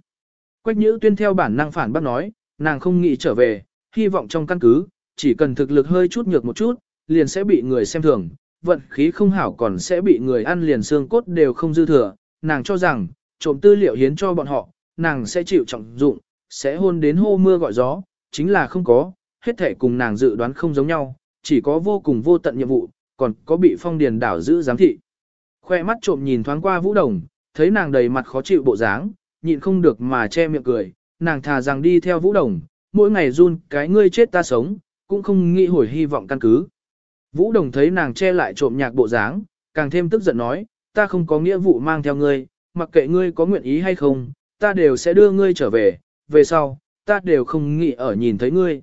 Quách Nhữ Tuyên theo bản năng phản bác nói, nàng không nghĩ trở về, hy vọng trong căn cứ, chỉ cần thực lực hơi chút nhược một chút, liền sẽ bị người xem thường, vận khí không hảo còn sẽ bị người ăn liền xương cốt đều không dư thừa, nàng cho rằng, trộm tư liệu hiến cho bọn họ, nàng sẽ chịu trọng dụng, sẽ hôn đến hô mưa gọi gió, chính là không có, hết thể cùng nàng dự đoán không giống nhau, chỉ có vô cùng vô tận nhiệm vụ, còn có bị phong điền đảo giữ giám thị. Khoe mắt trộm nhìn thoáng qua vũ đồng, thấy nàng đầy mặt khó chịu bộ dáng, nhịn không được mà che miệng cười, nàng thà rằng đi theo vũ đồng, mỗi ngày run cái ngươi chết ta sống, cũng không nghĩ hồi hy vọng căn cứ. Vũ đồng thấy nàng che lại trộm nhạc bộ dáng, càng thêm tức giận nói, ta không có nghĩa vụ mang theo ngươi, mặc kệ ngươi có nguyện ý hay không, ta đều sẽ đưa ngươi trở về, về sau, ta đều không nghĩ ở nhìn thấy ngươi.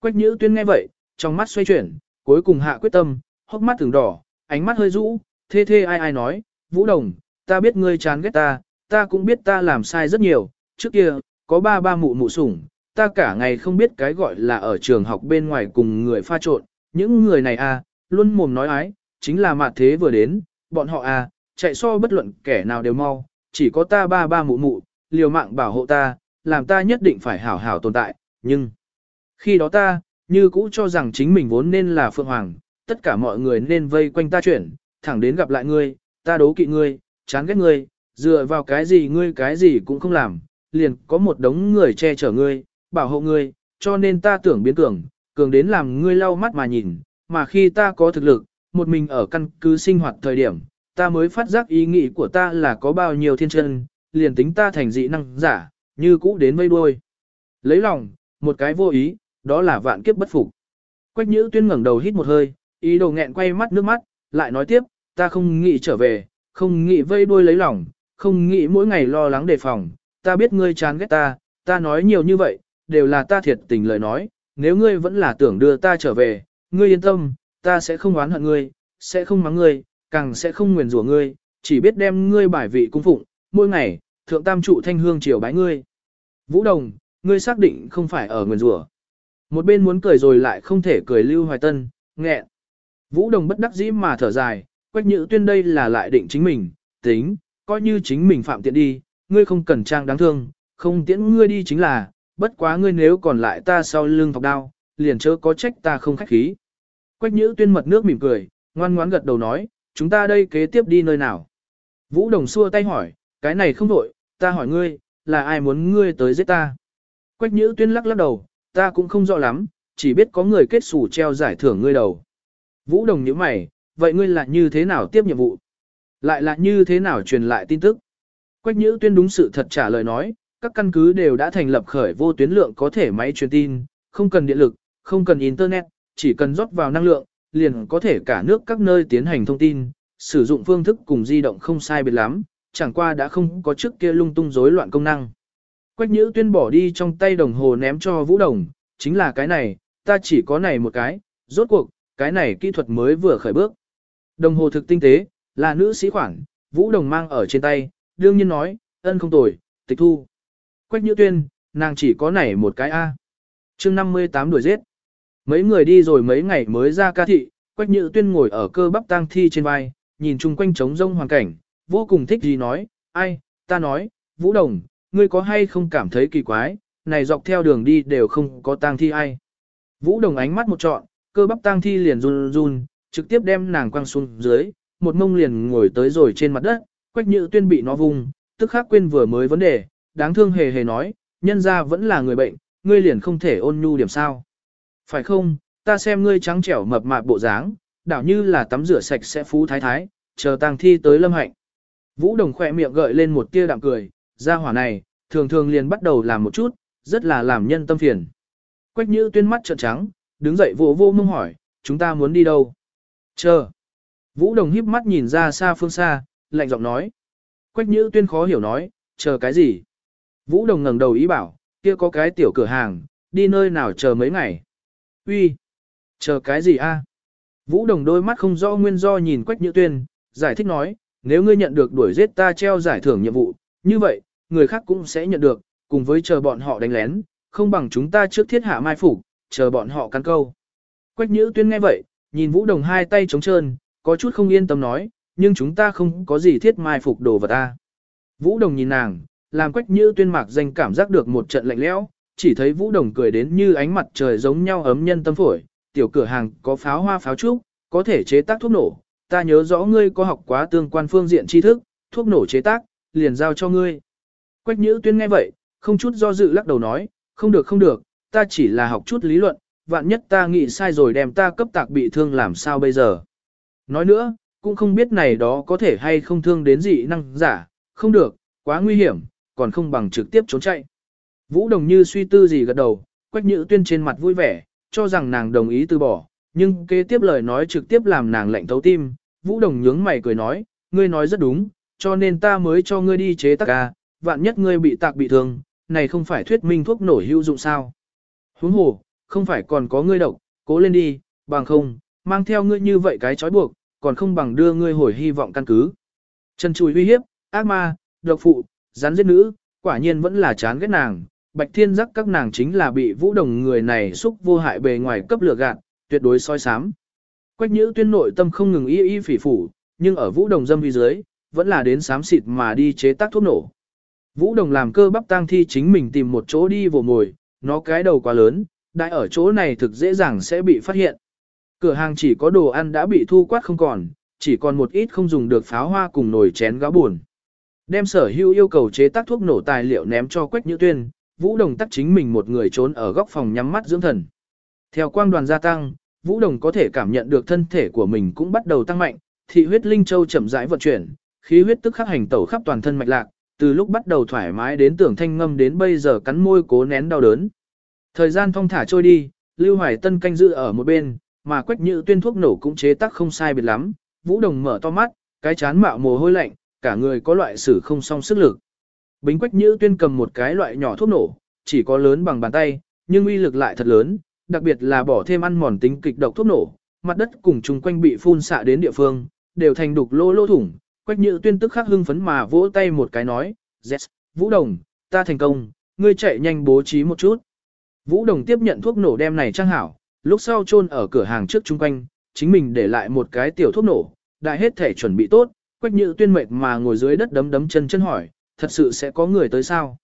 Quách nhữ tuyên nghe vậy, trong mắt xoay chuyển, cuối cùng hạ quyết tâm, hốc mắt thường đỏ, ánh mắt hơi rũ, thê thê ai ai nói, Vũ Đồng, ta biết ngươi chán ghét ta, ta cũng biết ta làm sai rất nhiều, trước kia, có ba ba mụ mụ sủng, ta cả ngày không biết cái gọi là ở trường học bên ngoài cùng người pha trộn, những người này à, luôn mồm nói ái, chính là mặt thế vừa đến, bọn họ à, chạy so bất luận kẻ nào đều mau, chỉ có ta ba ba mụ mụ, liều mạng bảo hộ ta, làm ta nhất định phải hảo hảo tồn tại, nhưng khi đó ta, như cũ cho rằng chính mình vốn nên là Phượng Hoàng, tất cả mọi người nên vây quanh ta chuyển, thẳng đến gặp lại ngươi, ta đố kỵ ngươi, chán ghét ngươi, dựa vào cái gì ngươi cái gì cũng không làm, liền có một đống người che chở ngươi, bảo hộ ngươi, cho nên ta tưởng biến tưởng cường đến làm ngươi lau mắt mà nhìn, mà khi ta có thực lực, một mình ở căn cứ sinh hoạt thời điểm, ta mới phát giác ý nghĩ của ta là có bao nhiêu thiên chân, liền tính ta thành dị năng giả, như cũ đến vây đuôi. Lấy lòng, một cái vô ý, đó là vạn kiếp bất phục. Quách Nhữ Tuyên ngẩng đầu hít một hơi, ý đồ nghẹn quay mắt nước mắt, lại nói tiếp, ta không nghĩ trở về, không nghĩ vây đuôi lấy lòng, không nghĩ mỗi ngày lo lắng đề phòng, ta biết ngươi chán ghét ta, ta nói nhiều như vậy, đều là ta thiệt tình lời nói, nếu ngươi vẫn là tưởng đưa ta trở về, ngươi yên tâm, ta sẽ không oán hận ngươi, sẽ không mắng ngươi, càng sẽ không nguyền rủa ngươi, chỉ biết đem ngươi bài vị cung phụng, mỗi ngày, thượng tam trụ thanh hương triều bái ngươi. Vũ Đồng, ngươi xác định không phải ở nguyền rủa. Một bên muốn cười rồi lại không thể cười Lưu Hoài Tân, nghẹn. Vũ Đồng bất đắc dĩ mà thở dài, Quách Nhữ Tuyên đây là lại định chính mình, tính, coi như chính mình phạm tiện đi, ngươi không cần trang đáng thương, không tiễn ngươi đi chính là, bất quá ngươi nếu còn lại ta sau lưng thọc đao, liền chớ có trách ta không khách khí. Quách Nhữ Tuyên mật nước mỉm cười, ngoan ngoãn gật đầu nói, chúng ta đây kế tiếp đi nơi nào. Vũ Đồng xua tay hỏi, cái này không đổi, ta hỏi ngươi, là ai muốn ngươi tới giết ta? Quách Nhữ Tuyên lắc lắc đầu, ta cũng không rõ lắm, chỉ biết có người kết sủ treo giải thưởng ngươi đầu. Vũ Đồng nhíu mày, vậy ngươi là như thế nào tiếp nhiệm vụ? Lại là như thế nào truyền lại tin tức? Quách Nhữ Tuyên đúng sự thật trả lời nói, các căn cứ đều đã thành lập khởi vô tuyến lượng có thể máy truyền tin, không cần điện lực, không cần internet, chỉ cần rót vào năng lượng, liền có thể cả nước các nơi tiến hành thông tin, sử dụng phương thức cùng di động không sai biệt lắm, chẳng qua đã không có trước kia lung tung rối loạn công năng. Quách Nhữ Tuyên bỏ đi trong tay đồng hồ ném cho Vũ Đồng, chính là cái này, ta chỉ có này một cái, rốt cuộc, cái này kỹ thuật mới vừa khởi bước. Đồng hồ thực tinh tế, là nữ sĩ khoản, Vũ Đồng mang ở trên tay, đương nhiên nói, ân không tồi, tịch thu. Quách Nhữ Tuyên, nàng chỉ có này một cái A. chương 58 đuổi giết. Mấy người đi rồi mấy ngày mới ra ca thị, Quách Nhữ Tuyên ngồi ở cơ bắp tang thi trên vai, nhìn chung quanh trống rông hoàn cảnh, vô cùng thích gì nói, ai, ta nói, Vũ Đồng, ngươi có hay không cảm thấy kỳ quái, này dọc theo đường đi đều không có tang thi ai. Vũ Đồng ánh mắt một trọn, cơ bắp tang thi liền run run, trực tiếp đem nàng quăng xuống dưới, một mông liền ngồi tới rồi trên mặt đất, Quách Nhữ Tuyên bị nó vùng, tức khắc quên vừa mới vấn đề, đáng thương hề hề nói, nhân ra vẫn là người bệnh, ngươi liền không thể ôn nhu điểm sao. Phải không, ta xem ngươi trắng trẻo mập mạp bộ dáng, đảo như là tắm rửa sạch sẽ phú thái thái, chờ tang thi tới lâm hạnh. Vũ Đồng khỏe miệng gợi lên một tia đạm cười, ra hỏa này, thường thường liền bắt đầu làm một chút, rất là làm nhân tâm phiền. Quách Nhữ tuyên mắt trợn trắng, đứng dậy vô vô mông hỏi, chúng ta muốn đi đâu? Chờ. Vũ Đồng híp mắt nhìn ra xa phương xa, lạnh giọng nói. Quách Nhữ tuyên khó hiểu nói, chờ cái gì? Vũ Đồng ngẩng đầu ý bảo, kia có cái tiểu cửa hàng, đi nơi nào chờ mấy ngày? Uy, chờ cái gì a? Vũ Đồng đôi mắt không rõ nguyên do nhìn Quách Nhữ Tuyên, giải thích nói, nếu ngươi nhận được đuổi giết ta treo giải thưởng nhiệm vụ, như vậy, người khác cũng sẽ nhận được, cùng với chờ bọn họ đánh lén, không bằng chúng ta trước thiết hạ mai phục, chờ bọn họ cắn câu. Quách Nhữ Tuyên nghe vậy, nhìn Vũ Đồng hai tay trống trơn, có chút không yên tâm nói, nhưng chúng ta không có gì thiết mai phục đồ vật ta. Vũ Đồng nhìn nàng, làm Quách như Tuyên mạc danh cảm giác được một trận lạnh lẽo, chỉ thấy Vũ Đồng cười đến như ánh mặt trời giống nhau ấm nhân tâm phổi, tiểu cửa hàng có pháo hoa pháo trúc, có thể chế tác thuốc nổ, ta nhớ rõ ngươi có học quá tương quan phương diện tri thức, thuốc nổ chế tác, liền giao cho ngươi. Quách Nhữ Tuyên nghe vậy, không chút do dự lắc đầu nói, không được không được, ta chỉ là học chút lý luận, vạn nhất ta nghĩ sai rồi đem ta cấp tạc bị thương làm sao bây giờ. Nói nữa, cũng không biết này đó có thể hay không thương đến dị năng giả, không được, quá nguy hiểm, còn không bằng trực tiếp trốn chạy. Vũ Đồng như suy tư gì gật đầu, Quách Nhữ Tuyên trên mặt vui vẻ, cho rằng nàng đồng ý từ bỏ, nhưng kế tiếp lời nói trực tiếp làm nàng lạnh thấu tim. Vũ Đồng nhướng mày cười nói, ngươi nói rất đúng, cho nên ta mới cho ngươi đi chế tác ca, vạn nhất ngươi bị tạc bị thương, này không phải thuyết minh thuốc nổ hữu dụng sao. Huống hồ, không phải còn có ngươi độc, cố lên đi, bằng không, mang theo ngươi như vậy cái trói buộc, còn không bằng đưa ngươi hồi hy vọng căn cứ. Trần Chùi uy hiếp, ác ma, độc phụ, rắn giết nữ, quả nhiên vẫn là chán ghét nàng, Bạch Thiên giác các nàng chính là bị vũ đồng người này xúc vô hại bề ngoài cấp lửa gạt, tuyệt đối soi sám. Quách nhữ tuyên nội tâm không ngừng y y phỉ phủ, nhưng ở vũ đồng dâm vi dưới, vẫn là đến sám xịt mà đi chế tác thuốc nổ. Vũ đồng làm cơ bắp tang thi chính mình tìm một chỗ đi vồ mồi, nó cái đầu quá lớn, đại ở chỗ này thực dễ dàng sẽ bị phát hiện. Cửa hàng chỉ có đồ ăn đã bị thu quát không còn, chỉ còn một ít không dùng được pháo hoa cùng nồi chén gáo buồn đem sở hữu yêu cầu chế tác thuốc nổ tài liệu ném cho Quách Nhữ Tuyên, Vũ Đồng tắt chính mình một người trốn ở góc phòng nhắm mắt dưỡng thần. Theo quang đoàn gia tăng, Vũ Đồng có thể cảm nhận được thân thể của mình cũng bắt đầu tăng mạnh, thị huyết linh châu chậm rãi vận chuyển, khí huyết tức khắc hành tẩu khắp toàn thân mạch lạc, từ lúc bắt đầu thoải mái đến tưởng thanh ngâm đến bây giờ cắn môi cố nén đau đớn. Thời gian thong thả trôi đi, Lưu Hoài Tân canh giữ ở một bên, mà Quách Nhữ Tuyên thuốc nổ cũng chế tác không sai biệt lắm, Vũ Đồng mở to mắt, cái chán mạo mồ hôi lạnh, cả người có loại sử không song sức lực. Bính Quách Nhữ Tuyên cầm một cái loại nhỏ thuốc nổ, chỉ có lớn bằng bàn tay, nhưng uy lực lại thật lớn, đặc biệt là bỏ thêm ăn mòn tính kịch độc thuốc nổ, mặt đất cùng chung quanh bị phun xạ đến địa phương, đều thành đục lô lô thủng. Quách Nhữ Tuyên tức khắc hưng phấn mà vỗ tay một cái nói, "Yes, Vũ Đồng, ta thành công, ngươi chạy nhanh bố trí một chút." Vũ Đồng tiếp nhận thuốc nổ đem này trang hảo, lúc sau chôn ở cửa hàng trước chung quanh, chính mình để lại một cái tiểu thuốc nổ, đại hết thể chuẩn bị tốt, Quách Nhữ Tuyên mệt mà ngồi dưới đất đấm đấm chân chân hỏi, thật sự sẽ có người tới sao?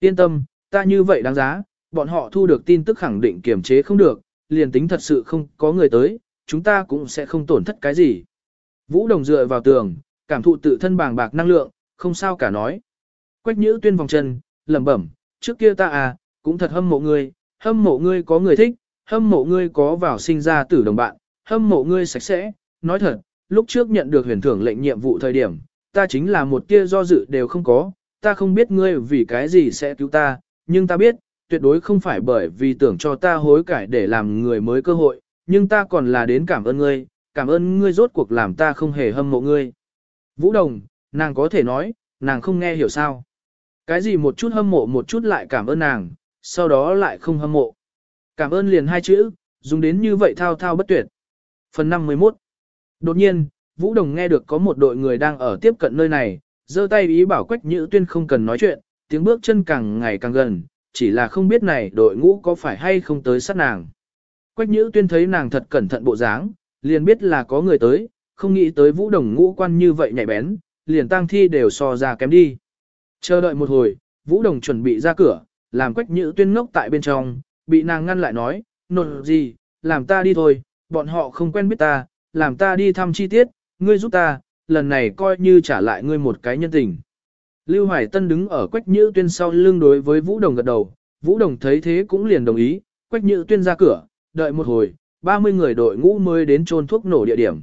Yên tâm, ta như vậy đáng giá, bọn họ thu được tin tức khẳng định kiềm chế không được, liền tính thật sự không có người tới, chúng ta cũng sẽ không tổn thất cái gì. Vũ Đồng dựa vào tường, cảm thụ tự thân bàng bạc năng lượng, không sao cả nói. Quách Nhữ Tuyên vòng chân, lẩm bẩm, trước kia ta à, cũng thật hâm mộ ngươi, hâm mộ ngươi có người thích, hâm mộ ngươi có vào sinh ra tử đồng bạn, hâm mộ ngươi sạch sẽ, nói thật, lúc trước nhận được huyền thưởng lệnh nhiệm vụ thời điểm, ta chính là một tia do dự đều không có, ta không biết ngươi vì cái gì sẽ cứu ta, nhưng ta biết, tuyệt đối không phải bởi vì tưởng cho ta hối cải để làm người mới cơ hội, nhưng ta còn là đến cảm ơn ngươi, cảm ơn ngươi rốt cuộc làm ta không hề hâm mộ ngươi. Vũ Đồng, nàng có thể nói, nàng không nghe hiểu sao. Cái gì một chút hâm mộ một chút lại cảm ơn nàng, sau đó lại không hâm mộ. Cảm ơn liền hai chữ, dùng đến như vậy thao thao bất tuyệt. Phần 51 Đột nhiên, Vũ Đồng nghe được có một đội người đang ở tiếp cận nơi này, giơ tay ý bảo Quách Nhữ Tuyên không cần nói chuyện, tiếng bước chân càng ngày càng gần, chỉ là không biết này đội ngũ có phải hay không tới sát nàng. Quách Nhữ Tuyên thấy nàng thật cẩn thận bộ dáng, liền biết là có người tới, không nghĩ tới Vũ Đồng ngũ quan như vậy nhạy bén, liền tang thi đều so ra kém đi. Chờ đợi một hồi, Vũ Đồng chuẩn bị ra cửa, làm Quách Nhữ Tuyên ngốc tại bên trong, bị nàng ngăn lại nói, nột gì, làm ta đi thôi, bọn họ không quen biết ta, làm ta đi thăm chi tiết, ngươi giúp ta, lần này coi như trả lại ngươi một cái nhân tình. Lưu Hoài Tân đứng ở Quách Nhữ Tuyên sau lưng đối với Vũ Đồng gật đầu, Vũ Đồng thấy thế cũng liền đồng ý, Quách Nhữ Tuyên ra cửa, đợi một hồi, 30 người đội ngũ mới đến trôn thuốc nổ địa điểm.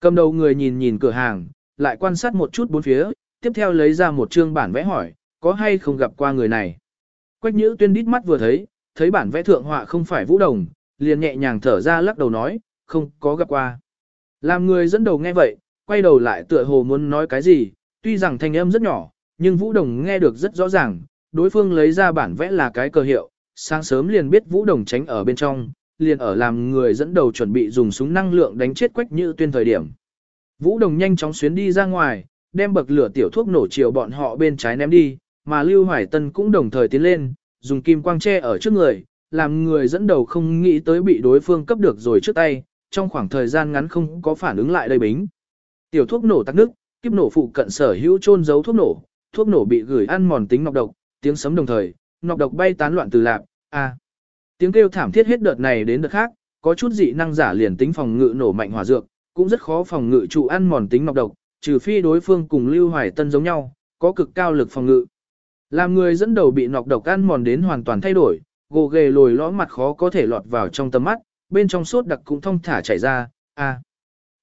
Cầm đầu người nhìn nhìn cửa hàng, lại quan sát một chút bốn phía, tiếp theo lấy ra một chương bản vẽ hỏi, có hay không gặp qua người này. Quách Nhữ Tuyên đít mắt vừa thấy, thấy bản vẽ thượng họa không phải Vũ Đồng, liền nhẹ nhàng thở ra lắc đầu nói, không có gặp qua. Làm người dẫn đầu nghe vậy, quay đầu lại tựa hồ muốn nói cái gì, tuy rằng thanh âm rất nhỏ, nhưng Vũ Đồng nghe được rất rõ ràng, đối phương lấy ra bản vẽ là cái cơ hiệu, sáng sớm liền biết Vũ Đồng tránh ở bên trong, liền ở làm người dẫn đầu chuẩn bị dùng súng năng lượng đánh chết Quách Như Tuyên thời điểm. Vũ Đồng nhanh chóng xuyến đi ra ngoài, đem bậc lửa tiểu thuốc nổ chiều bọn họ bên trái ném đi, mà Lưu Hoài Tân cũng đồng thời tiến lên, dùng kim quang che ở trước người, làm người dẫn đầu không nghĩ tới bị đối phương cấp được rồi trước tay, trong khoảng thời gian ngắn không có phản ứng lại đây bính. Tiểu thuốc nổ tắc nước, kiếp nổ phụ cận sở hữu chôn giấu thuốc nổ, thuốc nổ bị gửi ăn mòn tính nọc độc, tiếng sấm đồng thời, nọc độc bay tán loạn từ lạp, a. Tiếng kêu thảm thiết hết đợt này đến đợt khác, có chút dị năng giả liền tính phòng ngự nổ mạnh hỏa dược, cũng rất khó phòng ngự trụ ăn mòn tính nọc độc, trừ phi đối phương cùng Lưu Hoài Tân giống nhau, có cực cao lực phòng ngự. Làm người dẫn đầu bị nọc độc ăn mòn đến hoàn toàn thay đổi, gồ ghề lồi lõm mặt khó có thể lọt vào trong tầm mắt, bên trong sốt đặc cũng thông thả chảy ra, a.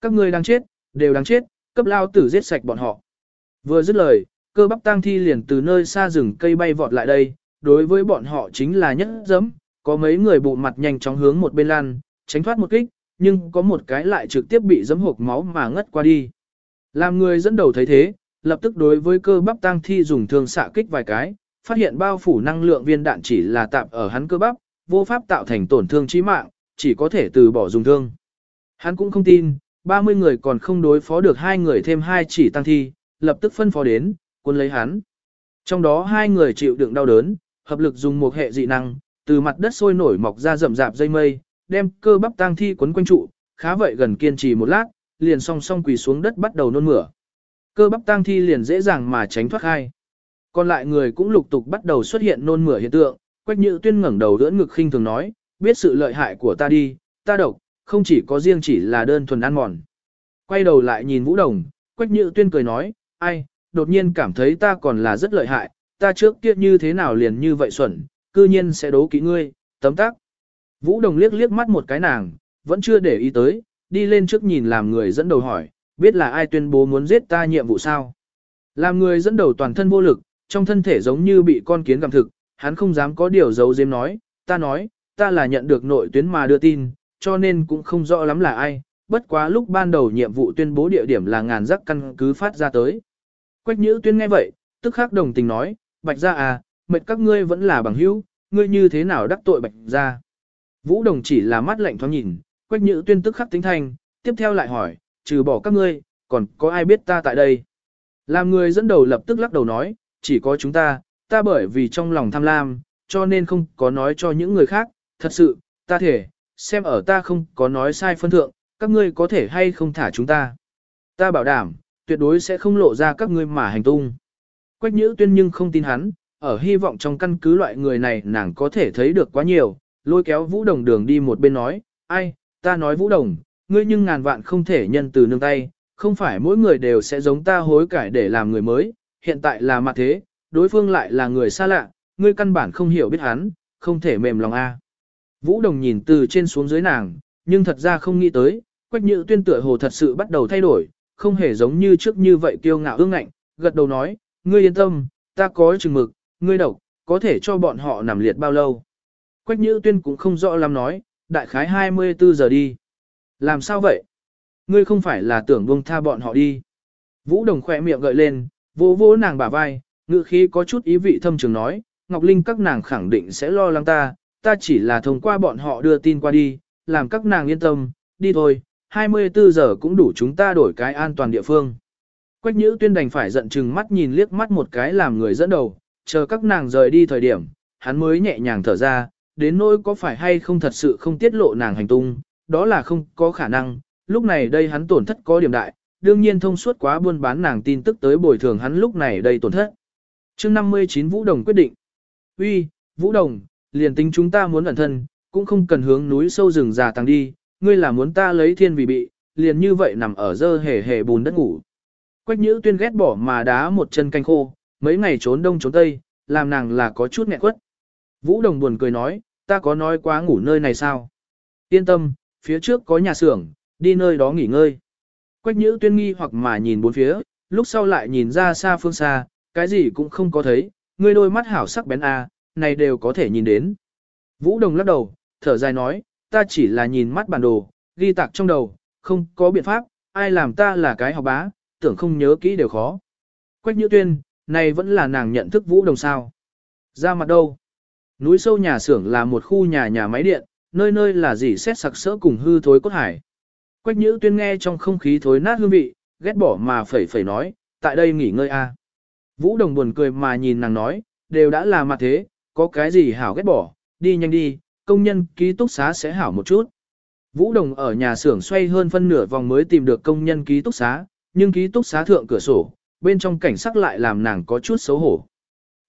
Các ngươi đang chết, đều đang chết, cấp lao tử giết sạch bọn họ. Vừa dứt lời, cơ bắp tang thi liền từ nơi xa rừng cây bay vọt lại đây, đối với bọn họ chính là nhất dẫm, có mấy người bụ mặt nhanh chóng hướng một bên lan, tránh thoát một kích, nhưng có một cái lại trực tiếp bị dẫm hộp máu mà ngất qua đi. Làm người dẫn đầu thấy thế, lập tức đối với cơ bắp tang thi dùng thương xạ kích vài cái, phát hiện bao phủ năng lượng viên đạn chỉ là tạm ở hắn cơ bắp, vô pháp tạo thành tổn thương chí mạng, chỉ có thể từ bỏ dùng thương. Hắn cũng không tin, 30 người còn không đối phó được hai người thêm hai chỉ tăng thi, lập tức phân phó đến, quân lấy hắn. Trong đó hai người chịu đựng đau đớn, hợp lực dùng một hệ dị năng, từ mặt đất sôi nổi mọc ra rậm rạp dây mây, đem cơ bắp tang thi quấn quanh trụ, khá vậy gần kiên trì một lát, liền song song quỳ xuống đất bắt đầu nôn mửa. Cơ bắp tang thi liền dễ dàng mà tránh thoát khai. Còn lại người cũng lục tục bắt đầu xuất hiện nôn mửa hiện tượng, Quách Nhữ Tuyên ngẩng đầu đỡ ngực khinh thường nói, biết sự lợi hại của ta đi, ta độc, không chỉ có riêng chỉ là đơn thuần ăn mòn. Quay đầu lại nhìn Vũ Đồng, Quách Nhữ Tuyên cười nói, ai, đột nhiên cảm thấy ta còn là rất lợi hại, ta trước kia như thế nào liền như vậy xuẩn, cư nhiên sẽ đố kỹ ngươi, tấm tắc. Vũ Đồng liếc liếc mắt một cái nàng, vẫn chưa để ý tới, đi lên trước nhìn làm người dẫn đầu hỏi, biết là ai tuyên bố muốn giết ta nhiệm vụ sao. Làm người dẫn đầu toàn thân vô lực, trong thân thể giống như bị con kiến gặm thực, hắn không dám có điều giấu giếm nói, ta nói, ta là nhận được nội tuyến mà đưa tin, cho nên cũng không rõ lắm là ai, bất quá lúc ban đầu nhiệm vụ tuyên bố địa điểm là ngàn giác căn cứ phát ra tới. Quách nhữ tuyên nghe vậy, tức khắc đồng tình nói, bạch ra à, mệt các ngươi vẫn là bằng hữu, ngươi như thế nào đắc tội bạch ra. Vũ đồng chỉ là mắt lạnh thoáng nhìn, quách nhữ tuyên tức khắc tính thanh, tiếp theo lại hỏi, trừ bỏ các ngươi, còn có ai biết ta tại đây. Làm người dẫn đầu lập tức lắc đầu nói, chỉ có chúng ta, ta bởi vì trong lòng tham lam, cho nên không có nói cho những người khác, thật sự, ta thể, xem ở ta không có nói sai phân thượng, các ngươi có thể hay không thả chúng ta. Ta bảo đảm, tuyệt đối sẽ không lộ ra các ngươi mà hành tung. Quách nhữ tuyên nhưng không tin hắn, ở hy vọng trong căn cứ loại người này nàng có thể thấy được quá nhiều, lôi kéo vũ đồng đường đi một bên nói, ai, ta nói vũ đồng, ngươi nhưng ngàn vạn không thể nhân từ nương tay, không phải mỗi người đều sẽ giống ta hối cải để làm người mới, hiện tại là mặt thế, đối phương lại là người xa lạ, ngươi căn bản không hiểu biết hắn, không thể mềm lòng a. Vũ Đồng nhìn từ trên xuống dưới nàng, nhưng thật ra không nghĩ tới, Quách Nhữ Tuyên tựa hồ thật sự bắt đầu thay đổi, không hề giống như trước như vậy kiêu ngạo ương ngạnh, gật đầu nói, ngươi yên tâm, ta có chừng mực, ngươi độc, có thể cho bọn họ nằm liệt bao lâu. Quách Nhữ Tuyên cũng không rõ lắm nói, đại khái 24 giờ đi. Làm sao vậy? Ngươi không phải là tưởng buông tha bọn họ đi. Vũ Đồng khỏe miệng gợi lên, vỗ vỗ nàng bả vai, ngữ khí có chút ý vị thâm trường nói, Ngọc Linh các nàng khẳng định sẽ lo lắng ta, ta chỉ là thông qua bọn họ đưa tin qua đi, làm các nàng yên tâm, đi thôi, 24 giờ cũng đủ chúng ta đổi cái an toàn địa phương. Quách Nhữ Tuyên đành phải giận chừng mắt nhìn liếc mắt một cái làm người dẫn đầu, chờ các nàng rời đi thời điểm, hắn mới nhẹ nhàng thở ra, đến nỗi có phải hay không thật sự không tiết lộ nàng hành tung, đó là không có khả năng, lúc này đây hắn tổn thất có điểm đại, đương nhiên thông suốt quá buôn bán nàng tin tức tới bồi thường hắn lúc này đây tổn thất. chương 59 Vũ Đồng quyết định. uy Vũ Đồng, liền tính chúng ta muốn ẩn thân, cũng không cần hướng núi sâu rừng già tăng đi, ngươi là muốn ta lấy thiên vì bị, liền như vậy nằm ở dơ hề hề bùn đất ngủ. Quách nhữ tuyên ghét bỏ mà đá một chân canh khô, mấy ngày trốn đông trốn tây, làm nàng là có chút nghẹn quất. Vũ Đồng buồn cười nói, ta có nói quá ngủ nơi này sao? Yên tâm, phía trước có nhà xưởng, đi nơi đó nghỉ ngơi. Quách nhữ tuyên nghi hoặc mà nhìn bốn phía, lúc sau lại nhìn ra xa phương xa, cái gì cũng không có thấy, ngươi đôi mắt hảo sắc bén a, à, này đều có thể nhìn đến. Vũ Đồng lắc đầu, thở dài nói, ta chỉ là nhìn mắt bản đồ, ghi tạc trong đầu, không có biện pháp, ai làm ta là cái học bá, tưởng không nhớ kỹ đều khó. Quách Nhữ Tuyên, này vẫn là nàng nhận thức Vũ Đồng sao. Ra mặt đâu? Núi sâu nhà xưởng là một khu nhà nhà máy điện, nơi nơi là gì xét sặc sỡ cùng hư thối cốt hải. Quách Nhữ Tuyên nghe trong không khí thối nát hương vị, ghét bỏ mà phẩy phẩy nói, tại đây nghỉ ngơi a. Vũ Đồng buồn cười mà nhìn nàng nói, đều đã là mặt thế, có cái gì hảo ghét bỏ, đi nhanh đi, công nhân ký túc xá sẽ hảo một chút. Vũ Đồng ở nhà xưởng xoay hơn phân nửa vòng mới tìm được công nhân ký túc xá, nhưng ký túc xá thượng cửa sổ, bên trong cảnh sắc lại làm nàng có chút xấu hổ.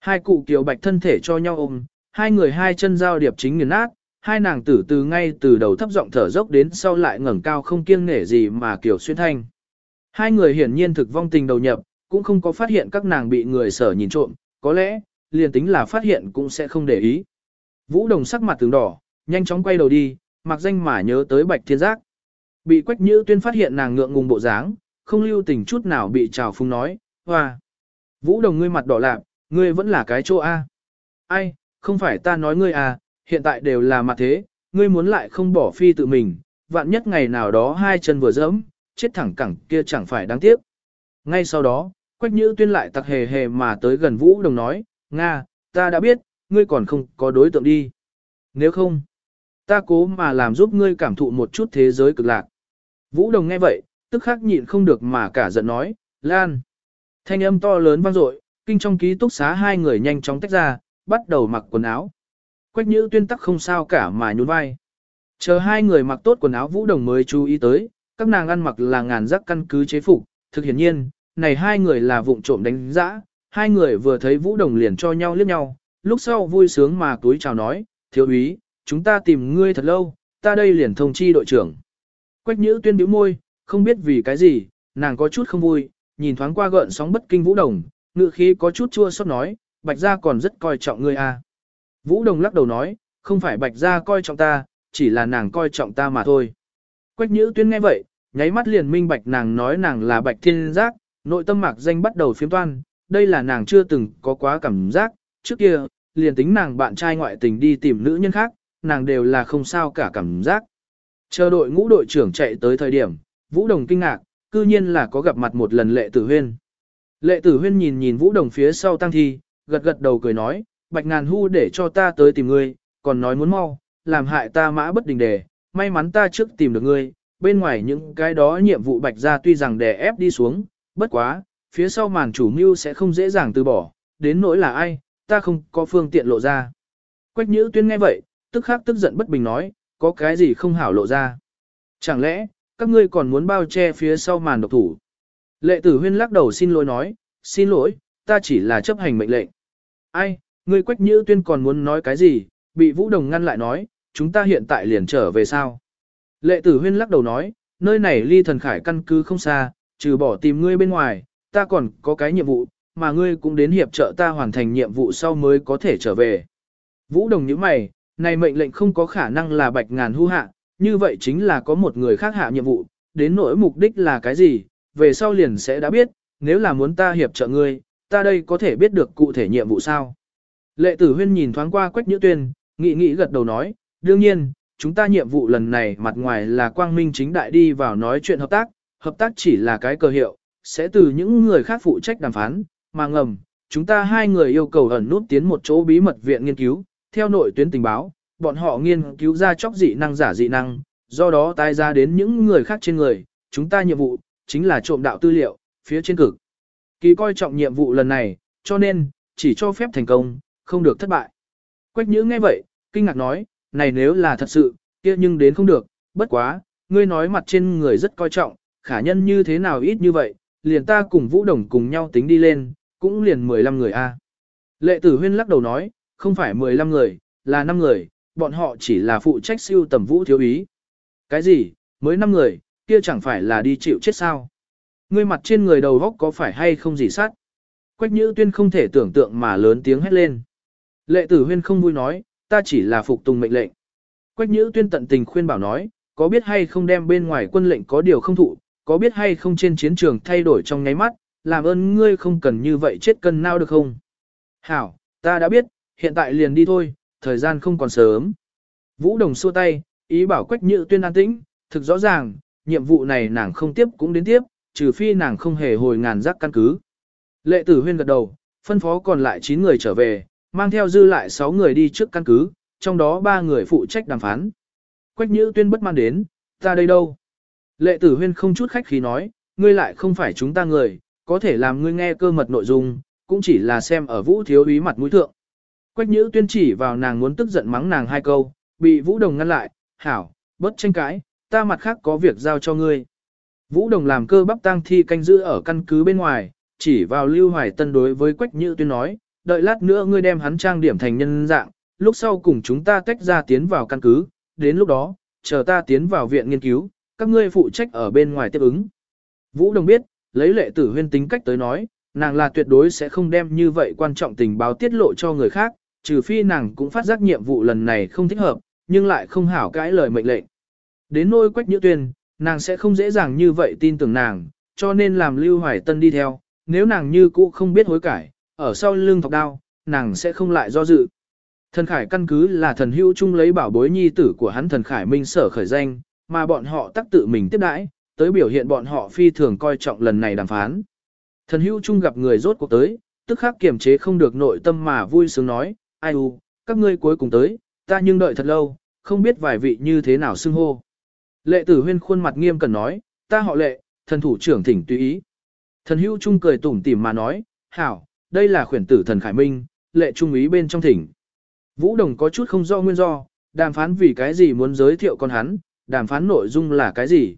Hai cụ kiều bạch thân thể cho nhau ôm, hai người hai chân giao điệp chính nghiền nát, hai nàng tử từ ngay từ đầu thấp giọng thở dốc đến sau lại ngẩng cao không kiêng nể gì mà kiều xuyên thanh. Hai người hiển nhiên thực vong tình đầu nhập, cũng không có phát hiện các nàng bị người sở nhìn trộm, có lẽ, liền tính là phát hiện cũng sẽ không để ý. Vũ Đồng sắc mặt tướng đỏ, nhanh chóng quay đầu đi, mặc danh mà nhớ tới Bạch Thiên Giác. Bị Quách Nhữ Tuyên phát hiện nàng ngượng ngùng bộ dáng, không lưu tình chút nào bị trào phung nói, hoa. Vũ Đồng ngươi mặt đỏ lạp, ngươi vẫn là cái chỗ A. Ai, không phải ta nói ngươi à, hiện tại đều là mặt thế, ngươi muốn lại không bỏ phi tự mình, vạn nhất ngày nào đó hai chân vừa dẫm, chết thẳng cẳng kia chẳng phải đáng tiếc. Ngay sau đó, Quách Nhữ Tuyên lại tặc hề hề mà tới gần Vũ Đồng nói, Nga, ta đã biết, ngươi còn không có đối tượng đi. Nếu không, ta cố mà làm giúp ngươi cảm thụ một chút thế giới cực lạc. Vũ Đồng nghe vậy, tức khắc nhịn không được mà cả giận nói, Lan. Thanh âm to lớn vang dội, kinh trong ký túc xá hai người nhanh chóng tách ra, bắt đầu mặc quần áo. Quách nhữ tuyên tắc không sao cả mà nhún vai. Chờ hai người mặc tốt quần áo Vũ Đồng mới chú ý tới, các nàng ăn mặc là ngàn giác căn cứ chế phục, thực hiển nhiên, này hai người là vụng trộm đánh giã, hai người vừa thấy Vũ Đồng liền cho nhau liếc nhau, lúc sau vui sướng mà túi chào nói, thiếu úy, chúng ta tìm ngươi thật lâu, ta đây liền thông chi đội trưởng. Quách nhữ tuyên bĩu môi, không biết vì cái gì, nàng có chút không vui, nhìn thoáng qua gợn sóng bất kinh Vũ Đồng, ngựa khí có chút chua xót nói, Bạch gia còn rất coi trọng ngươi à? Vũ Đồng lắc đầu nói, không phải Bạch gia coi trọng ta, chỉ là nàng coi trọng ta mà thôi. Quách Nhữ Tuyên nghe vậy, nháy mắt liền minh bạch nàng nói nàng là Bạch Thiên Giác, nội tâm mạc danh bắt đầu phiếm toan, đây là nàng chưa từng có quá cảm giác, trước kia, liền tính nàng bạn trai ngoại tình đi tìm nữ nhân khác, nàng đều là không sao cả cảm giác. Chờ đội ngũ đội trưởng chạy tới thời điểm, Vũ Đồng kinh ngạc, cư nhiên là có gặp mặt một lần lệ tử huyên. Lệ tử huyên nhìn nhìn Vũ Đồng phía sau tăng thi, gật gật đầu cười nói, bạch ngàn hu để cho ta tới tìm ngươi, còn nói muốn mau, làm hại ta mã bất đình đề, may mắn ta trước tìm được ngươi, bên ngoài những cái đó nhiệm vụ bạch ra tuy rằng đè ép đi xuống, bất quá, phía sau màn chủ mưu sẽ không dễ dàng từ bỏ, đến nỗi là ai, ta không có phương tiện lộ ra. Quách Nhữ Tuyên nghe vậy, tức khắc tức giận bất bình nói, có cái gì không hảo lộ ra. Chẳng lẽ, các ngươi còn muốn bao che phía sau màn độc thủ. Lệ tử huyên lắc đầu xin lỗi nói, xin lỗi, ta chỉ là chấp hành mệnh lệnh. Ai, ngươi Quách Nhữ Tuyên còn muốn nói cái gì, bị Vũ Đồng ngăn lại nói, chúng ta hiện tại liền trở về sao. Lệ tử huyên lắc đầu nói, nơi này ly thần khải căn cứ không xa, trừ bỏ tìm ngươi bên ngoài, ta còn có cái nhiệm vụ, mà ngươi cũng đến hiệp trợ ta hoàn thành nhiệm vụ sau mới có thể trở về. Vũ Đồng như mày, này mệnh lệnh không có khả năng là bạch ngàn hưu hạ, như vậy chính là có một người khác hạ nhiệm vụ, đến nỗi mục đích là cái gì, về sau liền sẽ đã biết, nếu là muốn ta hiệp trợ ngươi, ta đây có thể biết được cụ thể nhiệm vụ sao. Lệ tử huyên nhìn thoáng qua quách nhữ tuyên, nghĩ nghĩ gật đầu nói, đương nhiên, chúng ta nhiệm vụ lần này mặt ngoài là quang minh chính đại đi vào nói chuyện hợp tác, hợp tác chỉ là cái cơ hiệu, sẽ từ những người khác phụ trách đàm phán, mà ngầm, chúng ta hai người yêu cầu ẩn nút tiến một chỗ bí mật viện nghiên cứu, theo nội tuyến tình báo, bọn họ nghiên cứu ra chóc dị năng giả dị năng, do đó tái ra đến những người khác trên người, chúng ta nhiệm vụ, chính là trộm đạo tư liệu, phía trên cực. Kỳ coi trọng nhiệm vụ lần này, cho nên, chỉ cho phép thành công, không được thất bại. Quách nhữ nghe vậy, kinh ngạc nói, này nếu là thật sự, kia nhưng đến không được, bất quá, ngươi nói mặt trên người rất coi trọng, khả nhân như thế nào ít như vậy, liền ta cùng Vũ Đồng cùng nhau tính đi lên, cũng liền 15 người a. Lệ tử huyên lắc đầu nói, không phải 15 người, là 5 người, bọn họ chỉ là phụ trách siêu tầm vũ thiếu ý. Cái gì, mới 5 người, kia chẳng phải là đi chịu chết sao? Ngươi mặt trên người đầu góc có phải hay không gì sát? Quách Nhữ Tuyên không thể tưởng tượng mà lớn tiếng hét lên. Lệ tử huyên không vui nói, ta chỉ là phục tùng mệnh lệnh. Quách Nhữ Tuyên tận tình khuyên bảo nói, có biết hay không đem bên ngoài quân lệnh có điều không thụ, có biết hay không trên chiến trường thay đổi trong nháy mắt, làm ơn ngươi không cần như vậy chết cân nao được không? Hảo, ta đã biết, hiện tại liền đi thôi, thời gian không còn sớm. Vũ Đồng xua tay, ý bảo Quách Nhữ Tuyên an tĩnh, thực rõ ràng, nhiệm vụ này nàng không tiếp cũng đến tiếp, trừ phi nàng không hề hồi ngàn giác căn cứ. Lệ tử huyên gật đầu, phân phó còn lại 9 người trở về, mang theo dư lại 6 người đi trước căn cứ, trong đó 3 người phụ trách đàm phán. Quách Nhữ Tuyên bất mãn đến, ta đây đâu? Lệ tử huyên không chút khách khí nói, ngươi lại không phải chúng ta người, có thể làm ngươi nghe cơ mật nội dung, cũng chỉ là xem ở vũ thiếu úy mặt mũi thượng. Quách nhữ tuyên chỉ vào nàng muốn tức giận mắng nàng hai câu, bị vũ đồng ngăn lại, hảo, bất tranh cãi, ta mặt khác có việc giao cho ngươi. Vũ đồng làm cơ bắp tang thi canh giữ ở căn cứ bên ngoài, chỉ vào lưu hoài tân đối với quách nhữ tuyên nói, đợi lát nữa ngươi đem hắn trang điểm thành nhân dạng, lúc sau cùng chúng ta tách ra tiến vào căn cứ, đến lúc đó, chờ ta tiến vào viện nghiên cứu, các ngươi phụ trách ở bên ngoài tiếp ứng. Vũ Đồng biết, lấy lệ tử huyên tính cách tới nói, nàng là tuyệt đối sẽ không đem như vậy quan trọng tình báo tiết lộ cho người khác, trừ phi nàng cũng phát giác nhiệm vụ lần này không thích hợp, nhưng lại không hảo cãi lời mệnh lệnh. Đến nôi quách nhữ tuyên, nàng sẽ không dễ dàng như vậy tin tưởng nàng, cho nên làm Lưu Hoài Tân đi theo, nếu nàng như cũ không biết hối cải, ở sau lưng thọc đao, nàng sẽ không lại do dự. Thần Khải căn cứ là thần hữu chung lấy bảo bối nhi tử của hắn thần Khải Minh sở khởi danh, mà bọn họ tắc tự mình tiếp đãi, tới biểu hiện bọn họ phi thường coi trọng lần này đàm phán. Thần hữu chung gặp người rốt cuộc tới, tức khắc kiềm chế không được nội tâm mà vui sướng nói, ai u, các ngươi cuối cùng tới, ta nhưng đợi thật lâu, không biết vài vị như thế nào xưng hô. Lệ tử huyên khuôn mặt nghiêm cần nói, ta họ lệ, thần thủ trưởng thỉnh tùy ý. Thần hữu trung cười tủm tỉm mà nói, hảo, đây là khuyển tử thần Khải Minh, lệ trung ý bên trong thỉnh. Vũ Đồng có chút không do nguyên do, đàm phán vì cái gì muốn giới thiệu con hắn, đàm phán nội dung là cái gì.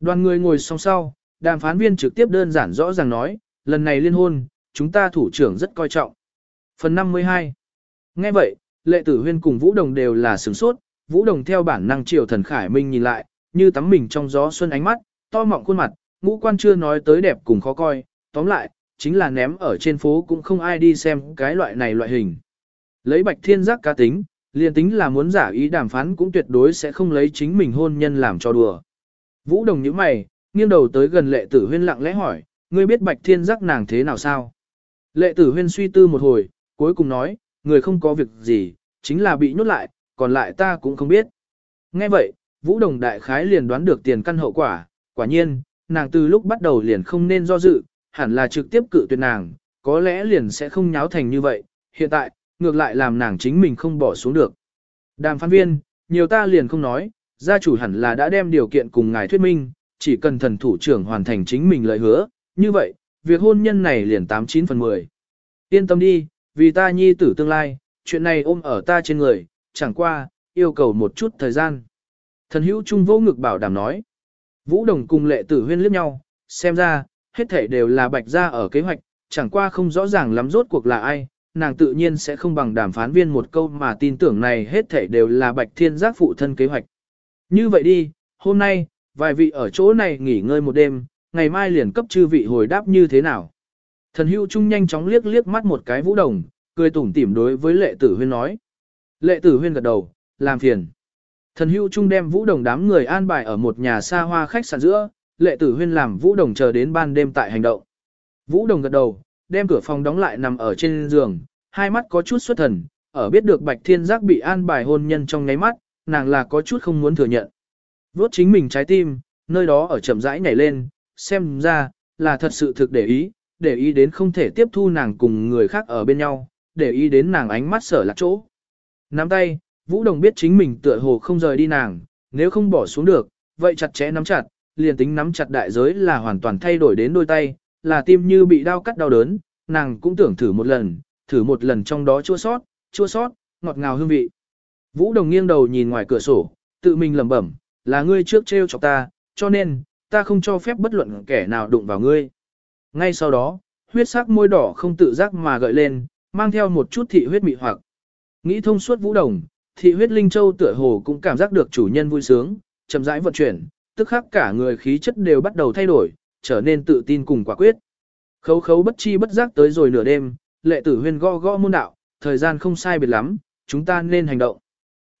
Đoàn người ngồi song sau, đàm phán viên trực tiếp đơn giản rõ ràng nói, lần này liên hôn, chúng ta thủ trưởng rất coi trọng. Phần 52 Nghe vậy, lệ tử huyên cùng Vũ Đồng đều là sửng sốt, Vũ Đồng theo bản năng triều thần Khải Minh nhìn lại, như tắm mình trong gió xuân ánh mắt, to mọng khuôn mặt, ngũ quan chưa nói tới đẹp cùng khó coi, tóm lại, chính là ném ở trên phố cũng không ai đi xem cái loại này loại hình. Lấy bạch thiên giác cá tính, liền tính là muốn giả ý đàm phán cũng tuyệt đối sẽ không lấy chính mình hôn nhân làm cho đùa. Vũ đồng nhíu mày, nghiêng đầu tới gần lệ tử huyên lặng lẽ hỏi, ngươi biết bạch thiên giác nàng thế nào sao? Lệ tử huyên suy tư một hồi, cuối cùng nói, người không có việc gì, chính là bị nhốt lại, còn lại ta cũng không biết. Nghe vậy, Vũ Đồng đại khái liền đoán được tiền căn hậu quả, quả nhiên, nàng từ lúc bắt đầu liền không nên do dự, hẳn là trực tiếp cự tuyệt nàng, có lẽ liền sẽ không nháo thành như vậy, hiện tại, ngược lại làm nàng chính mình không bỏ xuống được. Đàm phán viên, nhiều ta liền không nói, gia chủ hẳn là đã đem điều kiện cùng ngài thuyết minh, chỉ cần thần thủ trưởng hoàn thành chính mình lời hứa, như vậy, việc hôn nhân này liền 89 phần 10. Yên tâm đi, vì ta nhi tử tương lai, chuyện này ôm ở ta trên người, chẳng qua, yêu cầu một chút thời gian. Thần hữu trung vô ngực bảo đảm nói. Vũ Đồng cùng lệ tử huyên liếc nhau, xem ra, hết thể đều là bạch gia ở kế hoạch, chẳng qua không rõ ràng lắm rốt cuộc là ai, nàng tự nhiên sẽ không bằng đàm phán viên một câu mà tin tưởng này hết thể đều là bạch thiên giác phụ thân kế hoạch. Như vậy đi, hôm nay, vài vị ở chỗ này nghỉ ngơi một đêm, ngày mai liền cấp chư vị hồi đáp như thế nào. Thần hữu trung nhanh chóng liếc liếc mắt một cái vũ đồng, cười tủm tỉm đối với lệ tử huyên nói. Lệ tử huyên gật đầu, làm phiền. Thần hữu trung đem vũ đồng đám người an bài ở một nhà xa hoa khách sạn giữa, lệ tử huyên làm vũ đồng chờ đến ban đêm tại hành động. Vũ đồng gật đầu, đem cửa phòng đóng lại nằm ở trên giường, hai mắt có chút xuất thần, ở biết được bạch thiên giác bị an bài hôn nhân trong ngáy mắt, nàng là có chút không muốn thừa nhận. Vốt chính mình trái tim, nơi đó ở chậm rãi nhảy lên, xem ra, là thật sự thực để ý, để ý đến không thể tiếp thu nàng cùng người khác ở bên nhau, để ý đến nàng ánh mắt sở lạc chỗ. Nắm tay, Vũ Đồng biết chính mình tựa hồ không rời đi nàng, nếu không bỏ xuống được, vậy chặt chẽ nắm chặt, liền tính nắm chặt đại giới là hoàn toàn thay đổi đến đôi tay, là tim như bị đau cắt đau đớn, nàng cũng tưởng thử một lần, thử một lần trong đó chua sót, chua sót, ngọt ngào hương vị. Vũ Đồng nghiêng đầu nhìn ngoài cửa sổ, tự mình lẩm bẩm, là ngươi trước trêu chọc ta, cho nên, ta không cho phép bất luận kẻ nào đụng vào ngươi. Ngay sau đó, huyết sắc môi đỏ không tự giác mà gợi lên, mang theo một chút thị huyết mị hoặc. Nghĩ thông suốt Vũ Đồng, thị huyết linh châu tựa hồ cũng cảm giác được chủ nhân vui sướng, chậm rãi vận chuyển, tức khắc cả người khí chất đều bắt đầu thay đổi, trở nên tự tin cùng quả quyết. Khấu khấu bất chi bất giác tới rồi nửa đêm, lệ tử huyên go go môn đạo, thời gian không sai biệt lắm, chúng ta nên hành động.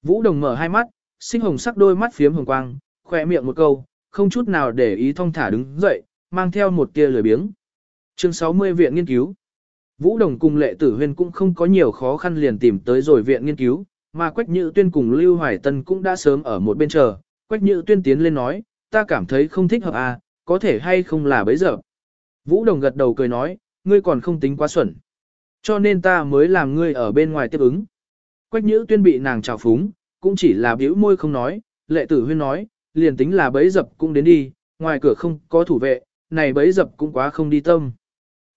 Vũ Đồng mở hai mắt, sinh hồng sắc đôi mắt phiếm hồng quang, khỏe miệng một câu, không chút nào để ý thong thả đứng dậy, mang theo một tia lười biếng. Chương 60 Viện Nghiên cứu Vũ Đồng cùng lệ tử huyên cũng không có nhiều khó khăn liền tìm tới rồi viện nghiên cứu, mà Quách Nhữ Tuyên cùng Lưu Hoài Tân cũng đã sớm ở một bên chờ. Quách Nhữ Tuyên tiến lên nói, ta cảm thấy không thích hợp à, có thể hay không là bấy giờ. Vũ Đồng gật đầu cười nói, ngươi còn không tính quá xuẩn. Cho nên ta mới làm ngươi ở bên ngoài tiếp ứng. Quách Nhữ Tuyên bị nàng trào phúng, cũng chỉ là biểu môi không nói, lệ tử huyên nói, liền tính là bấy dập cũng đến đi, ngoài cửa không có thủ vệ, này bấy dập cũng quá không đi tâm.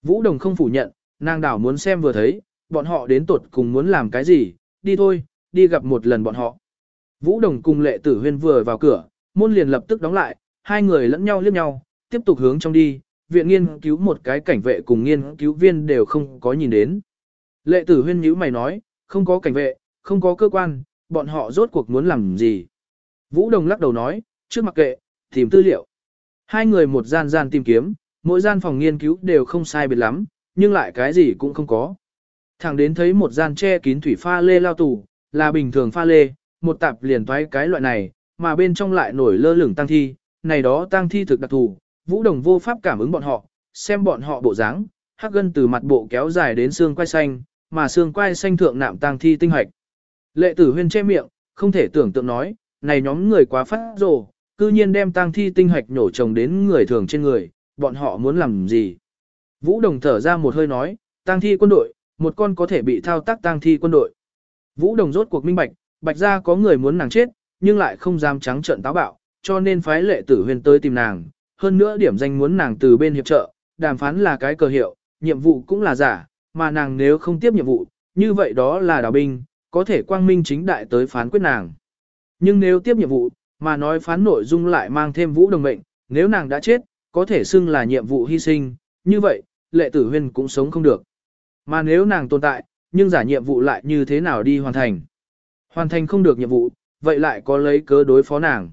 Vũ Đồng không phủ nhận, nàng đảo muốn xem vừa thấy, bọn họ đến tột cùng muốn làm cái gì, đi thôi, đi gặp một lần bọn họ. Vũ Đồng cùng lệ tử huyên vừa vào cửa, môn liền lập tức đóng lại, hai người lẫn nhau liếc nhau, tiếp tục hướng trong đi, viện nghiên cứu một cái cảnh vệ cùng nghiên cứu viên đều không có nhìn đến. Lệ tử huyên nhíu mày nói, không có cảnh vệ, không có cơ quan, bọn họ rốt cuộc muốn làm gì. Vũ Đồng lắc đầu nói, trước mặc kệ, tìm tư liệu. Hai người một gian gian tìm kiếm, mỗi gian phòng nghiên cứu đều không sai biệt lắm, nhưng lại cái gì cũng không có. Thẳng đến thấy một gian che kín thủy pha lê lao tủ, là bình thường pha lê, một tạp liền thoái cái loại này, mà bên trong lại nổi lơ lửng tăng thi, này đó tang thi thực đặc thù, vũ đồng vô pháp cảm ứng bọn họ, xem bọn họ bộ dáng, hắc gân từ mặt bộ kéo dài đến xương quai xanh, mà xương quai xanh thượng nạm tang thi tinh hạch Lệ tử huyên che miệng, không thể tưởng tượng nói, này nhóm người quá phát rồ, cư nhiên đem tang thi tinh hạch nổ chồng đến người thường trên người, bọn họ muốn làm gì. Vũ Đồng thở ra một hơi nói, tang thi quân đội, một con có thể bị thao tác tang thi quân đội. Vũ Đồng rốt cuộc minh bạch, bạch gia có người muốn nàng chết, nhưng lại không dám trắng trợn táo bạo, cho nên phái lệ tử huyền tới tìm nàng. Hơn nữa điểm danh muốn nàng từ bên hiệp trợ, đàm phán là cái cờ hiệu, nhiệm vụ cũng là giả, mà nàng nếu không tiếp nhiệm vụ, như vậy đó là đào binh, có thể quang minh chính đại tới phán quyết nàng. Nhưng nếu tiếp nhiệm vụ, mà nói phán nội dung lại mang thêm vũ đồng mệnh, nếu nàng đã chết, có thể xưng là nhiệm vụ hy sinh, như vậy, lệ tử huyên cũng sống không được. Mà nếu nàng tồn tại, nhưng giả nhiệm vụ lại như thế nào đi hoàn thành? Hoàn thành không được nhiệm vụ, vậy lại có lấy cớ đối phó nàng.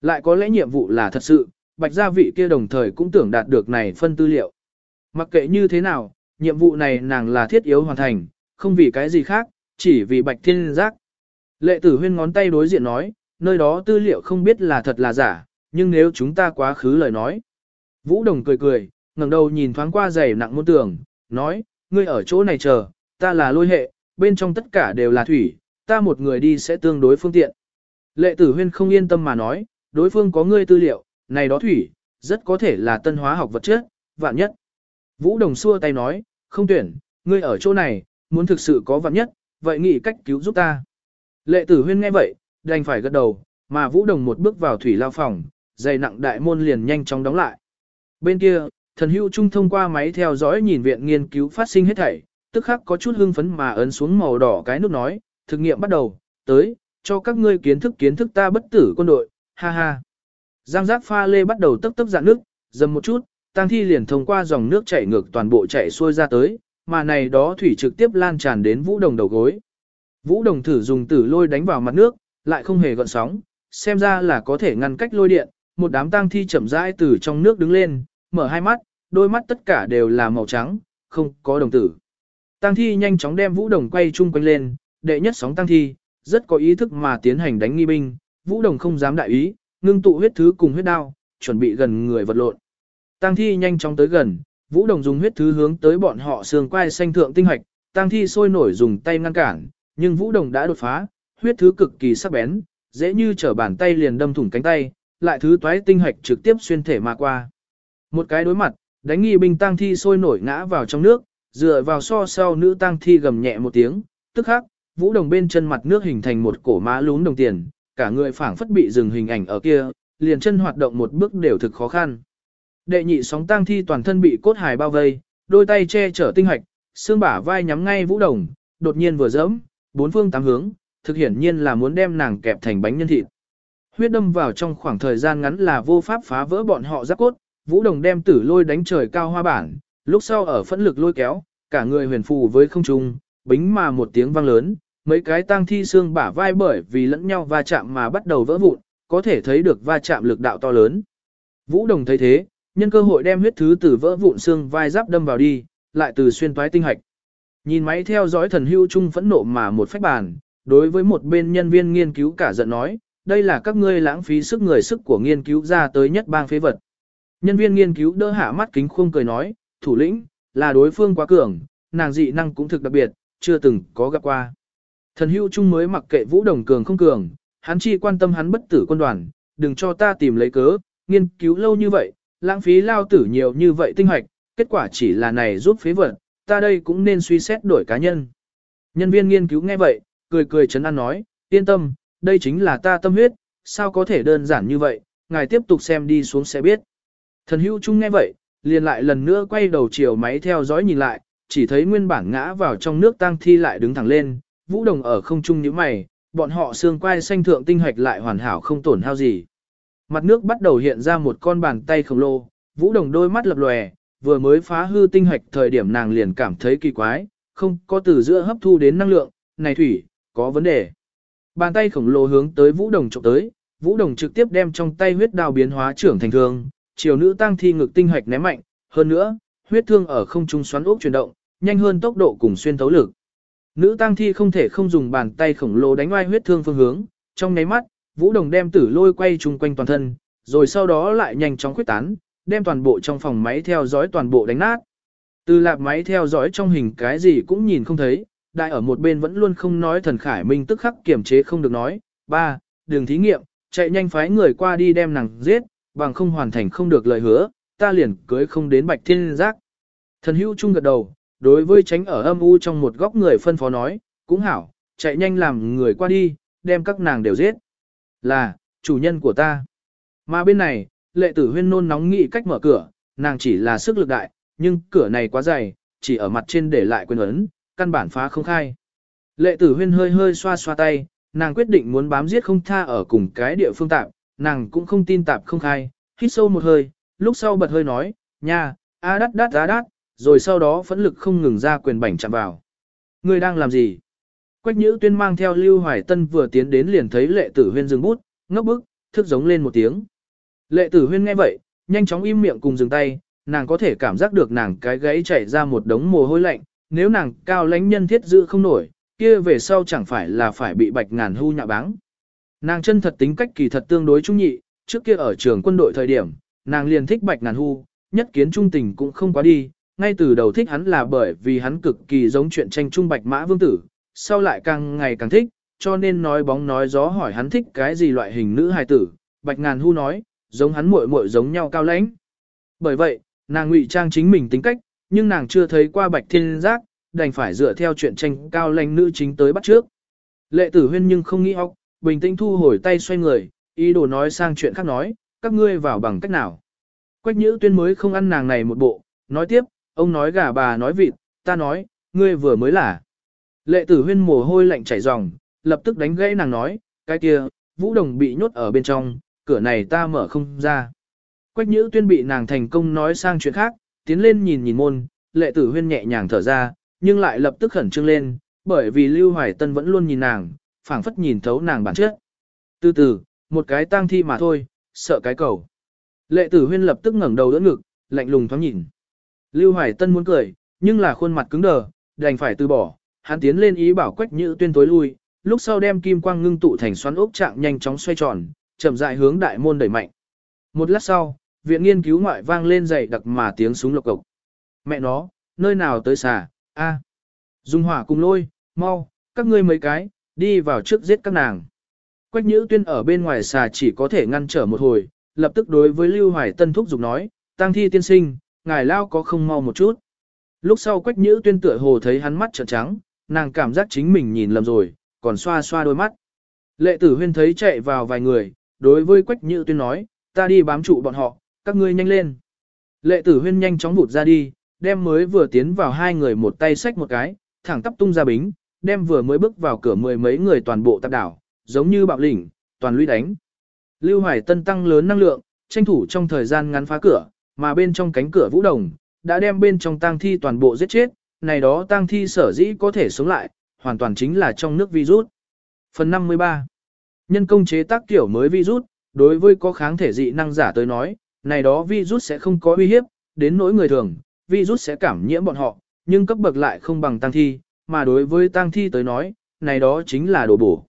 Lại có lẽ nhiệm vụ là thật sự, bạch gia vị kia đồng thời cũng tưởng đạt được này phân tư liệu. Mặc kệ như thế nào, nhiệm vụ này nàng là thiết yếu hoàn thành, không vì cái gì khác, chỉ vì bạch thiên giác. Lệ tử huyên ngón tay đối diện nói, nơi đó tư liệu không biết là thật là giả, nhưng nếu chúng ta quá khứ lời nói. Vũ Đồng cười cười, ngẩng đầu nhìn thoáng qua giày nặng môn tường, nói, ngươi ở chỗ này chờ, ta là lôi hệ, bên trong tất cả đều là thủy, ta một người đi sẽ tương đối phương tiện. Lệ tử huyên không yên tâm mà nói, đối phương có ngươi tư liệu, này đó thủy, rất có thể là tân hóa học vật chất, vạn nhất. Vũ Đồng xua tay nói, không tuyển, ngươi ở chỗ này, muốn thực sự có vạn nhất, vậy nghĩ cách cứu giúp ta. Lệ tử huyên nghe vậy, đành phải gật đầu, mà Vũ Đồng một bước vào thủy lao phòng, dày nặng đại môn liền nhanh chóng đóng lại. Bên kia, thần hữu trung thông qua máy theo dõi nhìn viện nghiên cứu phát sinh hết thảy, tức khắc có chút hưng phấn mà ấn xuống màu đỏ cái nút nói, thực nghiệm bắt đầu, tới, cho các ngươi kiến thức kiến thức ta bất tử quân đội, ha ha. Giang giác pha lê bắt đầu tấp tấp dạng nước, dầm một chút, tang thi liền thông qua dòng nước chảy ngược toàn bộ chảy xuôi ra tới, mà này đó thủy trực tiếp lan tràn đến vũ đồng đầu gối. Vũ đồng thử dùng tử lôi đánh vào mặt nước, lại không hề gợn sóng, xem ra là có thể ngăn cách lôi điện, một đám tang thi chậm rãi từ trong nước đứng lên, mở hai mắt, đôi mắt tất cả đều là màu trắng, không có đồng tử. Tang thi nhanh chóng đem vũ đồng quay chung quanh lên, đệ nhất sóng tang thi, rất có ý thức mà tiến hành đánh nghi binh, vũ đồng không dám đại ý, ngưng tụ huyết thứ cùng huyết đao, chuẩn bị gần người vật lộn. Tang thi nhanh chóng tới gần, vũ đồng dùng huyết thứ hướng tới bọn họ xương quai xanh thượng tinh hạch, tang thi sôi nổi dùng tay ngăn cản, nhưng vũ đồng đã đột phá, huyết thứ cực kỳ sắc bén, dễ như trở bàn tay liền đâm thủng cánh tay, lại thứ toái tinh hạch trực tiếp xuyên thể mà qua. Một cái đối mặt, đánh nghi binh tang thi sôi nổi ngã vào trong nước, dựa vào so sau nữ tang thi gầm nhẹ một tiếng, tức khắc, vũ đồng bên chân mặt nước hình thành một cổ má lún đồng tiền, cả người phảng phất bị dừng hình ảnh ở kia, liền chân hoạt động một bước đều thực khó khăn. Đệ nhị sóng tang thi toàn thân bị cốt hài bao vây, đôi tay che chở tinh hạch, xương bả vai nhắm ngay vũ đồng, đột nhiên vừa dẫm, bốn phương tám hướng, thực hiển nhiên là muốn đem nàng kẹp thành bánh nhân thịt. Huyết đâm vào trong khoảng thời gian ngắn là vô pháp phá vỡ bọn họ giáp cốt, vũ đồng đem tử lôi đánh trời cao hoa bản, lúc sau ở phẫn lực lôi kéo, cả người huyền phù với không trung, bính mà một tiếng vang lớn, mấy cái tang thi xương bả vai bởi vì lẫn nhau va chạm mà bắt đầu vỡ vụn, có thể thấy được va chạm lực đạo to lớn. Vũ Đồng thấy thế, nhân cơ hội đem huyết thứ từ vỡ vụn xương vai giáp đâm vào đi, lại từ xuyên toái tinh hạch. Nhìn máy theo dõi thần hưu trung phẫn nộ mà một phách bàn, đối với một bên nhân viên nghiên cứu cả giận nói, đây là các ngươi lãng phí sức người sức của nghiên cứu ra tới nhất bang phế vật. Nhân viên nghiên cứu đỡ hạ mắt kính khung cười nói, thủ lĩnh, là đối phương quá cường, nàng dị năng cũng thực đặc biệt, chưa từng có gặp qua. Thần hưu trung mới mặc kệ vũ đồng cường không cường, hắn chỉ quan tâm hắn bất tử quân đoàn, đừng cho ta tìm lấy cớ, nghiên cứu lâu như vậy, lãng phí lao tử nhiều như vậy tinh hoạch, kết quả chỉ là này giúp phế vật, ta đây cũng nên suy xét đổi cá nhân. Nhân viên nghiên cứu nghe vậy, cười cười chấn an nói, yên tâm, đây chính là ta tâm huyết, sao có thể đơn giản như vậy, ngài tiếp tục xem đi xuống sẽ biết. Thần Hưu trung nghe vậy, liền lại lần nữa quay đầu chiều máy theo dõi nhìn lại, chỉ thấy nguyên bản ngã vào trong nước tang thi lại đứng thẳng lên, vũ đồng ở không trung nhíu mày, bọn họ xương quai xanh thượng tinh hoạch lại hoàn hảo không tổn hao gì. Mặt nước bắt đầu hiện ra một con bàn tay khổng lồ, vũ đồng đôi mắt lập lòe, vừa mới phá hư tinh hoạch thời điểm nàng liền cảm thấy kỳ quái, không có từ giữa hấp thu đến năng lượng, này thủy, có vấn đề. Bàn tay khổng lồ hướng tới vũ đồng chụp tới, vũ đồng trực tiếp đem trong tay huyết đao biến hóa trưởng thành thương, chiều nữ tăng thi ngực tinh hoạch ném mạnh, hơn nữa, huyết thương ở không trung xoắn ốc chuyển động, nhanh hơn tốc độ cùng xuyên thấu lực. Nữ tang thi không thể không dùng bàn tay khổng lồ đánh oai huyết thương phương hướng, trong nháy mắt, Vũ Đồng đem tử lôi quay chung quanh toàn thân, rồi sau đó lại nhanh chóng quyết tán, đem toàn bộ trong phòng máy theo dõi toàn bộ đánh nát. Từ lạp máy theo dõi trong hình cái gì cũng nhìn không thấy, đại ở một bên vẫn luôn không nói thần khải minh tức khắc kiểm chế không được nói, ba, đường thí nghiệm, chạy nhanh phái người qua đi đem nàng giết, bằng không hoàn thành không được lời hứa, ta liền cưới không đến bạch thiên giác. Thần hữu trung gật đầu, đối với tránh ở âm u trong một góc người phân phó nói, cũng hảo, chạy nhanh làm người qua đi, đem các nàng đều giết. Là, chủ nhân của ta. Mà bên này, lệ tử huyên nôn nóng nghĩ cách mở cửa, nàng chỉ là sức lực đại, nhưng cửa này quá dày, chỉ ở mặt trên để lại quyền ấn, căn bản phá không khai. Lệ tử huyên hơi hơi xoa xoa tay, nàng quyết định muốn bám giết không tha ở cùng cái địa phương tạm, nàng cũng không tin tạp không khai, hít sâu một hơi, lúc sau bật hơi nói, nha, a đắt đắt á đắt, rồi sau đó phẫn lực không ngừng ra quyền bảnh chạm vào. Người đang làm gì? Quách Nhữ Tuyên mang theo Lưu Hoài Tân vừa tiến đến liền thấy Lệ Tử Huyên dừng bút, ngốc bức, thức giống lên một tiếng. Lệ Tử Huyên nghe vậy, nhanh chóng im miệng cùng dừng tay, nàng có thể cảm giác được nàng cái gáy chảy ra một đống mồ hôi lạnh, nếu nàng cao lãnh nhân thiết giữ không nổi, kia về sau chẳng phải là phải bị bạch ngàn hưu nhạ báng. Nàng chân thật tính cách kỳ thật tương đối trung nhị, trước kia ở trường quân đội thời điểm, nàng liền thích bạch ngàn hưu, nhất kiến trung tình cũng không quá đi, ngay từ đầu thích hắn là bởi vì hắn cực kỳ giống chuyện tranh trung bạch mã vương tử, sau lại càng ngày càng thích, cho nên nói bóng nói gió hỏi hắn thích cái gì loại hình nữ hài tử, bạch ngàn hu nói, giống hắn muội muội giống nhau cao lãnh. Bởi vậy, nàng ngụy trang chính mình tính cách, nhưng nàng chưa thấy qua bạch thiên giác, đành phải dựa theo chuyện tranh cao lãnh nữ chính tới bắt trước. Lệ tử huyên nhưng không nghĩ óc, bình tĩnh thu hồi tay xoay người, ý đồ nói sang chuyện khác nói, các ngươi vào bằng cách nào. Quách nhữ tuyên mới không ăn nàng này một bộ, nói tiếp, ông nói gà bà nói vịt, ta nói, ngươi vừa mới là. Lệ tử huyên mồ hôi lạnh chảy ròng, lập tức đánh gãy nàng nói, cái kia, vũ đồng bị nhốt ở bên trong, cửa này ta mở không ra. Quách nhữ tuyên bị nàng thành công nói sang chuyện khác, tiến lên nhìn nhìn môn, lệ tử huyên nhẹ nhàng thở ra, nhưng lại lập tức khẩn trương lên, bởi vì Lưu Hoài Tân vẫn luôn nhìn nàng, phảng phất nhìn thấu nàng bản chất. Từ từ, một cái tang thi mà thôi, sợ cái cầu. Lệ tử huyên lập tức ngẩng đầu đỡ ngực, lạnh lùng thoáng nhìn. Lưu Hoài Tân muốn cười, nhưng là khuôn mặt cứng đờ, đành phải từ bỏ, hắn tiến lên ý bảo quách nhữ tuyên tối lui, lúc sau đem kim quang ngưng tụ thành xoắn ốc trạng nhanh chóng xoay tròn, chậm rãi hướng đại môn đẩy mạnh. Một lát sau, viện nghiên cứu ngoại vang lên dày đặc mà tiếng súng lộc cộc. Mẹ nó, nơi nào tới xà, a, Dùng hỏa cùng lôi, mau, các ngươi mấy cái, đi vào trước giết các nàng. Quách nhữ tuyên ở bên ngoài xà chỉ có thể ngăn trở một hồi, lập tức đối với Lưu Hoài Tân thúc giục nói, tăng thi tiên sinh, ngài lao có không mau một chút. Lúc sau quách nhữ tuyên tựa hồ thấy hắn mắt trợn trắng, nàng cảm giác chính mình nhìn lầm rồi, còn xoa xoa đôi mắt. Lệ tử huyên thấy chạy vào vài người, đối với quách nhữ tuyên nói, ta đi bám trụ bọn họ, các ngươi nhanh lên. Lệ tử huyên nhanh chóng vụt ra đi, đem mới vừa tiến vào hai người một tay xách một cái, thẳng tắp tung ra bính, đem vừa mới bước vào cửa mười mấy người toàn bộ tạp đảo, giống như bạo lĩnh, toàn lũy đánh. Lưu Hoài Tân tăng lớn năng lượng, tranh thủ trong thời gian ngắn phá cửa, mà bên trong cánh cửa vũ đồng, đã đem bên trong tang thi toàn bộ giết chết, này đó tang thi sở dĩ có thể sống lại, hoàn toàn chính là trong nước virus. Phần 53 Nhân công chế tác kiểu mới virus, đối với có kháng thể dị năng giả tới nói, này đó virus sẽ không có uy hiếp, đến nỗi người thường, virus sẽ cảm nhiễm bọn họ, nhưng cấp bậc lại không bằng tang thi, mà đối với tang thi tới nói, này đó chính là đồ bổ.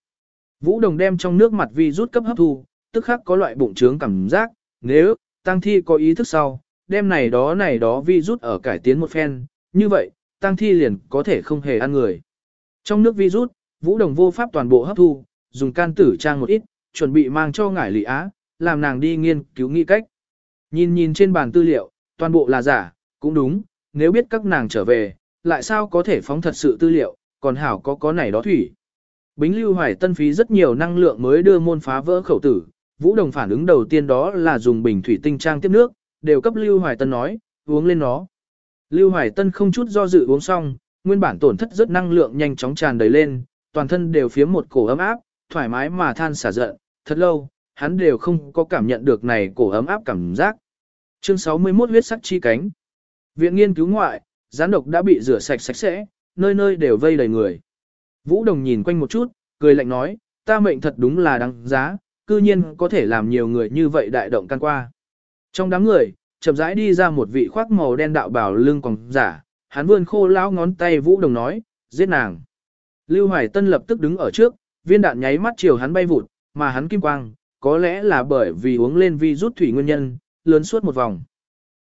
Vũ Đồng đem trong nước mặt virus cấp hấp thu, tức khắc có loại bụng trướng cảm giác, nếu tang thi có ý thức sau, đem này đó này đó virus ở cải tiến một phen, như vậy, tang thi liền có thể không hề ăn người. Trong nước virus, Vũ Đồng vô pháp toàn bộ hấp thu, dùng can tử trang một ít, chuẩn bị mang cho ngải lị á, làm nàng đi nghiên cứu nghi cách. Nhìn nhìn trên bàn tư liệu, toàn bộ là giả, cũng đúng, nếu biết các nàng trở về, lại sao có thể phóng thật sự tư liệu, còn hảo có có này đó thủy. Bính lưu hoài tân phí rất nhiều năng lượng mới đưa môn phá vỡ khẩu tử, Vũ Đồng phản ứng đầu tiên đó là dùng bình thủy tinh trang tiếp nước, đều cấp Lưu Hoài Tân nói, uống lên nó. Lưu Hoài Tân không chút do dự uống xong, nguyên bản tổn thất rất năng lượng nhanh chóng tràn đầy lên, toàn thân đều phía một cổ ấm áp, thoải mái mà than xả giận, thật lâu, hắn đều không có cảm nhận được này cổ ấm áp cảm giác. Chương 61 huyết sắc chi cánh. Viện nghiên cứu ngoại, gián độc đã bị rửa sạch sạch sẽ, nơi nơi đều vây đầy người. Vũ Đồng nhìn quanh một chút, cười lạnh nói, ta mệnh thật đúng là đáng giá, cư nhiên có thể làm nhiều người như vậy đại động can qua. Trong đám người, chậm rãi đi ra một vị khoác màu đen đạo bảo lưng còn giả, hắn vươn khô lão ngón tay Vũ Đồng nói, giết nàng. Lưu Hoài Tân lập tức đứng ở trước, viên đạn nháy mắt chiều hắn bay vụt, mà hắn kim quang, có lẽ là bởi vì uống lên vi rút thủy nguyên nhân, lớn suốt một vòng.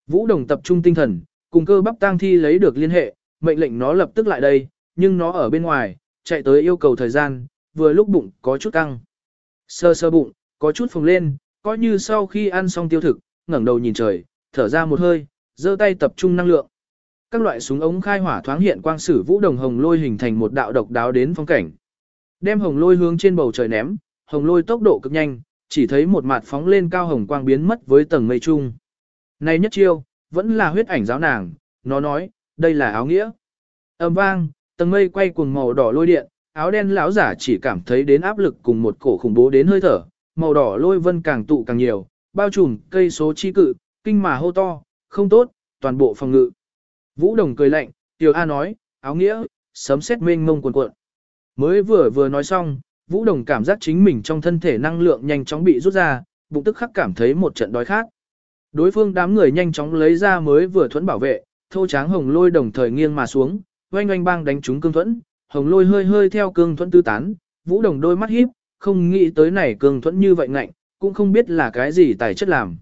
Vũ Đồng tập trung tinh thần, cùng cơ bắp tang thi lấy được liên hệ, mệnh lệnh nó lập tức lại đây, nhưng nó ở bên ngoài, chạy tới yêu cầu thời gian, vừa lúc bụng có chút căng. Sơ sơ bụng, có chút phồng lên, coi như sau khi ăn xong tiêu thực, ngẩng đầu nhìn trời, thở ra một hơi, giơ tay tập trung năng lượng. Các loại súng ống khai hỏa thoáng hiện quang sử vũ đồng hồng lôi hình thành một đạo độc đáo đến phong cảnh. Đem hồng lôi hướng trên bầu trời ném, hồng lôi tốc độ cực nhanh, chỉ thấy một mặt phóng lên cao hồng quang biến mất với tầng mây trung. Này nhất chiêu, vẫn là huyết ảnh giáo nàng, nó nói, đây là áo nghĩa. Âm vang, tầng mây quay cuồng màu đỏ lôi điện, áo đen lão giả chỉ cảm thấy đến áp lực cùng một cổ khủng bố đến hơi thở, màu đỏ lôi vân càng tụ càng nhiều, bao trùm cây số chi cự, kinh mà hô to, không tốt, toàn bộ phòng ngự. Vũ Đồng cười lạnh, Tiểu A nói, áo nghĩa, sấm sét mênh mông cuồn cuộn. Mới vừa vừa nói xong, Vũ Đồng cảm giác chính mình trong thân thể năng lượng nhanh chóng bị rút ra, bụng tức khắc cảm thấy một trận đói khát. Đối phương đám người nhanh chóng lấy ra mới vừa thuẫn bảo vệ, thô tráng hồng lôi đồng thời nghiêng mà xuống, oanh oanh bang đánh trúng cương thuẫn, hồng lôi hơi hơi theo cương thuẫn tư tán, vũ đồng đôi mắt híp, không nghĩ tới này cường thuẫn như vậy ngạnh, cũng không biết là cái gì tài chất làm.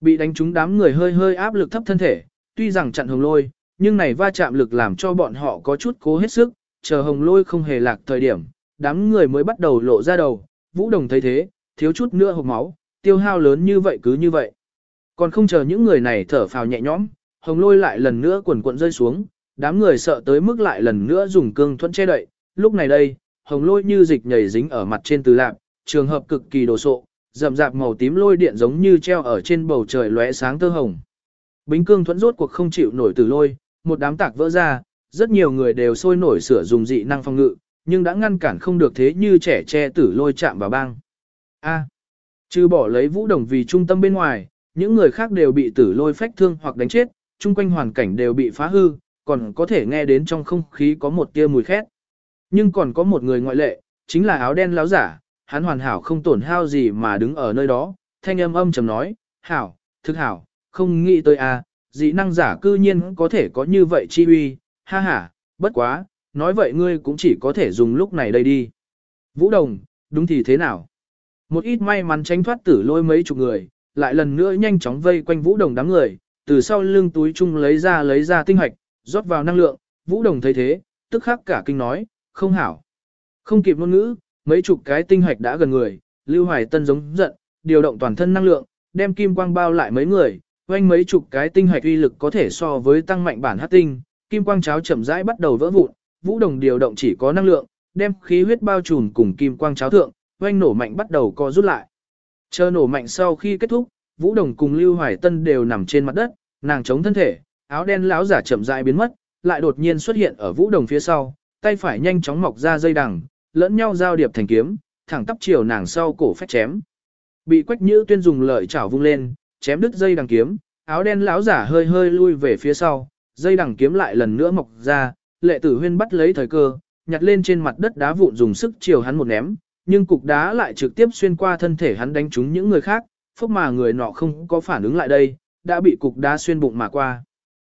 Bị đánh trúng đám người hơi hơi áp lực thấp thân thể, tuy rằng chặn hồng lôi, nhưng này va chạm lực làm cho bọn họ có chút cố hết sức, chờ hồng lôi không hề lạc thời điểm, đám người mới bắt đầu lộ ra đầu, vũ đồng thấy thế, thiếu chút nữa hộp máu, tiêu hao lớn như vậy cứ như vậy. Còn không chờ những người này thở phào nhẹ nhõm, hồng lôi lại lần nữa quần cuộn rơi xuống, đám người sợ tới mức lại lần nữa dùng cương thuẫn che đậy, lúc này đây, hồng lôi như dịch nhảy dính ở mặt trên từ lạp, trường hợp cực kỳ đồ sộ, rậm rạp màu tím lôi điện giống như treo ở trên bầu trời lóe sáng tơ hồng. Bính cương thuẫn rốt cuộc không chịu nổi từ lôi, một đám tạc vỡ ra, rất nhiều người đều sôi nổi sửa dùng dị năng phòng ngự, nhưng đã ngăn cản không được thế như trẻ che tử lôi chạm vào băng. A. trừ bỏ lấy vũ đồng vì trung tâm bên ngoài, những người khác đều bị tử lôi phách thương hoặc đánh chết, chung quanh hoàn cảnh đều bị phá hư, còn có thể nghe đến trong không khí có một tia mùi khét. Nhưng còn có một người ngoại lệ, chính là áo đen láo giả, hắn hoàn hảo không tổn hao gì mà đứng ở nơi đó, thanh âm âm trầm nói, hảo, thức hảo, không nghĩ tới à, dị năng giả cư nhiên có thể có như vậy chi uy, ha ha, bất quá, nói vậy ngươi cũng chỉ có thể dùng lúc này đây đi. Vũ Đồng, đúng thì thế nào? Một ít may mắn tránh thoát tử lôi mấy chục người, lại lần nữa nhanh chóng vây quanh Vũ Đồng đám người, từ sau lưng túi chung lấy ra lấy ra tinh hạch rót vào năng lượng, Vũ Đồng thấy thế, tức khắc cả kinh nói, không hảo. Không kịp ngôn ngữ, mấy chục cái tinh hoạch đã gần người, Lưu Hoài Tân giống giận, điều động toàn thân năng lượng, đem kim quang bao lại mấy người, quanh mấy chục cái tinh hoạch uy lực có thể so với tăng mạnh bản hắc tinh, kim quang cháo chậm rãi bắt đầu vỡ vụn, Vũ Đồng điều động chỉ có năng lượng, đem khí huyết bao trùm cùng kim quang cháo thượng, quanh nổ mạnh bắt đầu co rút lại. Chờ nổ mạnh sau khi kết thúc, Vũ Đồng cùng Lưu Hoài Tân đều nằm trên mặt đất, nàng chống thân thể, áo đen lão giả chậm rãi biến mất, lại đột nhiên xuất hiện ở Vũ Đồng phía sau, tay phải nhanh chóng mọc ra dây đằng, lẫn nhau giao điệp thành kiếm, thẳng tắp chiều nàng sau cổ phách chém. Bị Quách Nhữ Tuyên dùng lợi chảo vung lên, chém đứt dây đằng kiếm, áo đen lão giả hơi hơi lui về phía sau, dây đằng kiếm lại lần nữa mọc ra, Lệ Tử Huyên bắt lấy thời cơ, nhặt lên trên mặt đất đá vụn dùng sức chiều hắn một ném, nhưng cục đá lại trực tiếp xuyên qua thân thể hắn đánh trúng những người khác, phốc mà người nọ không có phản ứng lại đây, đã bị cục đá xuyên bụng mà qua.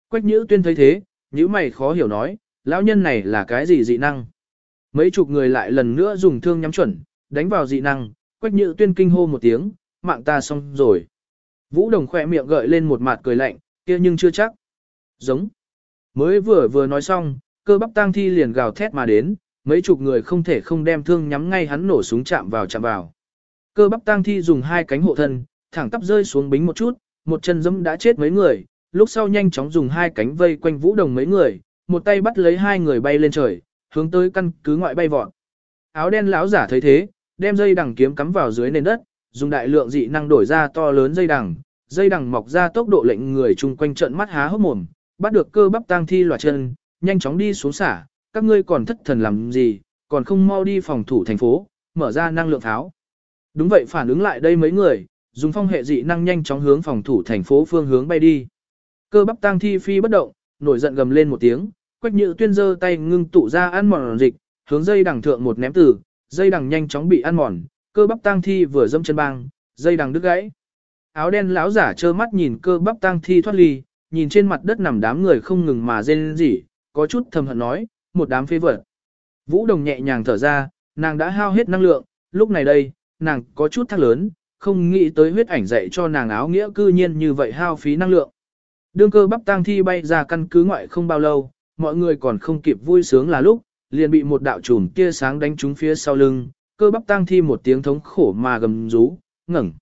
Quách Nhữ Tuyên thấy thế, nhíu mày khó hiểu nói, lão nhân này là cái gì dị năng? Mấy chục người lại lần nữa dùng thương nhắm chuẩn, đánh vào dị năng, Quách nhự Tuyên kinh hô một tiếng, mạng ta xong rồi. Vũ Đồng khỏe miệng gợi lên một mặt cười lạnh, kia nhưng chưa chắc. Giống. Mới vừa vừa nói xong, cơ bắp tang thi liền gào thét mà đến, mấy chục người không thể không đem thương nhắm ngay hắn nổ súng chạm vào chạm vào. Cơ bắp tang thi dùng hai cánh hộ thân, thẳng tắp rơi xuống bính một chút, một chân dẫm đã chết mấy người, lúc sau nhanh chóng dùng hai cánh vây quanh vũ đồng mấy người, một tay bắt lấy hai người bay lên trời, hướng tới căn cứ ngoại bay vọt. Áo đen lão giả thấy thế, đem dây đằng kiếm cắm vào dưới nền đất, dùng đại lượng dị năng đổi ra to lớn dây đằng, dây đằng mọc ra tốc độ lệnh người chung quanh trận mắt há hốc mồm, bắt được cơ bắp tang thi loạt chân, nhanh chóng đi xuống xả, các ngươi còn thất thần làm gì, còn không mau đi phòng thủ thành phố, mở ra năng lượng tháo. Đúng vậy phản ứng lại đây mấy người, dùng phong hệ dị năng nhanh chóng hướng phòng thủ thành phố phương hướng bay đi. Cơ bắp tang thi phi bất động, nổi giận gầm lên một tiếng, quách nhự tuyên giơ tay ngưng tụ ra ăn mòn dịch, hướng dây đằng thượng một ném từ, dây đằng nhanh chóng bị ăn mòn, cơ bắp tang thi vừa dâm chân băng, dây đằng đứt gãy. Áo đen lão giả trơ mắt nhìn cơ bắp tang thi thoát ly, nhìn trên mặt đất nằm đám người không ngừng mà rên rỉ, có chút thầm hận nói, một đám phế vật. Vũ Đồng nhẹ nhàng thở ra, nàng đã hao hết năng lượng, lúc này đây, nàng có chút thắc lớn, không nghĩ tới huyết ảnh dạy cho nàng áo nghĩa cư nhiên như vậy hao phí năng lượng. Đương cơ bắp tang thi bay ra căn cứ ngoại không bao lâu, mọi người còn không kịp vui sướng là lúc, liền bị một đạo chùm tia sáng đánh trúng phía sau lưng, cơ bắp tang thi một tiếng thống khổ mà gầm rú, ngẩng.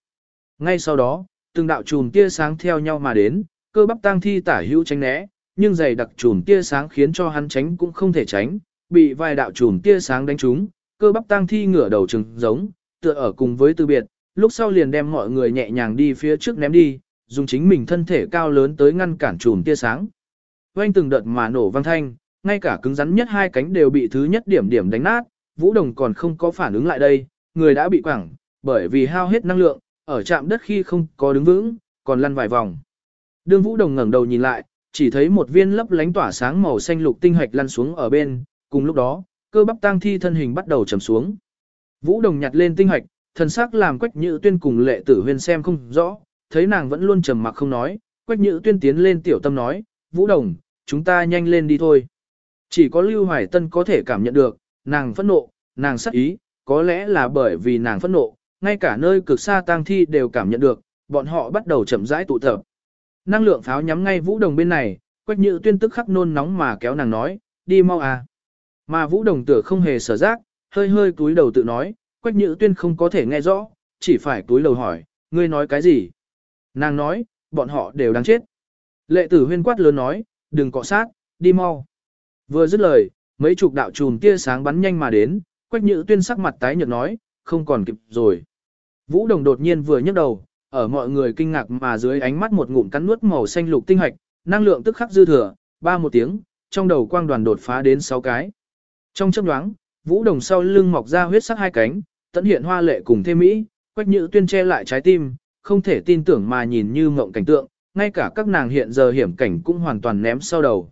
Ngay sau đó, từng đạo chùm tia sáng theo nhau mà đến, cơ bắp tang thi tả hữu tránh né, nhưng dày đặc chùm tia sáng khiến cho hắn tránh cũng không thể tránh, bị vài đạo chùm tia sáng đánh trúng, cơ bắp tang thi ngửa đầu trừng giống, tựa ở cùng với từ biệt, lúc sau liền đem mọi người nhẹ nhàng đi phía trước ném đi, dùng chính mình thân thể cao lớn tới ngăn cản chùm tia sáng. Oanh từng đợt mà nổ vang thanh, ngay cả cứng rắn nhất hai cánh đều bị thứ nhất điểm điểm đánh nát, Vũ Đồng còn không có phản ứng lại đây, người đã bị quẳng, bởi vì hao hết năng lượng, ở chạm đất khi không có đứng vững, còn lăn vài vòng. Đương Vũ Đồng ngẩng đầu nhìn lại, chỉ thấy một viên lấp lánh tỏa sáng màu xanh lục tinh hạch lăn xuống ở bên, cùng lúc đó, cơ bắp tang thi thân hình bắt đầu trầm xuống. Vũ Đồng nhặt lên tinh hạch, thần sắc làm Quách Nhữ Tuyên cùng Lệ Tử Huyên xem không rõ, thấy nàng vẫn luôn trầm mặc không nói, Quách Nhữ Tuyên tiến lên tiểu tâm nói, Vũ Đồng, chúng ta nhanh lên đi thôi. Chỉ có Lưu Hoài Tân có thể cảm nhận được, nàng phẫn nộ, nàng sắc ý, có lẽ là bởi vì nàng phẫn nộ, ngay cả nơi cực xa tang thi đều cảm nhận được, bọn họ bắt đầu chậm rãi tụ tập. Năng lượng pháo nhắm ngay Vũ Đồng bên này, Quách Nhữ Tuyên tức khắc nôn nóng mà kéo nàng nói, đi mau à. Mà Vũ Đồng tựa không hề sở giác, hơi hơi túi đầu tự nói, Quách Nhữ Tuyên không có thể nghe rõ, chỉ phải túi đầu hỏi, ngươi nói cái gì? Nàng nói, bọn họ đều đang chết. Lệ tử huyên quát lớn nói, đừng cọ sát, đi mau. Vừa dứt lời, mấy chục đạo chùm tia sáng bắn nhanh mà đến, Quách Nhữ Tuyên sắc mặt tái nhợt nói, không còn kịp rồi. Vũ Đồng đột nhiên vừa nhấc đầu, ở mọi người kinh ngạc mà dưới ánh mắt một ngụm cắn nuốt màu xanh lục tinh hạch, năng lượng tức khắc dư thừa, ba một tiếng, trong đầu quang đoàn đột phá đến 6 cái. Trong chớp nhoáng, Vũ Đồng sau lưng mọc ra huyết sắc hai cánh, tận hiện hoa lệ cùng thêm mỹ, Quách Nhữ Tuyên che lại trái tim, không thể tin tưởng mà nhìn như mộng cảnh tượng, ngay cả các nàng hiện giờ hiểm cảnh cũng hoàn toàn ném sau đầu.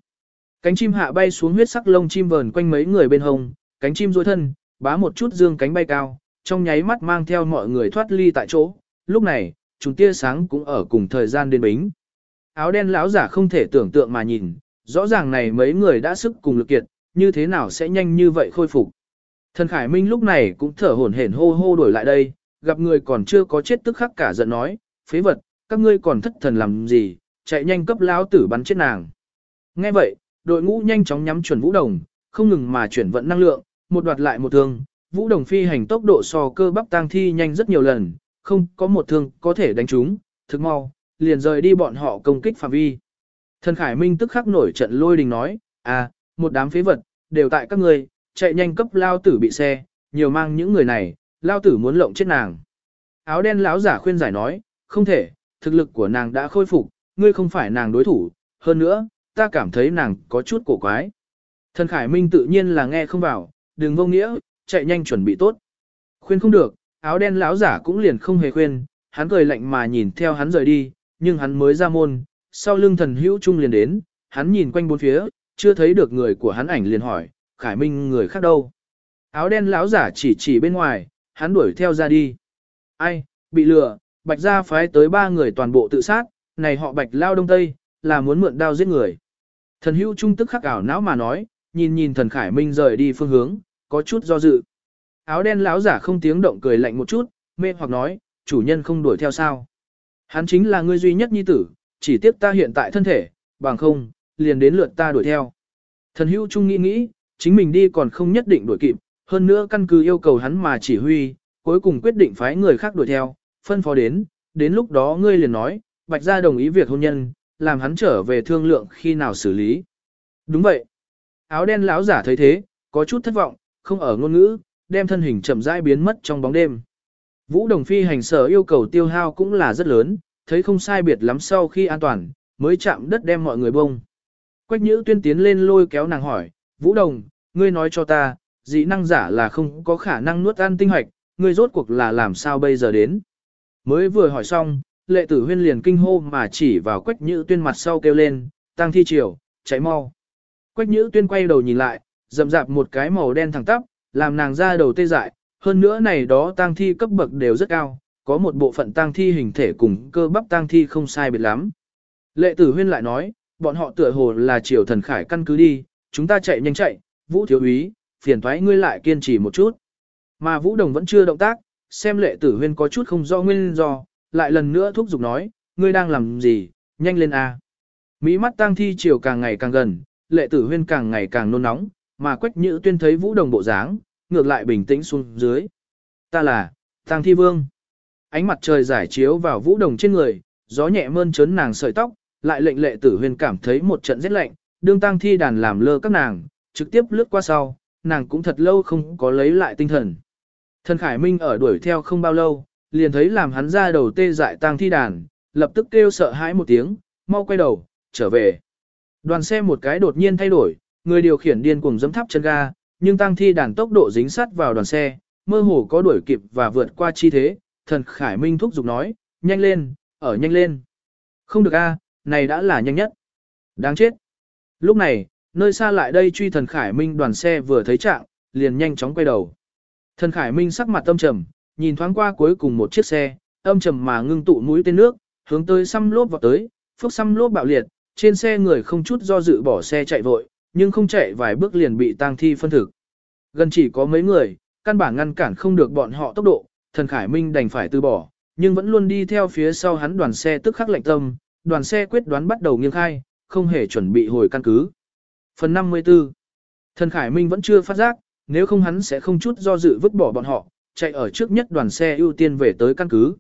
Cánh chim hạ bay xuống huyết sắc lông chim vờn quanh mấy người bên hông, cánh chim duỗi thân, bá một chút dương cánh bay cao, trong nháy mắt mang theo mọi người thoát ly tại chỗ. Lúc này, chúng tia sáng cũng ở cùng thời gian đến bính. Áo đen lão giả không thể tưởng tượng mà nhìn, rõ ràng này mấy người đã sức cùng lực kiệt, như thế nào sẽ nhanh như vậy khôi phục. Thần Khải Minh lúc này cũng thở hổn hển hô hô đổi lại đây, gặp người còn chưa có chết tức khắc cả giận nói, phế vật, các ngươi còn thất thần làm gì, chạy nhanh cấp lão tử bắn chết nàng. Nghe vậy, đội ngũ nhanh chóng nhắm chuẩn Vũ Đồng, không ngừng mà chuyển vận năng lượng, một đoạt lại một thương, Vũ Đồng phi hành tốc độ so cơ bắp tang thi nhanh rất nhiều lần, không có một thương có thể đánh trúng, thực mau, liền rời đi bọn họ công kích phạm vi. Thần Khải Minh tức khắc nổi trận lôi đình nói, à, một đám phế vật, đều tại các ngươi, chạy nhanh cấp lao tử bị xe, nhiều mang những người này, lao tử muốn lộng chết nàng. Áo đen lão giả khuyên giải nói, không thể, thực lực của nàng đã khôi phục, ngươi không phải nàng đối thủ, hơn nữa, ta cảm thấy nàng có chút cổ quái. Thần Khải Minh tự nhiên là nghe không vào, đừng vô nghĩa, chạy nhanh chuẩn bị tốt. Khuyên không được, áo đen lão giả cũng liền không hề khuyên, hắn cười lạnh mà nhìn theo hắn rời đi, nhưng hắn mới ra môn, sau lưng thần hữu trung liền đến, hắn nhìn quanh bốn phía, chưa thấy được người của hắn ảnh liền hỏi, Khải Minh người khác đâu. Áo đen lão giả chỉ chỉ bên ngoài, hắn đuổi theo ra đi. Ai, bị lừa, bạch gia phái tới ba người toàn bộ tự sát, này họ bạch lao đông tây, là muốn mượn đao giết người. Thần hữu trung tức khắc ảo não mà nói, nhìn nhìn thần Khải Minh rời đi phương hướng, có chút do dự. Áo đen lão giả không tiếng động cười lạnh một chút, mê hoặc nói, chủ nhân không đuổi theo sao. Hắn chính là ngươi duy nhất nhi tử, chỉ tiếp ta hiện tại thân thể, bằng không, liền đến lượt ta đuổi theo. Thần hữu trung nghĩ nghĩ, chính mình đi còn không nhất định đuổi kịp, hơn nữa căn cứ yêu cầu hắn mà chỉ huy, cuối cùng quyết định phái người khác đuổi theo, phân phó đến, đến lúc đó ngươi liền nói, bạch gia đồng ý việc hôn nhân, làm hắn trở về thương lượng khi nào xử lý. Đúng vậy. Áo đen lão giả thấy thế, có chút thất vọng, không ở ngôn ngữ, đem thân hình chậm rãi biến mất trong bóng đêm. Vũ Đồng Phi hành sở yêu cầu tiêu hao cũng là rất lớn, thấy không sai biệt lắm sau khi an toàn, mới chạm đất đem mọi người bông. Quách Nhữ tuyên tiến lên lôi kéo nàng hỏi, Vũ Đồng, ngươi nói cho ta, dị năng giả là không có khả năng nuốt ăn tinh hoạch, ngươi rốt cuộc là làm sao bây giờ đến. Mới vừa hỏi xong, lệ tử huyên liền kinh hô mà chỉ vào Quách Nhữ tuyên mặt sau kêu lên, tăng thi triều, cháy mau. Quách Nhữ tuyên quay đầu nhìn lại, rậm rạp một cái màu đen thẳng tắp, làm nàng ra đầu tê dại, hơn nữa này đó tang thi cấp bậc đều rất cao, có một bộ phận tang thi hình thể cùng cơ bắp tang thi không sai biệt lắm. Lệ tử huyên lại nói, bọn họ tựa hồ là triều thần khải căn cứ đi, chúng ta chạy nhanh chạy, vũ thiếu úy, phiền thoái ngươi lại kiên trì một chút. Mà vũ đồng vẫn chưa động tác, xem lệ tử huyên có chút không do nguyên do, lại lần nữa thúc giục nói, ngươi đang làm gì, nhanh lên a. Mỹ mắt tang thi chiều càng ngày càng gần, lệ tử huyên càng ngày càng nôn nóng, mà quách nhữ tuyên thấy vũ đồng bộ dáng, ngược lại bình tĩnh xuống dưới. Ta là, tang thi vương. Ánh mặt trời giải chiếu vào vũ đồng trên người, gió nhẹ mơn trớn nàng sợi tóc, lại lệnh lệ tử huyên cảm thấy một trận rét lạnh, đương tang thi đàn làm lơ các nàng, trực tiếp lướt qua sau, nàng cũng thật lâu không có lấy lại tinh thần. Thần Khải Minh ở đuổi theo không bao lâu, liền thấy làm hắn ra đầu tê dại tang thi đàn, lập tức kêu sợ hãi một tiếng, mau quay đầu, trở về. Đoàn xe một cái đột nhiên thay đổi, người điều khiển điên cuồng dẫm tháp chân ga, nhưng tăng thi đàn tốc độ dính sát vào đoàn xe, mơ hồ có đuổi kịp và vượt qua chi thế, thần Khải Minh thúc giục nói, nhanh lên, ở nhanh lên. Không được a, này đã là nhanh nhất. Đáng chết. Lúc này, nơi xa lại đây truy thần Khải Minh đoàn xe vừa thấy trạng, liền nhanh chóng quay đầu. Thần Khải Minh sắc mặt âm trầm, nhìn thoáng qua cuối cùng một chiếc xe, âm trầm mà ngưng tụ mũi tên nước, hướng tới xăm lốp vào tới, phốc xăm lốp bạo liệt, trên xe người không chút do dự bỏ xe chạy vội, nhưng không chạy vài bước liền bị tang thi phân thực. Gần chỉ có mấy người, căn bản ngăn cản không được bọn họ tốc độ, thần Khải Minh đành phải từ bỏ, nhưng vẫn luôn đi theo phía sau hắn đoàn xe tức khắc lạnh tâm, đoàn xe quyết đoán bắt đầu nghiêng khai, không hề chuẩn bị hồi căn cứ. Phần 54 Thần Khải Minh vẫn chưa phát giác, nếu không hắn sẽ không chút do dự vứt bỏ bọn họ, chạy ở trước nhất đoàn xe ưu tiên về tới căn cứ.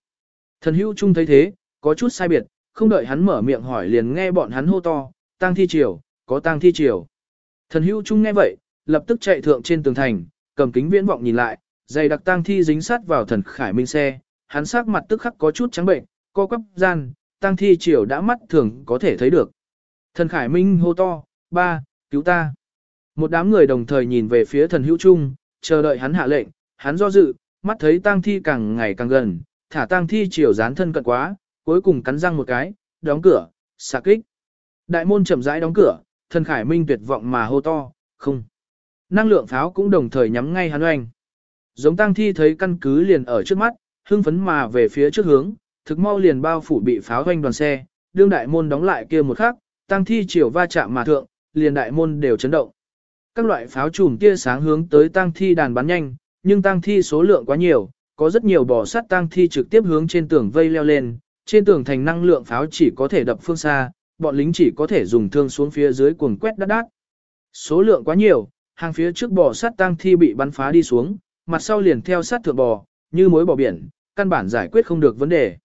Thần hữu trung thấy thế, có chút sai biệt, không đợi hắn mở miệng hỏi liền nghe bọn hắn hô to, tang thi triều, có tang thi triều. Thần hữu trung nghe vậy, lập tức chạy thượng trên tường thành, cầm kính viễn vọng nhìn lại, dày đặc tang thi dính sát vào thần khải minh xe, hắn sắc mặt tức khắc có chút trắng bệnh, co quắp gian, tang thi triều đã mắt thường có thể thấy được. Thần khải minh hô to, ba, cứu ta. Một đám người đồng thời nhìn về phía thần hữu trung, chờ đợi hắn hạ lệnh, hắn do dự, mắt thấy tang thi càng ngày càng gần, thả tang thi chiều dán thân cận quá, cuối cùng cắn răng một cái, đóng cửa, xạ kích. Đại môn chậm rãi đóng cửa, thần khải minh tuyệt vọng mà hô to, không. Năng lượng pháo cũng đồng thời nhắm ngay hắn oanh. Giống tang thi thấy căn cứ liền ở trước mắt, hưng phấn mà về phía trước hướng, thực mau liền bao phủ bị pháo oanh đoàn xe, đương đại môn đóng lại kia một khắc, tang thi chiều va chạm mà thượng, liền đại môn đều chấn động. Các loại pháo chùm tia sáng hướng tới tang thi đàn bắn nhanh, nhưng tang thi số lượng quá nhiều, có rất nhiều bò sát tang thi trực tiếp hướng trên tường vây leo lên, trên tường thành năng lượng pháo chỉ có thể đập phương xa, bọn lính chỉ có thể dùng thương xuống phía dưới cuồng quét đắt đát. Số lượng quá nhiều, hàng phía trước bò sát tang thi bị bắn phá đi xuống, mặt sau liền theo sát thượng bò, như mối bò biển, căn bản giải quyết không được vấn đề.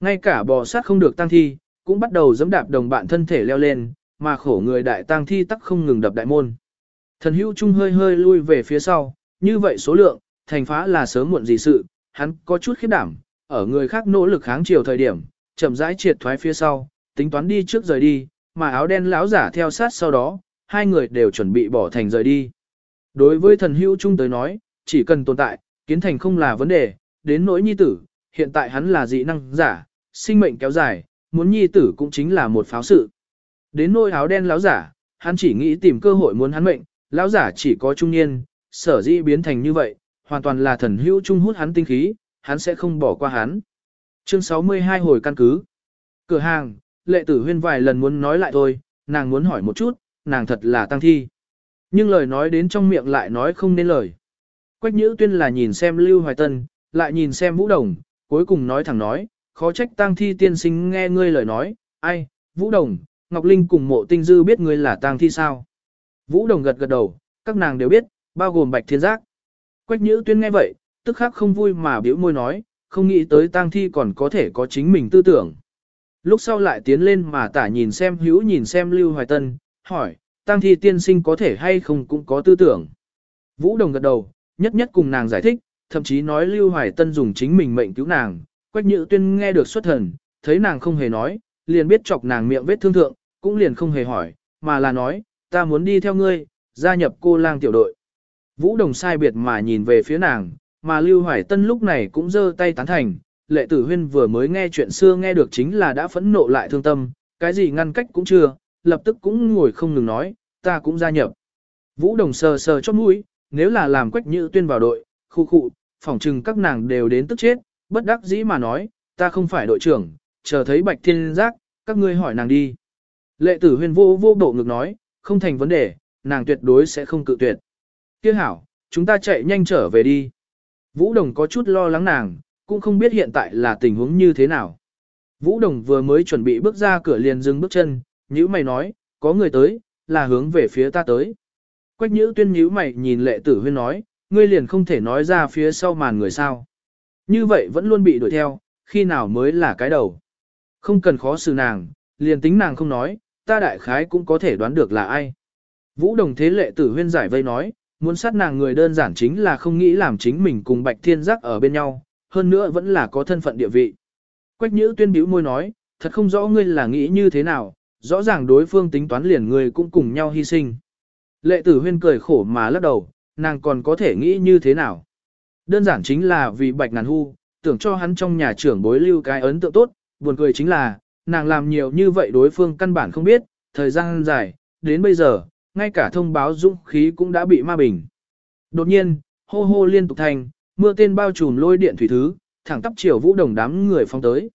Ngay cả bò sát không được tang thi, cũng bắt đầu dẫm đạp đồng bạn thân thể leo lên, mà khổ người đại tang thi tắc không ngừng đập đại môn. Thần hữu trung hơi hơi lui về phía sau, như vậy số lượng, thành phá là sớm muộn gì sự, hắn có chút khiếp đảm, ở người khác nỗ lực kháng chiều thời điểm, chậm rãi triệt thoái phía sau, tính toán đi trước rời đi, mà áo đen lão giả theo sát sau đó, hai người đều chuẩn bị bỏ thành rời đi. Đối với thần hữu trung tới nói, chỉ cần tồn tại, kiến thành không là vấn đề, đến nỗi nhi tử, hiện tại hắn là dị năng giả, sinh mệnh kéo dài, muốn nhi tử cũng chính là một pháo sự. Đến nỗi áo đen lão giả, hắn chỉ nghĩ tìm cơ hội muốn hắn mệnh, lão giả chỉ có trung niên, sở dĩ biến thành như vậy, hoàn toàn là thần hữu trung hút hắn tinh khí, hắn sẽ không bỏ qua hắn. Chương 62 hồi căn cứ. Cửa hàng, lệ tử huyên vài lần muốn nói lại thôi, nàng muốn hỏi một chút, nàng thật là tăng thi. Nhưng lời nói đến trong miệng lại nói không nên lời. Quách nhữ tuyên là nhìn xem Lưu Hoài Tân, lại nhìn xem Vũ Đồng, cuối cùng nói thẳng nói, khó trách tăng thi tiên sinh nghe ngươi lời nói, ai, Vũ Đồng, Ngọc Linh cùng mộ tinh dư biết ngươi là tăng thi sao. Vũ Đồng gật gật đầu, các nàng đều biết, bao gồm Bạch Thiên Giác. Quách Nhữ Tuyên nghe vậy, tức khắc không vui mà biểu môi nói, không nghĩ tới tang thi còn có thể có chính mình tư tưởng. Lúc sau lại tiến lên mà tả nhìn xem hữu nhìn xem Lưu Hoài Tân, hỏi, tang thi tiên sinh có thể hay không cũng có tư tưởng. Vũ Đồng gật đầu, nhất nhất cùng nàng giải thích, thậm chí nói Lưu Hoài Tân dùng chính mình mệnh cứu nàng, Quách Nhữ Tuyên nghe được xuất thần, thấy nàng không hề nói, liền biết chọc nàng miệng vết thương thượng, cũng liền không hề hỏi, mà là nói, ta muốn đi theo ngươi, gia nhập cô lang tiểu đội. Vũ Đồng sai biệt mà nhìn về phía nàng, mà Lưu Hoài Tân lúc này cũng giơ tay tán thành, lệ tử huyên vừa mới nghe chuyện xưa nghe được chính là đã phẫn nộ lại thương tâm, cái gì ngăn cách cũng chưa, lập tức cũng ngồi không ngừng nói, ta cũng gia nhập. Vũ Đồng sờ sờ chót mũi, nếu là làm quách như tuyên vào đội, khu khu, phỏng chừng các nàng đều đến tức chết, bất đắc dĩ mà nói, ta không phải đội trưởng, chờ thấy bạch thiên giác, các ngươi hỏi nàng đi. Lệ tử huyên vô vô bộ ngực nói, không thành vấn đề, nàng tuyệt đối sẽ không cự tuyệt. Kia hảo, chúng ta chạy nhanh trở về đi. Vũ Đồng có chút lo lắng nàng, cũng không biết hiện tại là tình huống như thế nào. Vũ Đồng vừa mới chuẩn bị bước ra cửa liền dừng bước chân, nhữ mày nói, có người tới, là hướng về phía ta tới. Quách nhữ tuyên nhữ mày nhìn lệ tử huyên nói, ngươi liền không thể nói ra phía sau màn người sao. Như vậy vẫn luôn bị đuổi theo, khi nào mới là cái đầu. Không cần khó xử nàng, liền tính nàng không nói, ta đại khái cũng có thể đoán được là ai. Vũ đồng thế lệ tử huyên giải vây nói, muốn sát nàng người đơn giản chính là không nghĩ làm chính mình cùng bạch thiên giác ở bên nhau, hơn nữa vẫn là có thân phận địa vị. Quách nhữ tuyên biểu môi nói, thật không rõ ngươi là nghĩ như thế nào, rõ ràng đối phương tính toán liền người cũng cùng nhau hy sinh. Lệ tử huyên cười khổ mà lắc đầu, nàng còn có thể nghĩ như thế nào. Đơn giản chính là vì bạch ngàn hu, tưởng cho hắn trong nhà trưởng bối lưu cái ấn tượng tốt, buồn cười chính là, nàng làm nhiều như vậy đối phương căn bản không biết, thời gian dài, đến bây giờ, ngay cả thông báo dũng khí cũng đã bị ma bình. Đột nhiên, hô hô liên tục thành, mưa tên bao trùm lôi điện thủy thứ, thẳng tắp chiều vũ đồng đám người phong tới.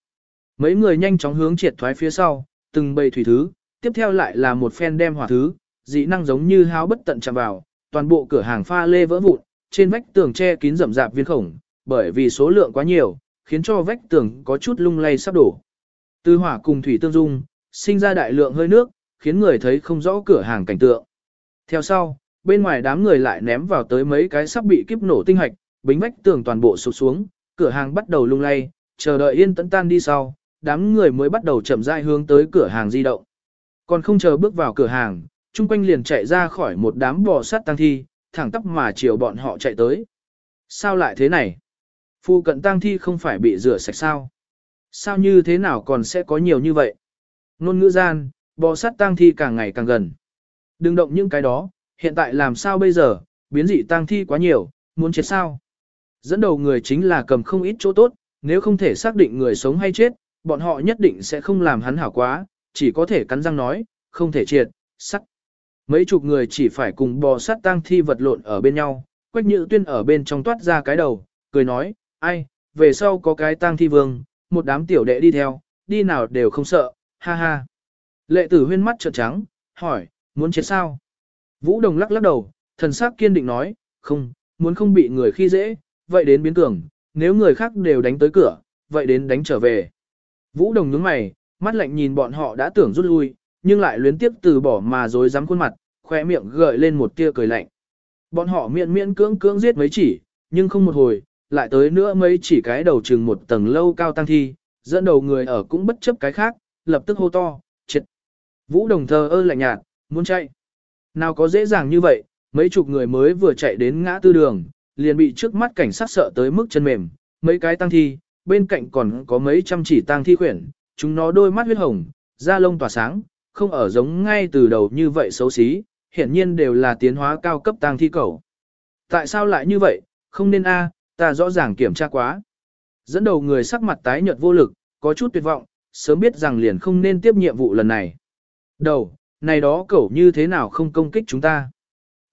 Mấy người nhanh chóng hướng triệt thoái phía sau, từng bầy thủy thứ, tiếp theo lại là một phen đem hỏa thứ, dị năng giống như háo bất tận chạm vào, toàn bộ cửa hàng pha lê vỡ vụn, trên vách tường che kín rậm rạp viên khổng, bởi vì số lượng quá nhiều, khiến cho vách tường có chút lung lay sắp đổ. Từ hỏa cùng thủy tương dung, sinh ra đại lượng hơi nước, khiến người thấy không rõ cửa hàng cảnh tượng. Theo sau, bên ngoài đám người lại ném vào tới mấy cái sắp bị kiếp nổ tinh hạch, bính vách tường toàn bộ sụp xuống, cửa hàng bắt đầu lung lay, chờ đợi yên tĩnh tan đi sau, đám người mới bắt đầu chậm rãi hướng tới cửa hàng di động. Còn không chờ bước vào cửa hàng, chung quanh liền chạy ra khỏi một đám bò sát tăng thi, thẳng tắp mà chiều bọn họ chạy tới. Sao lại thế này? Phu cận tăng thi không phải bị rửa sạch sao? Sao như thế nào còn sẽ có nhiều như vậy? Nôn ngữ gian, bò sát tang thi càng ngày càng gần. Đừng động những cái đó, hiện tại làm sao bây giờ, biến dị tang thi quá nhiều, muốn chết sao? Dẫn đầu người chính là cầm không ít chỗ tốt, nếu không thể xác định người sống hay chết, bọn họ nhất định sẽ không làm hắn hảo quá, chỉ có thể cắn răng nói, không thể triệt, sắt. Mấy chục người chỉ phải cùng bò sát tang thi vật lộn ở bên nhau, Quách Nhữ Tuyên ở bên trong toát ra cái đầu, cười nói, ai, về sau có cái tang thi vương, một đám tiểu đệ đi theo, đi nào đều không sợ, ha ha. Lệ tử huyên mắt trợn trắng, hỏi, muốn chết sao? Vũ Đồng lắc lắc đầu, thần sắc kiên định nói, không, muốn không bị người khi dễ, vậy đến biến cường, nếu người khác đều đánh tới cửa, vậy đến đánh trở về. Vũ Đồng nhướng mày, mắt lạnh nhìn bọn họ đã tưởng rút lui, nhưng lại luyến tiếp từ bỏ mà dối dám khuôn mặt, khoe miệng gợi lên một tia cười lạnh. Bọn họ miệng miễn cưỡng cưỡng giết mấy chỉ, nhưng không một hồi, lại tới nữa mấy chỉ cái đầu chừng một tầng lâu cao tăng thi, dẫn đầu người ở cũng bất chấp cái khác, lập tức hô to, chết. Vũ đồng thờ ơ lạnh nhạt, muốn chạy. Nào có dễ dàng như vậy, mấy chục người mới vừa chạy đến ngã tư đường, liền bị trước mắt cảnh sát sợ tới mức chân mềm, mấy cái tăng thi, bên cạnh còn có mấy trăm chỉ tăng thi khuyển, chúng nó đôi mắt huyết hồng, da lông tỏa sáng, không ở giống ngay từ đầu như vậy xấu xí, hiển nhiên đều là tiến hóa cao cấp tăng thi cầu. Tại sao lại như vậy, không nên a, ta rõ ràng kiểm tra quá. Dẫn đầu người sắc mặt tái nhợt vô lực, có chút tuyệt vọng, sớm biết rằng liền không nên tiếp nhiệm vụ lần này. Đầu, này đó cẩu như thế nào không công kích chúng ta.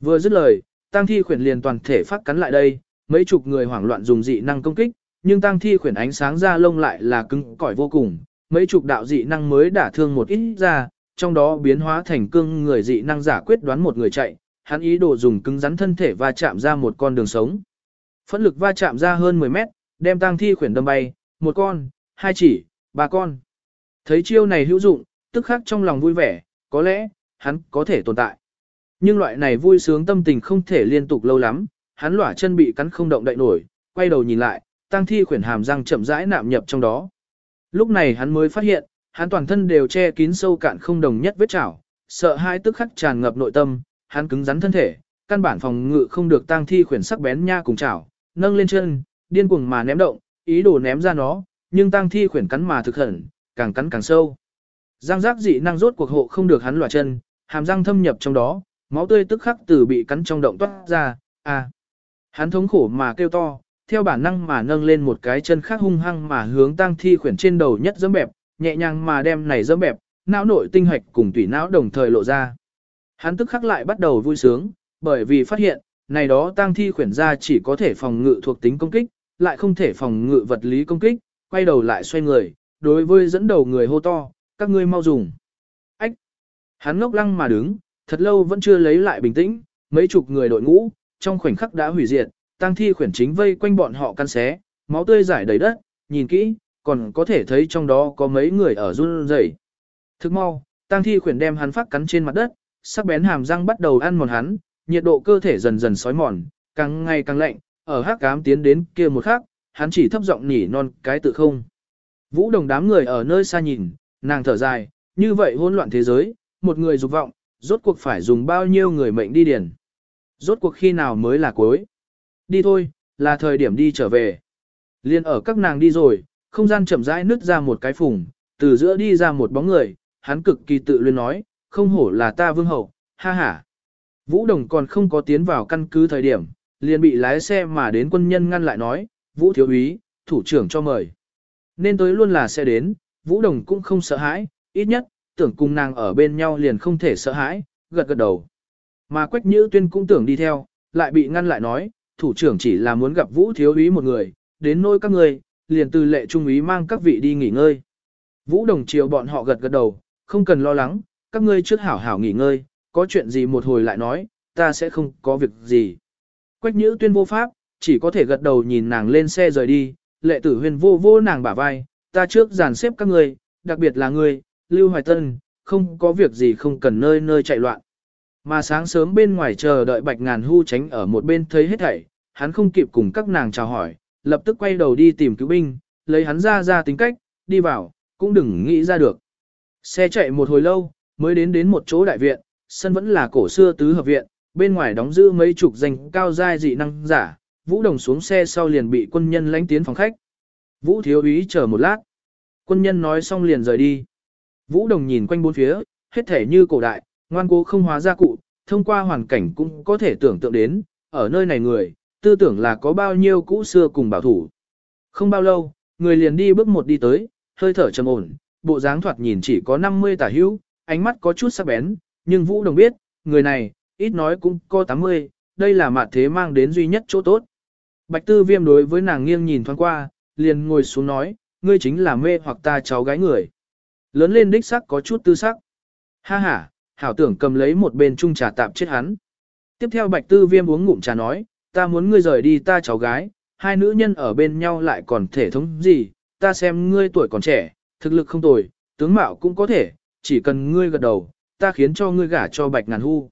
Vừa dứt lời, tăng thi khuyển liền toàn thể phát cắn lại đây, mấy chục người hoảng loạn dùng dị năng công kích, nhưng tăng thi khuyển ánh sáng ra lông lại là cứng cỏi vô cùng, mấy chục đạo dị năng mới đả thương một ít ra, trong đó biến hóa thành cương người dị năng giả quyết đoán một người chạy, hắn ý đồ dùng cứng rắn thân thể và chạm ra một con đường sống. Phẫn lực va chạm ra hơn 10 mét, đem tang thi khuyển đâm bay, một con, hai chỉ, ba con. Thấy chiêu này hữu dụng, tức khắc trong lòng vui vẻ, có lẽ, hắn có thể tồn tại. Nhưng loại này vui sướng tâm tình không thể liên tục lâu lắm, hắn lỏa chân bị cắn không động đậy nổi, quay đầu nhìn lại, tang thi khuyển hàm răng chậm rãi nạm nhập trong đó. Lúc này hắn mới phát hiện, hắn toàn thân đều che kín sâu cạn không đồng nhất vết chảo, sợ hai tức khắc tràn ngập nội tâm, hắn cứng rắn thân thể, căn bản phòng ngự không được tang thi khuyển sắc bén nha cùng chảo, nâng lên chân, điên cuồng mà ném động, ý đồ ném ra nó, nhưng tăng thi khuyển cắn mà thực hẩn, càng cắn càng sâu. Giang giác dị năng rốt cuộc hộ không được hắn lỏa chân, hàm răng thâm nhập trong đó, máu tươi tức khắc từ bị cắn trong động toát ra, à. Hắn thống khổ mà kêu to, theo bản năng mà nâng lên một cái chân khác hung hăng mà hướng tăng thi khuyển trên đầu nhất dẫm bẹp, nhẹ nhàng mà đem này dẫm bẹp, não nội tinh hạch cùng tủy não đồng thời lộ ra. Hắn tức khắc lại bắt đầu vui sướng, bởi vì phát hiện, này đó tang thi khuyển ra chỉ có thể phòng ngự thuộc tính công kích, lại không thể phòng ngự vật lý công kích, quay đầu lại xoay người, đối với dẫn đầu người hô to, các ngươi mau dùng. Ách! Hắn ngốc lăng mà đứng, thật lâu vẫn chưa lấy lại bình tĩnh, mấy chục người đội ngũ, trong khoảnh khắc đã hủy diệt, tang thi khuyển chính vây quanh bọn họ căn xé, máu tươi rải đầy đất, nhìn kỹ, còn có thể thấy trong đó có mấy người ở run rẩy. Thức mau, tang thi khuyển đem hắn phát cắn trên mặt đất, sắc bén hàm răng bắt đầu ăn mòn hắn, nhiệt độ cơ thể dần dần sói mòn, càng ngày càng lạnh, ở hắc cám tiến đến kia một khắc, hắn chỉ thấp giọng nhỉ non cái tự không. Vũ đồng đám người ở nơi xa nhìn, nàng thở dài, như vậy hỗn loạn thế giới, một người dục vọng, rốt cuộc phải dùng bao nhiêu người mệnh đi điền. Rốt cuộc khi nào mới là cuối. Đi thôi, là thời điểm đi trở về. Liên ở các nàng đi rồi, không gian chậm rãi nứt ra một cái phùng, từ giữa đi ra một bóng người, hắn cực kỳ tự luyên nói, không hổ là ta vương hậu, ha ha. Vũ Đồng còn không có tiến vào căn cứ thời điểm, liền bị lái xe mà đến quân nhân ngăn lại nói, Vũ thiếu úy, thủ trưởng cho mời. Nên tới luôn là sẽ đến, Vũ Đồng cũng không sợ hãi, ít nhất, tưởng cùng nàng ở bên nhau liền không thể sợ hãi, gật gật đầu. Mà Quách Nhữ Tuyên cũng tưởng đi theo, lại bị ngăn lại nói, thủ trưởng chỉ là muốn gặp Vũ thiếu úy một người, đến nôi các người, liền từ lệ trung úy mang các vị đi nghỉ ngơi. Vũ Đồng chiều bọn họ gật gật đầu, không cần lo lắng, các ngươi trước hảo hảo nghỉ ngơi, có chuyện gì một hồi lại nói, ta sẽ không có việc gì. Quách nhữ tuyên vô pháp, chỉ có thể gật đầu nhìn nàng lên xe rời đi, lệ tử huyền vô vô nàng bả vai, ta trước dàn xếp các người, đặc biệt là ngươi, Lưu Hoài Tân, không có việc gì không cần nơi nơi chạy loạn. Mà sáng sớm bên ngoài chờ đợi bạch ngàn hu tránh ở một bên thấy hết thảy, hắn không kịp cùng các nàng chào hỏi, lập tức quay đầu đi tìm cứu binh, lấy hắn ra ra tính cách, đi vào, cũng đừng nghĩ ra được. Xe chạy một hồi lâu, mới đến đến một chỗ đại viện, sân vẫn là cổ xưa tứ hợp viện, bên ngoài đóng giữ mấy chục danh cao giai dị năng giả, Vũ Đồng xuống xe sau liền bị quân nhân lánh tiến phòng khách. Vũ thiếu úy chờ một lát. Quân nhân nói xong liền rời đi. Vũ Đồng nhìn quanh bốn phía, hết thể như cổ đại, ngoan cố không hóa ra cụ, thông qua hoàn cảnh cũng có thể tưởng tượng đến, ở nơi này người, tư tưởng là có bao nhiêu cũ xưa cùng bảo thủ. Không bao lâu, người liền đi bước một đi tới, hơi thở trầm ổn, bộ dáng thoạt nhìn chỉ có 50 tả hữu, ánh mắt có chút sắc bén, nhưng Vũ Đồng biết, người này, ít nói cũng có 80, đây là mạt thế mang đến duy nhất chỗ tốt. Bạch Tư Viêm đối với nàng nghiêng nhìn thoáng qua, liền ngồi xuống nói, ngươi chính là mê hoặc ta cháu gái người. Lớn lên đích sắc có chút tư sắc. Ha ha, hảo tưởng cầm lấy một bên chung trà tạm chết hắn. Tiếp theo Bạch Tư Viêm uống ngụm trà nói, ta muốn ngươi rời đi ta cháu gái, hai nữ nhân ở bên nhau lại còn thể thống gì, ta xem ngươi tuổi còn trẻ, thực lực không tồi, tướng mạo cũng có thể, chỉ cần ngươi gật đầu, ta khiến cho ngươi gả cho Bạch Ngàn Hu.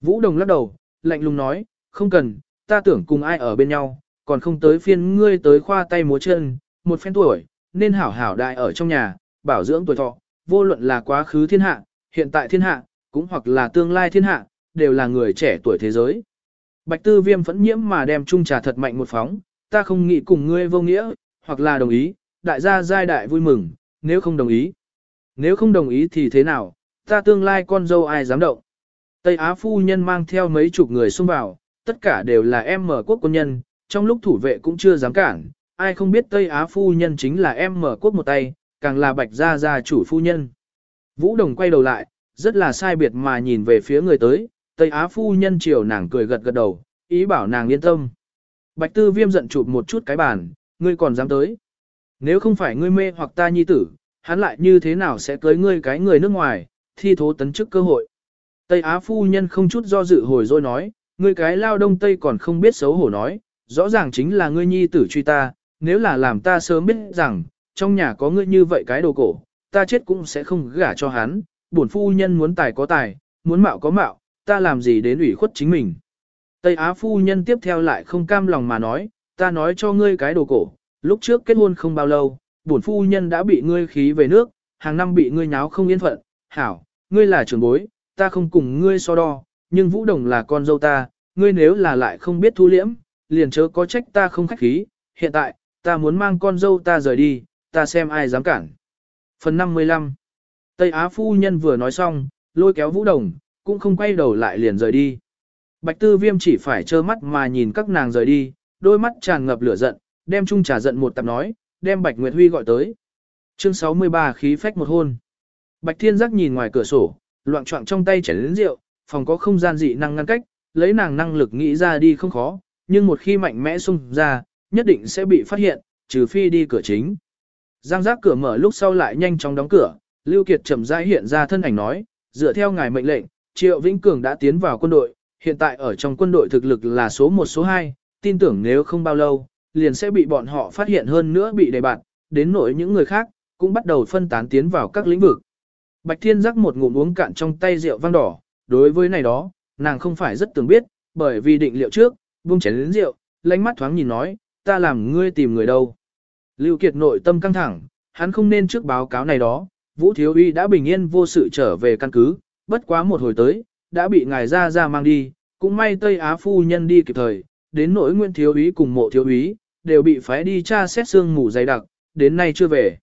Vũ Đồng lắc đầu, lạnh lùng nói, không cần, ta tưởng cùng ai ở bên nhau, còn không tới phiên ngươi tới khoa tay múa chân, một phen tuổi, nên hảo hảo đại ở trong nhà, bảo dưỡng tuổi thọ, vô luận là quá khứ thiên hạ, hiện tại thiên hạ, cũng hoặc là tương lai thiên hạ, đều là người trẻ tuổi thế giới. Bạch tư viêm phẫn nhiễm mà đem chung trà thật mạnh một phóng, ta không nghĩ cùng ngươi vô nghĩa, hoặc là đồng ý, đại gia giai đại vui mừng, nếu không đồng ý. Nếu không đồng ý thì thế nào, ta tương lai con dâu ai dám động. Tây Á phu nhân mang theo mấy chục người xung vào, tất cả đều là em mở quốc quân nhân, trong lúc thủ vệ cũng chưa dám cản, ai không biết Tây Á phu nhân chính là em mở quốc một tay, càng là bạch gia gia chủ phu nhân. Vũ Đồng quay đầu lại, rất là sai biệt mà nhìn về phía người tới, Tây Á phu nhân chiều nàng cười gật gật đầu, ý bảo nàng yên tâm. Bạch tư viêm giận chụp một chút cái bàn, ngươi còn dám tới. Nếu không phải ngươi mê hoặc ta nhi tử, hắn lại như thế nào sẽ cưới ngươi cái người nước ngoài, thi thố tấn chức cơ hội. Tây Á phu nhân không chút do dự hồi rồi nói, ngươi cái lao đông tây còn không biết xấu hổ nói, rõ ràng chính là ngươi nhi tử truy ta, nếu là làm ta sớm biết rằng, trong nhà có ngươi như vậy cái đồ cổ, ta chết cũng sẽ không gả cho hắn, bổn phu nhân muốn tài có tài, muốn mạo có mạo, ta làm gì đến ủy khuất chính mình. Tây Á phu nhân tiếp theo lại không cam lòng mà nói, ta nói cho ngươi cái đồ cổ, lúc trước kết hôn không bao lâu, bổn phu nhân đã bị ngươi khí về nước, hàng năm bị ngươi nháo không yên phận, hảo, ngươi là trưởng bối, ta không cùng ngươi so đo, nhưng Vũ Đồng là con dâu ta, ngươi nếu là lại không biết thu liễm, liền chớ có trách ta không khách khí, hiện tại, ta muốn mang con dâu ta rời đi, ta xem ai dám cản. Phần 55 Tây Á phu nhân vừa nói xong, lôi kéo Vũ Đồng, cũng không quay đầu lại liền rời đi. Bạch Tư Viêm chỉ phải trơ mắt mà nhìn các nàng rời đi, đôi mắt tràn ngập lửa giận, đem chung trà giận một tập nói, đem Bạch Nguyệt Huy gọi tới. Chương 63 khí phách một hôn. Bạch Thiên Giác nhìn ngoài cửa sổ, loạn trọng trong tay chảy lớn rượu, phòng có không gian dị năng ngăn cách, lấy nàng năng lực nghĩ ra đi không khó, nhưng một khi mạnh mẽ xung ra, nhất định sẽ bị phát hiện, trừ phi đi cửa chính. Giang giác cửa mở lúc sau lại nhanh chóng đóng cửa, Lưu Kiệt chậm rãi hiện ra thân ảnh nói, dựa theo ngài mệnh lệnh, Triệu Vĩnh Cường đã tiến vào quân đội, hiện tại ở trong quân đội thực lực là số 1 số 2, tin tưởng nếu không bao lâu, liền sẽ bị bọn họ phát hiện hơn nữa bị đề bạt, đến nỗi những người khác, cũng bắt đầu phân tán tiến vào các lĩnh vực. Bạch Thiên giác một ngụm uống cạn trong tay rượu vang đỏ, đối với này đó, nàng không phải rất tưởng biết, bởi vì định liệu trước, buông chén lớn rượu, lánh mắt thoáng nhìn nói, ta làm ngươi tìm người đâu. Lưu Kiệt nội tâm căng thẳng, hắn không nên trước báo cáo này đó, Vũ Thiếu Uy đã bình yên vô sự trở về căn cứ, bất quá một hồi tới, đã bị ngài ra ra mang đi, cũng may Tây Á phu nhân đi kịp thời, đến nỗi Nguyên Thiếu Úy cùng Mộ Thiếu Úy, đều bị phái đi tra xét xương mù dày đặc, đến nay chưa về.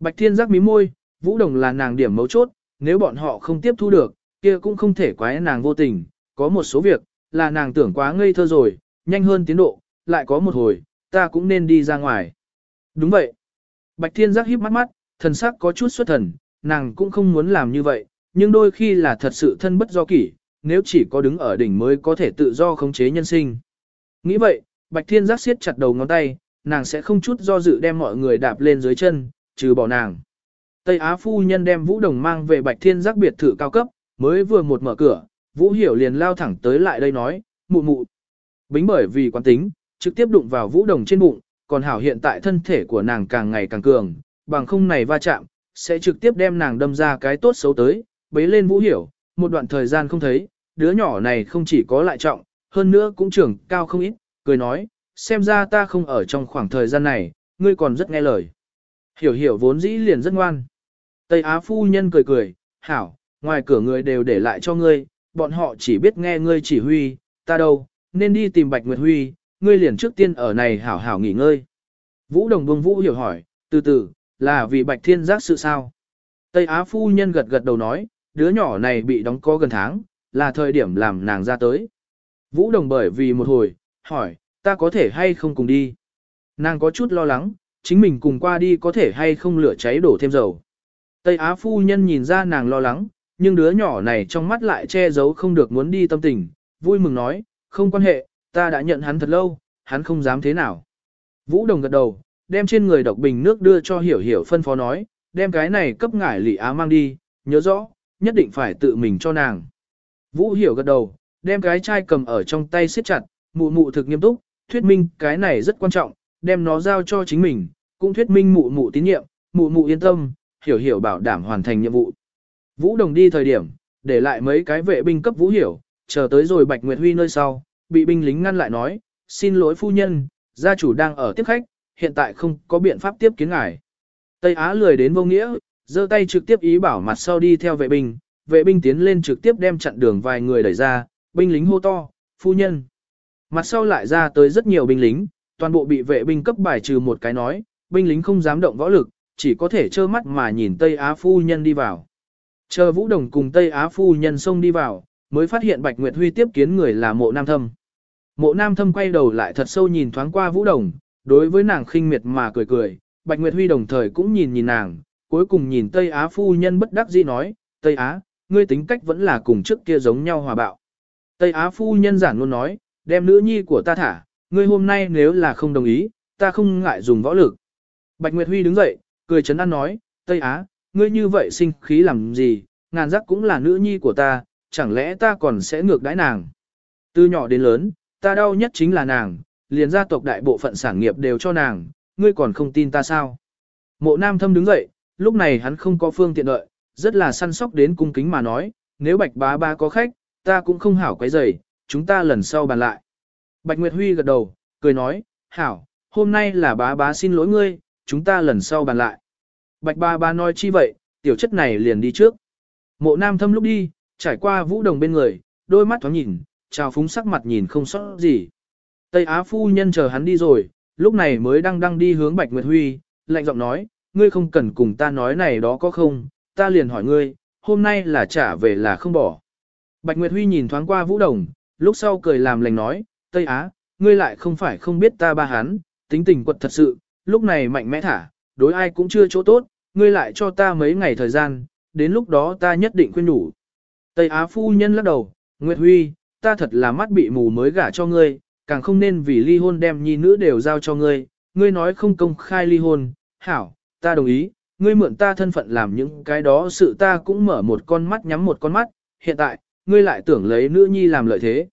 Bạch Thiên giác mí môi, Vũ Đồng là nàng điểm mấu chốt, nếu bọn họ không tiếp thu được, kia cũng không thể quái nàng vô tình, có một số việc, là nàng tưởng quá ngây thơ rồi, nhanh hơn tiến độ, lại có một hồi, ta cũng nên đi ra ngoài. Đúng vậy. Bạch Thiên giác híp mắt mắt, thần sắc có chút xuất thần, nàng cũng không muốn làm như vậy, nhưng đôi khi là thật sự thân bất do kỷ, nếu chỉ có đứng ở đỉnh mới có thể tự do khống chế nhân sinh. Nghĩ vậy, Bạch Thiên giác siết chặt đầu ngón tay, nàng sẽ không chút do dự đem mọi người đạp lên dưới chân, trừ bỏ nàng. Tây Á phu nhân đem Vũ Đồng mang về Bạch Thiên giác biệt thự cao cấp, mới vừa một mở cửa, Vũ Hiểu liền lao thẳng tới lại đây nói, mụ mụ. Bính bởi vì quán tính, trực tiếp đụng vào Vũ Đồng trên bụng, còn hảo hiện tại thân thể của nàng càng ngày càng cường, bằng không này va chạm, sẽ trực tiếp đem nàng đâm ra cái tốt xấu tới, bế lên Vũ Hiểu, một đoạn thời gian không thấy, đứa nhỏ này không chỉ có lại trọng, hơn nữa cũng trưởng cao không ít, cười nói, xem ra ta không ở trong khoảng thời gian này, ngươi còn rất nghe lời. Hiểu hiểu vốn dĩ liền rất ngoan. Tây Á phu nhân cười cười, hảo, ngoài cửa người đều để lại cho ngươi, bọn họ chỉ biết nghe ngươi chỉ huy, ta đâu, nên đi tìm Bạch Nguyệt Huy, ngươi liền trước tiên ở này hảo hảo nghỉ ngơi. Vũ Đồng Vương Vũ hiểu hỏi, từ từ, là vì Bạch Thiên giác sự sao? Tây Á phu nhân gật gật đầu nói, đứa nhỏ này bị đóng co gần tháng, là thời điểm làm nàng ra tới. Vũ Đồng bởi vì một hồi, hỏi, ta có thể hay không cùng đi? Nàng có chút lo lắng, chính mình cùng qua đi có thể hay không lửa cháy đổ thêm dầu. Tây Á phu nhân nhìn ra nàng lo lắng, nhưng đứa nhỏ này trong mắt lại che giấu không được muốn đi tâm tình, vui mừng nói, không quan hệ, ta đã nhận hắn thật lâu, hắn không dám thế nào. Vũ Đồng gật đầu, đem trên người độc bình nước đưa cho hiểu hiểu phân phó nói, đem cái này cấp ngải lị á mang đi, nhớ rõ, nhất định phải tự mình cho nàng. Vũ hiểu gật đầu, đem cái chai cầm ở trong tay siết chặt, mụ mụ thực nghiêm túc, thuyết minh cái này rất quan trọng, đem nó giao cho chính mình, cũng thuyết minh mụ mụ tín nhiệm, mụ mụ yên tâm, hiểu hiểu bảo đảm hoàn thành nhiệm vụ. Vũ Đồng đi thời điểm, để lại mấy cái vệ binh cấp Vũ Hiểu, chờ tới rồi Bạch Nguyệt Huy nơi sau, bị binh lính ngăn lại nói, xin lỗi phu nhân, gia chủ đang ở tiếp khách, hiện tại không có biện pháp tiếp kiến ngài. Tây Á lười đến vô nghĩa, giơ tay trực tiếp ý bảo mặt sau đi theo vệ binh, vệ binh tiến lên trực tiếp đem chặn đường vài người đẩy ra, binh lính hô to, phu nhân. Mặt sau lại ra tới rất nhiều binh lính, toàn bộ bị vệ binh cấp bài trừ một cái nói, binh lính không dám động võ lực, chỉ có thể trơ mắt mà nhìn Tây Á phu nhân đi vào. Chờ Vũ Đồng cùng Tây Á phu nhân xông đi vào, mới phát hiện Bạch Nguyệt Huy tiếp kiến người là mộ nam thâm. Mộ nam thâm quay đầu lại thật sâu nhìn thoáng qua Vũ Đồng, đối với nàng khinh miệt mà cười cười, Bạch Nguyệt Huy đồng thời cũng nhìn nhìn nàng, cuối cùng nhìn Tây Á phu nhân bất đắc dĩ nói, Tây Á, ngươi tính cách vẫn là cùng trước kia giống nhau hòa bạo. Tây Á phu nhân giản luôn nói, đem nữ nhi của ta thả, ngươi hôm nay nếu là không đồng ý, ta không ngại dùng võ lực. Bạch Nguyệt Huy đứng dậy, cười chấn an nói, Tây Á, ngươi như vậy sinh khí làm gì, ngàn giác cũng là nữ nhi của ta, chẳng lẽ ta còn sẽ ngược đãi nàng. Từ nhỏ đến lớn, ta đau nhất chính là nàng, liền gia tộc đại bộ phận sản nghiệp đều cho nàng, ngươi còn không tin ta sao. Mộ nam thâm đứng dậy, lúc này hắn không có phương tiện đợi, rất là săn sóc đến cung kính mà nói, nếu bạch bá ba có khách, ta cũng không hảo quấy rầy, chúng ta lần sau bàn lại. Bạch Nguyệt Huy gật đầu, cười nói, hảo, hôm nay là bá bá xin lỗi ngươi, chúng ta lần sau bàn lại. Bạch ba ba nói chi vậy, tiểu chất này liền đi trước. Mộ nam thâm lúc đi, trải qua vũ đồng bên người, đôi mắt thoáng nhìn, trào phúng sắc mặt nhìn không sót gì. Tây Á phu nhân chờ hắn đi rồi, lúc này mới đang đang đi hướng Bạch Nguyệt Huy, lạnh giọng nói, ngươi không cần cùng ta nói này đó có không, ta liền hỏi ngươi, hôm nay là trả về là không bỏ. Bạch Nguyệt Huy nhìn thoáng qua Vũ Đồng, lúc sau cười làm lành nói, Tây Á, ngươi lại không phải không biết ta ba hắn, tính tình quật thật sự, lúc này mạnh mẽ thả, đối ai cũng chưa chỗ tốt, ngươi lại cho ta mấy ngày thời gian, đến lúc đó ta nhất định khuyên đủ. Tây Á phu nhân lắc đầu, Nguyệt Huy, ta thật là mắt bị mù mới gả cho ngươi, càng không nên vì ly hôn đem nhi nữ đều giao cho ngươi, ngươi nói không công khai ly hôn, hảo, ta đồng ý, ngươi mượn ta thân phận làm những cái đó sự ta cũng mở một con mắt nhắm một con mắt, hiện tại, ngươi lại tưởng lấy nữ nhi làm lợi thế.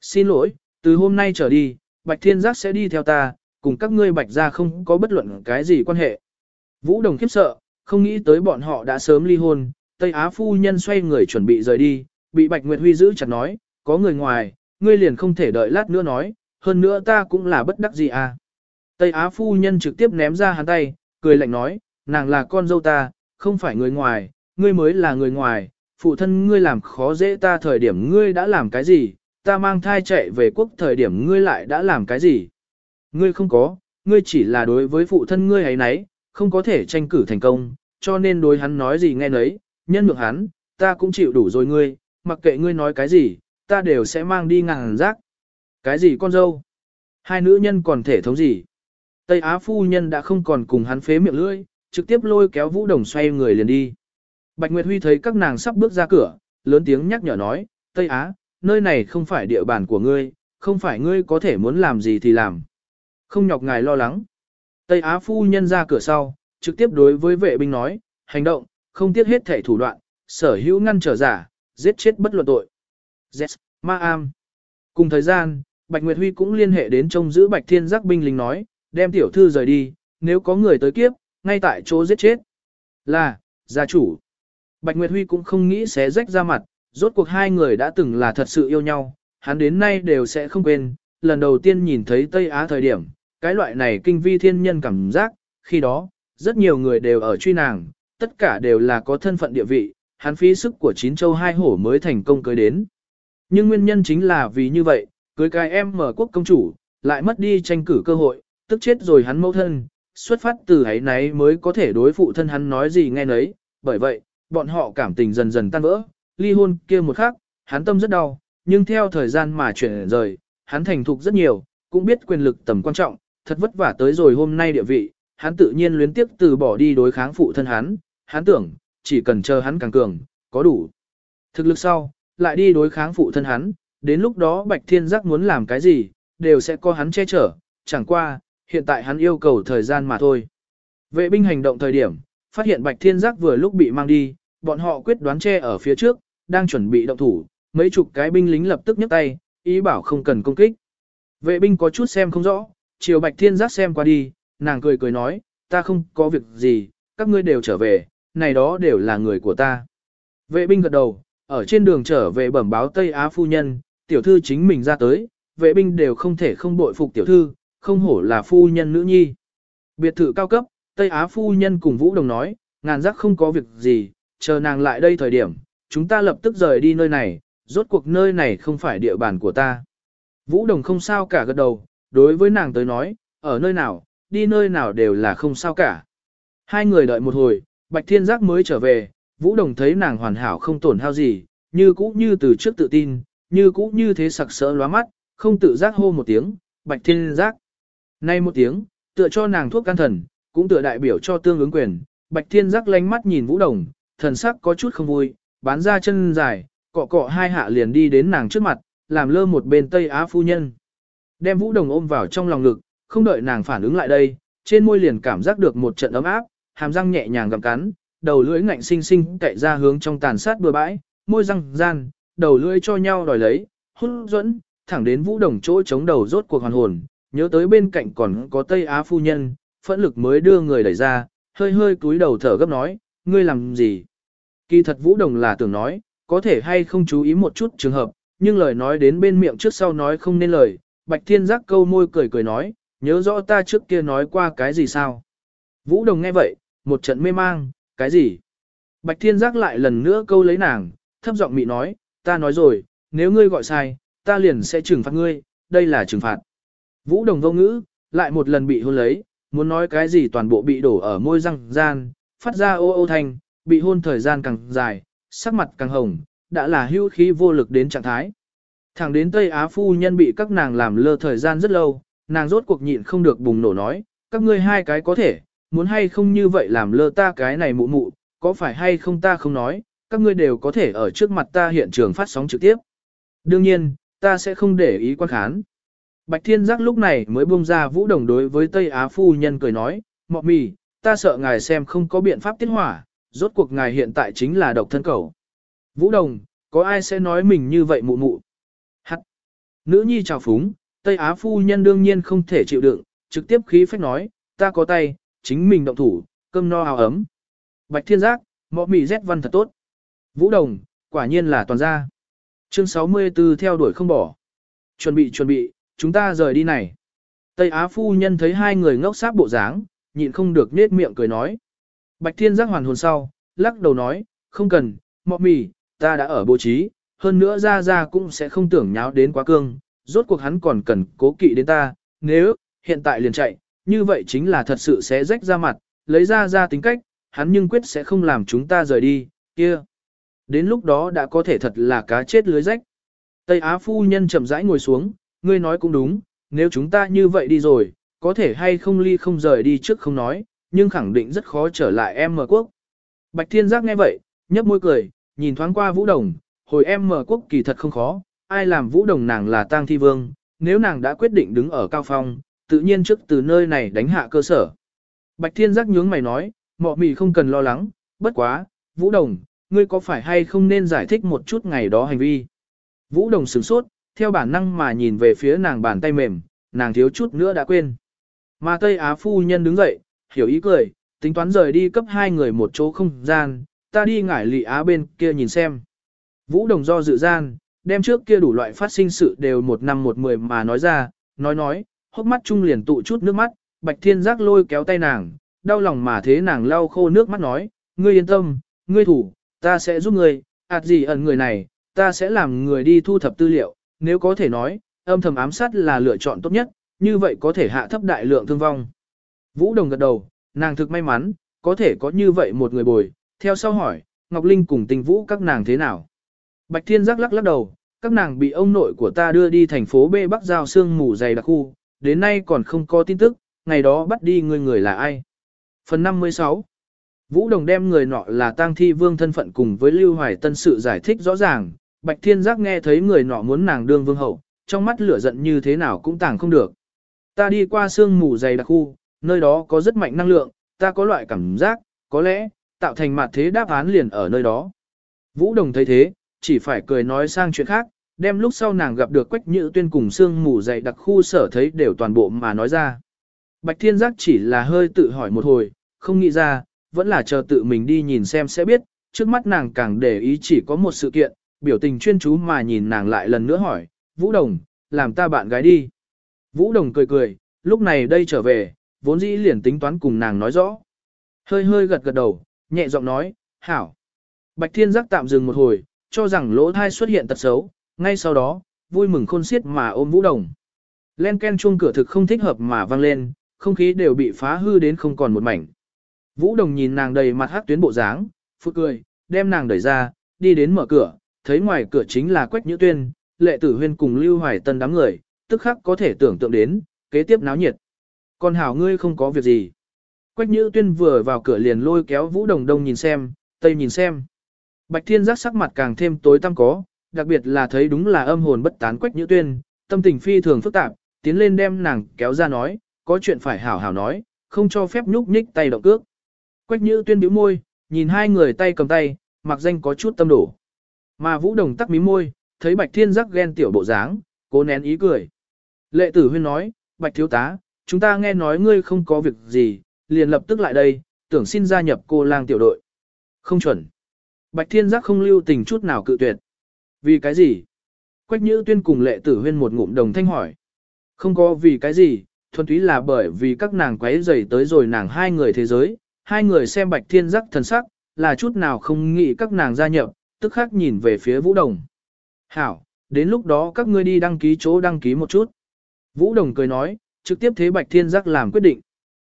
Xin lỗi, từ hôm nay trở đi, Bạch Thiên Giác sẽ đi theo ta, cùng các ngươi Bạch gia không có bất luận cái gì quan hệ. Vũ Đồng khiếp sợ, không nghĩ tới bọn họ đã sớm ly hôn, Tây Á phu nhân xoay người chuẩn bị rời đi, bị Bạch Nguyệt Huy giữ chặt nói, có người ngoài, ngươi liền không thể đợi lát nữa nói, hơn nữa ta cũng là bất đắc gì à. Tây Á phu nhân trực tiếp ném ra hắn tay, cười lạnh nói, nàng là con dâu ta, không phải người ngoài, ngươi mới là người ngoài, phụ thân ngươi làm khó dễ ta thời điểm ngươi đã làm cái gì, ta mang thai chạy về quốc thời điểm ngươi lại đã làm cái gì. Ngươi không có, ngươi chỉ là đối với phụ thân ngươi ấy nấy, không có thể tranh cử thành công, cho nên đối hắn nói gì nghe nấy, nhân nhượng hắn, ta cũng chịu đủ rồi ngươi, mặc kệ ngươi nói cái gì, ta đều sẽ mang đi ngàn rác. Cái gì con dâu? Hai nữ nhân còn thể thống gì? Tây Á phu nhân đã không còn cùng hắn phế miệng lưỡi, trực tiếp lôi kéo Vũ Đồng xoay người liền đi. Bạch Nguyệt Huy thấy các nàng sắp bước ra cửa, lớn tiếng nhắc nhở nói, Tây Á, nơi này không phải địa bàn của ngươi, không phải ngươi có thể muốn làm gì thì làm. Không nhọc ngài lo lắng. Tây Á phu nhân ra cửa sau, trực tiếp đối với vệ binh nói, hành động, không tiếc hết thể thủ đoạn, sở hữu ngăn trở giả, giết chết bất luận tội. Yes, ma am. Cùng thời gian, Bạch Nguyệt Huy cũng liên hệ đến trông giữ Bạch Thiên Giác binh lính nói, đem tiểu thư rời đi, nếu có người tới kiếp, ngay tại chỗ giết chết. Là, gia chủ. Bạch Nguyệt Huy cũng không nghĩ sẽ rách ra mặt, rốt cuộc hai người đã từng là thật sự yêu nhau, hắn đến nay đều sẽ không quên, lần đầu tiên nhìn thấy Tây Á thời điểm, cái loại này kinh vi thiên nhân cảm giác, khi đó, rất nhiều người đều ở truy nàng, tất cả đều là có thân phận địa vị, hắn phí sức của chín châu hai hổ mới thành công cưới đến. Nhưng nguyên nhân chính là vì như vậy, cưới cái em mở quốc công chủ, lại mất đi tranh cử cơ hội, tức chết rồi hắn mẫu thân, xuất phát từ ấy nấy mới có thể đối phụ thân hắn nói gì nghe nấy, bởi vậy, bọn họ cảm tình dần dần tan vỡ, ly hôn kia một khắc, hắn tâm rất đau, nhưng theo thời gian mà chuyển rời, hắn thành thục rất nhiều, cũng biết quyền lực tầm quan trọng, thật vất vả tới rồi hôm nay địa vị, hắn tự nhiên luyến tiếp từ bỏ đi đối kháng phụ thân hắn, hắn tưởng, chỉ cần chờ hắn càng cường, có đủ thực lực sau, lại đi đối kháng phụ thân hắn, đến lúc đó Bạch Thiên Giác muốn làm cái gì, đều sẽ có hắn che chở, chẳng qua, hiện tại hắn yêu cầu thời gian mà thôi. Vệ binh hành động thời điểm, phát hiện Bạch Thiên Giác vừa lúc bị mang đi, bọn họ quyết đoán che ở phía trước, đang chuẩn bị động thủ, mấy chục cái binh lính lập tức nhấc tay, ý bảo không cần công kích. Vệ binh có chút xem không rõ, chiều Bạch Thiên Giác xem qua đi, nàng cười cười nói, ta không có việc gì, các ngươi đều trở về, này đó đều là người của ta. Vệ binh gật đầu, ở trên đường trở về bẩm báo Tây Á phu nhân, tiểu thư chính mình ra tới, vệ binh đều không thể không bội phục tiểu thư, không hổ là phu nhân nữ nhi. Biệt thự cao cấp, Tây Á phu nhân cùng Vũ Đồng nói, ngàn giác không có việc gì, chờ nàng lại đây thời điểm, chúng ta lập tức rời đi nơi này, rốt cuộc nơi này không phải địa bàn của ta. Vũ Đồng không sao cả gật đầu, đối với nàng tới nói, ở nơi nào, đi nơi nào đều là không sao cả. Hai người đợi một hồi, Bạch Thiên Giác mới trở về, Vũ Đồng thấy nàng hoàn hảo không tổn hao gì, như cũ như từ trước tự tin, như cũ như thế sặc sỡ lóa mắt, không tự giác hô một tiếng, Bạch Thiên Giác. Nay một tiếng, tựa cho nàng thuốc can thần, cũng tựa đại biểu cho tương ứng quyền, Bạch Thiên Giác lánh mắt nhìn Vũ Đồng, thần sắc có chút không vui, bán ra chân dài, cọ cọ hai hạ liền đi đến nàng trước mặt, làm lơ một bên Tây Á phu nhân. Đem Vũ Đồng ôm vào trong lòng ngực, không đợi nàng phản ứng lại đây, trên môi liền cảm giác được một trận ấm áp, hàm răng nhẹ nhàng gặm cắn, đầu lưỡi ngạnh sinh sinh cậy ra hướng trong tàn sát bừa bãi, môi răng gian, đầu lưỡi cho nhau đòi lấy, hút dẫn, thẳng đến Vũ Đồng chỗ chống đầu rốt cuộc hoàn hồn, nhớ tới bên cạnh còn có Tây Á phu nhân, phẫn lực mới đưa người đẩy ra, hơi hơi cúi đầu thở gấp nói, ngươi làm gì? Kỳ thật Vũ Đồng là tưởng nói, có thể hay không chú ý một chút trường hợp, nhưng lời nói đến bên miệng trước sau nói không nên lời, Bạch Thiên giác câu môi cười cười nói, nhớ rõ ta trước kia nói qua cái gì sao? Vũ Đồng nghe vậy, một trận mê mang, cái gì? Bạch Thiên giác lại lần nữa câu lấy nàng, thấp giọng mị nói, ta nói rồi, nếu ngươi gọi sai, ta liền sẽ trừng phạt ngươi, đây là trừng phạt. Vũ Đồng vô ngữ, lại một lần bị hôn lấy, muốn nói cái gì toàn bộ bị đổ ở môi răng gian, phát ra ô ô thanh, bị hôn thời gian càng dài, sắc mặt càng hồng, đã là hưu khí vô lực đến trạng thái. Thẳng đến Tây Á phu nhân bị các nàng làm lơ thời gian rất lâu, nàng rốt cuộc nhịn không được bùng nổ nói, các ngươi hai cái có thể, muốn hay không như vậy làm lơ ta cái này mụ mụ, có phải hay không ta không nói, các ngươi đều có thể ở trước mặt ta hiện trường phát sóng trực tiếp. Đương nhiên, ta sẽ không để ý quan khán. Bạch Thiên Giác lúc này mới buông ra vũ đồng đối với Tây Á phu nhân cười nói, mọ mì, ta sợ ngài xem không có biện pháp tiết hỏa, rốt cuộc ngài hiện tại chính là độc thân cầu. Vũ đồng, có ai sẽ nói mình như vậy mụ mụ? Nữ nhi chào phúng, Tây Á phu nhân đương nhiên không thể chịu đựng, trực tiếp khí phách nói, ta có tay, chính mình động thủ, cơm no áo ấm. Bạch Thiên Giác, mọ mì rét văn thật tốt. Vũ đồng, quả nhiên là toàn gia. Chương 64 theo đuổi không bỏ. Chuẩn bị chuẩn bị, chúng ta rời đi này. Tây Á phu nhân thấy hai người ngốc sáp bộ dáng, nhịn không được nết miệng cười nói. Bạch Thiên giác hoàn hồn sau, lắc đầu nói, không cần, mọ mì, ta đã ở bố trí, hơn nữa ra ra cũng sẽ không tưởng nháo đến quá cương, rốt cuộc hắn còn cần cố kỵ đến ta, nếu, hiện tại liền chạy, như vậy chính là thật sự sẽ rách ra mặt, lấy ra ra tính cách, hắn nhưng quyết sẽ không làm chúng ta rời đi, kia. Đến lúc đó đã có thể thật là cá chết lưới rách. Tây Á phu nhân chậm rãi ngồi xuống, ngươi nói cũng đúng, nếu chúng ta như vậy đi rồi, có thể hay không ly không rời đi trước không nói, nhưng khẳng định rất khó trở lại em mở quốc. Bạch Thiên Giác nghe vậy, nhấp môi cười, nhìn thoáng qua Vũ Đồng, hồi em mở quốc kỳ thật không khó, ai làm Vũ Đồng nàng là tang thi vương, nếu nàng đã quyết định đứng ở cao phong, tự nhiên trước từ nơi này đánh hạ cơ sở. Bạch Thiên Giác nhướng mày nói, mọ mì không cần lo lắng, bất quá, Vũ Đồng, ngươi có phải hay không nên giải thích một chút ngày đó hành vi? Vũ Đồng sửng sốt, theo bản năng mà nhìn về phía nàng bàn tay mềm, nàng thiếu chút nữa đã quên. Mà Tây Á phu nhân đứng dậy, hiểu ý cười, tính toán rời đi cấp hai người một chỗ không gian, ta đi ngải lị Á bên kia nhìn xem. Vũ Đồng do dự gian, đem trước kia đủ loại phát sinh sự đều một năm một mười mà nói ra, nói nói, hốc mắt chung liền tụ chút nước mắt, Bạch Thiên Giác lôi kéo tay nàng, đau lòng mà thế nàng lau khô nước mắt nói, ngươi yên tâm, ngươi thủ, ta sẽ giúp ngươi, ạt gì ẩn người này, ta sẽ làm người đi thu thập tư liệu, nếu có thể nói, âm thầm ám sát là lựa chọn tốt nhất, như vậy có thể hạ thấp đại lượng thương vong. Vũ Đồng gật đầu, nàng thực may mắn, có thể có như vậy một người bồi, theo sau hỏi, Ngọc Linh cùng tình vũ các nàng thế nào? Bạch Thiên giác lắc lắc đầu, các nàng bị ông nội của ta đưa đi thành phố B Bắc Giao Sương mù dày đặc khu, đến nay còn không có tin tức, ngày đó bắt đi người người là ai? Phần 56 Vũ Đồng đem người nọ là tang thi vương thân phận cùng với Lưu Hoài Tân sự giải thích rõ ràng, Bạch Thiên Giác nghe thấy người nọ muốn nàng đương vương hậu, trong mắt lửa giận như thế nào cũng tàng không được. Ta đi qua sương mù dày đặc khu, nơi đó có rất mạnh năng lượng, ta có loại cảm giác, có lẽ, tạo thành mặt thế đáp án liền ở nơi đó. Vũ Đồng thấy thế, chỉ phải cười nói sang chuyện khác, đem lúc sau nàng gặp được Quách Nhữ Tuyên cùng sương mù dày đặc khu sở thấy đều toàn bộ mà nói ra. Bạch Thiên Giác chỉ là hơi tự hỏi một hồi, không nghĩ ra, vẫn là chờ tự mình đi nhìn xem sẽ biết, trước mắt nàng càng để ý chỉ có một sự kiện, biểu tình chuyên chú mà nhìn nàng lại lần nữa hỏi, Vũ Đồng, làm ta bạn gái đi. Vũ Đồng cười cười, lúc này đây trở về, vốn dĩ liền tính toán cùng nàng nói rõ. Hơi hơi gật gật đầu, nhẹ giọng nói, hảo. Bạch Thiên Giác tạm dừng một hồi, cho rằng lỗ thai xuất hiện tật xấu, ngay sau đó, vui mừng khôn xiết mà ôm Vũ Đồng. Len ken chuông cửa thực không thích hợp mà vang lên, không khí đều bị phá hư đến không còn một mảnh. Vũ Đồng nhìn nàng đầy mặt hắc tuyến bộ dáng, phụt cười, đem nàng đẩy ra, đi đến mở cửa, thấy ngoài cửa chính là Quách Nhữ Tuyên, Lệ Tử Huyên cùng Lưu Hoài Tân đám người, tức khắc có thể tưởng tượng đến, kế tiếp náo nhiệt. Còn hảo ngươi không có việc gì. Quách Nhữ Tuyên vừa vào cửa liền lôi kéo Vũ Đồng Đông nhìn xem, Tây nhìn xem. Bạch Thiên giác sắc mặt càng thêm tối tăm có, đặc biệt là thấy đúng là âm hồn bất tán Quách Nhữ Tuyên, tâm tình phi thường phức tạp, tiến lên đem nàng kéo ra nói, có chuyện phải hảo hảo nói, không cho phép nhúc nhích tay động cước. Quách Nhữ Tuyên bĩu môi, nhìn hai người tay cầm tay, mặc danh có chút tâm đổ. Mà Vũ Đồng tắc mí môi, thấy Bạch Thiên giác ghen tiểu bộ dáng, cố nén ý cười. Lệ tử huyên nói, Bạch Thiếu Tá, chúng ta nghe nói ngươi không có việc gì, liền lập tức lại đây, tưởng xin gia nhập cô lang tiểu đội. Không chuẩn. Bạch Thiên giác không lưu tình chút nào cự tuyệt. Vì cái gì? Quách Nhữ Tuyên cùng lệ tử huyên một ngụm đồng thanh hỏi. Không có vì cái gì, thuần túy là bởi vì các nàng quấy rầy tới rồi nàng hai người thế giới, hai người xem Bạch Thiên giác thần sắc, là chút nào không nghĩ các nàng gia nhập, tức khắc nhìn về phía Vũ Đồng. Hảo, đến lúc đó các ngươi đi đăng ký chỗ đăng ký một chút. Vũ Đồng cười nói, trực tiếp thế Bạch Thiên Giác làm quyết định.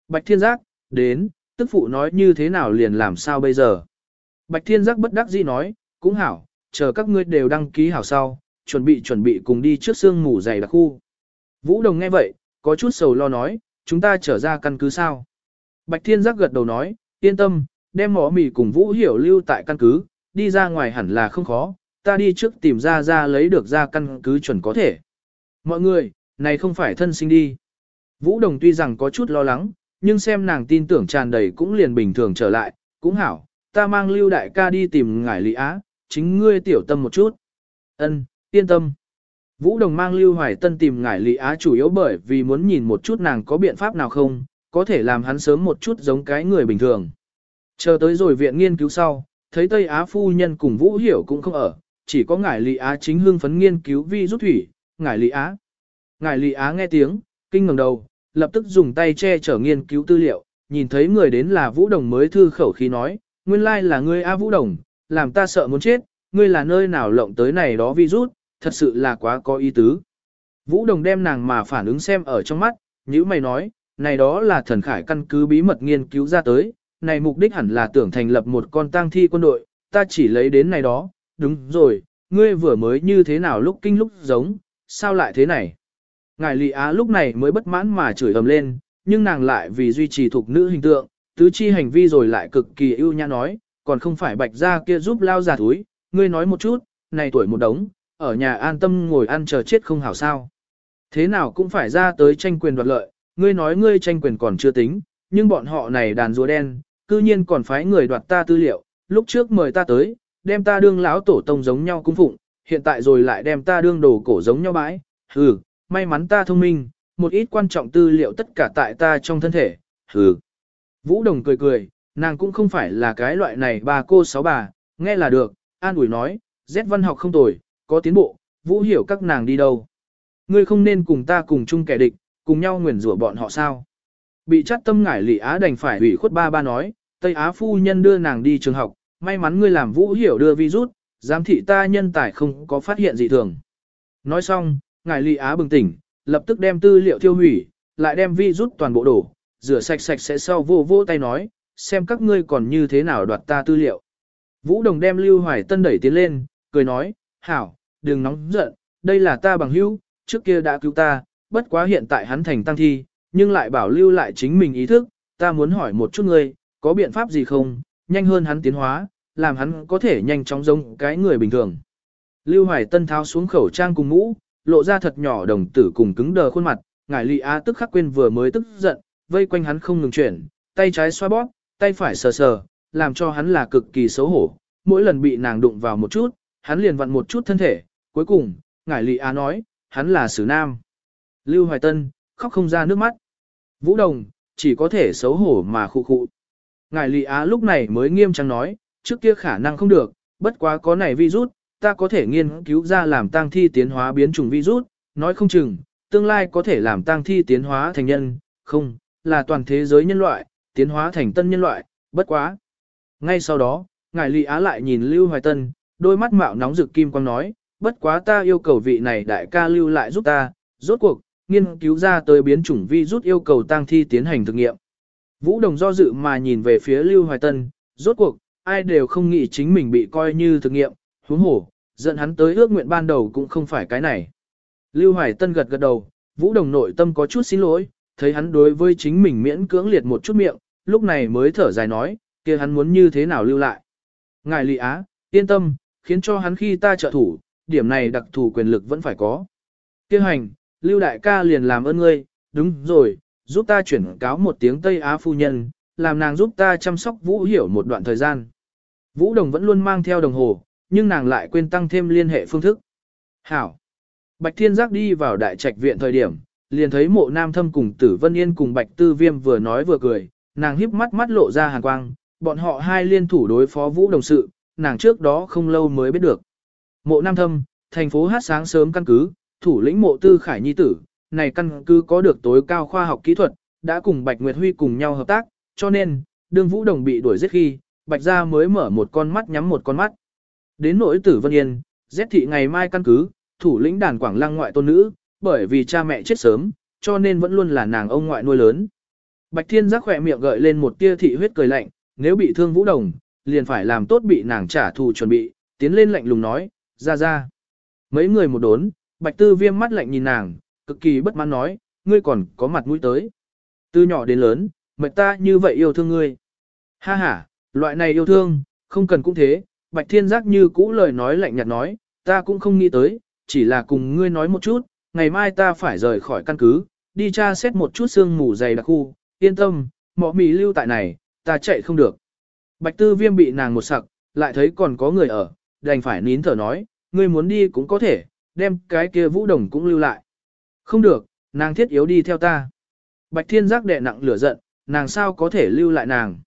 Bạch Thiên Giác, đến, tức phụ nói như thế nào liền làm sao bây giờ. Bạch Thiên Giác bất đắc dĩ nói, cũng hảo, chờ các ngươi đều đăng ký hảo sau, chuẩn bị chuẩn bị cùng đi trước sương ngủ dày đặc khu. Vũ Đồng nghe vậy, có chút sầu lo nói, chúng ta trở ra căn cứ sao. Bạch Thiên Giác gật đầu nói, yên tâm, đem mỏ mì cùng Vũ Hiểu lưu tại căn cứ, đi ra ngoài hẳn là không khó, ta đi trước tìm ra ra lấy được ra căn cứ chuẩn có thể. Mọi người, này không phải thân sinh đi. Vũ Đồng tuy rằng có chút lo lắng, nhưng xem nàng tin tưởng tràn đầy cũng liền bình thường trở lại, cũng hảo, ta mang lưu đại ca đi tìm ngải lý á, chính ngươi tiểu tâm một chút. Ân, yên tâm. Vũ Đồng mang lưu hoài tân tìm ngải lý á chủ yếu bởi vì muốn nhìn một chút nàng có biện pháp nào không, có thể làm hắn sớm một chút giống cái người bình thường. Chờ tới rồi viện nghiên cứu sau, thấy Tây Á phu nhân cùng Vũ Hiểu cũng không ở, chỉ có ngải Lý Á chính hương phấn nghiên cứu vi rút thủy, ngải Lý Á. Ngải Lý Á nghe tiếng, kinh ngẩng đầu, lập tức dùng tay che chở nghiên cứu tư liệu, nhìn thấy người đến là Vũ Đồng mới thư khẩu khí nói, nguyên lai là ngươi A Vũ Đồng, làm ta sợ muốn chết, ngươi là nơi nào lộng tới này đó vi rút, thật sự là quá có ý tứ. Vũ Đồng đem nàng mà phản ứng xem ở trong mắt, như mày nói, này đó là thần khải căn cứ bí mật nghiên cứu ra tới, này mục đích hẳn là tưởng thành lập một con tang thi quân đội, ta chỉ lấy đến này đó, đúng rồi, ngươi vừa mới như thế nào lúc kinh lúc giống, sao lại thế này? Ngài Lị Á lúc này mới bất mãn mà chửi ầm lên, nhưng nàng lại vì duy trì thuộc nữ hình tượng, tứ chi hành vi rồi lại cực kỳ ưu nhã nói, còn không phải bạch ra kia giúp lao giả túi, ngươi nói một chút, này tuổi một đống, ở nhà an tâm ngồi ăn chờ chết không hảo sao. Thế nào cũng phải ra tới tranh quyền đoạt lợi, ngươi nói ngươi tranh quyền còn chưa tính, nhưng bọn họ này đàn rùa đen, cư nhiên còn phái người đoạt ta tư liệu, lúc trước mời ta tới, đem ta đương lão tổ tông giống nhau cung phụng, hiện tại rồi lại đem ta đương đồ cổ giống nhau bãi. Hừ, may mắn ta thông minh, một ít quan trọng tư liệu tất cả tại ta trong thân thể. Hừ. Vũ Đồng cười cười, nàng cũng không phải là cái loại này bà cô sáu bà, nghe là được, an ủi nói, Z văn học không tồi, có tiến bộ, Vũ hiểu các nàng đi đâu. Ngươi không nên cùng ta cùng chung kẻ địch, cùng nhau nguyền rủa bọn họ sao. Bị chắt tâm ngải lị Á đành phải ủy khuất ba ba nói, Tây Á phu nhân đưa nàng đi trường học, may mắn ngươi làm Vũ hiểu đưa virus, giám thị ta nhân tài không có phát hiện gì thường. Nói xong, ngải lị Á bừng tỉnh, lập tức đem tư liệu thiêu hủy, lại đem virus toàn bộ đổ, rửa sạch sạch sẽ sau vô vô tay nói, xem các ngươi còn như thế nào đoạt ta tư liệu. Vũ Đồng đem Lưu Hoài Tân đẩy tiến lên, cười nói, hảo, đừng nóng giận, đây là ta bằng hữu, trước kia đã cứu ta, bất quá hiện tại hắn thành tăng thi, nhưng lại bảo lưu lại chính mình ý thức, ta muốn hỏi một chút ngươi, có biện pháp gì không, nhanh hơn hắn tiến hóa, làm hắn có thể nhanh chóng giống cái người bình thường. Lưu Hoài Tân tháo xuống khẩu trang cùng mũ, lộ ra thật nhỏ đồng tử cùng cứng đờ khuôn mặt, ngải lị á tức khắc quên vừa mới tức giận, vây quanh hắn không ngừng chuyển, tay trái xoa bóp, tay phải sờ sờ, làm cho hắn là cực kỳ xấu hổ, mỗi lần bị nàng đụng vào một chút, hắn liền vặn một chút thân thể, cuối cùng, ngải lị á nói, hắn là sử nam. Lưu Hoài Tân, khóc không ra nước mắt. Vũ Đồng, chỉ có thể xấu hổ mà khụ khụ. Ngài lị á lúc này mới nghiêm trang nói, trước kia khả năng không được, bất quá có này virus, ta có thể nghiên cứu ra làm tang thi tiến hóa biến chủng virus, nói không chừng, tương lai có thể làm tang thi tiến hóa thành nhân, không, là toàn thế giới nhân loại, tiến hóa thành tân nhân loại, bất quá. Ngay sau đó, ngài Lý á lại nhìn Lưu Hoài Tân, đôi mắt mạo nóng rực kim quang nói, bất quá ta yêu cầu vị này đại ca lưu lại giúp ta, rốt cuộc, nghiên cứu ra tới biến chủng vi rút yêu cầu tăng thi tiến hành thực nghiệm. Vũ Đồng do dự mà nhìn về phía Lưu Hoài Tân, rốt cuộc, ai đều không nghĩ chính mình bị coi như thực nghiệm, huống hổ, dẫn hắn tới ước nguyện ban đầu cũng không phải cái này. Lưu Hoài Tân gật gật đầu, Vũ Đồng nội tâm có chút xin lỗi, thấy hắn đối với chính mình miễn cưỡng liệt một chút miệng, lúc này mới thở dài nói, kia hắn muốn như thế nào lưu lại. Ngài Lị Á, yên tâm, khiến cho hắn khi ta trợ thủ, điểm này đặc thù quyền lực vẫn phải có. Kêu hành, Lưu Đại ca liền làm ơn ngươi, đúng rồi, giúp ta chuyển cáo một tiếng Tây Á phu nhân, làm nàng giúp ta chăm sóc Vũ Hiểu một đoạn thời gian. Vũ Đồng vẫn luôn mang theo đồng hồ, nhưng nàng lại quên tăng thêm liên hệ phương thức. Hảo. Bạch Thiên Giác đi vào đại trạch viện thời điểm, liền thấy mộ nam thâm cùng tử vân yên cùng Bạch Tư Viêm vừa nói vừa cười, nàng híp mắt mắt lộ ra hàn quang, bọn họ hai liên thủ đối phó Vũ Đồng sự, nàng trước đó không lâu mới biết được. Mộ Nam Thâm, thành phố hát sáng sớm căn cứ, thủ lĩnh mộ tư khải nhi tử, này căn cứ có được tối cao khoa học kỹ thuật, đã cùng Bạch Nguyệt Huy cùng nhau hợp tác, cho nên, đương Vũ Đồng bị đuổi giết khi, Bạch Gia mới mở một con mắt nhắm một con mắt. Đến nỗi tử Vân Yên, giết thị ngày mai căn cứ, thủ lĩnh đàn Quảng Lăng ngoại tôn nữ, bởi vì cha mẹ chết sớm, cho nên vẫn luôn là nàng ông ngoại nuôi lớn. Bạch Thiên giác khỏe miệng gợi lên một tia thị huyết cười lạnh, nếu bị thương Vũ Đồng, liền phải làm tốt bị nàng trả thù chuẩn bị, tiến lên lạnh lùng nói, ra ra. Mấy người một đốn, bạch tư viêm mắt lạnh nhìn nàng, cực kỳ bất mãn nói, ngươi còn có mặt mũi tới. Từ nhỏ đến lớn, mệt ta như vậy yêu thương ngươi. Ha ha, loại này yêu thương, không cần cũng thế, bạch thiên giác như cũ lời nói lạnh nhạt nói, ta cũng không nghĩ tới, chỉ là cùng ngươi nói một chút, ngày mai ta phải rời khỏi căn cứ, đi tra xét một chút xương mù dày đặc khu, yên tâm, mỏ mì lưu tại này, ta chạy không được. Bạch tư viêm bị nàng một sặc, lại thấy còn có người ở, đành phải nín thở nói, ngươi muốn đi cũng có thể, đem cái kia vũ đồng cũng lưu lại. Không được, nàng thiết yếu đi theo ta. Bạch thiên giác đệ nặng lửa giận, nàng sao có thể lưu lại nàng.